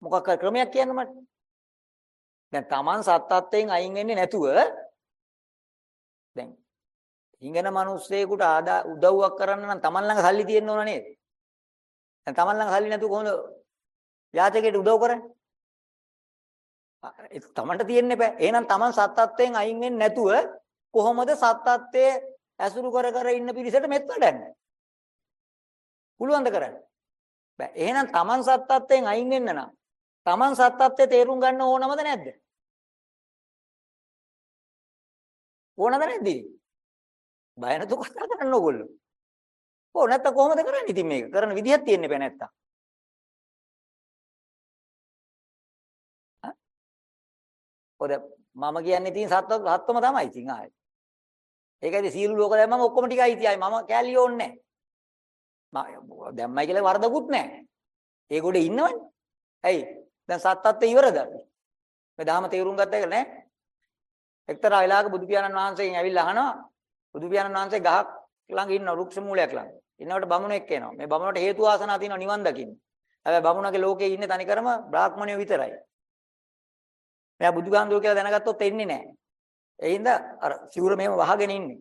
මොකක් ක්‍රමයක් කියන්න මට? දැන් Taman සත්ත්වයෙන් අයින් වෙන්නේ නැතුව දැන් හිඟන මිනිස්සෙකුට ආදා උදව්වක් කරන්න නම් Taman ළඟ සල්ලි තියෙන්න ඕන නේද? දැන් Taman ළඟ සල්ලි නැතුව කොහොමද යාචකයට උදව් කරන්නේ? ඒක Tamanට තියෙන්න බෑ. එහෙනම් Taman සත්‍යත්වයෙන් අයින් වෙන්නේ නැතුව කොහොමද සත්‍යත්වයේ ඇසුරු කර කර ඉන්න පිරිසට මෙත් වඩන්නේ? පුළුවන්ද කරන්න? බෑ. එහෙනම් Taman සත්‍යත්වයෙන් අයින් වෙන්න නම් Taman සත්‍යත්වයේ තේරුම් ගන්න ඕනමද නැද්ද? ඕනද නැද්ද? බය නැතුව කතා කරන්න ඕගොල්ලෝ. ඕ නැත්තම් කොහොමද කරන්නේ ඉතින් මේක? කරන විදිහක් තියෙන්න බෑ නැත්තම්. ඔද මම කියන්නේ ඉතින් සත්ව සත්වම තමයි ඉතින් ආයේ. ඒකයි සීළු ලෝක දැම්මම ඔක්කොම ටික අයිතියි. මම කැලිය ඕනේ නැහැ. දැම්මයි කියලා වරදකුත් නැහැ. ඒ ගොඩේ ඉන්නවනේ. ඇයි? දැන් සත්‍යත්වය ඉවරද? මේ දහම තේරුම් ගත්ත එක නෑ. එක්තරා වෙලාවක බුදු පියාණන් වහන්සේගෙන් ඇවිල්ලා අහනවා බුදු පියාණන් වහන්සේ ගහක් ළඟ ඉන්න වෘක්ෂ මූලයක් ළඟ. ඉන්නකොට බමුණෙක් එනවා. මේ බමුණට හේතු වාසනා තියෙනවා නිවන් දකින්න. හැබැයි බමුණගේ ලෝකේ ඉන්නේ තනිකරම බ්‍රාහ්මණයෝ විතරයි. මෙයා බුදුගාන්දුව කියලා දැනගත්තොත් එන්නේ නැහැ. ඒ හින්දා අර සිවුර මෙහෙම වහගෙන ඉන්නේ.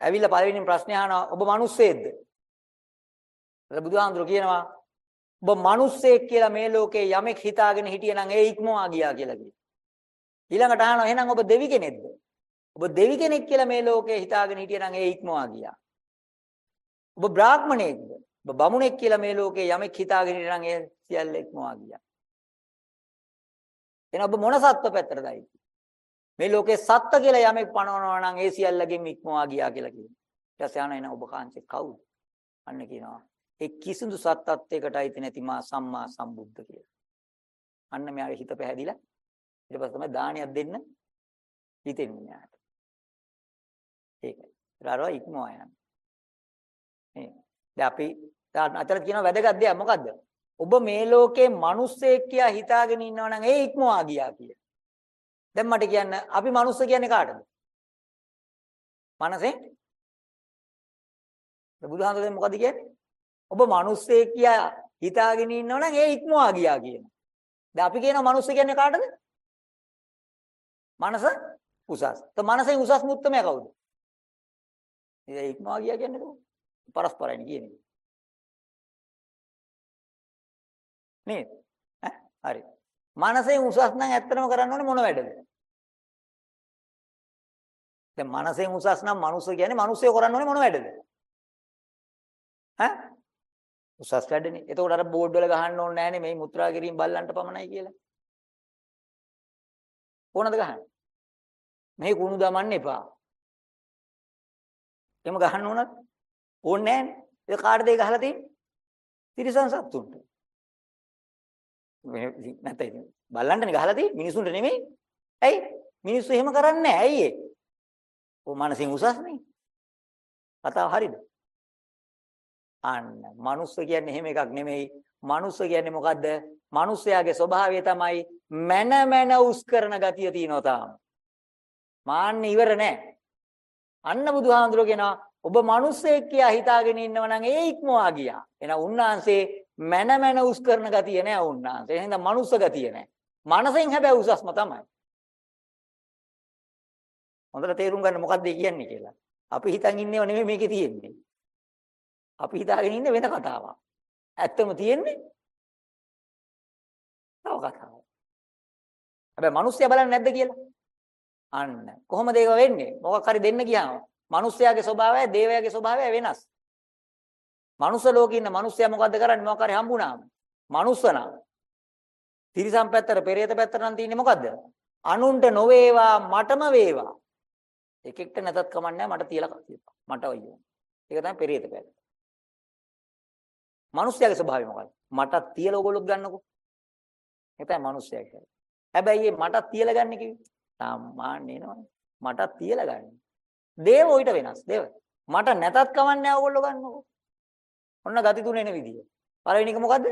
ඇවිල්ලා පළවෙනිම ප්‍රශ්නේ අහනවා ඔබ මිනිස්සෙක්ද? එතකොට බුදුහාඳුර කියනවා ඔබ මිනිස්සෙක් කියලා මේ ලෝකේ යමෙක් හිතාගෙන හිටියනම් ඒ ඉක්මවා ගියා කියලා කියනවා. ඊළඟට අහනවා එහෙනම් ඔබ දෙවි කෙනෙක්ද? ඔබ දෙවි කෙනෙක් කියලා මේ ලෝකේ හිතාගෙන හිටියනම් ඒ ඉක්මවා ගියා. ඔබ බ්‍රාහ්මණයෙක්ද? ඔබ බමුණෙක් කියලා මේ ලෝකේ යමෙක් හිතාගෙන හිටියනම් ඒ සියල්ල ඉක්මවා ගියා. එහෙනම් ඔබ මොන සත්ව පැත්තටදයි? මේ ලෝකේ සත්ත්ව කියලා යමෙක් පනවනවා නම් ඒ සියල්ලගෙන් ඉක්මවා ගියා කියලා කියනවා. ඊට පස්සේ අහනවා එහෙනම් ඔබ කාංචේ කවුද? අන්න කියනවා. ඒ කිසිදු සත්ත්වයකට අයිති නැති මා සම්මා සම්බුද්ධ කියලා. අන්න මෙයාගේ හිත පැහැදිලා ඊට පස්සේ තමයි දානියක් දෙන්න හිතෙන්නේ මෙයාට. ඒකයි. ඊළඟව ඉක්මවා යනවා. මේ දැන් අපි දැන් අතර කියන වැදගත් දෙයක් මොකද්ද? ඔබ මේ ලෝකේ මිනිස්සෙක් කියා හිතාගෙන ඉන්නවා නම් ඒ ඉක්මවා ගියා කිය. දැන් මට කියන්න අපි මිනිස්ස කියන්නේ කාටද? මනසෙන්? බුදුහාමුදුරේ මොකද කියන්නේ? ඔබ මිනිස්සෙක් කියා හිතාගෙන ඉන්නවා නම් ඒ ඉක්මවා ගියා කියන. දැන් අපි කියනවා මිනිස්ස කියන්නේ කාටද? මනස උසස්. તો මනසෙන් උසස් මුත්තමයා කවුද? ඒ ඉක්මවා ගියා කියන්නේ කොහොමද? පරස්පරයිනේ කියන්නේ. නේද? හරි. මනසෙන් උසස් නම් ඇත්තටම කරන්න ඕනේ මොන වැඩද? දැන් මනසෙන් උසස් නම් මනුස්ස කියන්නේ මිනිස්සු කරන්න ඕනේ මොන වැඩද? ඈ? උසස් වැඩනේ. එතකොට අර බෝඩ් වල ගහන්න ඕනේ නැහනේ මේ මුත්‍රා කිරීම බල්ලන්ට පමණයි කියලා. ඕනද ගහන්න? මේ කුණු දමන්න එපා. එහෙම ගහන්න ඕනද? ඕනේ නැහනේ. ඒ කාටද ඒ ගහලා තියෙන්නේ? තිරිසන් සත්තුන්ට. මේ නැත්නම් බල්ලන්ටනේ ගහලා තියෙන්නේ මිනිසුන්ට නෙමෙයි. ඇයි? මිනිස්සු එහෙම කරන්නේ නැහැ. ඇයි ඒ? ඔය මනසින් උසස්නේ. කතාව හරිද? අන්න මනුස්ස කියන්නේ එහෙම එකක් නෙමෙයි. මනුස්ස කියන්නේ මොකද්ද? මනුස්සයාගේ ස්වභාවය තමයි මන මන උස් කරන ගතිය තියෙනවා තාම. මාන්න ඉවර නැහැ. අන්න බුදුහාමුදුරුවෝ කියනවා ඔබ මිනිස්සෙක් කියා හිතාගෙන ඉන්නව නම් ඒ ඉක්මවා ගියා. එහෙනම් උන්වහන්සේ මන මන උස් කරන ගතිය නෑ උන්වහන්සේ. එහෙනම් මනුස්ස ගතිය නෑ. මනසෙන් හැබැයි උසස්ම තමයි. හොඳට තේරුම් ගන්න මොකක්ද කියන්නේ කියලා. අපි හිතන් ඉන්නව නෙමෙයි මේකේ තියෙන්නේ. අපි හිතාගෙන ඉන්නේ වෙන කතාවක්. ඇත්තම තියෙන්නේ තව කතාවක්. හැබැයි මිනිස්සයා බලන්නේ නැද්ද කියලා? අන්න. කොහොමද ඒක වෙන්නේ? මොකක් හරි දෙන්න ගියාම මිනිස්යාගේ ස්වභාවය දේවයාගේ ස්වභාවය වෙනස්. මනුස්ස ලෝකේ ඉන්න මිනිස්සයා මොකද්ද කරන්නේ? මොකක් හරි හම්බුනාම. මනුස්ස නම්. තිරිසන් පැත්තට, පෙරේත පැත්තට නම් තියෙන්නේ මොකද්ද? අනුන්ට නොවේවා මටම වේවා. එක එක්ක නැතත් කමන්නේ මට තියලා කියපන්. මට අයියෝ. ඒක තමයි පෙරේත පැත්ත. මිනිස්යාගේ ස්වභාවය මොකද්ද? මටත් තියලා ඕගොල්ලොත් ගන්නකො. ඒක තමයි මිනිස්යා කියන්නේ. හැබැයි මේ මටත් තියලා ගන්න කිව්වේ. සාමාන්‍ය නේනවනේ. මටත් තියලා ගන්න. දේව ඊට වෙනස්. දේව. මට නැතත් කමන්නේ ඕගොල්ලෝ ගන්නකො. ඔන්න ගති තුන එන විදිය. පළවෙනි එක මොකද්ද?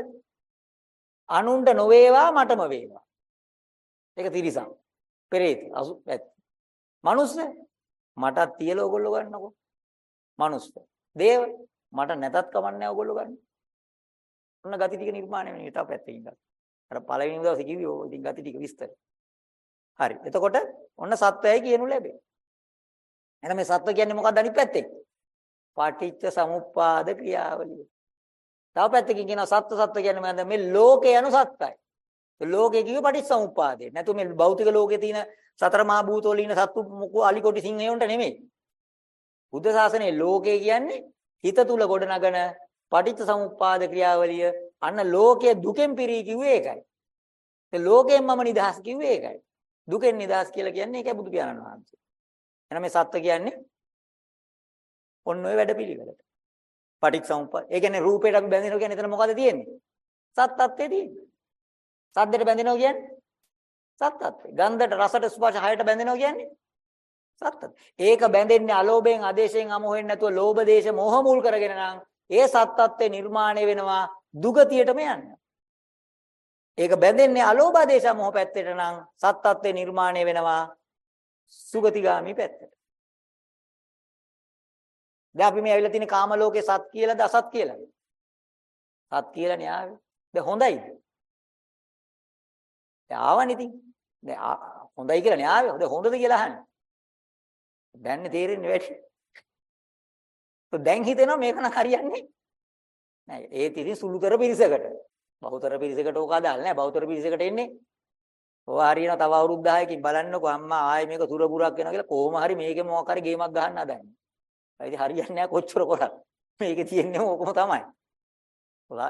අනුන්ට නොවේවා මටම වේවා. ඒක තිරිසන්. පෙරේත අසු පැත්ත. මනුස්ස මටත් තියලා ඕගොල්ලෝ ගන්නකො. මනුස්ස. දේව මට නැතත් කමන්නේ ඕගොල්ලෝ ගන්න. ඔන්න ගති ටික නිර්මාණය වෙන තව පැත්තකින් ගන්න. අර පළවෙනි දවසේ කිව්වේ ඔය ඉතින් ගති ටික විස්තර. හරි. එතකොට ඔන්න සත්‍යයයි කියනු ලැබේ. එහෙනම් මේ සත්ව කියන්නේ මොකක්ද අනිත් පැත්තේ? පටිච්ච සමුප්පාද ක්‍රියාවලිය. තව පැත්තකින් කියනවා සත්ව සත්ව කියන්නේ මොකද්ද? මේ ලෝකේ යනු සත්‍යයි. ලෝකේ කිව්ව පටිච්ච සමුප්පාදේ. නැතු මේ භෞතික ලෝකේ තියෙන සතර මහා භූතවල ඉන්න සත්තු මොකෝ අලි කොටි සිංහයොන්ට නෙමෙයි. බුද්ධ ශාසනයේ ලෝකේ කියන්නේ හිත තුල ගොඩනගන පටිච්ච සමුප්පාද ක්‍රියාවලිය අන්න ලෝකයේ දුකෙන් පිරී කිව්වේ ඒකයි. ඒ ලෝකයෙන් මම නිදහස් කිව්වේ ඒකයි. දුකෙන් නිදහස් කියලා කියන්නේ ඒකයි බුදු පියාණන් වහන්සේ. එහෙනම් මේ සත්‍ය කියන්නේ ඔන්න ඔය වැඩපිළිවෙලට. පටිච්චසමුප්පාද. ඒ කියන්නේ රූපයට අපි බැඳෙනවා කියන්නේ එතන මොකද තියෙන්නේ? සත්‍යත්වයේ තියෙන්නේ. සද්දයට බැඳෙනවා කියන්නේ සත්‍යත්වය. ගන්ධට රසට ස්පර්ශ හයට බැඳෙනවා කියන්නේ සත්‍යත්වය. ඒක බැඳෙන්නේ අලෝභයෙන්, ආදේශයෙන්, අමෝහයෙන් නැතුව ලෝභ, දේශ, මෝහ මුල් කරගෙන නම් ඒ සත්‍යත්වය නිර්මාණය වෙනවා දුගතියටම යන්න. ඒක බැඳෙන්නේ අලෝභ, ආදේශ, මෝහ පැත්තට නම් සත්‍යත්වය නිර්මාණය වෙනවා සුගතිගාමි පැත්තට. දැන් අපි මේ ඇවිල්ලා තියෙන කාම ලෝකේ සත් කියලාද අසත් කියලාද? සත් කියලානේ ආවේ. දැන් හොඳයිද? දැන් ආවනේ ඉතින්. දැන් හොඳයි කියලානේ ආවේ. දැන් හොඳද කියලා අහන්නේ. දැන් තේරෙන්නේ වැඩි. දැන් හිතෙනවා මේක නම් හරියන්නේ නෑ. ඒත් ඉතින් සුළුතර පිරිසකට. බහුතර පිරිසකට ඕක අදාළ නෑ. බහුතර පිරිසකට එන්නේ. ඔවා හරියනවා තව අවුරුදු 10කින් බලන්නකෝ අම්මා ආයේ මේක සුරපුරක් වෙනවා කියලා කොහොම හරි මේකේ මොකක් හරි ගේමක් ගහන්න හදන්නේ. ඉතින් හරියන්නේ නැහැ කොච්චර කරත්. මේකේ තියෙන්නේ ඕකම තමයි.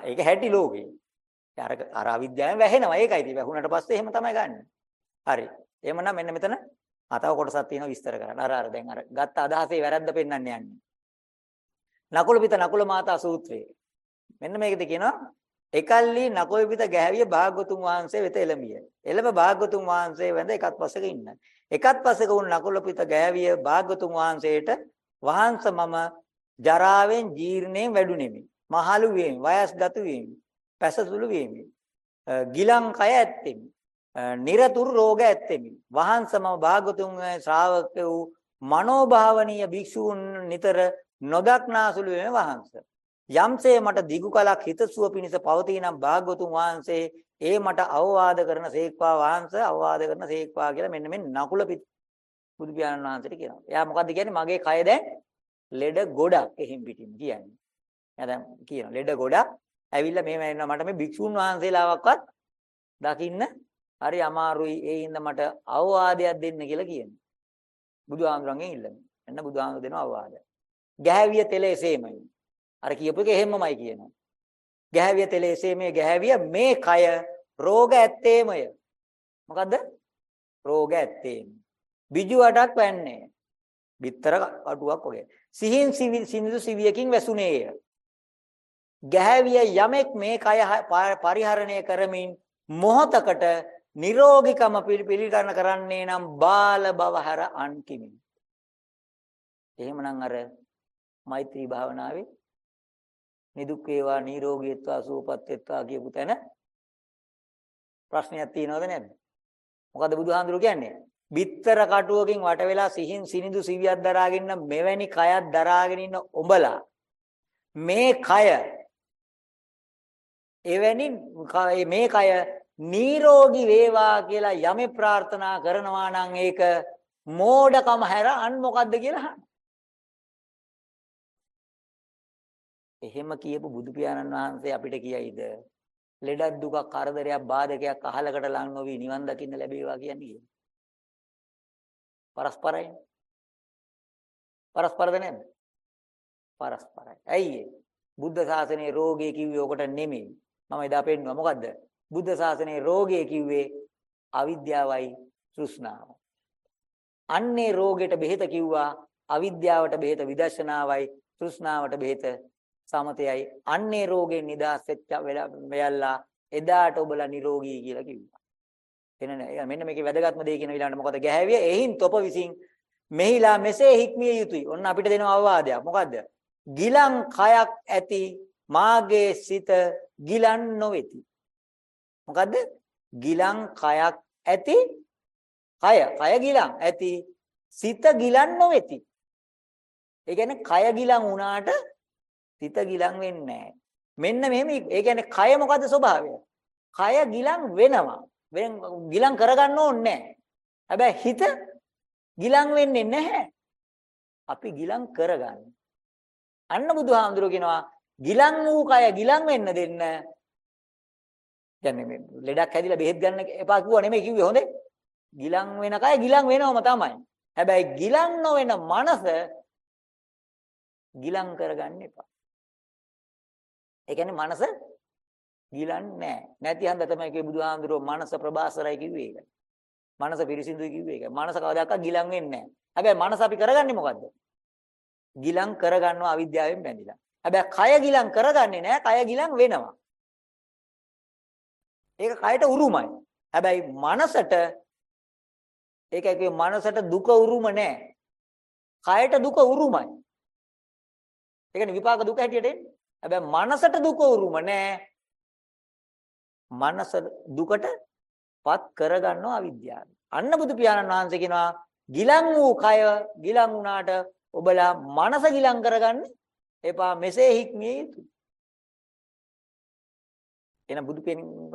ඒක හැටි ලෝකේ. අර අර අවිද්‍යාවෙන් වැහෙනවා. ඒකයි ඉතින් වැහුණට පස්සේ එහෙම තමයි ගන්න. හරි. එහෙමනම් මෙන්න මෙතන අතව කොටසක් තියෙනවා විස්තර කරන්න. අර අර දැන් අර ගත්ත අදහසේ වැරද්ද පෙන්වන්න යන්නේ. නකුල පිට නකුල මාතා සූත්‍රයේ. මෙන්න මේකද කියනවා එකල්ලි නකුල පිට ගැහැවිය භාග්‍යතුන් වහන්සේ වෙත එළඹිය. එළඹ භාග්‍යතුන් වහන්සේ වැඳ එකත් පස්සක ඉන්න. එකත් පස්සක වුණ නකුල පිට ගැහැවිය භාග්‍යතුන් වහන්සේට වහන්ස මම ජරාවෙන් ජීර්ණයෙන් වැඩුණෙමි. මහලු වෙමි, වයස්ගත වෙමි. පැසසුළු වීමි. ගිලං කය ඇත්තෙමි. නිරතුරු රෝග ඇත්තෙමි. වහන්සම භාගතුන් ශ්‍රාවක වූ මනෝභාවනීය භික්ෂූන් නිතර නොදක්නාසුළු වෙන වහන්ස. යම්සේ මට දිගු කලක් හිතසුව පිණිස පවතිනම් භාගතුන් වහන්සේ ඒ මට අවවාද කරන සේක්වා වහන්ස අවවාද කරන සේක්වා කියලා මෙන්න මේ නකුල බුදු පියාණන් වහන්සේට කියනවා. එයා මොකද්ද කියන්නේ? මගේ කය දැන් ලෙඩ ගොඩක් එහෙම් පිටින් කියන්නේ. එයා දැන් කියනවා ලෙඩ ගොඩක් ඇවිල්ලා මෙහෙම එනවා මට මේ භික්ෂුන් වහන්සේලාවක්වත් දකින්න හරි අමාරුයි ඒ හින්දා මට අවවාදයක් දෙන්න කියලා කියනවා. බුදුහාමුදුරන්ගෙන් ඉල්ලනවා. එන්න බුදුහාමුදුර දෙනවා අවවාදය. ගැහැවිය තෙලෙසේමයි. අර කියපු එක එහෙමමයි කියනවා. ගැහැවිය තෙලෙසේමේ ගැහැවිය මේ කය රෝග ඇත්තේමය. මොකද්ද? රෝග ඇත්තේම. බිජු වටක් වැන්නේ. බිත්තර කටුවක් වගේ. සිහින් සිනිදු සිවියකින් වැසුනේය. ගැහැවිය යමෙක් මේ කය පරිහරණය කරමින් මොහතකට නිරෝගීකම පිළිගන්න කරන්නේ නම් බාල බව හැර අන් කිමින්. එහෙමනම් අර මෛත්‍රී භාවනාවේ නිදුක් වේවා නිරෝගීත්වා සුවපත් වෙත්වා කියපු තැන ප්‍රශ්නයක් තියෙනවද නැද්ද? මොකද බුදුහාඳුරු කියන්නේ? බිත්තර කටුවකින් වට වෙලා සිහින් සිනිඳු සිවියක් දරාගෙන මෙවැනි කයක් දරාගෙන ඉන්න උඹලා මේ කය එවැනි මේ කය නිරෝගී වේවා කියලා යමෙ ප්‍රාර්ථනා කරනවා නම් ඒක මෝඩකම හැර අන් මොකද්ද කියලා අහන්න. එහෙම කියපු බුදු පියාණන් වහන්සේ අපිට කියයිද ලෙඩක් දුකක් කරදරයක් බාධකයක් අහලකට ලං නොවි නිවන් දකින්න ලැබේවා කියන්නේ. පරස්පරයි. පරස්පරද නැද්ද? පරස්පරයි. ඇයි බුද්ධ ශාසනයේ රෝගී කිව්වේ ඔකට නෙමෙයි. මම එදා පෙන්නුවා මොකද්ද? බුද්ධ ශාසනයේ රෝගය කිව්වේ අවිද්‍යාවයි තෘෂ්ණාව. අන්නේ රෝගෙට බෙහෙත කිව්වා අවිද්‍යාවට බෙහෙත විදර්ශනාවයි තෘෂ්ණාවට බෙහෙත සමතයයි. අන්නේ රෝගෙන් නිදහස් වෙච්ච වෙලා එදාට ඔබලා නිරෝගී කියලා කිව්වා. එනනේ මෙන්න මේකේ වැදගත්ම දේ කියන ඊළඟට මොකද ගැහැවිය එහින් තොප විසින් මෙහිලා මෙසේ හික්මිය යුතුයි. ඔන්න අපිට දෙන අවවාදයක්. මොකද්ද? ගිලන් කයක් ඇති මාගේ සිත ගිලන් නොවේති. මොකද්ද? ගිලන් කයක් ඇති කය කය ගිලන් ඇති සිත ගිලන් නොවේති. ඒ කියන්නේ කය ගිලන් වුණාට සිත ගිලන් වෙන්නේ නැහැ. මෙන්න මෙහෙම ඒ කියන්නේ කය මොකද්ද ස්වභාවය? කය ගිලන් වෙනවා. වෙන ගිලන් කරගන්න ඕනේ නැහැ. හැබැයි හිත ගිලන් වෙන්නේ නැහැ. අපි ගිලන් කරගන්න. අන්න බුදුහාමුදුරුවෝ කියනවා ගිලන් වූ කය ගිලන් වෙන්න දෙන්න. කියන්නේ මේ ලෙඩක් හැදිලා බෙහෙත් ගන්න එපා කිව්වා නෙමෙයි කිව්වේ හොඳේ. ගිලන් වෙන කය ගිලන් වෙනවම තමයි. හැබැයි ගිලන් නොවන මනස ගිලන් කරගන්න එපා. ඒ කියන්නේ මනස ගිලන්නේ නැහැ. නැති හන්ද තමයි කිව්වේ බුදුහාමුදුරුවෝ මනස ප්‍රබාසරයි කිව්වේ ඒක. මනස පිරිසිදුයි කිව්වේ ඒක. මනස කවදාකවත් ගිලන් වෙන්නේ නැහැ. හැබැයි මනස අපි කරගන්නේ මොකද්ද? ගිලන් කරගන්නවා අවිද්‍යාවෙන් බැඳිලා. හැබැයි කය ගිලන් කරගන්නේ නැහැ. කය ගිලන් වෙනවා. ඒක කයට උරුමයි. හැබැයි මනසට ඒකයි කිව්වේ මනසට දුක උරුම නැහැ. කයට දුක උරුමයි. ඒ කියන්නේ විපාක දුක හැටියට එන්නේ. හැබැයි මනසට දුක උරුම නැහැ. මනස දුකට පත් කරගන්නවා අවිද්‍යාව. අන්න බුදු පියාණන් වහන්සේ කියනවා ගිලන් වූ කය ගිලන් වුණාට ඔබලා මනස ගිලන් කරගන්න එපා මෙසේ හික්මිය යුතුයි. එන බුදු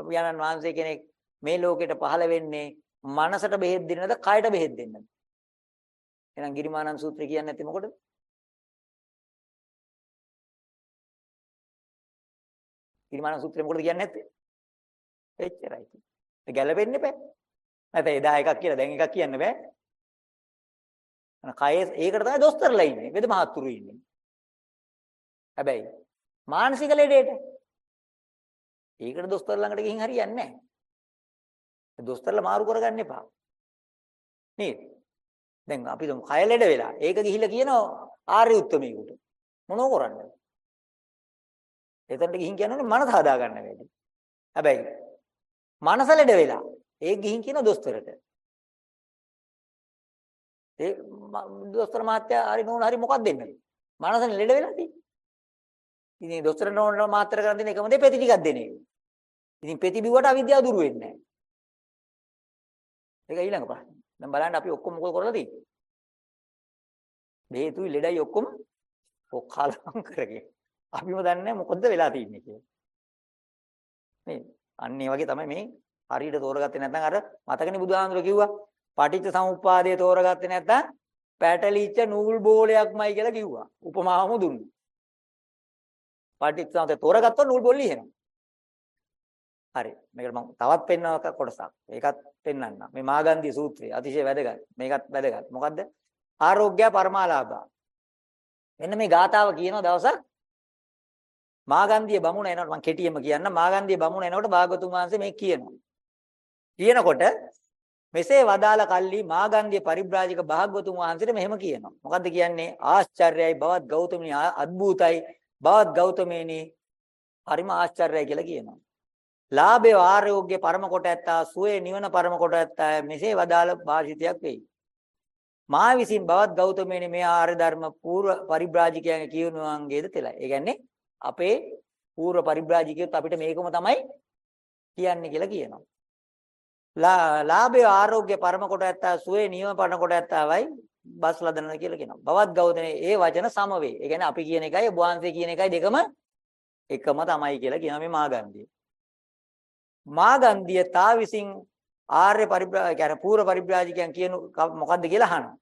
පියාණන් වහන්සේ කෙනෙක් මේ ලෝකෙට පහළ වෙන්නේ මනසට බෙහෙත් දෙන්නද කයට බෙහෙත් දෙන්නද? එහෙනම් ගිරිමානන් සූත්‍රය කියන්නේ නැත්තේ මොකටද? ගිරිමානන් සූත්‍රය මොකටද කියන්නේ නැත්තේ? එච්චරයි. ඒ ගැළපෙන්නේ බෑ. නැත්නම් එදා එකක් කියලා දැන් එකක් කියන්න බෑ. අන කය ඒකට තමයි දොස්තරලා ඉන්නේ. වෙද මහත්තුරු ඉන්නේ. හැබැයි මානසික ලෙඩේට ඒකට දොස්තර ළඟට ගිහින් හරියන්නේ නැහැ. දොස්තරලා මාරු කරගන්න එපා. නේද? දැන් අපි දුම් කය ලෙඩ වෙලා ඒක ගිහිල්ලා කියනවා ආර්ය උත්තමීකට. මොනව කරන්නද? එතනට ගිහින් කියන්නේ මනස හදා ගන්න වැඩි. හැබැයි මනස ලෙඩ වෙලා ඒ ගිහින් කියන දොස්තරට. ඒ දොස්තර මහත්තයා හරි නෝන හරි මොකක්ද දෙන්නේ? මනසනේ ලෙඩ වෙලා තියෙන්නේ. ඉතින් දොස්තර නෝන මාත්‍ර කරන් දෙන එකම දේ පෙති ටිකක් දෙන එක. ඉතින් පෙති බිව්වට අවිද්‍යාව දුරු වෙන්නේ නැහැ. ඒක ඊළඟ ප්‍රශ්නේ. දැන් බලන්න අපි ඔක්කොම මොකද කරලා තියෙන්නේ? හේතුයි ලෙඩයි ඔක්කොම ඔක්කාලම් කරගෙන. අපිම දන්නේ මොකද්ද වෙලා තියෙන්නේ කියලා. නේ අන්න ඒ වගේ තමයි මේ හරියට තෝරගත්තේ නැත්නම් අර මතකනේ බුදුහාමුදුර කිව්වා පටිච්ච සමුප්පාදයේ තෝරගත්තේ නැත්නම් පැටලිච්ච නූල් බෝලයක්මයි කියලා කිව්වා. උපමාවම දුන්නා. පටිච්ච සමුප්පාදයේ තෝරගත්තොත් නූල් බෝල ලියනවා. හරි. මේකට මම තවත් පෙන්වන කොටසක්. ඒකත් පෙන්වන්නම්. මේ මාගන්ධි සූත්‍රය අතිශය වැදගත්. මේකත් වැදගත්. මොකද්ද? ආරෝග්‍ය පරමාලාභා. මෙන්න මේ ගාතාව කියන දවසක් මාගන්ධිය බමුණ එනකොට මම කෙටියෙන්ම කියන්න මාගන්ධිය බමුණ එනකොට භාගතුන් වහන්සේ මේ කියනවා. කියනකොට මෙසේ වදාළ කල්ලි මාගන්ධිය පරිබ්‍රාජික භාග්‍යවතුන් වහන්සේට මෙහෙම කියනවා. මොකද්ද කියන්නේ? ආශ්චර්යයි බවත් ගෞතමනි අద్භූතයි බවත් ගෞතමේනි පරිම ආශ්චර්යයි කියලා කියනවා. ලාභය ආරෝග්‍ය පරම කොට ඇත්තා සුවේ නිවන පරම කොට ඇත්තා මෙසේ වදාළ භාෂිතයක් වෙයි. මා විසින් බවත් ගෞතමේනි මේ ආර්ය ධර්ම පූර්ව පරිබ්‍රාජිකයන්ගේ කියනුවන්ගේද තෙලයි. ඒ කියන්නේ අපේ පූර්ව පරිබ්‍රාජිකයොත් අපිට මේකම තමයි කියන්නේ කියලා කියනවා. ලාභය ආරෝග්‍ය පරම කොට ඇත්තා සුවේ නියම පරම කොට ඇත්තාවයි බස් ලදන කියලා කියනවා. බවත් ගෞතමේ ඒ වචන සම වේ. ඒ කියන්නේ අපි කියන එකයි ඔබ වහන්සේ කියන එකයි දෙකම එකම තමයි කියලා කියනවා මේ මාගන්ධිය. මාගන්ධිය තා විසින් ආර්ය පරිබ්‍රාජ කියන්නේ පූර්ව පරිබ්‍රාජිකයන් කියන මොකද්ද කියලා අහනවා.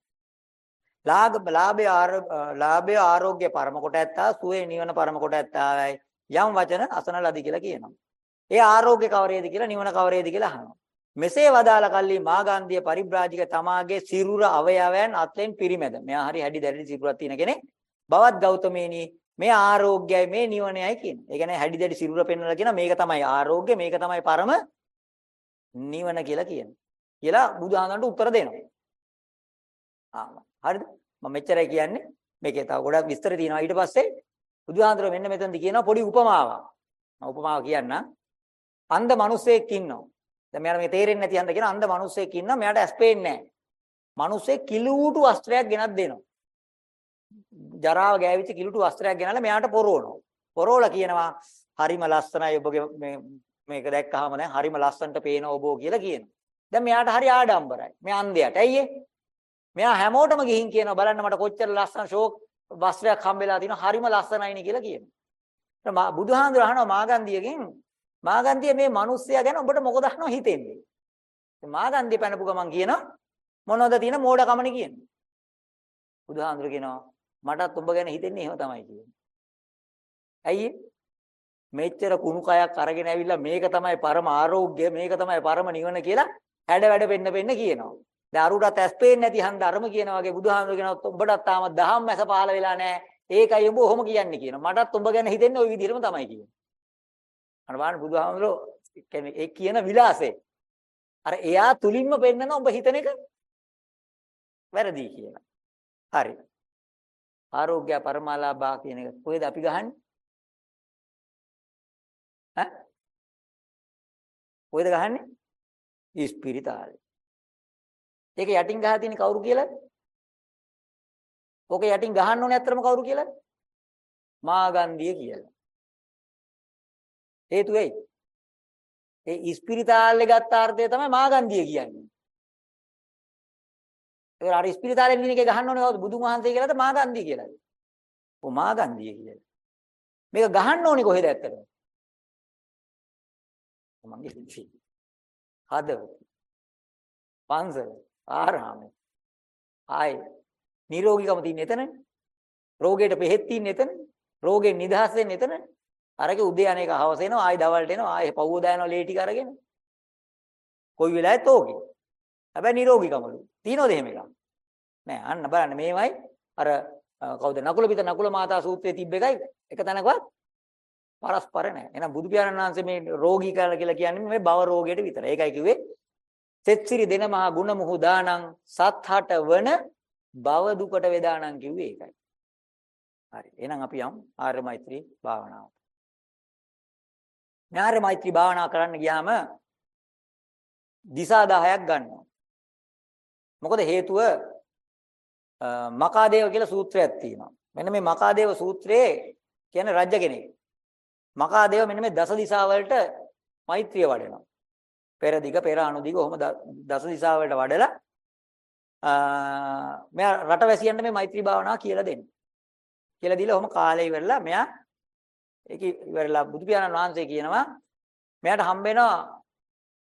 ලාභ ලාභය ලාභය ආරෝග්‍ය පරම කොට ඇත්තා සුවේ නිවන පරම කොට ඇත්තාවයි යම් වචන අසන ලදි කියලා කියනවා. ඒ ආරෝග්‍ය කවරේද කියලා නිවන කවරේද කියලා අහනවා. මෙසේ වදාළ කල්ලි මාගන්ධිය පරිබ්‍රාජික තමාගේ සිරුර අවයවයන් අත්ලෙන් පිරිමැද. මෙයා හරි හැඩි දැඩි සිරුරක් තියෙන කෙනෙක්. බවත් ගෞතමේනි මේ ආරෝග්‍යයි මේ නිවනයි කියන. ඒ කියන්නේ හැඩි දැඩි සිරුර පෙන්වලා කියන මේක තමයි ආරෝග්‍ය මේක තමයි පරම නිවන කියලා කියනවා. කියලා බුදුහාමන්ට උත්තර දෙනවා. ආ හරිද? මම මෙච්චරයි කියන්නේ. මේකේ තව ගොඩක් විස්තර තියෙනවා. ඊට පස්සේ බුදුහාමර මෙන්න මෙතනදි කියනවා පොඩි උපමාවක්. මම උපමාව කියන්නම්. අන්ධ මිනිසෙක් ඉන්නවා. දැන් මෙයාට මේ තේරෙන්නේ නැති හන්ද කියන අන්ධ මිනිස්සෙක් ඉන්නවා මෙයාට ඇස් පේන්නේ නැහැ. මිනිස්සේ කිලූටු වස්ත්‍රයක් ගෙනත් දෙනවා. ජරාව ගෑවිච්ච කිලූටු වස්ත්‍රයක් ගෙනල්ලා මෙයාට පොරවනවා. පොරවලා කියනවා හරිම ලස්සනයි ඔබගේ මේ මේක දැක්කහම දැන් හරිම ලස්සනට පේන ඔබ කියලා කියනවා. දැන් මෙයාට හරි ආඩම්බරයි. මේ අන්ධයාට. ඇයි මෙයා හැමෝටම ගිහින් කියනවා බලන්න මට කොච්චර ලස්සන ෂෝක් වස්ත්‍රයක් හම්බෙලා තිනවා හරිම ලස්සනයිනි කියලා කියනවා. බුදුහාඳුර අහනවා මාගන්දියගෙන් මාගන්ධිය මේ මිනිස්සයා ගැන ඔබට මොකද අහනව හිතෙන්නේ? මාගන්ධිය පැනපු ගමන් කියනවා මොනවද තියෙන මෝඩකමනේ කියන්නේ. බුදුහාඳුර කියනවා මටත් ඔබ ගැන හිතෙන්නේ එහෙම තමයි කියන්නේ. ඇයි මෙච්චර කුණු කයක් අරගෙන ඇවිල්ලා මේක තමයි පරම ආරෝග්‍ය මේක තමයි පරම නිවන කියලා හැඩ වැඩ පෙන්න පෙන්න කියනවා. දැන් අරුටත් ඇස් පේන්නේ නැති හන්ද අරම කියනවා වගේ බුදුහාමුදුර කියනවා ඔබටත් තාම දහම් මැස පහළ වෙලා නැහැ. ඒකයි ඔබ ඔහොම කියන්නේ කියනවා. මටත් ඔබ ගැන හිතෙන්නේ ওই විදිහටම තමයි කියන්නේ. අර බලන්න බුදුහාමුදුර කියන්නේ ඒ කියන විලාසය. අර එයා තුලින්ම පෙන්නන ඔබ හිතන එක වැරදි කියලා. හරි. ආරෝග්‍ය පරමාලාභා කියන එක කොහෙද අපි ගහන්නේ? ඈ? කොහෙද ගහන්නේ? ඉස්පිරිතාලේ. ඒක යටින් ගහලා තියෙන කවුරු කියලාද? ඕක යටින් ගහන්න ඕනේ අත්‍තරම කවුරු කියලාද? මාගන්ධිය කියලා. හේතුව ඇයි? ඒ ඉස්පිරිතාලේ ගත්ත අර්ථය තමයි මාගන්ධිය කියන්නේ. ඒ අර ඉස්පිරිතාලෙන් දින එකේ ගහන්න ඕනේ කවුද? බුදුන් වහන්සේ කියලාද මාගන්ධිය කියලාද? ඔව් මාගන්ධිය කියලා. මේක ගහන්න ඕනේ කොහෙද ඇත්තටම? මගේ හිතේ. හදවත. පන්සල. ආරාමේ. ආයේ නිරෝගීකම තියෙන්නේ එතනනේ. රෝගයට බෙහෙත් තියෙන්නේ එතනනේ. රෝගෙන් නිදහස් වෙන්නේ එතනනේ. අරගේ උදේ අනේක හවස එනවා ආයි දවල්ට එනවා ආයි පව්ව දානවා ලේ ටික අරගෙන. කොයි වෙලාවෙත් ඕකේ. හැබැයි නිරෝගීකමලු. තියනවද එහෙම එකක්? නෑ අන්න බලන්න මේවයි අර කවුද නකුල පිට නකුල මාතා සූත්‍රයේ තිබ්බ එකයි එක තැනකවත් පරස්පර නෑ. එහෙනම් බුදු පියාණන් වහන්සේ මේ රෝගී කියලා කියන්නේ මේ භව රෝගයට විතරයි. ඒකයි කිව්වේ සෙත්සිරි දෙන මහා ගුණ මුහු දානං සත්හට වන භව දුකට වේදානං කිව්වේ ඒකයි. හරි. එහෙනම් අපි යමු ආර්ය මෛත්‍රී භාවනාවට. ආර්ය මෛත්‍රී භාවනා කරන්න ගියාම දිසා 10ක් ගන්නවා. මොකද හේතුව මකාදේව කියලා සූත්‍රයක් තියෙනවා. මෙන්න මේ මකාදේව සූත්‍රයේ කියන්නේ රජ කෙනෙක්. මකාදේව මෙන්න මේ දස දිසා වලට මෛත්‍රිය වඩනවා. පෙර දිග පෙර අනු දිග ඔහොම දස දිසා වලට වඩලා මෙයා රටවැසියන්ට මේ මෛත්‍රී භාවනාව කියලා දෙන්නේ. කියලා දීලා ඔහොම කාලය ඉවරලා මෙයා ඒක ඉවරලා බුදු පියාණන් වහන්සේ කියනවා මෙයාට හම්බ වෙනවා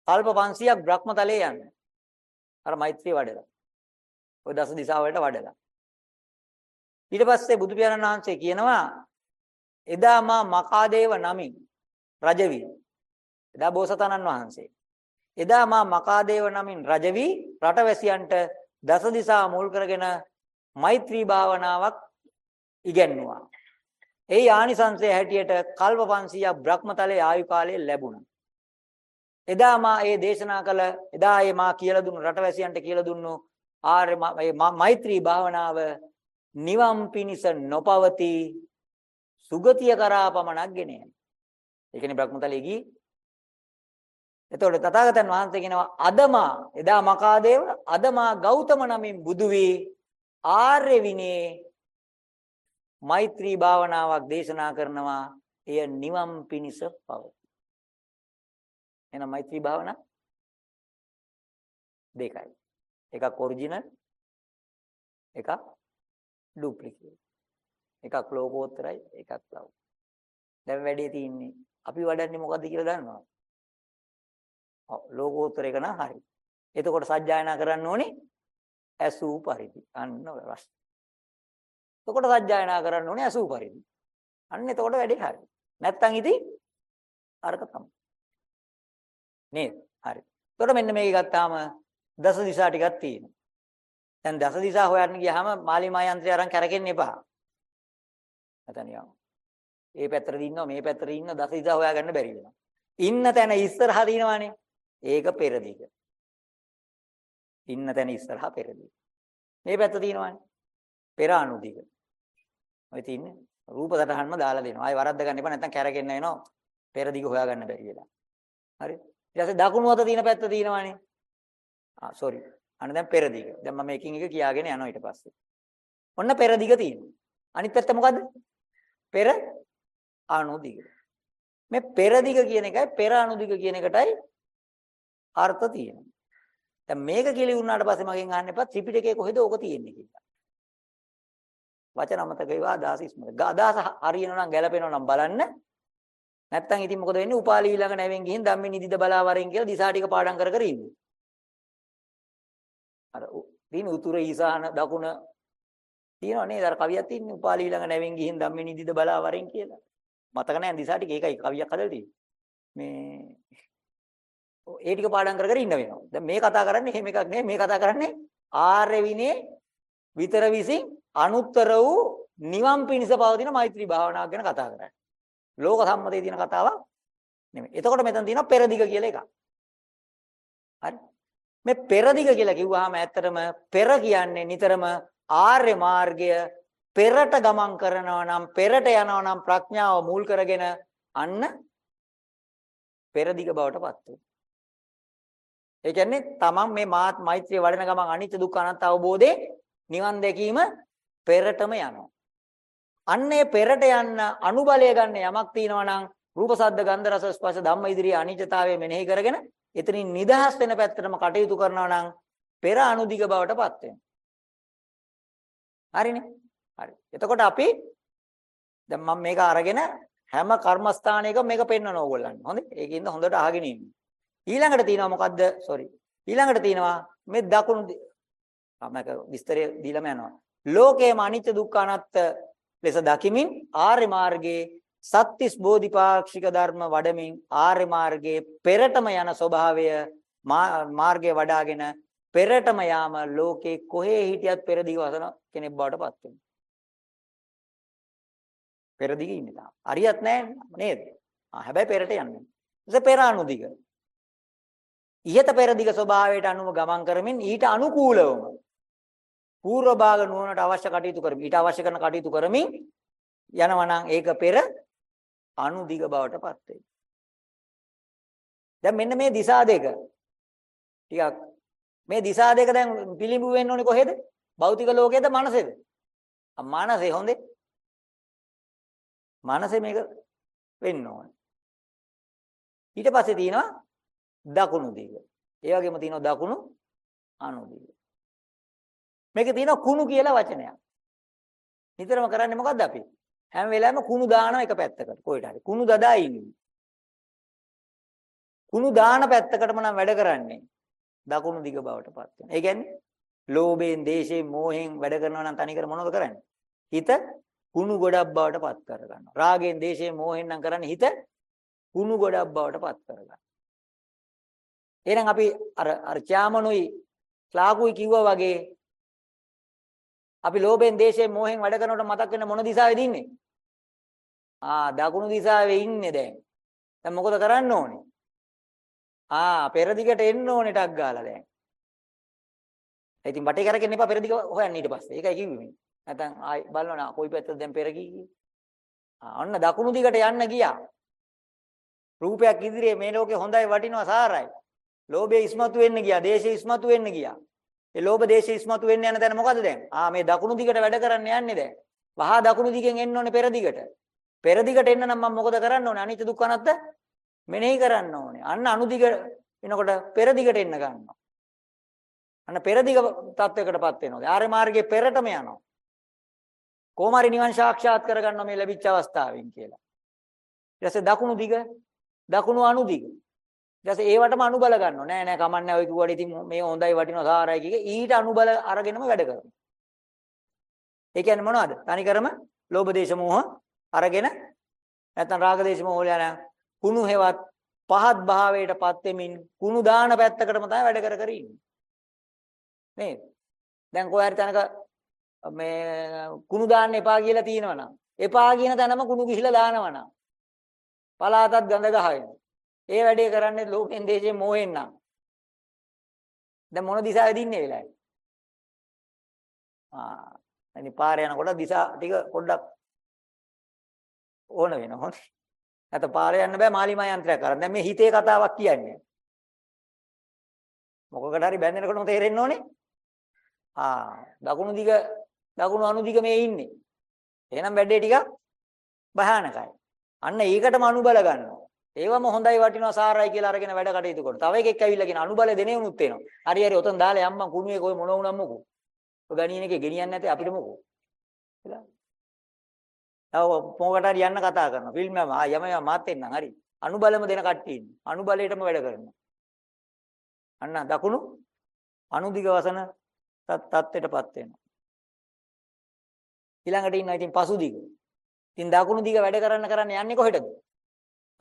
කල්ප 500ක් බ්‍රහ්මතලයේ යන්න. අර මෛත්‍රී වඩලා. ওই දස දිසා වලට වඩලා. ඊට පස්සේ බුදු පියාණන් වහන්සේ කියනවා එදා මා මකාදේව නමින් රජවි. එදා බෝසතාණන් වහන්සේ. එදා මා මකාදේව නමින් රජවි රටවැසියන්ට දස දිසා මුල් කරගෙන මෛත්‍රී භාවනාවක් ඉගැන්නුවා. ඒ ආනිසංසය හැටියට කල්ප 500ක් බ්‍රහ්මතලයේ ආයු කාලය ලැබුණා. එදා මා ඒ දේශනා කළ එදා ඒ මා කියලා දුන්නු රටවැසියන්ට කියලා දුන්නු ආර්ය මෛත්‍රී භාවනාව නිවම් පිනිස නොපවති සුගතිය කරා පමණක් ගෙන යන. ඒ කියන්නේ බ්‍රහ්මතලයේ ගියේ එතකොට තථාගතයන් වහන්සේ කියනවා අදමා එදා මකාදේව අදමා ගෞතම නමින් බුදු වී ආර්ය විනේ මෛත්‍රී භාවනාවක් දේශනා කරනවා එය නිවම් පිණිස පවතී. එහෙනම් මෛත්‍රී භාවනා දෙකයි. එකක් ඔරිජිනල් එකක් ඩුප්ලිකේට්. එකක් ලෝකෝත්තරයි එකක් ලව්. දැන් වැඩේ තියෙන්නේ අපි වඩන්නේ මොකද්ද කියලා දන්නවද? ලෝකෝත්තර එක නම් හරි. එතකොට සජ්ජායනා කරන්න ඕනේ ඇසූ පරිදි. අන්න රස. එතකොට සජ්ජායනා කරන්න ඕනේ ඇසූ පරිදි. අන්න එතකොට වැඩේ හරි. නැත්තම් ඉතින් අරක තමයි. නේද? හරි. එතකොට මෙන්න මේක ගත්තාම දස දිශා ටිකක් තියෙනවා. දැන් දස දිශා හොයන්න ගියාම මාලිමා යන්ත්‍රය අරන් කරකෙන්න එපා. නැතන යමු. මේ පැත්තට ඉන්නවා මේ පැත්තට ඉන්න දස දිශා හොයාගන්න බැරි වෙනවා. ඉන්න තැන ඉස්සරහා දිනවනේ. ඒක පෙරදිග. ඉන්න තැන ඉස්සරහා පෙරදිග. මේ පැත්ත තියෙනවනේ. පෙර අනුදිග. ඔය තින්නේ රූප සටහන්ම දාලා දෙනවා. ආයි වරද්ද ගන්න එපා නැත්නම් කැරගෙන්න වෙනවා. පෙරදිග හොයාගන්න බැරි වෙලා. හරි. ඊට පස්සේ දකුණු අත තියෙන පැත්ත තියෙනවනේ. ආ සෝරි. අන්න දැන් පෙරදිග. දැන් මම එකින් එක කියාගෙන යනවා ඊට පස්සේ. ඔන්න පෙරදිග තියෙනවා. අනිත් පැත්ත මොකද්ද? පෙර අනුදිග. මේ පෙරදිග කියන එකයි පෙර අනුදිග කියන එකටයි අර්ථ තියෙනවා. දැන් මේක කියලා වුණාට පස්සේ මගෙන් අහන්න එපා ත්‍රිපිටකයේ කොහෙද ඕක තියෙන්නේ කියලා. වචන අමතක වේවා අදහස ඉස්මතු. අදහස හරියනවා නම් ගැලපෙනවා නම් බලන්න. නැත්තම් ඉතින් මොකද වෙන්නේ? උපාලි ඊළඟ නැවෙන් ගිහින් ධම්මේ නිදිද බලා වරෙන් කියලා දිසා ටික පාඩම් කර කර ඉන්නේ. අර දින උතුර ඊසාන දකුණ තියෙනව නේද? අර කවියක් තියෙන්නේ උපාලි ළඟ නැවෙන් ගිහින් ධම්මේ නිදිද බලා වරෙන් කියලා. මතක නැහැ දිසා ටික ඒකයි කවියක් හදලා තියෙන්නේ. මේ ඒ ටික පාඩම් කර කර ඉන්න වෙනවා. දැන් මේ කතා කරන්නේ එහෙම එකක් නෙවෙයි. මේ කතා කරන්නේ ආර්ය විනේ විතර විසින් අනුත්තර වූ නිවන් පිණිස පවතින මෛත්‍රී භාවනාව ගැන කතා කරන්නේ. ලෝක සම්මතයේ තියෙන කතාවක් නෙමෙයි. එතකොට මෙතන තියෙනවා පෙරදිග කියලා එකක්. හරි. මේ පෙරදිග කියලා කිව්වහම ඇත්තටම පෙර කියන්නේ නිතරම ආර්ය මාර්ගය පෙරට ගමන් කරනවා නම් පෙරට යනවා නම් ප්‍රඥාව මුල් කරගෙන අන්න පෙරදිග බවටපත් වෙනවා. ඒ කියන්නේ තමන් මේ මාත් මෛත්‍රිය වඩන ගමන් අනිත්‍ය දුක්ඛ අනාත්ම අවබෝධේ නිවන් දැකීම පෙරටම යනවා. අන්නේ පෙරට යන්න අනුබලය ගන්න යමක් තියෙනවා නම් රූප ශබ්ද ගන්ධ රස ස්පර්ශ ධම්ම ඉදිරියේ අනිත්‍යතාවය මෙනෙහි කරගෙන එතනින් නිදහස් වෙන පැත්තටම කටයුතු කරනවා නම් පෙර අනුදිග බවටපත් වෙනවා. හරිනේ? හරි. එතකොට අපි දැන් මම මේක අරගෙන හැම කර්මස්ථානයකම මේක පෙන්වන ඕගොල්ලන්ට. හොඳේ? ඒකින්ද හොඳට අහගෙන ඉන්න. ඊළඟට තියෙනවා මොකද්ද? sorry. ඊළඟට තියෙනවා මේ දකුණු මම විස්තරය දීලාම යනවා. ලෝකයේම අනිත්‍ය දුක්ඛ අනාත්ත ලෙස දකිමින් ආර්ය මාර්ගයේ සත්‍තිස් බෝධිපාක්ෂික ධර්ම වඩමින් ආර්ය මාර්ගයේ පෙරටම යන ස්වභාවය මාර්ගයේ වඩාගෙන පෙරටම යාම ලෝකේ කොහේ හිටියත් පෙරදිග වසන කෙනෙක් බවට පත් වෙනවා. පෙරදිග ඉන්නේ තාම. හරියත් නැහැ නේද? ආ හැබැයි පෙරට යන්නේ. ඒක පෙර අනුදිග. ඉහත පෙරදිග ස්වභාවයට අනුව ගමන් කරමින් ඊට අනුකූලවම පූර්ව භාග නුවණට අවශ්‍ය කටයුතු කරමින් ඊට අවශ්‍ය කරන කටයුතු කරමින් යනවා නම් ඒක පෙර අනුදිග බවට පත් වෙයි. දැන් මෙන්න මේ දිසා දෙක ටිකක් මේ දිසා දෙක දැන් පිළිඹු වෙන්න ඕනේ කොහෙද? භෞතික ලෝකයේද මනසේද? මනසේ හොඳේ. මනසේ මේක වෙන්න ඕනේ. ඊට පස්සේ තියෙනවා දකුණු දිග. ඒ වගේම තියෙනවා දකුණු අනුදිග. මේකේ තියෙනවා කුණු කියලා වචනයක්. නිතරම කරන්නේ මොකද්ද අපි? හැම වෙලාවෙම කුණු දානවා එක පැත්තකට. කොහෙට හරි. කුණු දදා ඉන්නේ. කුණු දාන පැත්තකටම නම් වැඩ කරන්නේ. දකුණු දිග බවට පත් වෙනවා. ඒ කියන්නේ ලෝභයෙන්, දේශයෙන්, මෝහයෙන් වැඩ කරනවා නම් තනිකර මොනවද කරන්නේ? හිත කුණු ගොඩක් බවට පත් කර ගන්නවා. රාගයෙන්, දේශයෙන්, මෝහෙන් නම් කරන්නේ හිත කුණු ගොඩක් බවට පත් කර ගන්නවා. එහෙනම් අපි අර අර චාමනුයි ක්ලාකුයි කිව්වා වගේ අපි ලෝභයෙන්, දේශයෙන්, මෝහෙන් වැඩ කරනකොට මතක් වෙන මොන දිශාවේද ඉන්නේ? ආ දකුණු දිශාවේ ඉන්නේ දැන්. දැන් මොකද කරන්න ඕනේ? ආ පෙර දිගට එන්න ඕනේ ටක් ගාලා දැන්. ඉතින් බටේ කරගෙන එපා පෙර දිග හොයන්න ඊට පස්සේ. ඒකයි කිව්වේ. නැත්නම් ආයි බලනවා කොයි පැත්තද දැන් පෙර ගියේ. අන්න දකුණු දිගට යන්න ගියා. රූපයක් ඉදිරියේ මේ ලෝකේ හොඳයි වටිනවා සාරයි. ලෝභය ඉස්මතු වෙන්න ගියා, දේශය ඉස්මතු වෙන්න ගියා. ඒ ලෝභ දේශ ඉස්මතු වෙන්න යන තැන මොකද දැන්? ආ මේ දකුණු දිගට වැඩ කරන්න යන්නේ දැන්. වහා දකුණු දිගෙන් එන්න ඕනේ පෙර දිගට. පෙර දිගට එන්න නම් මම මොකද කරන්න ඕනේ? අනිත්‍ය දුක්ඛ අනාත්ත මෙනෙහි කරන්න ඕනේ. අන්න අනුදිග එනකොට පෙර දිගට එන්න ගන්නවා. අන්න පෙර දිග තත්වයකටපත් වෙනවා. ආර්ය මාර්ගයේ පෙරටම යනවා. කොමාරි නිවන් සාක්ෂාත් කරගන්න මේ ලැබිච්ච අවස්ථාවෙන් කියලා. ඊට පස්සේ දකුණු දිග, දකුණු අනුදිග. ඊට පස්සේ ඒවටම අනුබල ගන්නවා. නෑ නෑ කමන්නේ ඔය කිව්වට ඉතින් මේ හොඳයි වටිනවා සාරයි කිය ඊට අනුබල අරගෙනම වැඩ කරනවා. ඒ කියන්නේ මොනවද? තනිකරම ලෝභ දේශ මොහ අරගෙන නැත්නම් රාග දේශ මොහ වල යන කුණු හේවත් පහත් භාවයටපත් වෙමින් කුණු දාන පැත්තකටම තමයි වැඩ කර කර ඉන්නේ. නේද? දැන් කොහේ හරි තැනක මේ කුණු දාන්න එපා කියලා තියෙනවනම් එපා කියන තැනම කුණු ගිහිලා දානවනම් පලාතත් ගඳ ගහගෙන ඒ වැඩේ කරන්නේ ලෝකෙන් දේශයෙන් මොහෙන් නම්. දැන් මොන දිශාවේද ඉන්නේ වෙලාවේ? ආ එනි පාර යනකොට දිශා ටික පොඩ්ඩක් ඕන වෙනවා හොඳයි. නැත්නම් පාර යන්න බෑ මාලිමා යන්ත්‍රයක් කරන්. දැන් මේ හිතේ කතාවක් කියන්නේ. මොකකට හරි බැඳෙනකොටම තේරෙන්න ඕනේ. ආ දකුණු දිග දකුණු අනු දිග මේ ඉන්නේ. එහෙනම් වැඩේ ටිකක් භයානකයි. අන්න ඒකටම අනුබල ගන්නවා. ඒවම හොඳයි වටිනවා සාරයි කියලා අරගෙන වැඩ කටයුතු කරනවා. තව එකෙක් ඇවිල්ලා කියන අනුබල දෙනේ උනුත් වෙනවා. හරි හරි ඔතන දාලා යම්මන් කුණුවේ කොයි මොන වුණම් මොකෝ. ඔය ගණියන එකේ ගෙනියන්නේ නැතේ අපිට මොකෝ. කියලා. තව මොකට හරි යන්න කතා කරනවා. ෆිල්ම් එක ආ යම යම මාත් එන්නම් හරි. අනුබලම දෙන කට්ටිය ඉන්නේ. අනුබලයටම වැඩ කරනවා. අන්න දකුණු අනුදිග වසන තත්ත්වයටපත් වෙනවා. ඊළඟට ඉන්නවා ඉතින් පසු දිග. ඉතින් දකුණු දිග වැඩ කරන්න කරන්න යන්නේ කොහෙටද?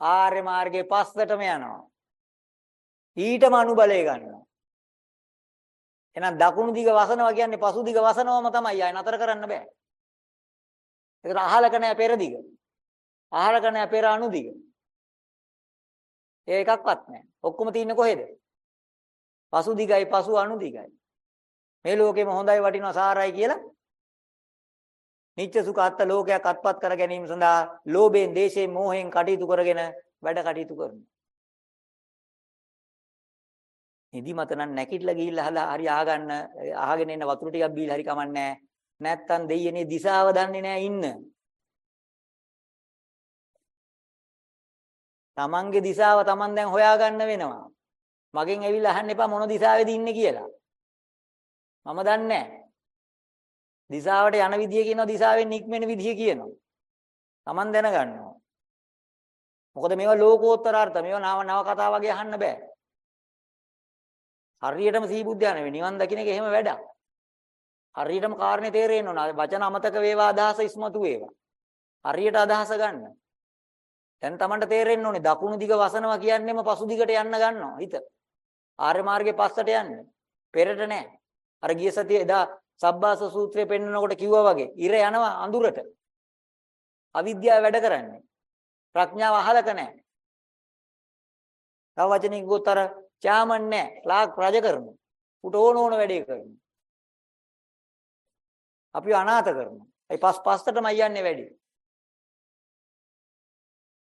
ආර්ය මාර්ගයේ පස්සටම යනවා. ඊටම අනුබලය ගන්නවා. එහෙනම් දකුණු දිග වසනවා කියන්නේ පසු දිග වසනවම තමයි. ආය නතර කරන්න බෑ. ඒකට අහලක නෑ පෙර දිග. අහලක නෑ පෙර අනු දිග. ඒ එකක්වත් නෑ. ඔක්කොම තියෙන්නේ කොහෙද? පසු දිගයි පසු අනු දිගයි. මේ ලෝකෙම හොඳයි වටිනවා සාරයි කියලා නිත්‍ය සුඛ අත්ත ලෝකයක් අත්පත් කර ගැනීම සඳහා ලෝභයෙන්, දේශයෙන්, මෝහයෙන් කටයුතු කරගෙන වැඩ කටයුතු කරනවා. නිදිමත නම් නැකිట్లా ගිහිල්ලා හලා හරි ආගන්න අහගෙන ඉන්න වතුර ටිකක් බීලා හරි කමන්නේ නැත්තම් දෙයියනේ දිශාව දන්නේ නැහැ ඉන්න. තමන්ගේ දිශාව තමන් දැන් හොයාගන්න වෙනවා. මගෙන් ඇවිල්ලා අහන්න එපා මොන දිශාවේද ඉන්නේ කියලා. මම දන්නේ නැහැ. දිශාවට යන විදිය කියනවා දිශාවෙන් නික්මෙන විදිය කියනවා. Taman දැනගන්නවා. මොකද මේවා ලෝකෝත්තර අර්ථ මේවා නව නව කතා වගේ අහන්න බෑ. හරියටම සීබුද්ධය නෙවෙයි නිවන් දකින්න එක එහෙම වැඩක්. හරියටම කාරණේ තේරෙන්න ඕන. වචන අමතක වේවා අදහස ඉස්මතු වේවා. හරියට අදහස ගන්න. දැන් Tamanට තේරෙන්න ඕනේ දකුණු දිග වසනවා කියන්නේම පසු දිගට යන්න ගන්නවා හිත. ආර්ය මාර්ගේ පස්සට යන්නේ. පෙරට නෑ. අර ගිය සතියේ එදා සබ්බාස සූත්‍රය පෙන්වනකොට කිව්වා වගේ ඉර යනවා අඳුරට. අවිද්‍යාව වැඩ කරන්නේ. ප්‍රඥාව අහලක නැහැ. තව වචනින් කිව්වොත් අර චාමන් නැහැ. ලාක් රජ කරනවා. උට ඕන ඕන වැඩේ කරනවා. අපි අනාථ කරනවා. ඒ පස් පස්සටම යන්නේ වැඩි.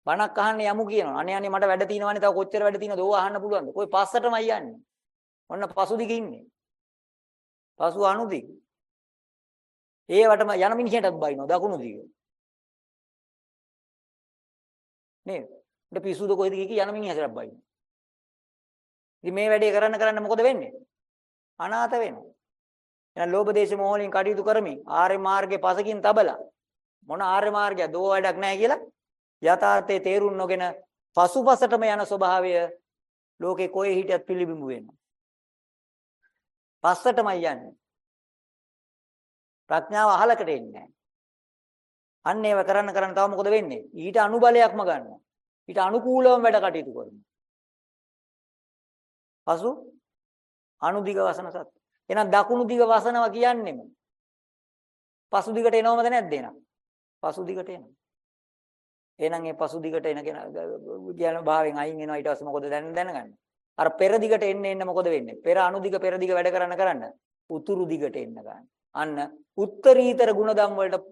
බණක් අහන්න යමු කියනවා. අනේ අනේ මට වැඩ තියෙනවානේ තව කොච්චර වැඩ තියෙනවද? ඕවා අහන්න පුළුවන්ද? කොයි පස්සටම යන්නේ. ඔන්න පසුදිග ඉන්නේ. පසු අනුදිග. ඒවටම යන මිනිහටත් බයිනවා දකුණු දිග. නේද? ඊට පිස්සුද කොහෙද කී යන මිනිහටත් බයිනවා. ඉතින් මේ වැඩේ කරන්න කරන්න මොකද වෙන්නේ? අනාථ වෙනවා. එහෙනම් ලෝභ දේශ මොහ වලින් කටයුතු කරමින් ආර්ය මාර්ගයේ පසකින් තබලා මොන ආර්ය මාර්ගය දෝ වැඩක් නැහැ කියලා යථාර්ථයේ තේරුම් නොගෙන පසුපසටම යන ස්වභාවය ලෝකේ කොහේ හිටියත් පිළිබිඹු වෙනවා. පස්සටමයි යන්නේ. ප්‍රඥාව අහලකට එන්නේ නැහැ. අන්න ඒව කරන්න කරන්න තව මොකද වෙන්නේ? ඊට අනුබලයක්ම ගන්නවා. ඊට අනුකූලවම වැඩ කටයුතු කරනවා. පසු අනුදිග වසන සත්. එහෙනම් දකුණු දිග වසනවා කියන්නේම පසු දිගට එනවමද නැද්ද එහෙනම්? පසු දිගට එනවා. එහෙනම් ඒ පසු දිගට එන කෙනා කියන භාවයෙන් අයින් වෙනවා ඊට පස්සේ මොකද දැන දැනගන්නේ? අර පෙර දිගට එන්න එන්න මොකද වෙන්නේ? පෙර අනුදිග පෙර දිග වැඩ කරන්න කරන්න උතුරු දිගට එන්න ගන්න. අන්න උත්තරීතර ගුණධම් වලට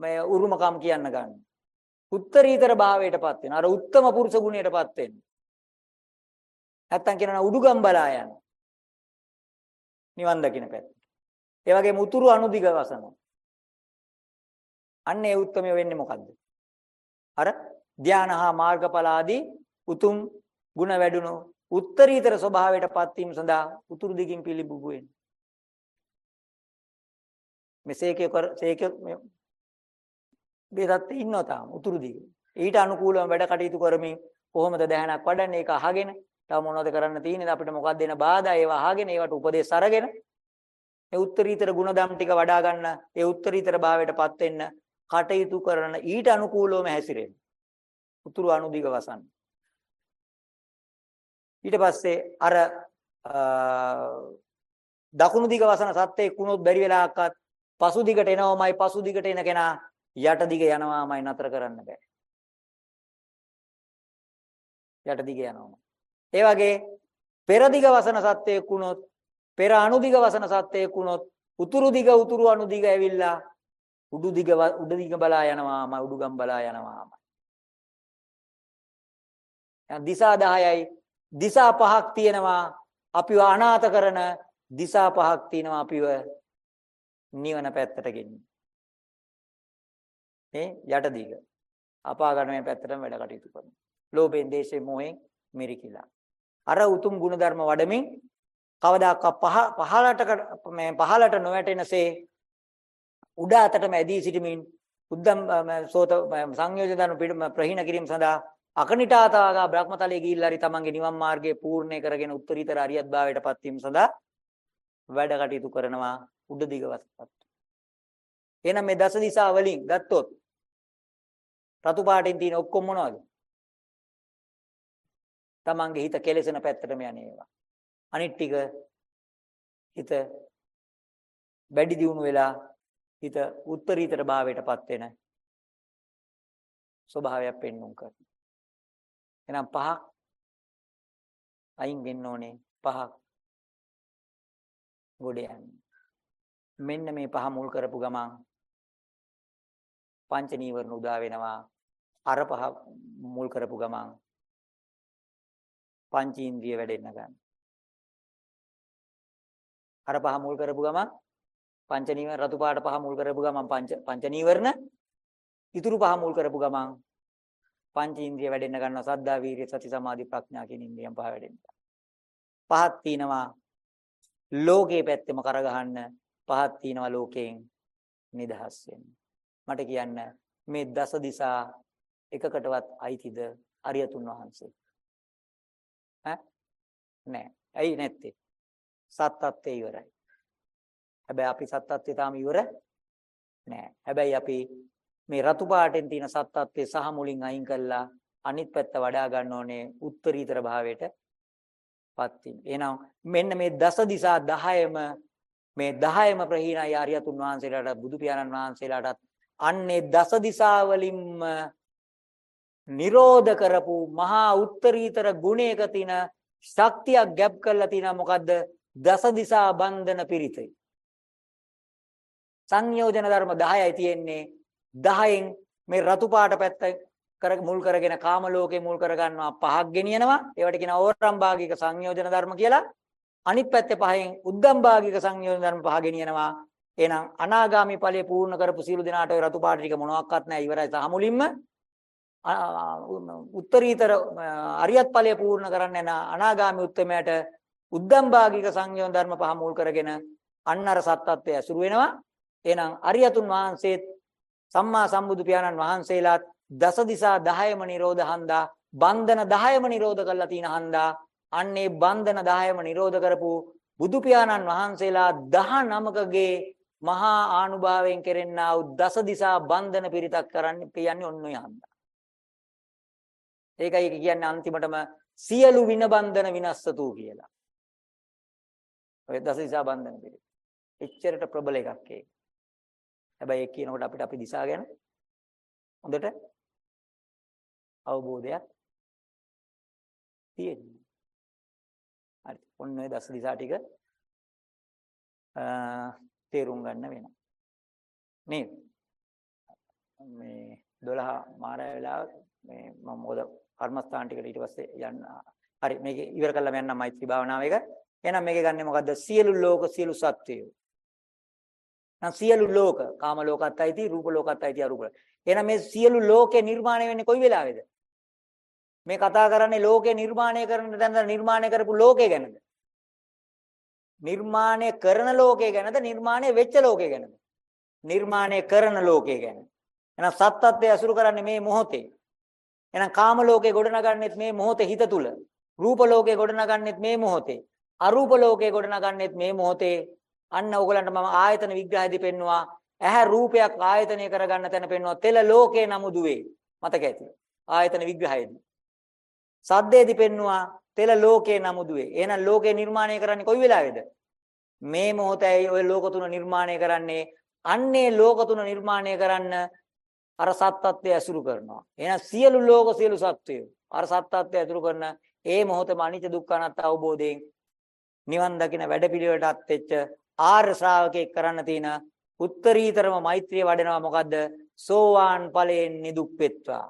මේ උරුමකම් කියන්න ගන්න. උත්තරීතර භාවයටපත් වෙන. අර උත්තම පුරුෂ ගුණයටපත් වෙන. නැත්තම් කියනවා උඩුගම් බලා යන. නිවන් දකින්න පැත්ත. ඒ වගේම උතුරු අනුදිග වසන. අන්න ඒ උත්තමය වෙන්නේ මොකද්ද? අර ධානහා මාර්ගඵල ආදී උතුම් ಗುಣ වැඩුණු උත්තරීතර ස්වභාවයටපත් වීම සඳහා උතුරු දිගින් පිළිබුබු වෙන්නේ. මෙසේකේ කර සේක බෙදත් ඉන්නවා තාම උතුරු දිගේ. ඊට අනුකූලව වැඩ කටයුතු කරමින් කොහොමද දැහනක් වඩන්නේ ඒක අහගෙන තව මොනවද කරන්න තියෙන්නේ අපිට මොකක්ද දෙන බාධා ඒවා අහගෙන ඒවට උපදේශ අරගෙන ඒ උත්තරීතර ಗುಣධම් ටික වඩා ගන්න ඒ උත්තරීතර භාවයටපත් වෙන්න කටයුතු කරන ඊට අනුකූලවම හැසිරෙන්න. උතුරු අනුදිග වසන්න. ඊට පස්සේ අර දකුණු දිග වසන සත්‍යයේ කුණොත් බැරි වෙලාවක්වත් පසු දිගට එනවමයි පසු දිගට එන කෙනා යට දිග යනවාමයි නතර කරන්න බෑ. යට දිග යනවා. ඒ වගේ පෙර දිග වසන සත්‍යයක් වුණොත් පෙර අනු දිග වසන සත්‍යයක් වුණොත් උතුරු දිග උතුරු අනු දිග ඇවිල්ලා උඩු දිග උඩ දිග බලා යනවාමයි උඩුගම් බලා යනවාමයි. දිසා 10යි දිසා පහක් තියෙනවා අපිව අනාථ කරන දිසා පහක් තියෙනවා අපිව නිවන පැත්තට ගෙන්නේ. මේ යට දිග. අපාගමනයේ පැත්තටම වැඩ කටයුතු කරනවා. ලෝභයෙන්, දේශයෙන්, මොහෙන් මිරිකිලා. අර උතුම් ගුණධර්ම වඩමින් කවදාක පහ පහලට මේ පහලට නොවැටෙනසේ උඩ අතටම ඇදී සිටමින් උද්දම් සෝත සංයෝජන ප්‍රහීන කිරීම සඳහා අකනිටාතාගා බ්‍රහ්මතලයේ ගිහිල්ලා හරි තමන්ගේ නිවන් මාර්ගයේ පූර්ණේ කරගෙන උත්තරීතර අරියත් භාවයට පත් වීම සඳහා වැඩ කටයුතු කරනවා උඩ දිග වසපත්. එහෙනම් මේ දස දිසා වලින් ගත්තොත් රතු පාටින් තියෙන ඔක්කොම මොනවද? තමන්ගේ හිත කෙලෙසෙන පැත්තටම යන ඒවා. අනිත් ටික හිත වැඩි දියුණු වෙලා හිත උත්තරීතර භාවයටපත් වෙන ස්වභාවයක් පෙන්වුම් කරනවා. එහෙනම් පහක් අයින් වෙන්න ඕනේ පහක් ගොඩ යන්නේ. මෙන්න මේ පහ මුල් කරපු ගමන් පංච නීවරණ උදා වෙනවා. අර පහ මුල් කරපු ගමන් පංච ඉන්ද්‍රිය වැඩෙන්න ගන්න. අර පහ මුල් කරපු ගමන් පංච නීවරණ රතු පාට පහ මුල් කරපු ගමන් පංච පංච නීවරණ ඉතුරු පහ මුල් කරපු ගමන් පංච ඉන්ද්‍රිය වැඩෙන්න ගන්නවා සද්දා වීර්ය සති සමාධි ප්‍රඥා කියන ඉන්ද්‍රියන් පහ වැඩෙන්න. පහක් තිනවා ලෝකේ පැත්තෙම කරගහන්න පහක් තිනවා ලෝකයෙන් නිදහස් වෙන්න. මට කියන්න මේ දස දිසා එකකටවත් අයිතිද අරියතුන් වහන්සේ? ඈ නෑ. ඇයි නැත්තේ? සත්ත්වයේ ඉවරයි. හැබැයි අපි සත්ත්වයේ තාම ඉවර නෑ. හැබැයි අපි මේ රතු පාටෙන් තියෙන සත්ත්වයේ සහ මුලින් අයින් කළා අනිත් පැත්ත වඩා ගන්න ඕනේ උත්තරීතර භාවයට පත් වීම. එහෙනම් මෙන්න මේ දස දිසා 10ම මේ 10ම ප්‍රහීනයි ආර්යතුන් වහන්සේලාට බුදු පියාණන් වහන්සේලාටත් අන්නේ දස දිසා වලින්ම නිරෝධ කරපු මහා උත්තරීතර ගුණයක තියෙන ශක්තියක් ගැප් කරලා තියෙනවා මොකද්ද? දස දිසා බන්ධන පිරිතයි සංයෝජන ධර්ම 10යි තියෙන්නේ. 10න් මේ රතු පාට පැත්ත කර මුල් කරගෙන කාම ලෝකේ මුල් කර ගන්නවා පහක් ගෙනියනවා. ඒවට කියනවා ඕරම් භාගික සංයෝජන ධර්ම කියලා. අනිත් පැත්තේ පහෙන් උද්දම් භාගික සංයෝජන ධර්ම පහ ගෙනියනවා. එහෙනම් අනාගාමී ඵලය පූර්ණ කරපු සීල දිනාට ඔය රතු පාට ටික මොනවත් නැහැ. ඉවරයි සහ මුලින්ම උත්තරීතර අරියත් ඵලය පූර්ණ කරන්න යන අනාගාමී උත්තමයට උද්දම් භාගික සංයෝජන ධර්ම පහ මුල් කරගෙන අන්න අර සත්‍යත්වය ඇසුරු වෙනවා. එහෙනම් අරියතුන් වහන්සේත් සම්මා සම්බුදු පියාණන් වහන්සේලාත් දස දිසා 10ම නිරෝධ හන්දා බන්ධන 10ම නිරෝධ කරලා තියෙන හන්දා අන්නේ බන්ධන 10ම නිරෝධ කරපු බුදු පියාණන් වහන්සේලා 19කගේ මහා ආනුභාවයෙන් කෙරෙන්නා වූ දස දිසා බන්ධන පිරිතක් කරන්නේ කියන්නේ ඔන්න ඔය හන්දා. ඒකයි කියන්නේ අන්තිමටම සියලු වින බන්ධන විනස්සතු කියලා. ඔය දස දිසා බන්ධන පිරිත. එච්චරට ප්‍රබල එකක් ඒක. හැබැයි ඒක කියනකොට අපිට අපි දිසා ගැන හොඳට අවබෝධයක් තියෙනවා. හරි. ඔන්න ඔය දස දිසා ටික තේරුම් ගන්න වෙනවා. නේද? මේ 12 මාරය වෙලාව මේ මම මොකද කර්මස්ථාන ටිකට ඊට පස්සේ යන්න හරි මේක ඉවර කළාම යන්න මෛත්‍රී භාවනාව එක. එහෙනම් මේක ගන්නෙ මොකද්ද? සියලු ලෝක සියලු සත්වයෝ නම් සියලු ලෝක කාම ලෝකත් අයිති රූප ලෝකත් අයිති අරූප. එහෙනම් මේ සියලු ලෝකේ නිර්මාණය වෙන්නේ කොයි වෙලාවේද? මේ කතා කරන්නේ ලෝකේ නිර්මාණය කරන දැන් නිර්මාණය කරපු ලෝකේ ගැනද? නිර්මාණය කරන ලෝකේ ගැනද නිර්මාණය වෙච්ච ලෝකේ ගැනද? නිර්මාණය කරන ලෝකේ ගැන. එහෙනම් සත්ත්වය අසුරු කරන්නේ මේ මොහොතේ. එහෙනම් කාම ලෝකේ ගොඩනගන්නෙත් මේ මොහොතේ හිත තුල. රූප ලෝකේ ගොඩනගන්නෙත් මේ මොහොතේ. අරූප ලෝකේ ගොඩනගන්නෙත් මේ මොහොතේ. අන්න ඕගලන්ට මම ආයතන විග්‍රහයේදී පෙන්නවා ඇහැ රූපයක් ආයතනය කරගන්න තැන පෙන්නවා තෙල ලෝකේ නමුදු වේ මතක ඇති ආයතන විග්‍රහයේදී සද්දේදී පෙන්නවා තෙල ලෝකේ නමුදු වේ එහෙනම් ලෝකේ නිර්මාණය කරන්නේ කොයි වෙලාවේද මේ මොහොතේ ওই ලෝක තුන නිර්මාණය කරන්නේ අන්නේ ලෝක තුන නිර්මාණය කරන්න අර සත්ත්වය ඇසුරු කරනවා එහෙනම් සියලු ලෝක සියලු සත්වයෝ අර සත්ත්වය ඇසුරු කරන ඒ මොහොතේම අනිත්‍ය දුක්ඛ අනාත්ම අවබෝධයෙන් නිවන් දකින වැඩපිළිවෙලටත් එච්ච ආර්ය ශ්‍රාවකෙක් කරන්න තියෙන උත්තරීතරම මෛත්‍රිය වඩනවා මොකද්ද? සෝවාන් ඵලයෙන් නිදුක් වෙත්වා.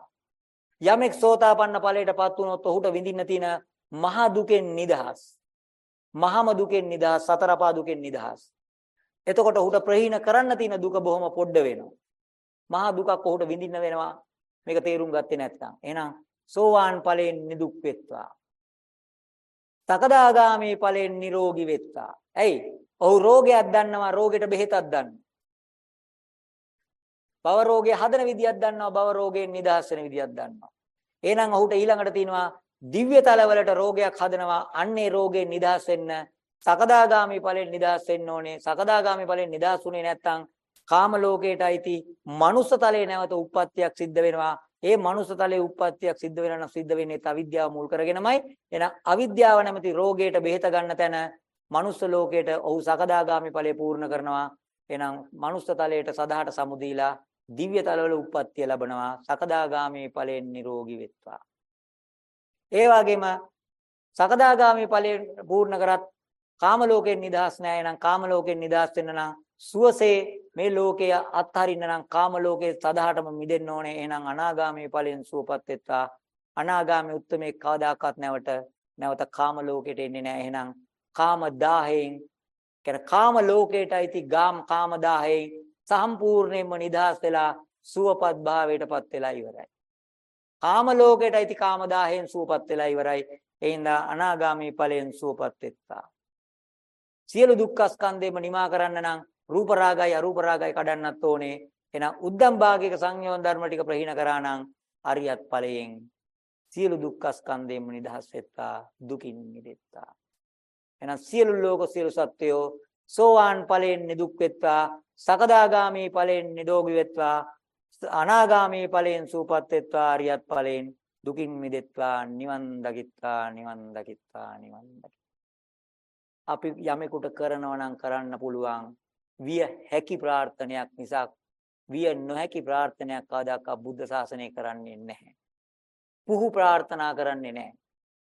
යමෙක් සෝතාපන්න ඵලයටපත් වුණොත් ඔහුට විඳින්න තියෙන මහා දුකෙන් නිදහස්. මහම දුකෙන් නිදහස්, සතරපා දුකෙන් නිදහස්. එතකොට ඔහුට ප්‍රහීන කරන්න තියෙන දුක බොහොම පොඩ්ඩ වෙනවා. මහා දුකක් ඔහුට විඳින්න වෙනවා. මේක තේරුම් ගත්තේ නැත්නම්. එහෙනම් සෝවාන් ඵලයෙන් නිදුක් වෙත්වා. සකදාගාමී ඵලයෙන් නිරෝගී වෙත්වා. ඇයි? ඔහු රෝගයක් දන්නවා රෝගෙට බෙහෙතක් දන්නවා. භව රෝගය හදන විදියක් දන්නවා භව රෝගයෙන් නිදහස් වෙන විදියක් දන්නවා. එහෙනම් ඔහුට ඊළඟට තියෙනවා දිව්‍ය තලවලට රෝගයක් හදනවා අන්නේ රෝගයෙන් නිදහස් වෙන්න සකදාගාමි ඵලයෙන් නිදහස් වෙන්න ඕනේ. සකදාගාමි ඵලයෙන් නිදහස් වුණේ නැත්නම් කාම ලෝකයට අයිති මනුස්ස තලයේ නැවත උප්පත්තියක් සිද්ධ වෙනවා. ඒ මනුස්ස තලයේ උප්පත්තියක් සිද්ධ වෙනවා නම් සිද්ධ වෙන්නේ අවිද්‍යාව මුල් කරගෙනමයි. එහෙනම් අවිද්‍යාව නැමැති රෝගයට බෙහෙත ගන්න තැන මනුස්ස ලෝකයට ඔහු සකදාගාමි ඵලය පූර්ණ කරනවා. එහෙනම් මනුස්ස තලයට සදාහට සමුදීලා දිව්‍ය තලවල උප්පත්තිය ලැබනවා. සකදාගාමි ඵලයෙන් නිරෝගී වෙත්වා. ඒ වගේම සකදාගාමි ඵලය පූර්ණ කරත් කාම ලෝකෙන් නිදහස් නැහැ. එහෙනම් කාම ලෝකෙන් නිදහස් වෙන්න නම් සුවසේ මේ ලෝකය අත්හරින්න නම් කාම ලෝකයේ සදාහටම මිදෙන්න ඕනේ. එහෙනම් අනාගාමී ඵලයෙන් සුවපත් වෙත්තා. අනාගාමී උත්මේ කවදාකවත් නැවත නැවත කාම ලෝකෙට එන්නේ නැහැ. එහෙනම් කාම 1000න් කියන කාම ලෝකයට අයිති ගාම කාම 1000න් සම්පූර්ණයෙන්ම නිදහස් වෙලා සුවපත් භාවයටපත් වෙලා ඉවරයි. කාම ලෝකයට අයිති කාම 1000න් සුවපත් වෙලා ඉවරයි. එයින්ද අනාගාමී ඵලයෙන් සුවපත් වෙත්තා. සියලු දුක්ඛ ස්කන්ධේම නිමා කරන්න නම් රූප රාගයි අරූප රාගයි කඩන්නත් ඕනේ. එහෙනම් උද්දම් භාගික සංයෝන ධර්ම ටික ප්‍රහීන කරා නම් අරියත් ඵලයෙන් සියලු දුක්ඛ ස්කන්ධයෙන් නිදහස් වෙත්තා දුකින් මිදෙත්තා. එහෙනම් සියලු ලෝක සියලු සත්වයෝ සෝවාන් ඵලයෙන් නිදුක් වෙත්තා සකදාගාමී ඵලයෙන් නිරෝගී වෙත්වා අනාගාමී ඵලයෙන් සූපත් වෙත්වා අරියත් ඵලයෙන් දුකින් මිදෙත්වා නිවන් දකිත්වා නිවන් දකිත්වා නිවන් දකිත්වා අපි යමෙකුට කරනවා නම් කරන්න පුළුවන් විය හැකි ප්‍රාර්ථනයක් නිසා විය නොහැකි ප්‍රාර්ථනයක් කවදාකවත් බුද්ධ ශාසනය කරන්නේ නැහැ. පුහු ප්‍රාර්ථනා කරන්නේ නැහැ.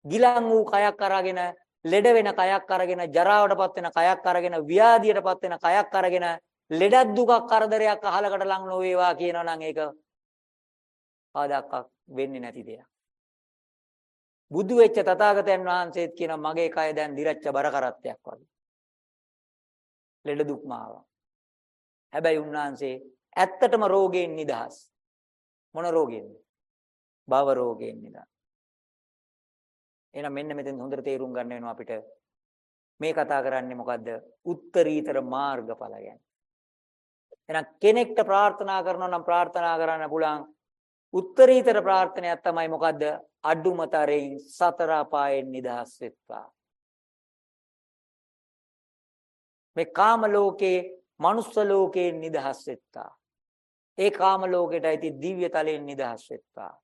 ගිලන් වූ කයක් අරගෙන ලෙඩ වෙන කයක් අරගෙන ජරාවටපත් වෙන කයක් අරගෙන ව්‍යාධියටපත් වෙන කයක් අරගෙන ලෙඩක් දුකක් කරදරයක් අහලකට ලං නොවේවා කියනවා නම් ඒක කවදාකවත් වෙන්නේ නැති දෙයක්. බුදු වෙච්ච තථාගතයන් වහන්සේත් කියන මගේ කය දැන් දිරච්ච බර කරත්තයක් වගේ. ලෙඩ දුක් මාවා. හැබැයි උන්වහන්සේ ඇත්තටම රෝගයෙන් නිදහස්. මොන රෝගයෙන්ද? භව රෝගයෙන් නිදහස්. එහෙනම් මෙන්න මෙතෙන් හොඳට තේරුම් ගන්න වෙනවා අපිට මේ කතා කරන්නේ මොකද්ද? උත්තරීතර මාර්ගඵල ගැන. එහෙනම් කෙනෙක්ට ප්‍රාර්ථනා කරනවා නම් ප්‍රාර්ථනා කරන්න පුළුවන් උත්තරීතර ප්‍රාර්ථනයක් තමයි මොකද්ද? අඩුමතරෙන් සතර අපායෙන් නිදහස් වෙත්වා. මේ කාම ලෝකේ මනුස්ස ලෝකයෙන් නිදහස් වෙත්තා. ඒ කාම ලෝකයට ඇති දිව්‍ය තලයෙන් නිදහස් වෙත්තා.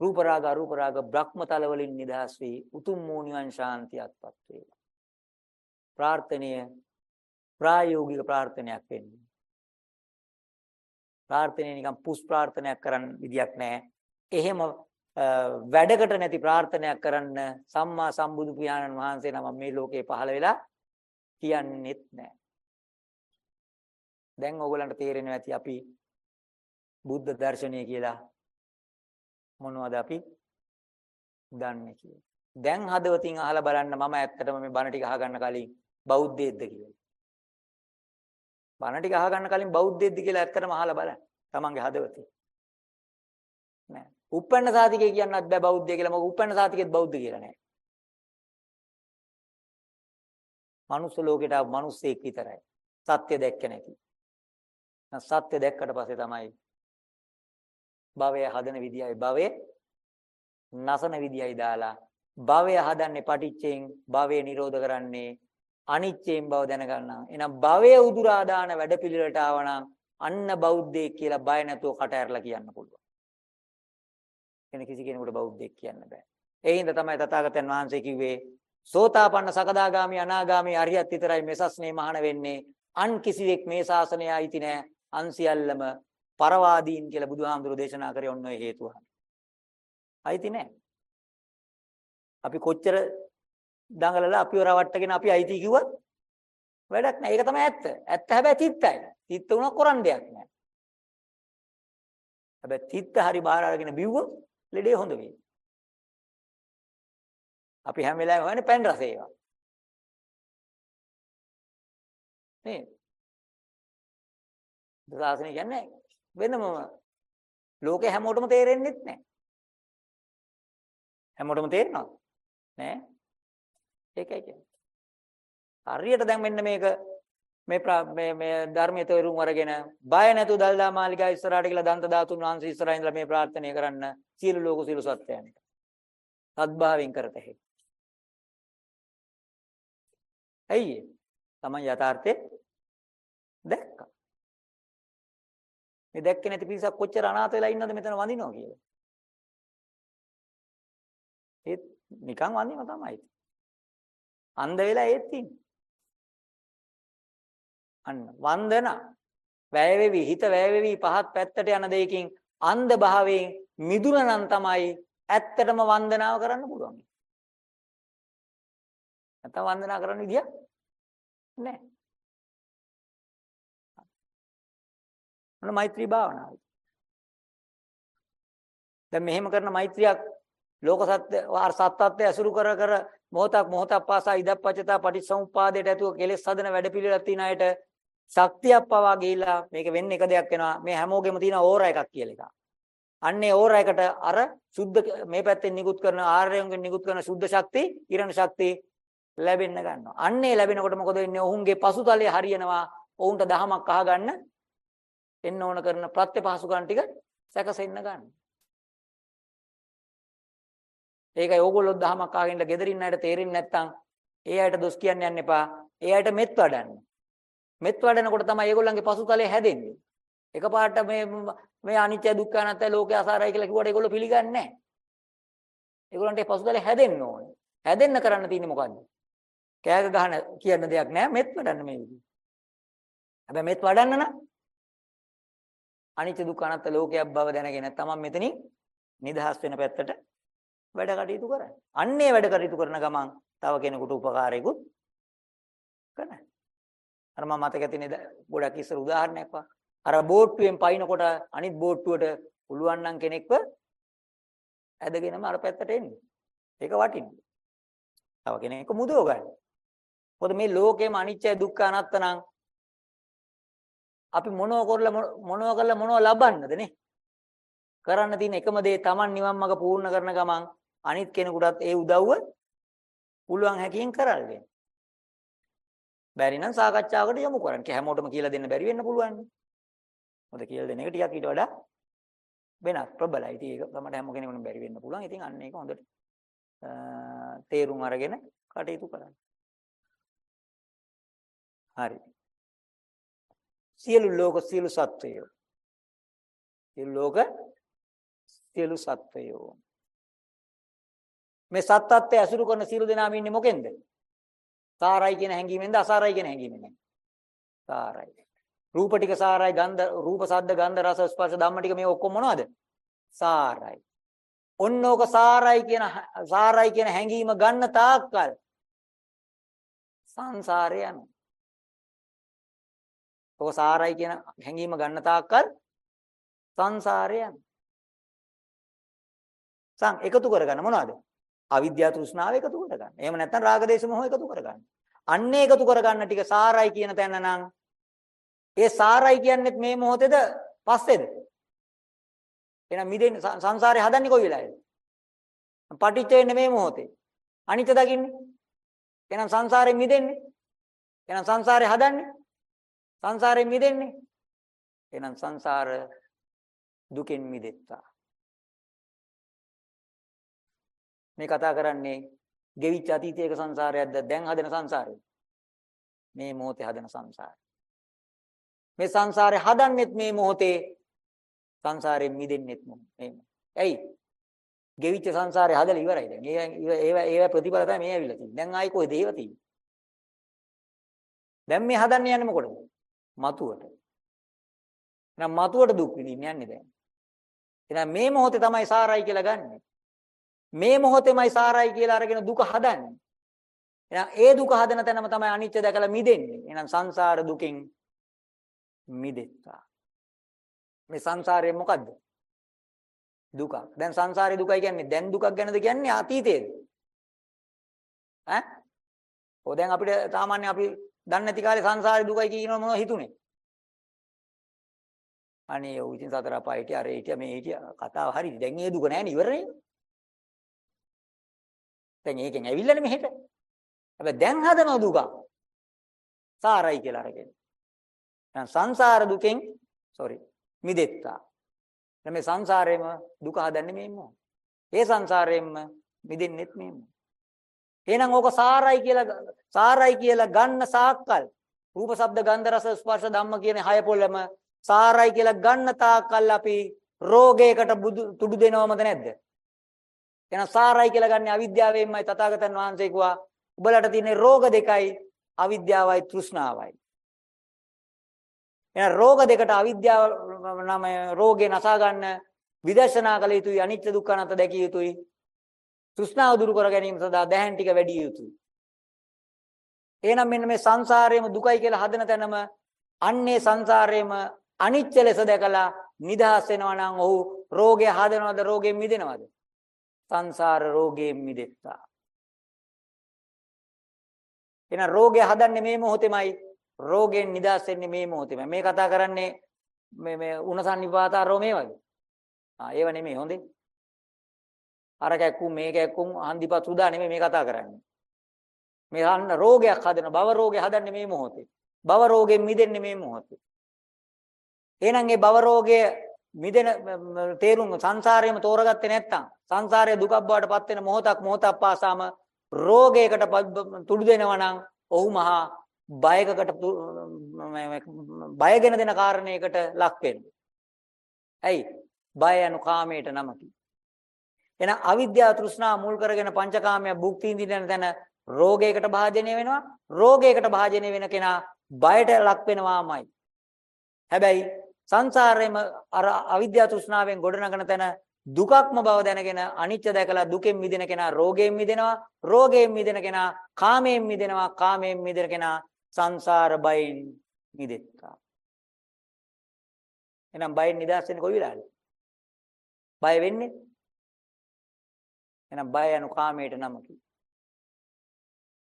රූප රාග අරූප රාග බ්‍රහ්ම තල වලින් නිදහස් වී උතුම් වූ නිවන් ශාන්තියත්පත් වේවා. ප්‍රාර්ථනීය ප්‍රායෝගික ප්‍රාර්ථනයක් වෙන්නේ. ප්‍රාර්ථනීය නිකන් පුස් ප්‍රාර්ථනයක් කරන්න විදියක් නැහැ. එහෙම වැඩකට නැති ප්‍රාර්ථනයක් කරන්න සම්මා සම්බුදු පියාණන් වහන්සේ නම මේ ලෝකේ පහළ වෙලා කියන්නෙත් නැහැ. දැන් ඕගලන්ට තේරෙනවා ඇති අපි බුද්ධ දර්ශනය කියලා මොනවද අපි දන්නේ කියලා. දැන් හදවතින් අහලා බලන්න මම ඇත්තටම මේ බණ ටික අහගන්න කලින් බෞද්ධයෙක්ද කියලා. බණ ටික අහගන්න කලින් බෞද්ධයෙක්ද කියලා ඇත්තටම අහලා බලන්න. තමන්ගේ හදවතේ. නෑ. උප්පන්න සාතිකේ කියන්නත් බෑ බෞද්ධය කියලා. මොකද උප්පන්න සාතිකෙත් බෞද්ධ කියලා නෑ. මනුස්ස ලෝකෙට ආව මිනිස්සෙක් විතරයි. සත්‍ය දැක්ක නැති. සත්‍ය දැක්කට පස්සේ තමයි භවය හදන විදියයි භවය නසන විදියයි දාලා භවය හදන්නේ පටිච්චයෙන් භවය නිරෝධ කරන්නේ අනිච්චයෙන් බව දැනගන්නා. එහෙනම් භවය උදුරා දාන වැඩපිළිවෙලට ආවනම් අන්න බෞද්ධයෙක් කියලා බය නැතුව කට ඇරලා කියන්න පුළුවන්. කෙනෙක් කිසි කෙනෙකුට බෞද්ධයෙක් කියන්න බෑ. ඒ හින්දා තමයි තථාගතයන් වහන්සේ කිව්වේ සෝතාපන්න සකදාගාමි අනාගාමි අරියත් විතරයි මෙසස්නේ මහාන වෙන්නේ. අන් කිසිවෙක් මේ ශාසනය අයිති නෑ. අන් සියල්ලම පරවාදීන් කියලා බුදුහාමුදුරෝ දේශනා කරේ ඔන්න ඔය හේතුව. අයිති නෑ. අපි කොච්චර දඟලලා අපිව රවට්ටගෙන අපි අයිති කිව්වත් වැඩක් නෑ. ඒක තමයි ඇත්ත. ඇත්ත හැබැයි තිත්තයි. තිත්ත උනක් කරන්න දෙයක් නෑ. හැබැයි තිත්ත හරි බාහිර අරගෙන බිව්වොත් ලෙඩේ හොඳ වෙයි. අපි හැම වෙලාවෙම හොයන්නේ පැන් රස ඒවා. නේ? දාසනේ කියන්නේ වෙනම ලෝකේ හැමෝටම තේරෙන්නේ නැහැ. හැමෝටම තේරෙනවද? නෑ. ඒකයි කියන්නේ. හරියට දැන් මෙන්න මේක මේ මේ මේ ධර්මයේ තේරුම් අරගෙන බය නැතු දල්දා මාලිගා ඉස්සරහට කියලා දන්ත ධාතුන් වහන්සේ ඉස්සරහින් ඉඳලා මේ ප්‍රාර්ථනා කරන්න සියලු ලෝක සියලු සත්‍යයන්ට. සත්භාවයෙන් කරත හැකි. ඇයි ඒ? තමයි යථාර්ථේ දැක්කා. මේ දැක්කේ නැති පිරිසක් කොච්චර අනාථ වෙලා ඉන්නවද මෙතන වඳිනවා කියලා. ඒත් නිකන් වඳිනව තමයි. අන්ධ වෙලා ඒත් ඉන්නේ. අන්න වන්දන වැය වෙවි හිත වැය වෙවි පහත් පැත්තට යන දෙයකින් අන්ධ භාවයෙන් මිදුන නම් තමයි ඇත්තටම වන්දනාව කරන්න පුළුවන්. නැත්නම් වන්දනා කරන්න විදියක් නැහැ. මොන මෛත්‍රී භාවනාවයි. දැන් මෙහෙම කරන මෛත්‍රියක් ලෝක සත්‍ය වාර සත්‍යත්වය අසුරු කර කර මොහොතක් මොහොතක් පාසා ඉදප්පචතා පටිච්චසමුප්පාදයට ඇතුව කෙලෙස් හදන වැඩපිළිවෙලක් තියෙන අයට ශක්තියක් පවා ගිහිලා මේක වෙන්නේ එක දෙයක් වෙනවා මේ හැමෝගෙම තියෙන ඕරා එකක් කියලා එකක්. අන්නේ ඕරා එකට අර සුද්ධ මේ පැත්තෙන් නිකුත් කරන ආර්යයන්ගෙන් නිකුත් කරන සුද්ධ ශක්තිය, කිරණ ශක්තිය ලැබෙන්න ගන්නවා. අන්නේ ලැබෙනකොට මොකද වෙන්නේ? ඔවුන්ගේ පසුතලයේ හරියනවා. ඔවුන්ට දහමක් අහගන්න එන්න ඕන කරන ප්‍රත්‍යපහසුකම් ටික සැකසෙන්න ගන්න. ඒකයි ඕගොල්ලෝ දහමක් අහගෙන ගෙදරින් අයට තේරෙන්නේ නැත්නම් ඒ අයට දොස් කියන්න යන්න එපා. ඒ අයට මෙත් වඩන්න. මෙත් වඩනකොට තමයි ඒගොල්ලන්ගේ පසුතලය හැදෙන්නේ. එකපාරට මේ මේ අනිත්‍ය දුක්ඛ අනාත්ම ලෝකේ අසාරයි කියලා කිව්වට ඒගොල්ලෝ පිළිගන්නේ නැහැ. ඒගොල්ලන්ට ඒ පසුතලය හැදෙන්න ඕනේ. හැදෙන්න කරන්න තියෙන්නේ මොකද්ද? කෑග ගහන කියන දෙයක් නෑ මෙත් වඩන්න මේ විදිහට. හැබැයි මෙත් වඩන්න නම් අනිත්‍ය දුක්ඛ අනාත්ම ලෝකයක් බව දැනගෙන තමන් මෙතනින් නිදහස් වෙන පැත්තට වැඩ කටයුතු කරන්නේ. අන්නේ වැඩ කටයුතු කරන ගමන් තව කෙනෙකුට උපකාරයකුත් කරනවා. අර මම මතක තියෙන ගොඩක් ඉස්සර උදාහරණයක් වා. අර බෝට්ටුවෙන් පයින්නකොට අනිත් බෝට්ටුවට පුළුවන් නම් කෙනෙක්ව ඇදගෙනම අර පැත්තට එන්නේ. ඒක වටින්නේ. තව කෙනෙක්ව මුදව ගන්න. මොකද මේ ලෝකේම අනිත්‍ය දුක්ඛ අනාත්ම නම් අපි මොනව කරලා මොනව කරලා මොනව ලබන්නද නේ? කරන්න තියෙන එකම දේ Taman නිවන් මඟ පූර්ණ කරන ගමන් අනිත් කෙනෙකුටත් ඒ උදව්ව පුළුවන් හැකියෙන් කරල් දෙන්න. බැරි නම් සාකච්ඡාවකට යොමු කරන්න. හැමෝටම කියලා දෙන්න බැරි වෙන්න පුළුවන්. මොකද කියලා දෙන එක ටිකක් ඊට වඩා වෙනස් ප්‍රබලයි. ඉතින් ඒක තමයි හැම කෙනෙකුටම බැරි වෙන්න පුළුවන්. ඉතින් අන්න ඒක හොඳට තේරුම් අරගෙන කටයුතු කරන්න. හරි. සියලු ලෝක සියලු සත්වයෝ. සියලු ලෝක සියලු සත්වයෝ. මේ සත්ත්වය ඇසුරු කරන සියලු දෙනාම ඉන්නේ මොකෙන්ද? සාරයි කියන හැඟීමෙන්ද අසාරයි කියන හැඟීමෙන්ද? සාරයි. රූප ටික සාරයි, ගන්ධ රූප ශබ්ද ගන්ධ රස ස්පර්ශ ධම්ම ටික මේ ඔක්කොම මොනවද? සාරයි. ඔන්නෝක සාරයි කියන සාරයි කියන හැඟීම ගන්න තාක්කල් සංසාරය යනවා. ඔක සාරයි කියන හැඟීම ගන්න තාක්කල් සංසාරය යනවා. සං එකතු කරගන්න මොනවද? අවිද්‍යාව තෘෂ්ණාව එකතු කරගන්න. එහෙම නැත්නම් රාග දේශ මොහ එකතු කරගන්න. අන්නේ එකතු කරගන්න ටික සාරයි කියන තැන නම් ඒ සාරයි කියන්නේත් මේ මොහොතේද පස්සේද? එහෙනම් මිදෙන්න සංසාරේ හදන්නේ කොයි වෙලාවේද? පටිච්ච වෙන්නේ මේ මොහොතේ. අනිත්‍ය දකින්නේ. එහෙනම් සංසාරේ මිදෙන්නේ. එහෙනම් සංසාරේ හදන්නේ. සංසාරේ මිදෙන්නේ. එහෙනම් සංසාර දුකෙන් මිදෙත්තා. මේ කතා කරන්නේ ගෙවිච්ච අතීතයක සංසාරයක්ද දැන් හදන සංසාරේ. මේ මොහොතේ හදන සංසාරය. මේ සංසාරේ හදන්නෙත් මේ මොහොතේ සංසාරයෙන් මිදෙන්නෙත් මේ. ඇයි? ගෙවිච්ච සංසාරේ හදලා ඉවරයි දැන්. ඒ ඒව ඒව ප්‍රතිඵල තමයි මේ ඇවිල්ලා තියෙන්නේ. දැන් ආයි කොහෙද ඒව තියෙන්නේ? දැන් මේ හදන්න යන්නේ මොකටද? මතුවට. එහෙනම් මතුවට දුක් විඳින්න යන්නේ දැන්. එහෙනම් මේ මොහොතේ තමයි සාරයි කියලා ගන්නෙ. මේ මොහොතේමයි සාරයි කියලා අරගෙන දුක හදන්නේ. එහෙනම් ඒ දුක හදන තැනම තමයි අනිත්‍ය දැකලා මිදෙන්නේ. එහෙනම් සංසාර දුකෙන් මිදෙත්තා. මේ සංසාරේ මොකද්ද? දුකක්. දැන් සංසාරේ දුකයි කියන්නේ දැන් දුකක් ගැනද කියන්නේ අතීතයේද? ඈ? ඔය දැන් අපිට සාමාන්‍ය අපි දන්නේ නැති කාලේ සංසාරේ දුකයි කියනවා මොනවද හිතුනේ? අනේ ඔය ඉතින් සතර අපායට අර හිටිය මේ හිටිය කතාව හරි. දැන් ඒ දුක නැහැ නේ ඉවරනේ. දැන් ඒකෙන් ඇවිල්ලානේ මෙහෙට. හැබැයි දැන් හදන දුක සාරයි කියලා අරගෙන. දැන් සංසාර දුකෙන් sorry මිදෙත්තා. දැන් මේ සංසාරේම දුක හදන්නේ මේ මොහ. ඒ සංසාරයෙන්ම මිදෙන්නෙත් මේ මොහ. එහෙනම් ඕක සාරයි කියලා සාරයි කියලා ගන්න සාක්කල් රූප, ශබ්ද, ගන්ධ, රස, ස්පර්ශ, ධම්ම කියන හය පොළම සාරයි කියලා ගන්න තාක්කල් අපි රෝගයකට තුඩු දෙනවමද නැද්ද? එහෙනම් සාරයි කියලා ගන්න අවිද්‍යාවෙන්මයි තථාගතයන් වහන්සේ කිව්වා උඹලට තියෙන රෝග දෙකයි අවිද්‍යාවයි තෘෂ්ණාවයි. එහෙනම් රෝග දෙකට අවිද්‍යාව නම රෝගේ නසා ගන්න විදර්ශනා කළ යුතුයි අනිත්‍ය දුක්ඛ අනාත්ම දැකිය යුතුයි. තෘෂ්ණාව දුරු කර ගැනීම සඳහා දැහැන් ටික වැඩි යුතුයි. එහෙනම් මෙන්න මේ සංසාරයේම දුකයි කියලා හදන තැනම අන්නේ සංසාරයේම අනිත්‍ය ලෙස දැකලා නිදහස් වෙනවා නම් ඔහු රෝගය හදනවද රෝගයෙන් මිදෙනවද? සංසාර රෝගයෙන් මිදෙත්තා. එහෙනම් රෝගය හදන්නේ මේ මොහොතේමයි රෝගයෙන් නිදහස් වෙන්නේ මේ මොහොතේමයි. මේ කතා කරන්නේ මේ මේ උණසන්නිපාතා රෝමේ වගේ. ආ ඒව නෙමෙයි හොඳේ. අර කැක්කුම් මේ කැක්කුම් හන්දිපත් සුදා නෙමෙයි මේ කතා කරන්නේ. මේ අන්න රෝගයක් හදන භව රෝගය හදන්නේ මේ මොහොතේ. භව රෝගයෙන් මිදෙන්නේ මේ මොහොතේ. එහෙනම් ඒ භව රෝගය මිදෙන තේරුම් සංසාරයේම තෝරගත්තේ නැත්නම් සංසාරයේ දුකක් බවට පත් වෙන මොහොතක් මොහොතක් පාසාම රෝගයකට තුඩු දෙනවා නම් ඔහු මහා බයකකට බයගෙන දෙන කාරණයකට ලක් වෙනවා. ඇයි? බය යනු කාමයට නමකි. එහෙනම් අවිද්‍යාව තෘෂ්ණා මුල් කරගෙන පංචකාමය භුක්ති විඳින තැන රෝගයකට භාජනය වෙනවා. රෝගයකට භාජනය වෙන කෙනා බයට ලක් වෙනවාමයි. හැබැයි සංසාරේම අර අවිද්‍යාව තෘෂ්ණාවෙන් ගොඩනගන තැන දුකක්ම බව දැනගෙන අනිත්‍ය දැකලා දුකෙන් මිදෙන කෙනා රෝගයෙන් මිදෙනවා. රෝගයෙන් මිදෙන කෙනා කාමයෙන් මිදෙනවා. කාමයෙන් මිදෙන කෙනා සංසාර බයෙන් මිදෙත්තා. එහෙනම් බයෙන් නිදහස් වෙන්නේ කොයි වෙලාවද? බය වෙන්නේ? එහෙනම් බය යනු කාමයට නමකි.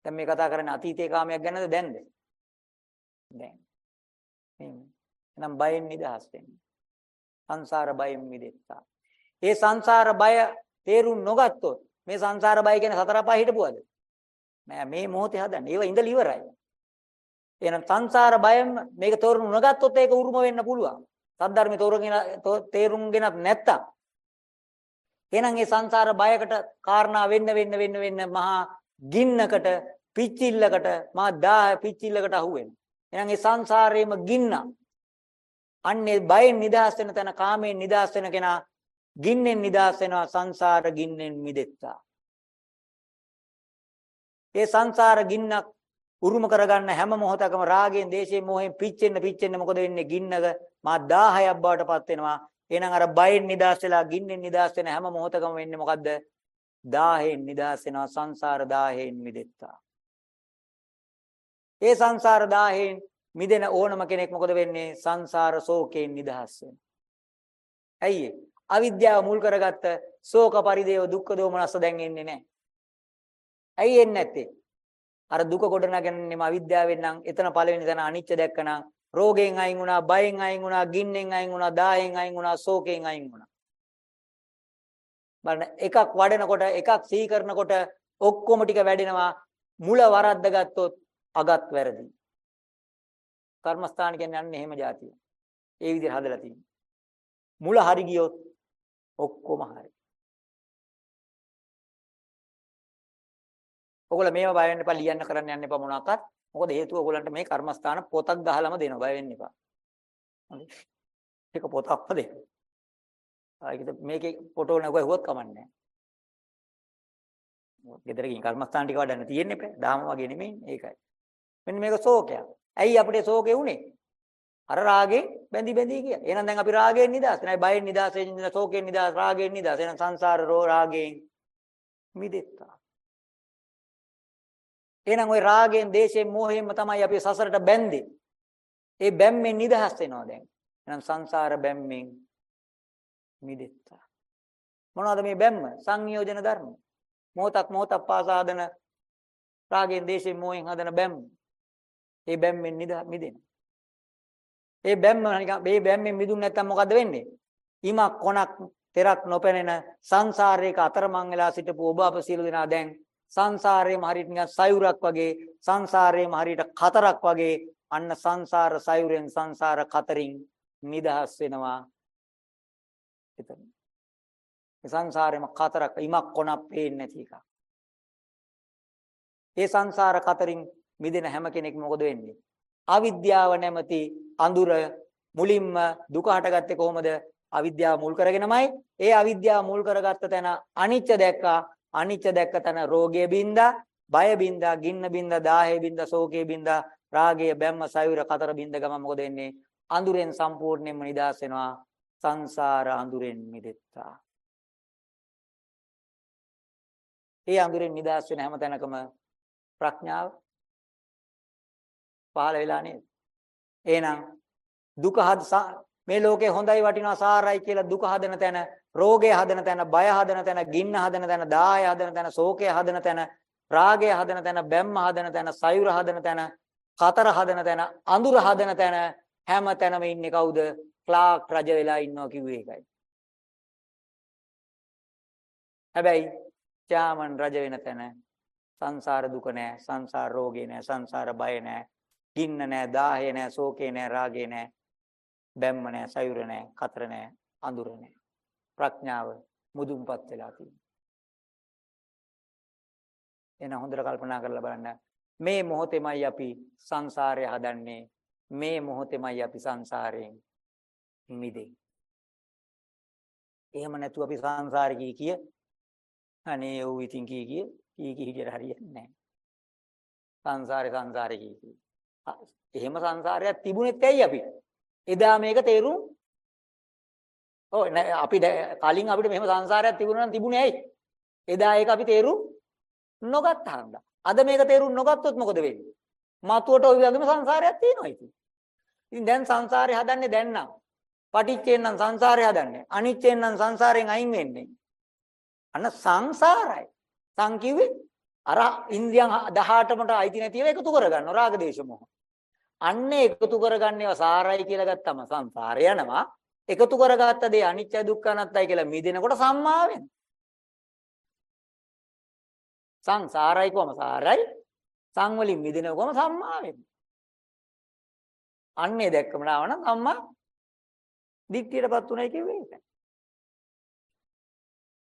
දැන් මේ කතා කරන්නේ අතීතයේ කාමයක් ගැනද දැන්ද? දැන්. එහෙනම් බයෙන් නිදහස් වෙන්න. සංසාර බයෙන් මිදෙත්තා. ඒ සංසාර බය තේරුම් නොගත්තොත් මේ සංසාර බය කියන සතර පහ හිටපුවද? නෑ මේ මොහොතේ හදන්න. ඒව ඉඳලා ඉවරයි. එහෙනම් සංසාර බයෙන් මේක තෝරනු නොගත්තොත් ඒක උරුම වෙන්න පුළුවන්. සද්ධර්මයේ තෝරගෙන තේරුම්ගෙනත් නැත්තම් එහෙනම් මේ සංසාර බයකට කාරණා වෙන්න වෙන්න වෙන්න වෙන්න මහා ගින්නකට පිච්චිල්ලකට මහා දාහ පිච්චිල්ලකට අහු වෙනවා. එහෙනම් මේ සංසාරේම ගින්න. අන්නේ බයෙන් නිදහස් වෙන තැන කාමයෙන් නිදහස් වෙන කෙනා ගින්නෙන් නිදහස් වෙනවා සංසාර ගින්නෙන් මිදෙත්තා. ඒ සංසාර ගින්නක් උරුම කරගන්න හැම මොහොතකම රාගයෙන්, දේශයෙන්, මොහෙන් පිච්චෙන්න පිච්චෙන්න මොකද වෙන්නේ? ගින්නක මා 1000ක් බවට පත් වෙනවා. එහෙනම් අර බයෙන් නිදහස් වෙලා ගින්නෙන් නිදහස් වෙන හැම මොහොතකම වෙන්නේ මොකද්ද? 1000න් නිදහස් වෙනවා සංසාර 1000න් මිදෙත්තා. ඒ සංසාර 1000න් මිදෙන ඕනම කෙනෙක් මොකද වෙන්නේ? සංසාර ශෝකයෙන් නිදහස් වෙනවා. ඇයි අවිද්‍යාව මුල් කරගත්ත ශෝක පරිදේව දුක්ඛ දෝමනස්ස දැන් එන්නේ නැහැ. ඇයි එන්නේ නැත්තේ? අර දුක ගොඩනගන්නේම අවිද්‍යාවෙන් නම් එතන පළවෙනි තැන අනිච්ච දැක්කනම් රෝගයෙන් අයින් වුණා, බයෙන් අයින් වුණා, ගින්නෙන් අයින් වුණා, දායෙන් අයින් වුණා, ශෝකයෙන් අයින් වුණා. බලන්න එකක් වඩනකොට එකක් සිහි කරනකොට ඔක්කොම ටික වැඩෙනවා. මුල වරද්ද ගත්තොත් අගත් වැරදි. කර්මස්ථාන කියන්නේ අන්න එහෙම જાතිය. ඒ විදිහට හදලා තියෙනවා. මුල හරි ගියොත් ඔක්කොම හරි. ඔයගොල්ලෝ මේව බය වෙන්න එපා ලියන්න කරන්න යන්න එපා මොනවාක්වත්. මොකද හේතුව ඔයගොල්ලන්ට මේ කර්මස්ථාන පොතක් ගහලම දෙනවා බය වෙන්න එපා. හරි. ඒක පොතක්ම දෙන්න. ආයිකද මේකේ ෆොටෝ නැගුවා හුවත් කමන්නේ නැහැ. ගෙදර ගිහින් කර්මස්ථාන ටික වඩන්න තියෙන්නේ බෑ. දාම වගේ නෙමෙයි ඒකයි. මෙන්න මේක ශෝකයක්. ඇයි අපිට ශෝකේ උනේ? අර රාගෙන් බැඳි බැඳි ගියා. එහෙනම් දැන් අපි රාගයෙන් නිදහස්. නැයි බයෙන් නිදහස් වෙන්න ශෝකයෙන් නිදහස්, රාගයෙන් නිදහස්. එහෙනම් සංසාර රෝ රාගයෙන් මිදෙත්තා. එහෙනම් ওই රාගයෙන්, දේශයෙන්, මෝහයෙන්ම තමයි අපි සසරට බැඳෙන්නේ. ඒ බැම්මෙන් නිදහස් වෙනවා දැන්. එහෙනම් සංසාර බැම්මෙන් මිදෙත්තා. මොනවද මේ බැම්ම? සංයෝජන ධර්ම. මොහොතක් මොහොතක් පාසාදන රාගයෙන්, දේශයෙන්, මෝහෙන් හදන බැම්ම. ඒ බැම්මෙන් මිදෙනවා. ඒ බැම්ම නිකන් මේ බැම්මෙන් මිදුන්නේ නැත්තම් මොකද වෙන්නේ? ඉමක් කොනක් තෙරක් නොපෙනෙන සංසාරයක අතරමං වෙලා සිටපු ඔබ අප සියලු දෙනා දැන් සංසාරයේම හරියට නිකන් සයුරක් වගේ සංසාරයේම හරියට කතරක් වගේ අන්න සංසාර සයුරෙන් සංසාර කතරින් නිදහස් වෙනවා එතන. සංසාරේම කතරක් ඉමක් කොනක් පේන්නේ නැති එක. ඒ සංසාර කතරින් මිදෙන හැම කෙනෙක් මොකද වෙන්නේ? අවිද්‍යාව නැමැති අඳුර මුලින්ම දුක හටගත්තේ කොහොමද? අවිද්‍යාව මුල් කරගෙනමයි. ඒ අවිද්‍යාව මුල් කරගත්ත තැන අනිච්ච දැක්කා. අනිච්ච දැක්ක තැන රෝගය බින්දා, බය බින්දා, ගින්න බින්දා, දාහය බින්දා, ශෝකය බින්දා, රාගය බැම්ම සයුර කතර බින්ද ගම මොකද වෙන්නේ? අඳුරෙන් සම්පූර්ණයෙන්ම නිදහස් වෙනවා. සංසාර අඳුරෙන් මිදෙත්තා. ඒ අඳුරෙන් නිදහස් වෙන හැම තැනකම ප්‍රඥාව පහළ වෙලා නේද? එහෙනම් දුක මේ ලෝකේ හොඳයි වටිනවා සාරයි කියලා දුක හදන තැන, රෝගය හදන තැන, බය හදන තැන, ගින්න හදන තැන, දාහය හදන තැන, ශෝකය හදන තැන, රාගය හදන තැන, බැම්ම හදන තැන, සයුර හදන තැන, කතර හදන තැන, අඳුර හදන තැන හැම තැනම ඉන්නේ කවුද? ක්ලාක් රජ වෙලා ඉන්නවා කිව්වේ ඒකයි. හැබැයි ත්‍යාමන් රජ වෙන තැන සංසාර දුක නෑ, සංසාර රෝගේ නෑ, සංසාර බය නෑ, ගින්න නෑ, දාහය නෑ, ශෝකේ නෑ, රාගේ නෑ, බැම්ම නෑ, සයුර නෑ, කතර නෑ, අඳුර නෑ. ප්‍රඥාව මුදුන්පත් වෙලා තියෙනවා. එන හොඳට කල්පනා කරලා බලන්න. මේ මොහොතේමයි අපි සංසාරය හදන්නේ. මේ මොහොතේමයි අපි සංසාරයෙන් මිදෙන්නේ. එහෙම නැතුව අපි සංසාරේ කී කිය අනේ ඌ ඉතින් කී කිය කී කී හිටියට හරියන්නේ නැහැ. සංසාරේ සංසාරේ කී කී. එහෙම සංසාරයක් තිබුණෙත් ඇයි අපි? එදා මේක තේරුම් ඔව් අපි කලින් අපිට මෙහෙම සංසාරයක් තිබුණා නම් තිබුණේ ඇයි? එදා ඒක අපි තේරුම් නොගත්තා හන්දා. අද මේක තේරුම් නොගත්තොත් මොකද වෙන්නේ? මතුවට ওই වගේම සංසාරයක් තියෙනවා ඉතින්. ඉතින් දැන් සංසාරේ හදන්නේ දැන් නම්. පටිච්චෙන් නම් සංසාරේ හදන්නේ. අනිච්චෙන් නම් සංසාරයෙන් අයින් වෙන්නේ. අන්න සංසාරයි. සං කිව්වේ අර ඉන්ද්‍රියන් 18මට අයිති නැතිව එකතු කරගන්න රාග දේශ මොහ. අන්න එකතු කරගන්නේවා සාරයි කියලා ගත්තම සංසාරය යනවා. එකතු කරගත්ත දේ අනිත්‍ය දුක්ඛ අනාත්තයි කියලා මිදෙනකොට සම්මා වෙනවා. සංසාරයි කොම සාරයි සං වලින් මිදෙනකොම සම්මා වෙනවා. අන්නේ දැක්කම නාවනම් අම්මා දික්තියටපත් උනායි කිව්වේ ඒකයි.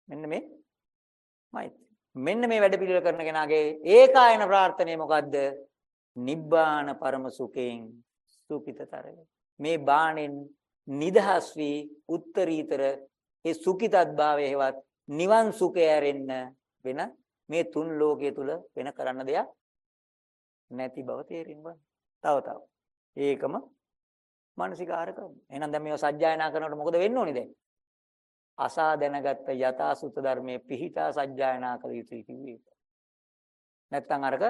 මෙන්න මේ මෛත්‍රී. මෙන්න මේ වැඩ පිළිවෙල කරන කෙනාගේ ඒකායන ප්‍රාර්ථනාව මොකද්ද? නිබ්බාන පරම සුඛයෙන් සුඛිතතරය. මේ බාණෙන් නිදහස් වී උත්තරීතර ඒ සුඛිතත්භාවය හේවත් නිවන් සුඛය ඇරෙන්න වෙන මේ තුන් ලෝකයේ තුල වෙන කරන්න දෙයක් නැති බව තේරෙන්න තව තව. ඒකම මානසිකාර කරනවා. එහෙනම් දැන් මේව සජ්ජායනා කරනකොට මොකද වෙන්න ඕනේ දැන්? අසා දැනගත්ත යථා සුත ධර්මයේ පිහිටා සජ්ජායනා කළ යුතුයි කිව්වේ. නැත්තම් අරක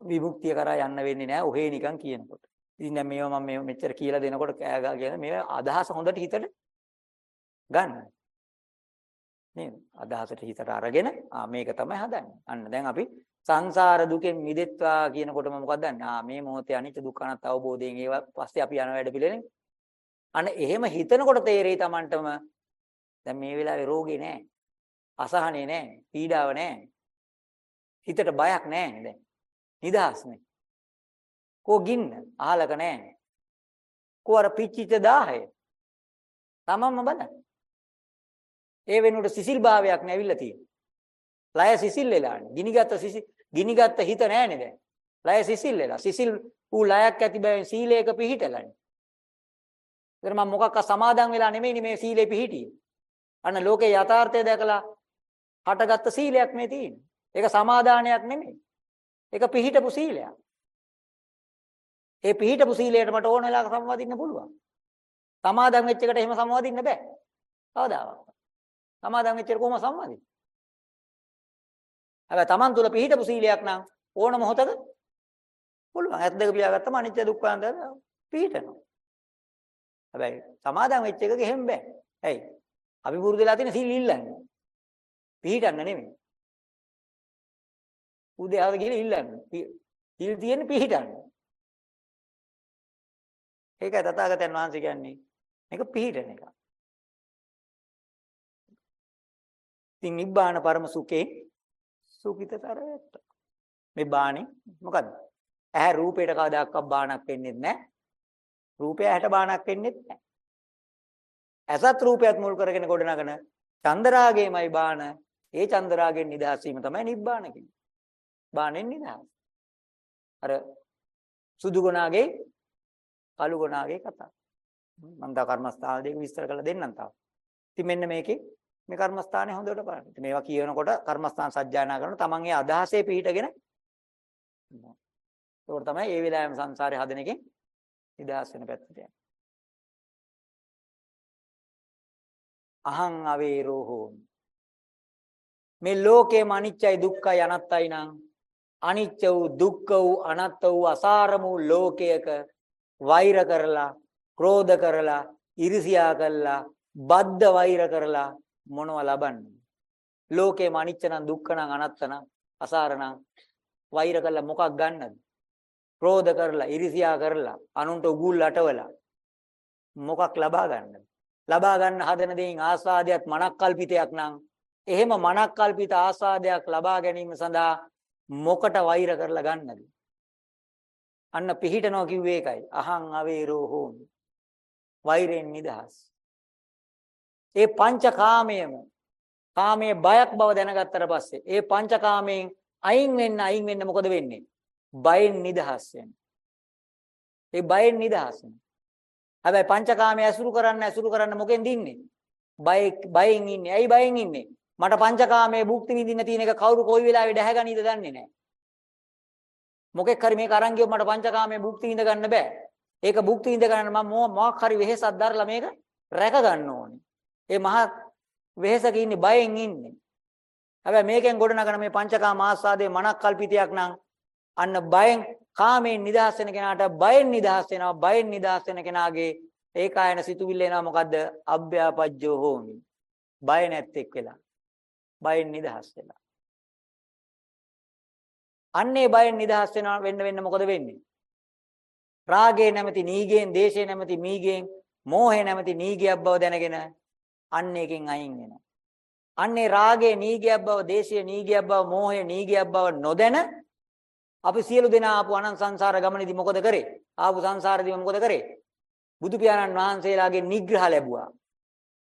විමුක්තිය කරා යන්න වෙන්නේ නැහැ ඔහේ නිකන් කියනකොට. ඉතින් දැන් මේවා මම මේ මෙච්චර කියලා දෙනකොට කෑ ගා කියන මේ අදහස හොඳට හිතට ගන්න. නේද? අදහසට හිතට අරගෙන ආ මේක තමයි හදන්නේ. අන්න දැන් අපි සංසාර දුකෙන් මිදෙත්වා කියනකොටම මොකක්ද දන්නේ? ආ මේ මොහොතේ අනිත්‍ය දුක්ඛ අනාත්ම අවබෝධයෙන් ඒවා පස්සේ අපි යන වැඩ පිළිවෙලනේ. අන්න එහෙම හිතනකොට තේරෙයි Tamanටම දැන් මේ වෙලාවේ රෝගේ නැහැ. අසහනේ නැහැ. පීඩාව නැහැ. හිතට බයක් නැහැ දැන්. නිදහස්නේ. කෝ ගින්න අහලක නැහැ. කෝ අර පිච්චිච්ච දාහය. තමන්ම බලන්න. ඒ වෙනුවට සිසිල් භාවයක් නැවිල්ලා තියෙනවා. ලය සිසිල් වෙලානේ. ගිනිගත් සිසිල් ගිනිගත් හිත නැහැනේ දැන්. ලය සිසිල් වෙලා. සිසිල් ඌ ලයක් ඇති බැවින් සීලයක පිහිටලානේ. ඒතර මම මොකක්ක සමාදන් වෙලා නෙමෙයිනේ මේ සීලේ පිහිටියේ. අන්න ලෝකේ යථාර්ථය දැකලා හටගත්ත සීලයක් මේ තියෙන්නේ. ඒක සමාදානයක් නෙමෙයි. ඒක පිහිටපු සීලයක්. ඒ පිහිටපු සීලයට මට ඕන වෙලාවක සම්වාදින්න පුළුවන්. සමාදන් වෙච්ච එකට එහෙම සම්වාදින්න බෑ. කවදාවත්. සමාදන් වෙච්ච එක කොහොම සම්වාදින්නේ? හැබැයි Taman තුල පිහිටපු සීලයක් නම් ඕන මොහොතක පුළුවන්. ඇත් දෙක පියාගත්තම අනිත්‍ය දුක්ඛ අන්තය පිහිටනවා. හැබැයි සමාදම් වෙච්ච එකක එහෙම බෑ. ඇයි? අපි පුරුදු වෙලා තියෙන සීල් ඉල්ලන්නේ. පිළිටන්න නෙමෙයි. උදේ ආව ගිහලා ඉල්ලන්නේ. සීල් තියෙන්නේ පිළිටන්න. ඒකයි තථාගතයන් වහන්සේ කියන්නේ මේක පිළිටන එක. ඉතින් නිබ්බාන පරම සුඛේ සුඛිතතරයට. මේ බාණි මොකද්ද? ඇහැ රූපයට කවදාකවත් බාණක් වෙන්නේ නැහැ. රූපය ඇහැට බාණක් වෙන්නේ නැහැ. ඇසත් රූපයත් මුල් කරගෙන ගොඩනගන චන්දරාගයමයි බාණ. ඒ චන්දරාගයෙන් නිදහස් වීම තමයි නිබ්බාන කියන්නේ. බාණෙන් නිදහස්. අර සුදු ගුණාගේ කළු ගුණාගේ කතාව. මම තව කර්මස්ථාන දෙක විස්තර කරලා දෙන්නම් තව. ඉතින් මෙන්න මේකේ මේ කර්මස්ථානේ හොඳට බලන්න. ඉතින් මේවා කියනකොට කර්මස්ථාන සජ්ජායනා කරන තමන්ගේ අදහසේ පිහිටගෙන ඒකට තමයි ඒ වෙලාවෙම සංසාරේ හදන එකෙන් නිදහස් වෙන පැත්තට යන්නේ. අහං අවේරෝ හෝමි. මේ ලෝකේම අනිච්චයි දුක්ඛයි අනත්තයි නම් අනිච්ච වූ දුක්ඛ වූ අනත්ත වූ අසාර වූ ලෝකයක වෛර කරලා ක්‍රෝධ කරලා ඉරිසියා කරලා බද්ධ වෛර කරලා මොනව ලබන්නේ ලෝකේම අනිච්ච නම් දුක්ඛ නම් අනත්ත නම් අසාර නම් වෛර කරලා මොකක් ගන්නද ක්‍රෝධ කරලා ඉරිසියා කරලා අනුන්ට උගුල් අටවලා මොකක් ලබා ගන්නද ලබා ගන්න හදන දෙයින් ආස්වාදයක් මනක්කල්පිතයක් නම් එහෙම මනක්කල්පිත ආස්වාදයක් ලබා ගැනීම සඳහා මොකට වෛර කරලා ගන්නද අන්න පිහිටනවා කිව්වේ ඒකයි. අහං අවේරෝ හෝමි වෛරෙන් නිදහස්. ඒ පංචකාමයේම කාමයේ බයක් බව දැනගත්තට පස්සේ ඒ පංචකාමයෙන් අයින් වෙන්න අයින් වෙන්න මොකද වෙන්නේ? බයෙන් නිදහස් වෙන්න ඒ බයෙන් නිදහස් වෙන්න හැබැයි පංචකාමයේ ඇසුරු කරන්න ඇසුරු කරන්න මොකෙන්ද ඉන්නේ? බය බයෙන් ඉන්නේ. ඇයි බයෙන් ඉන්නේ? මට පංචකාමයේ භුක්ති විඳින්න තියෙන එක කවුරු කොයි වෙලාවෙ දැහැගනීද දන්නේ නැහැ. මොකෙක් හරි මේක අරන් ගියොත් මට පංචකාමයේ භුක්ති විඳ ගන්න බෑ. ඒක භුක්ති විඳ ගන්න මම මොකක් හරි වෙහෙසක් දරලා මේක රැක ගන්න ඕනේ. ඒ මහා වෙහෙසක ඉන්නේ බයෙන් ඉන්නේ. හැබැයි මේකෙන් ගොඩනගන මේ පංචකාම ආස්වාදයේ මනක් කල්පිතයක් නම් අන්න බයෙන් කාමයෙන් නිදහස් වෙන කෙනාට බයෙන් නිදහස් වෙනවා බයෙන් නිදහස් වෙන කෙනාගේ ඒකායන සිතුවිල්ල එනවා. මොකද්ද? අභ්‍යාපජ්ජෝ හෝමි. බය නැත්තේක් වෙලා. බයෙන් නිදහස් වෙලා. අන්නේ බයෙන් නිදහස් වෙනවා වෙන්න වෙන්න මොකද වෙන්නේ රාගේ නැමැති නීගෙන් දේශේ නැමැති මීගෙන් මෝහේ නැමැති නීගයක් බව දැනගෙන අන්න එකෙන් අයින් වෙනවා. අන්නේ රාගයේ නීගයක් බව, දේශයේ නීගයක් බව, මෝහයේ නීගයක් බව නොදැන අපි සියලු දෙනා ආපු අනන්ත සංසාර ගමනේදී මොකද කරේ? ආපු සංසාරේදී මොකද කරේ? බුදු පියාණන් වහන්සේලාගේ නිග්‍රහ ලැබුවා.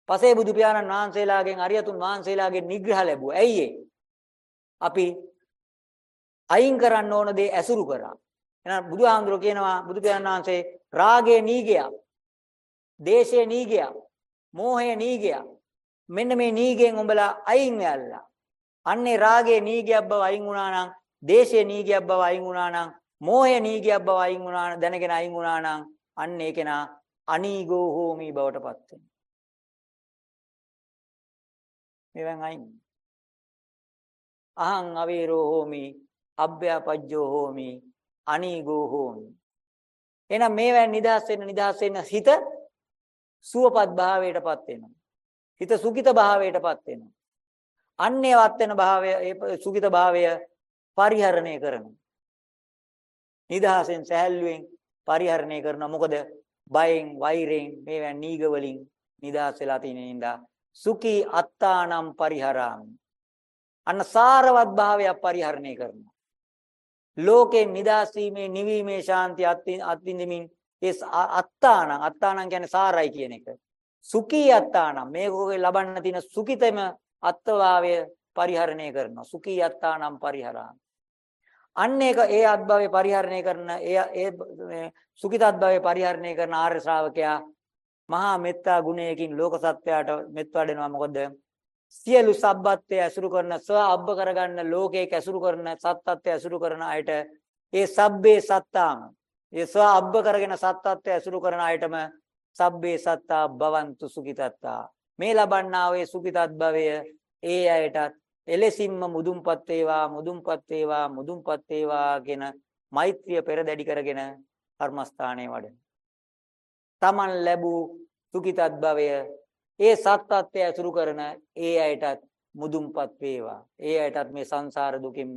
පසේ බුදු පියාණන් වහන්සේලාගෙන් අරියතුන් වහන්සේලාගේ නිග්‍රහ ලැබුවා. ඇයි අපි අයින් කරන්න ඕන දේ ඇසුරු කරා. එහෙනම් බුදුහාමුදුරුවෝ කියනවා බුදු පියාණන් වහන්සේ රාගයේ නීගයක්, දේශයේ නීගයක්, මෝහය නීගයක්. මෙන්න මේ නීගෙන් උඹලා අයින් වෙල්ලා. අන්නේ රාගේ නීගයක් බව අයින් වුණා නම්, දේශයේ නීගයක් බව අයින් වුණා නම්, මෝහය නීගයක් බව අයින් වුණා නම්, දැනගෙන අයින් වුණා නම්, අන්න ඒක නා අනීගෝ හෝමි බවටපත් වෙනවා. මෙවන් අයින්. අහං අවීරෝ හෝමි, අබ්භ්‍යපජ්ජෝ හෝමි, අනීගෝ හෝමි. එහෙනම් මේවෙන් නිදහස් වෙන්න නිදහස් වෙන්න හිත සුවපත් භාවයටපත් වෙනවා. හිත සුඛිත භාවයටපත් වෙනවා. අන්නේවත් වෙන භාවය ඒ සුඛිත භාවය පරිහරණය කරනවා. නිදහසෙන් සැහැල්ලුවෙන් පරිහරණය කරනවා. මොකද බයෙන් වෛරයෙන් මේවා නීග වලින් නිදහස් වෙලා තියෙන ඉඳා සුඛී අත්තානම් පරිහරාමි. අන්න සාරවත් භාවයක් පරිහරණය කරනවා. ලෝකේ නිදහස් වීමේ නිවීමේ ශාන්තිය අත්විඳිමින් ඒ අත්තානං අත්තානං කියන්නේ සාරයි කියන එක. සුඛී අත්තානං මේකෝගේ ලබන්න තියෙන සුඛිතම අත්වාවය පරිහරණය කරනවා. සුඛී අත්තානං පරිහරාමි. අන්න ඒක ඒ අත්භවය පරිහරණය කරන ඒ ඒ සුඛිත අත්භවය පරිහරණය කරන ආර්ය ශ්‍රාවකයා මහා මෙත්තා ගුණයකින් ලෝක සත්‍යයට මෙත් වඩනවා මොකද සියලු සබ්බත්වය ඇසුරු කරන ස්ව අබ්බ කරගන්න ලෝකයේ ඇසුරු කරන සත්ත්වය ඇසුරු කරන අයට ඒ සබ්බේ සත්තාම ඒ ස්ව අබ්බ කරගෙන සත්ත්වය ඇසුරු කරන අයටම සබ්බේ සත්තා භවන්තු සුඛිතත්තා මේ ලබන්නා වූ සුඛිතත් භවය ඒ අයටත් එලෙසින්ම මුදුන්පත් වේවා මුදුන්පත් වේවා මුදුන්පත් වේවා කියන මෛත්‍රිය පෙරදැඩි කරගෙන කර්මස්ථානයේ වඩන. Taman ලැබූ සුඛිතත් භවය ඒ සත්ත්වය ඇසුරු කරන ඒ අයටත් මුදුන්පත් වේවා. ඒ අයටත් මේ සංසාර දුකින්ම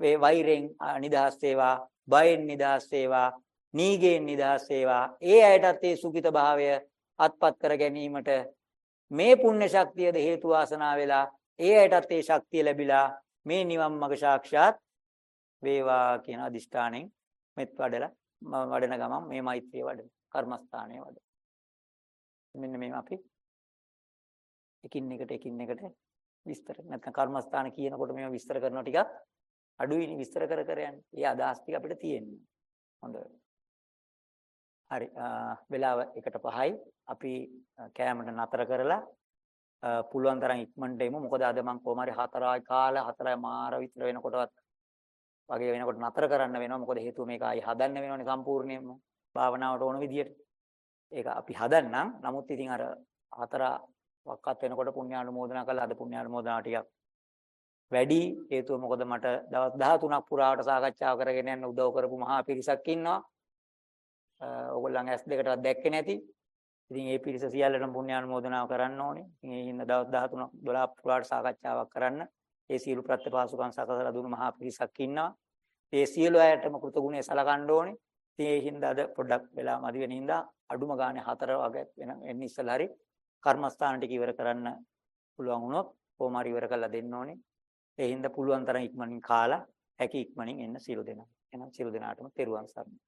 වේ වෛරෙන් නිදහස් වේවා බයෙන් නිදහස් වේවා නීගෙන් නිදහස් වේවා ඒ අයටත් ඒ සුඛිත භාවය අත්පත් කර ගැනීමට මේ පුණ්‍ය ශක්තියද හේතු වාසනා වෙලා ඒ අයටත් ඒ ශක්තිය ලැබිලා මේ නිවන් මඟ සාක්ෂාත් වේවා කියන අදිෂ්ඨාණයෙන් මෙත් වඩලා වඩන ගමන් මේ මෛත්‍රිය වඩන කර්මස්ථානයේ වඩන මෙන්න මේ අපි එකින් එකට එකින් එකට විස්තර නැත්නම් කර්මස්ථාන කියනකොට මේවා විස්තර කරනවා ටිකක් අඩුයි විස්තර කර කර යන්නේ. ඒ අදහස් ටික අපිට තියෙන්නේ. හොඳයි. හරි. වෙලාව 1ට 5යි. අපි කෑමට නතර කරලා පුළුවන් තරම් ඉක්මනට එමු. මොකද අද මම කොහොම හරි 4යි කාලා 4යි මාර විතර වෙනකොටවත් වගේ වෙනකොට නතර කරන්න වෙනවා. මොකද හේතුව මේක ආයි හදන්න වෙනවනේ සම්පූර්ණයෙන්ම. භාවනාවට ඕන විදියට. ඒක අපි හදන්නම්. නමුත් ඉතින් අර හතර වක්කත් වෙනකොට පුණ්‍යානුමෝදනා කළා. අද පුණ්‍යානුමෝදනා ටිකක් වැඩි. හේතුව මොකද මට දවස් 13ක් පුරාවට සාකච්ඡා කරගෙන යන්න උදව් කරපු මහා පිරිසක් ඉන්නවා. ඕගොල්ලන් ඇස් දෙකටවත් දැක්කේ නැති. ඉතින් ඒ පිරිස සියල්ලටම පුණ්‍යානුමෝදනාව කරන්න ඕනේ. ඉතින් ඒ හින්දා දවස් 13 12 පුරාවට සාකච්ඡාවක් කරන්න. ඒ සියලු ප්‍රත්‍යපාසුකම් සකසලා දුන්නු මහා පිරිසක් ඉන්නවා. ඒ සියලු අයටම කෘතගුණය සලකන්න ඕනේ. ඉතින් ඒ හින්දා අද පොඩ්ඩක් වෙලා මදි වෙන හින්දා අඩුම ගානේ හතර වගේ වෙන එන්න ඉස්සලා හරි කර්මස්ථාන ටික ඉවර කරන්න පුළුවන් වුණොත් කොහොම හරි ඉවර කරලා දෙන්න ඕනේ. ඒ හින්දා පුළුවන් තරම් ඉක්මනින් කාලා හැකි ඉක්මනින් එන්න සියලු දෙනා. එහෙනම් සියලු දෙනාටම තෙරුවන් සරණයි.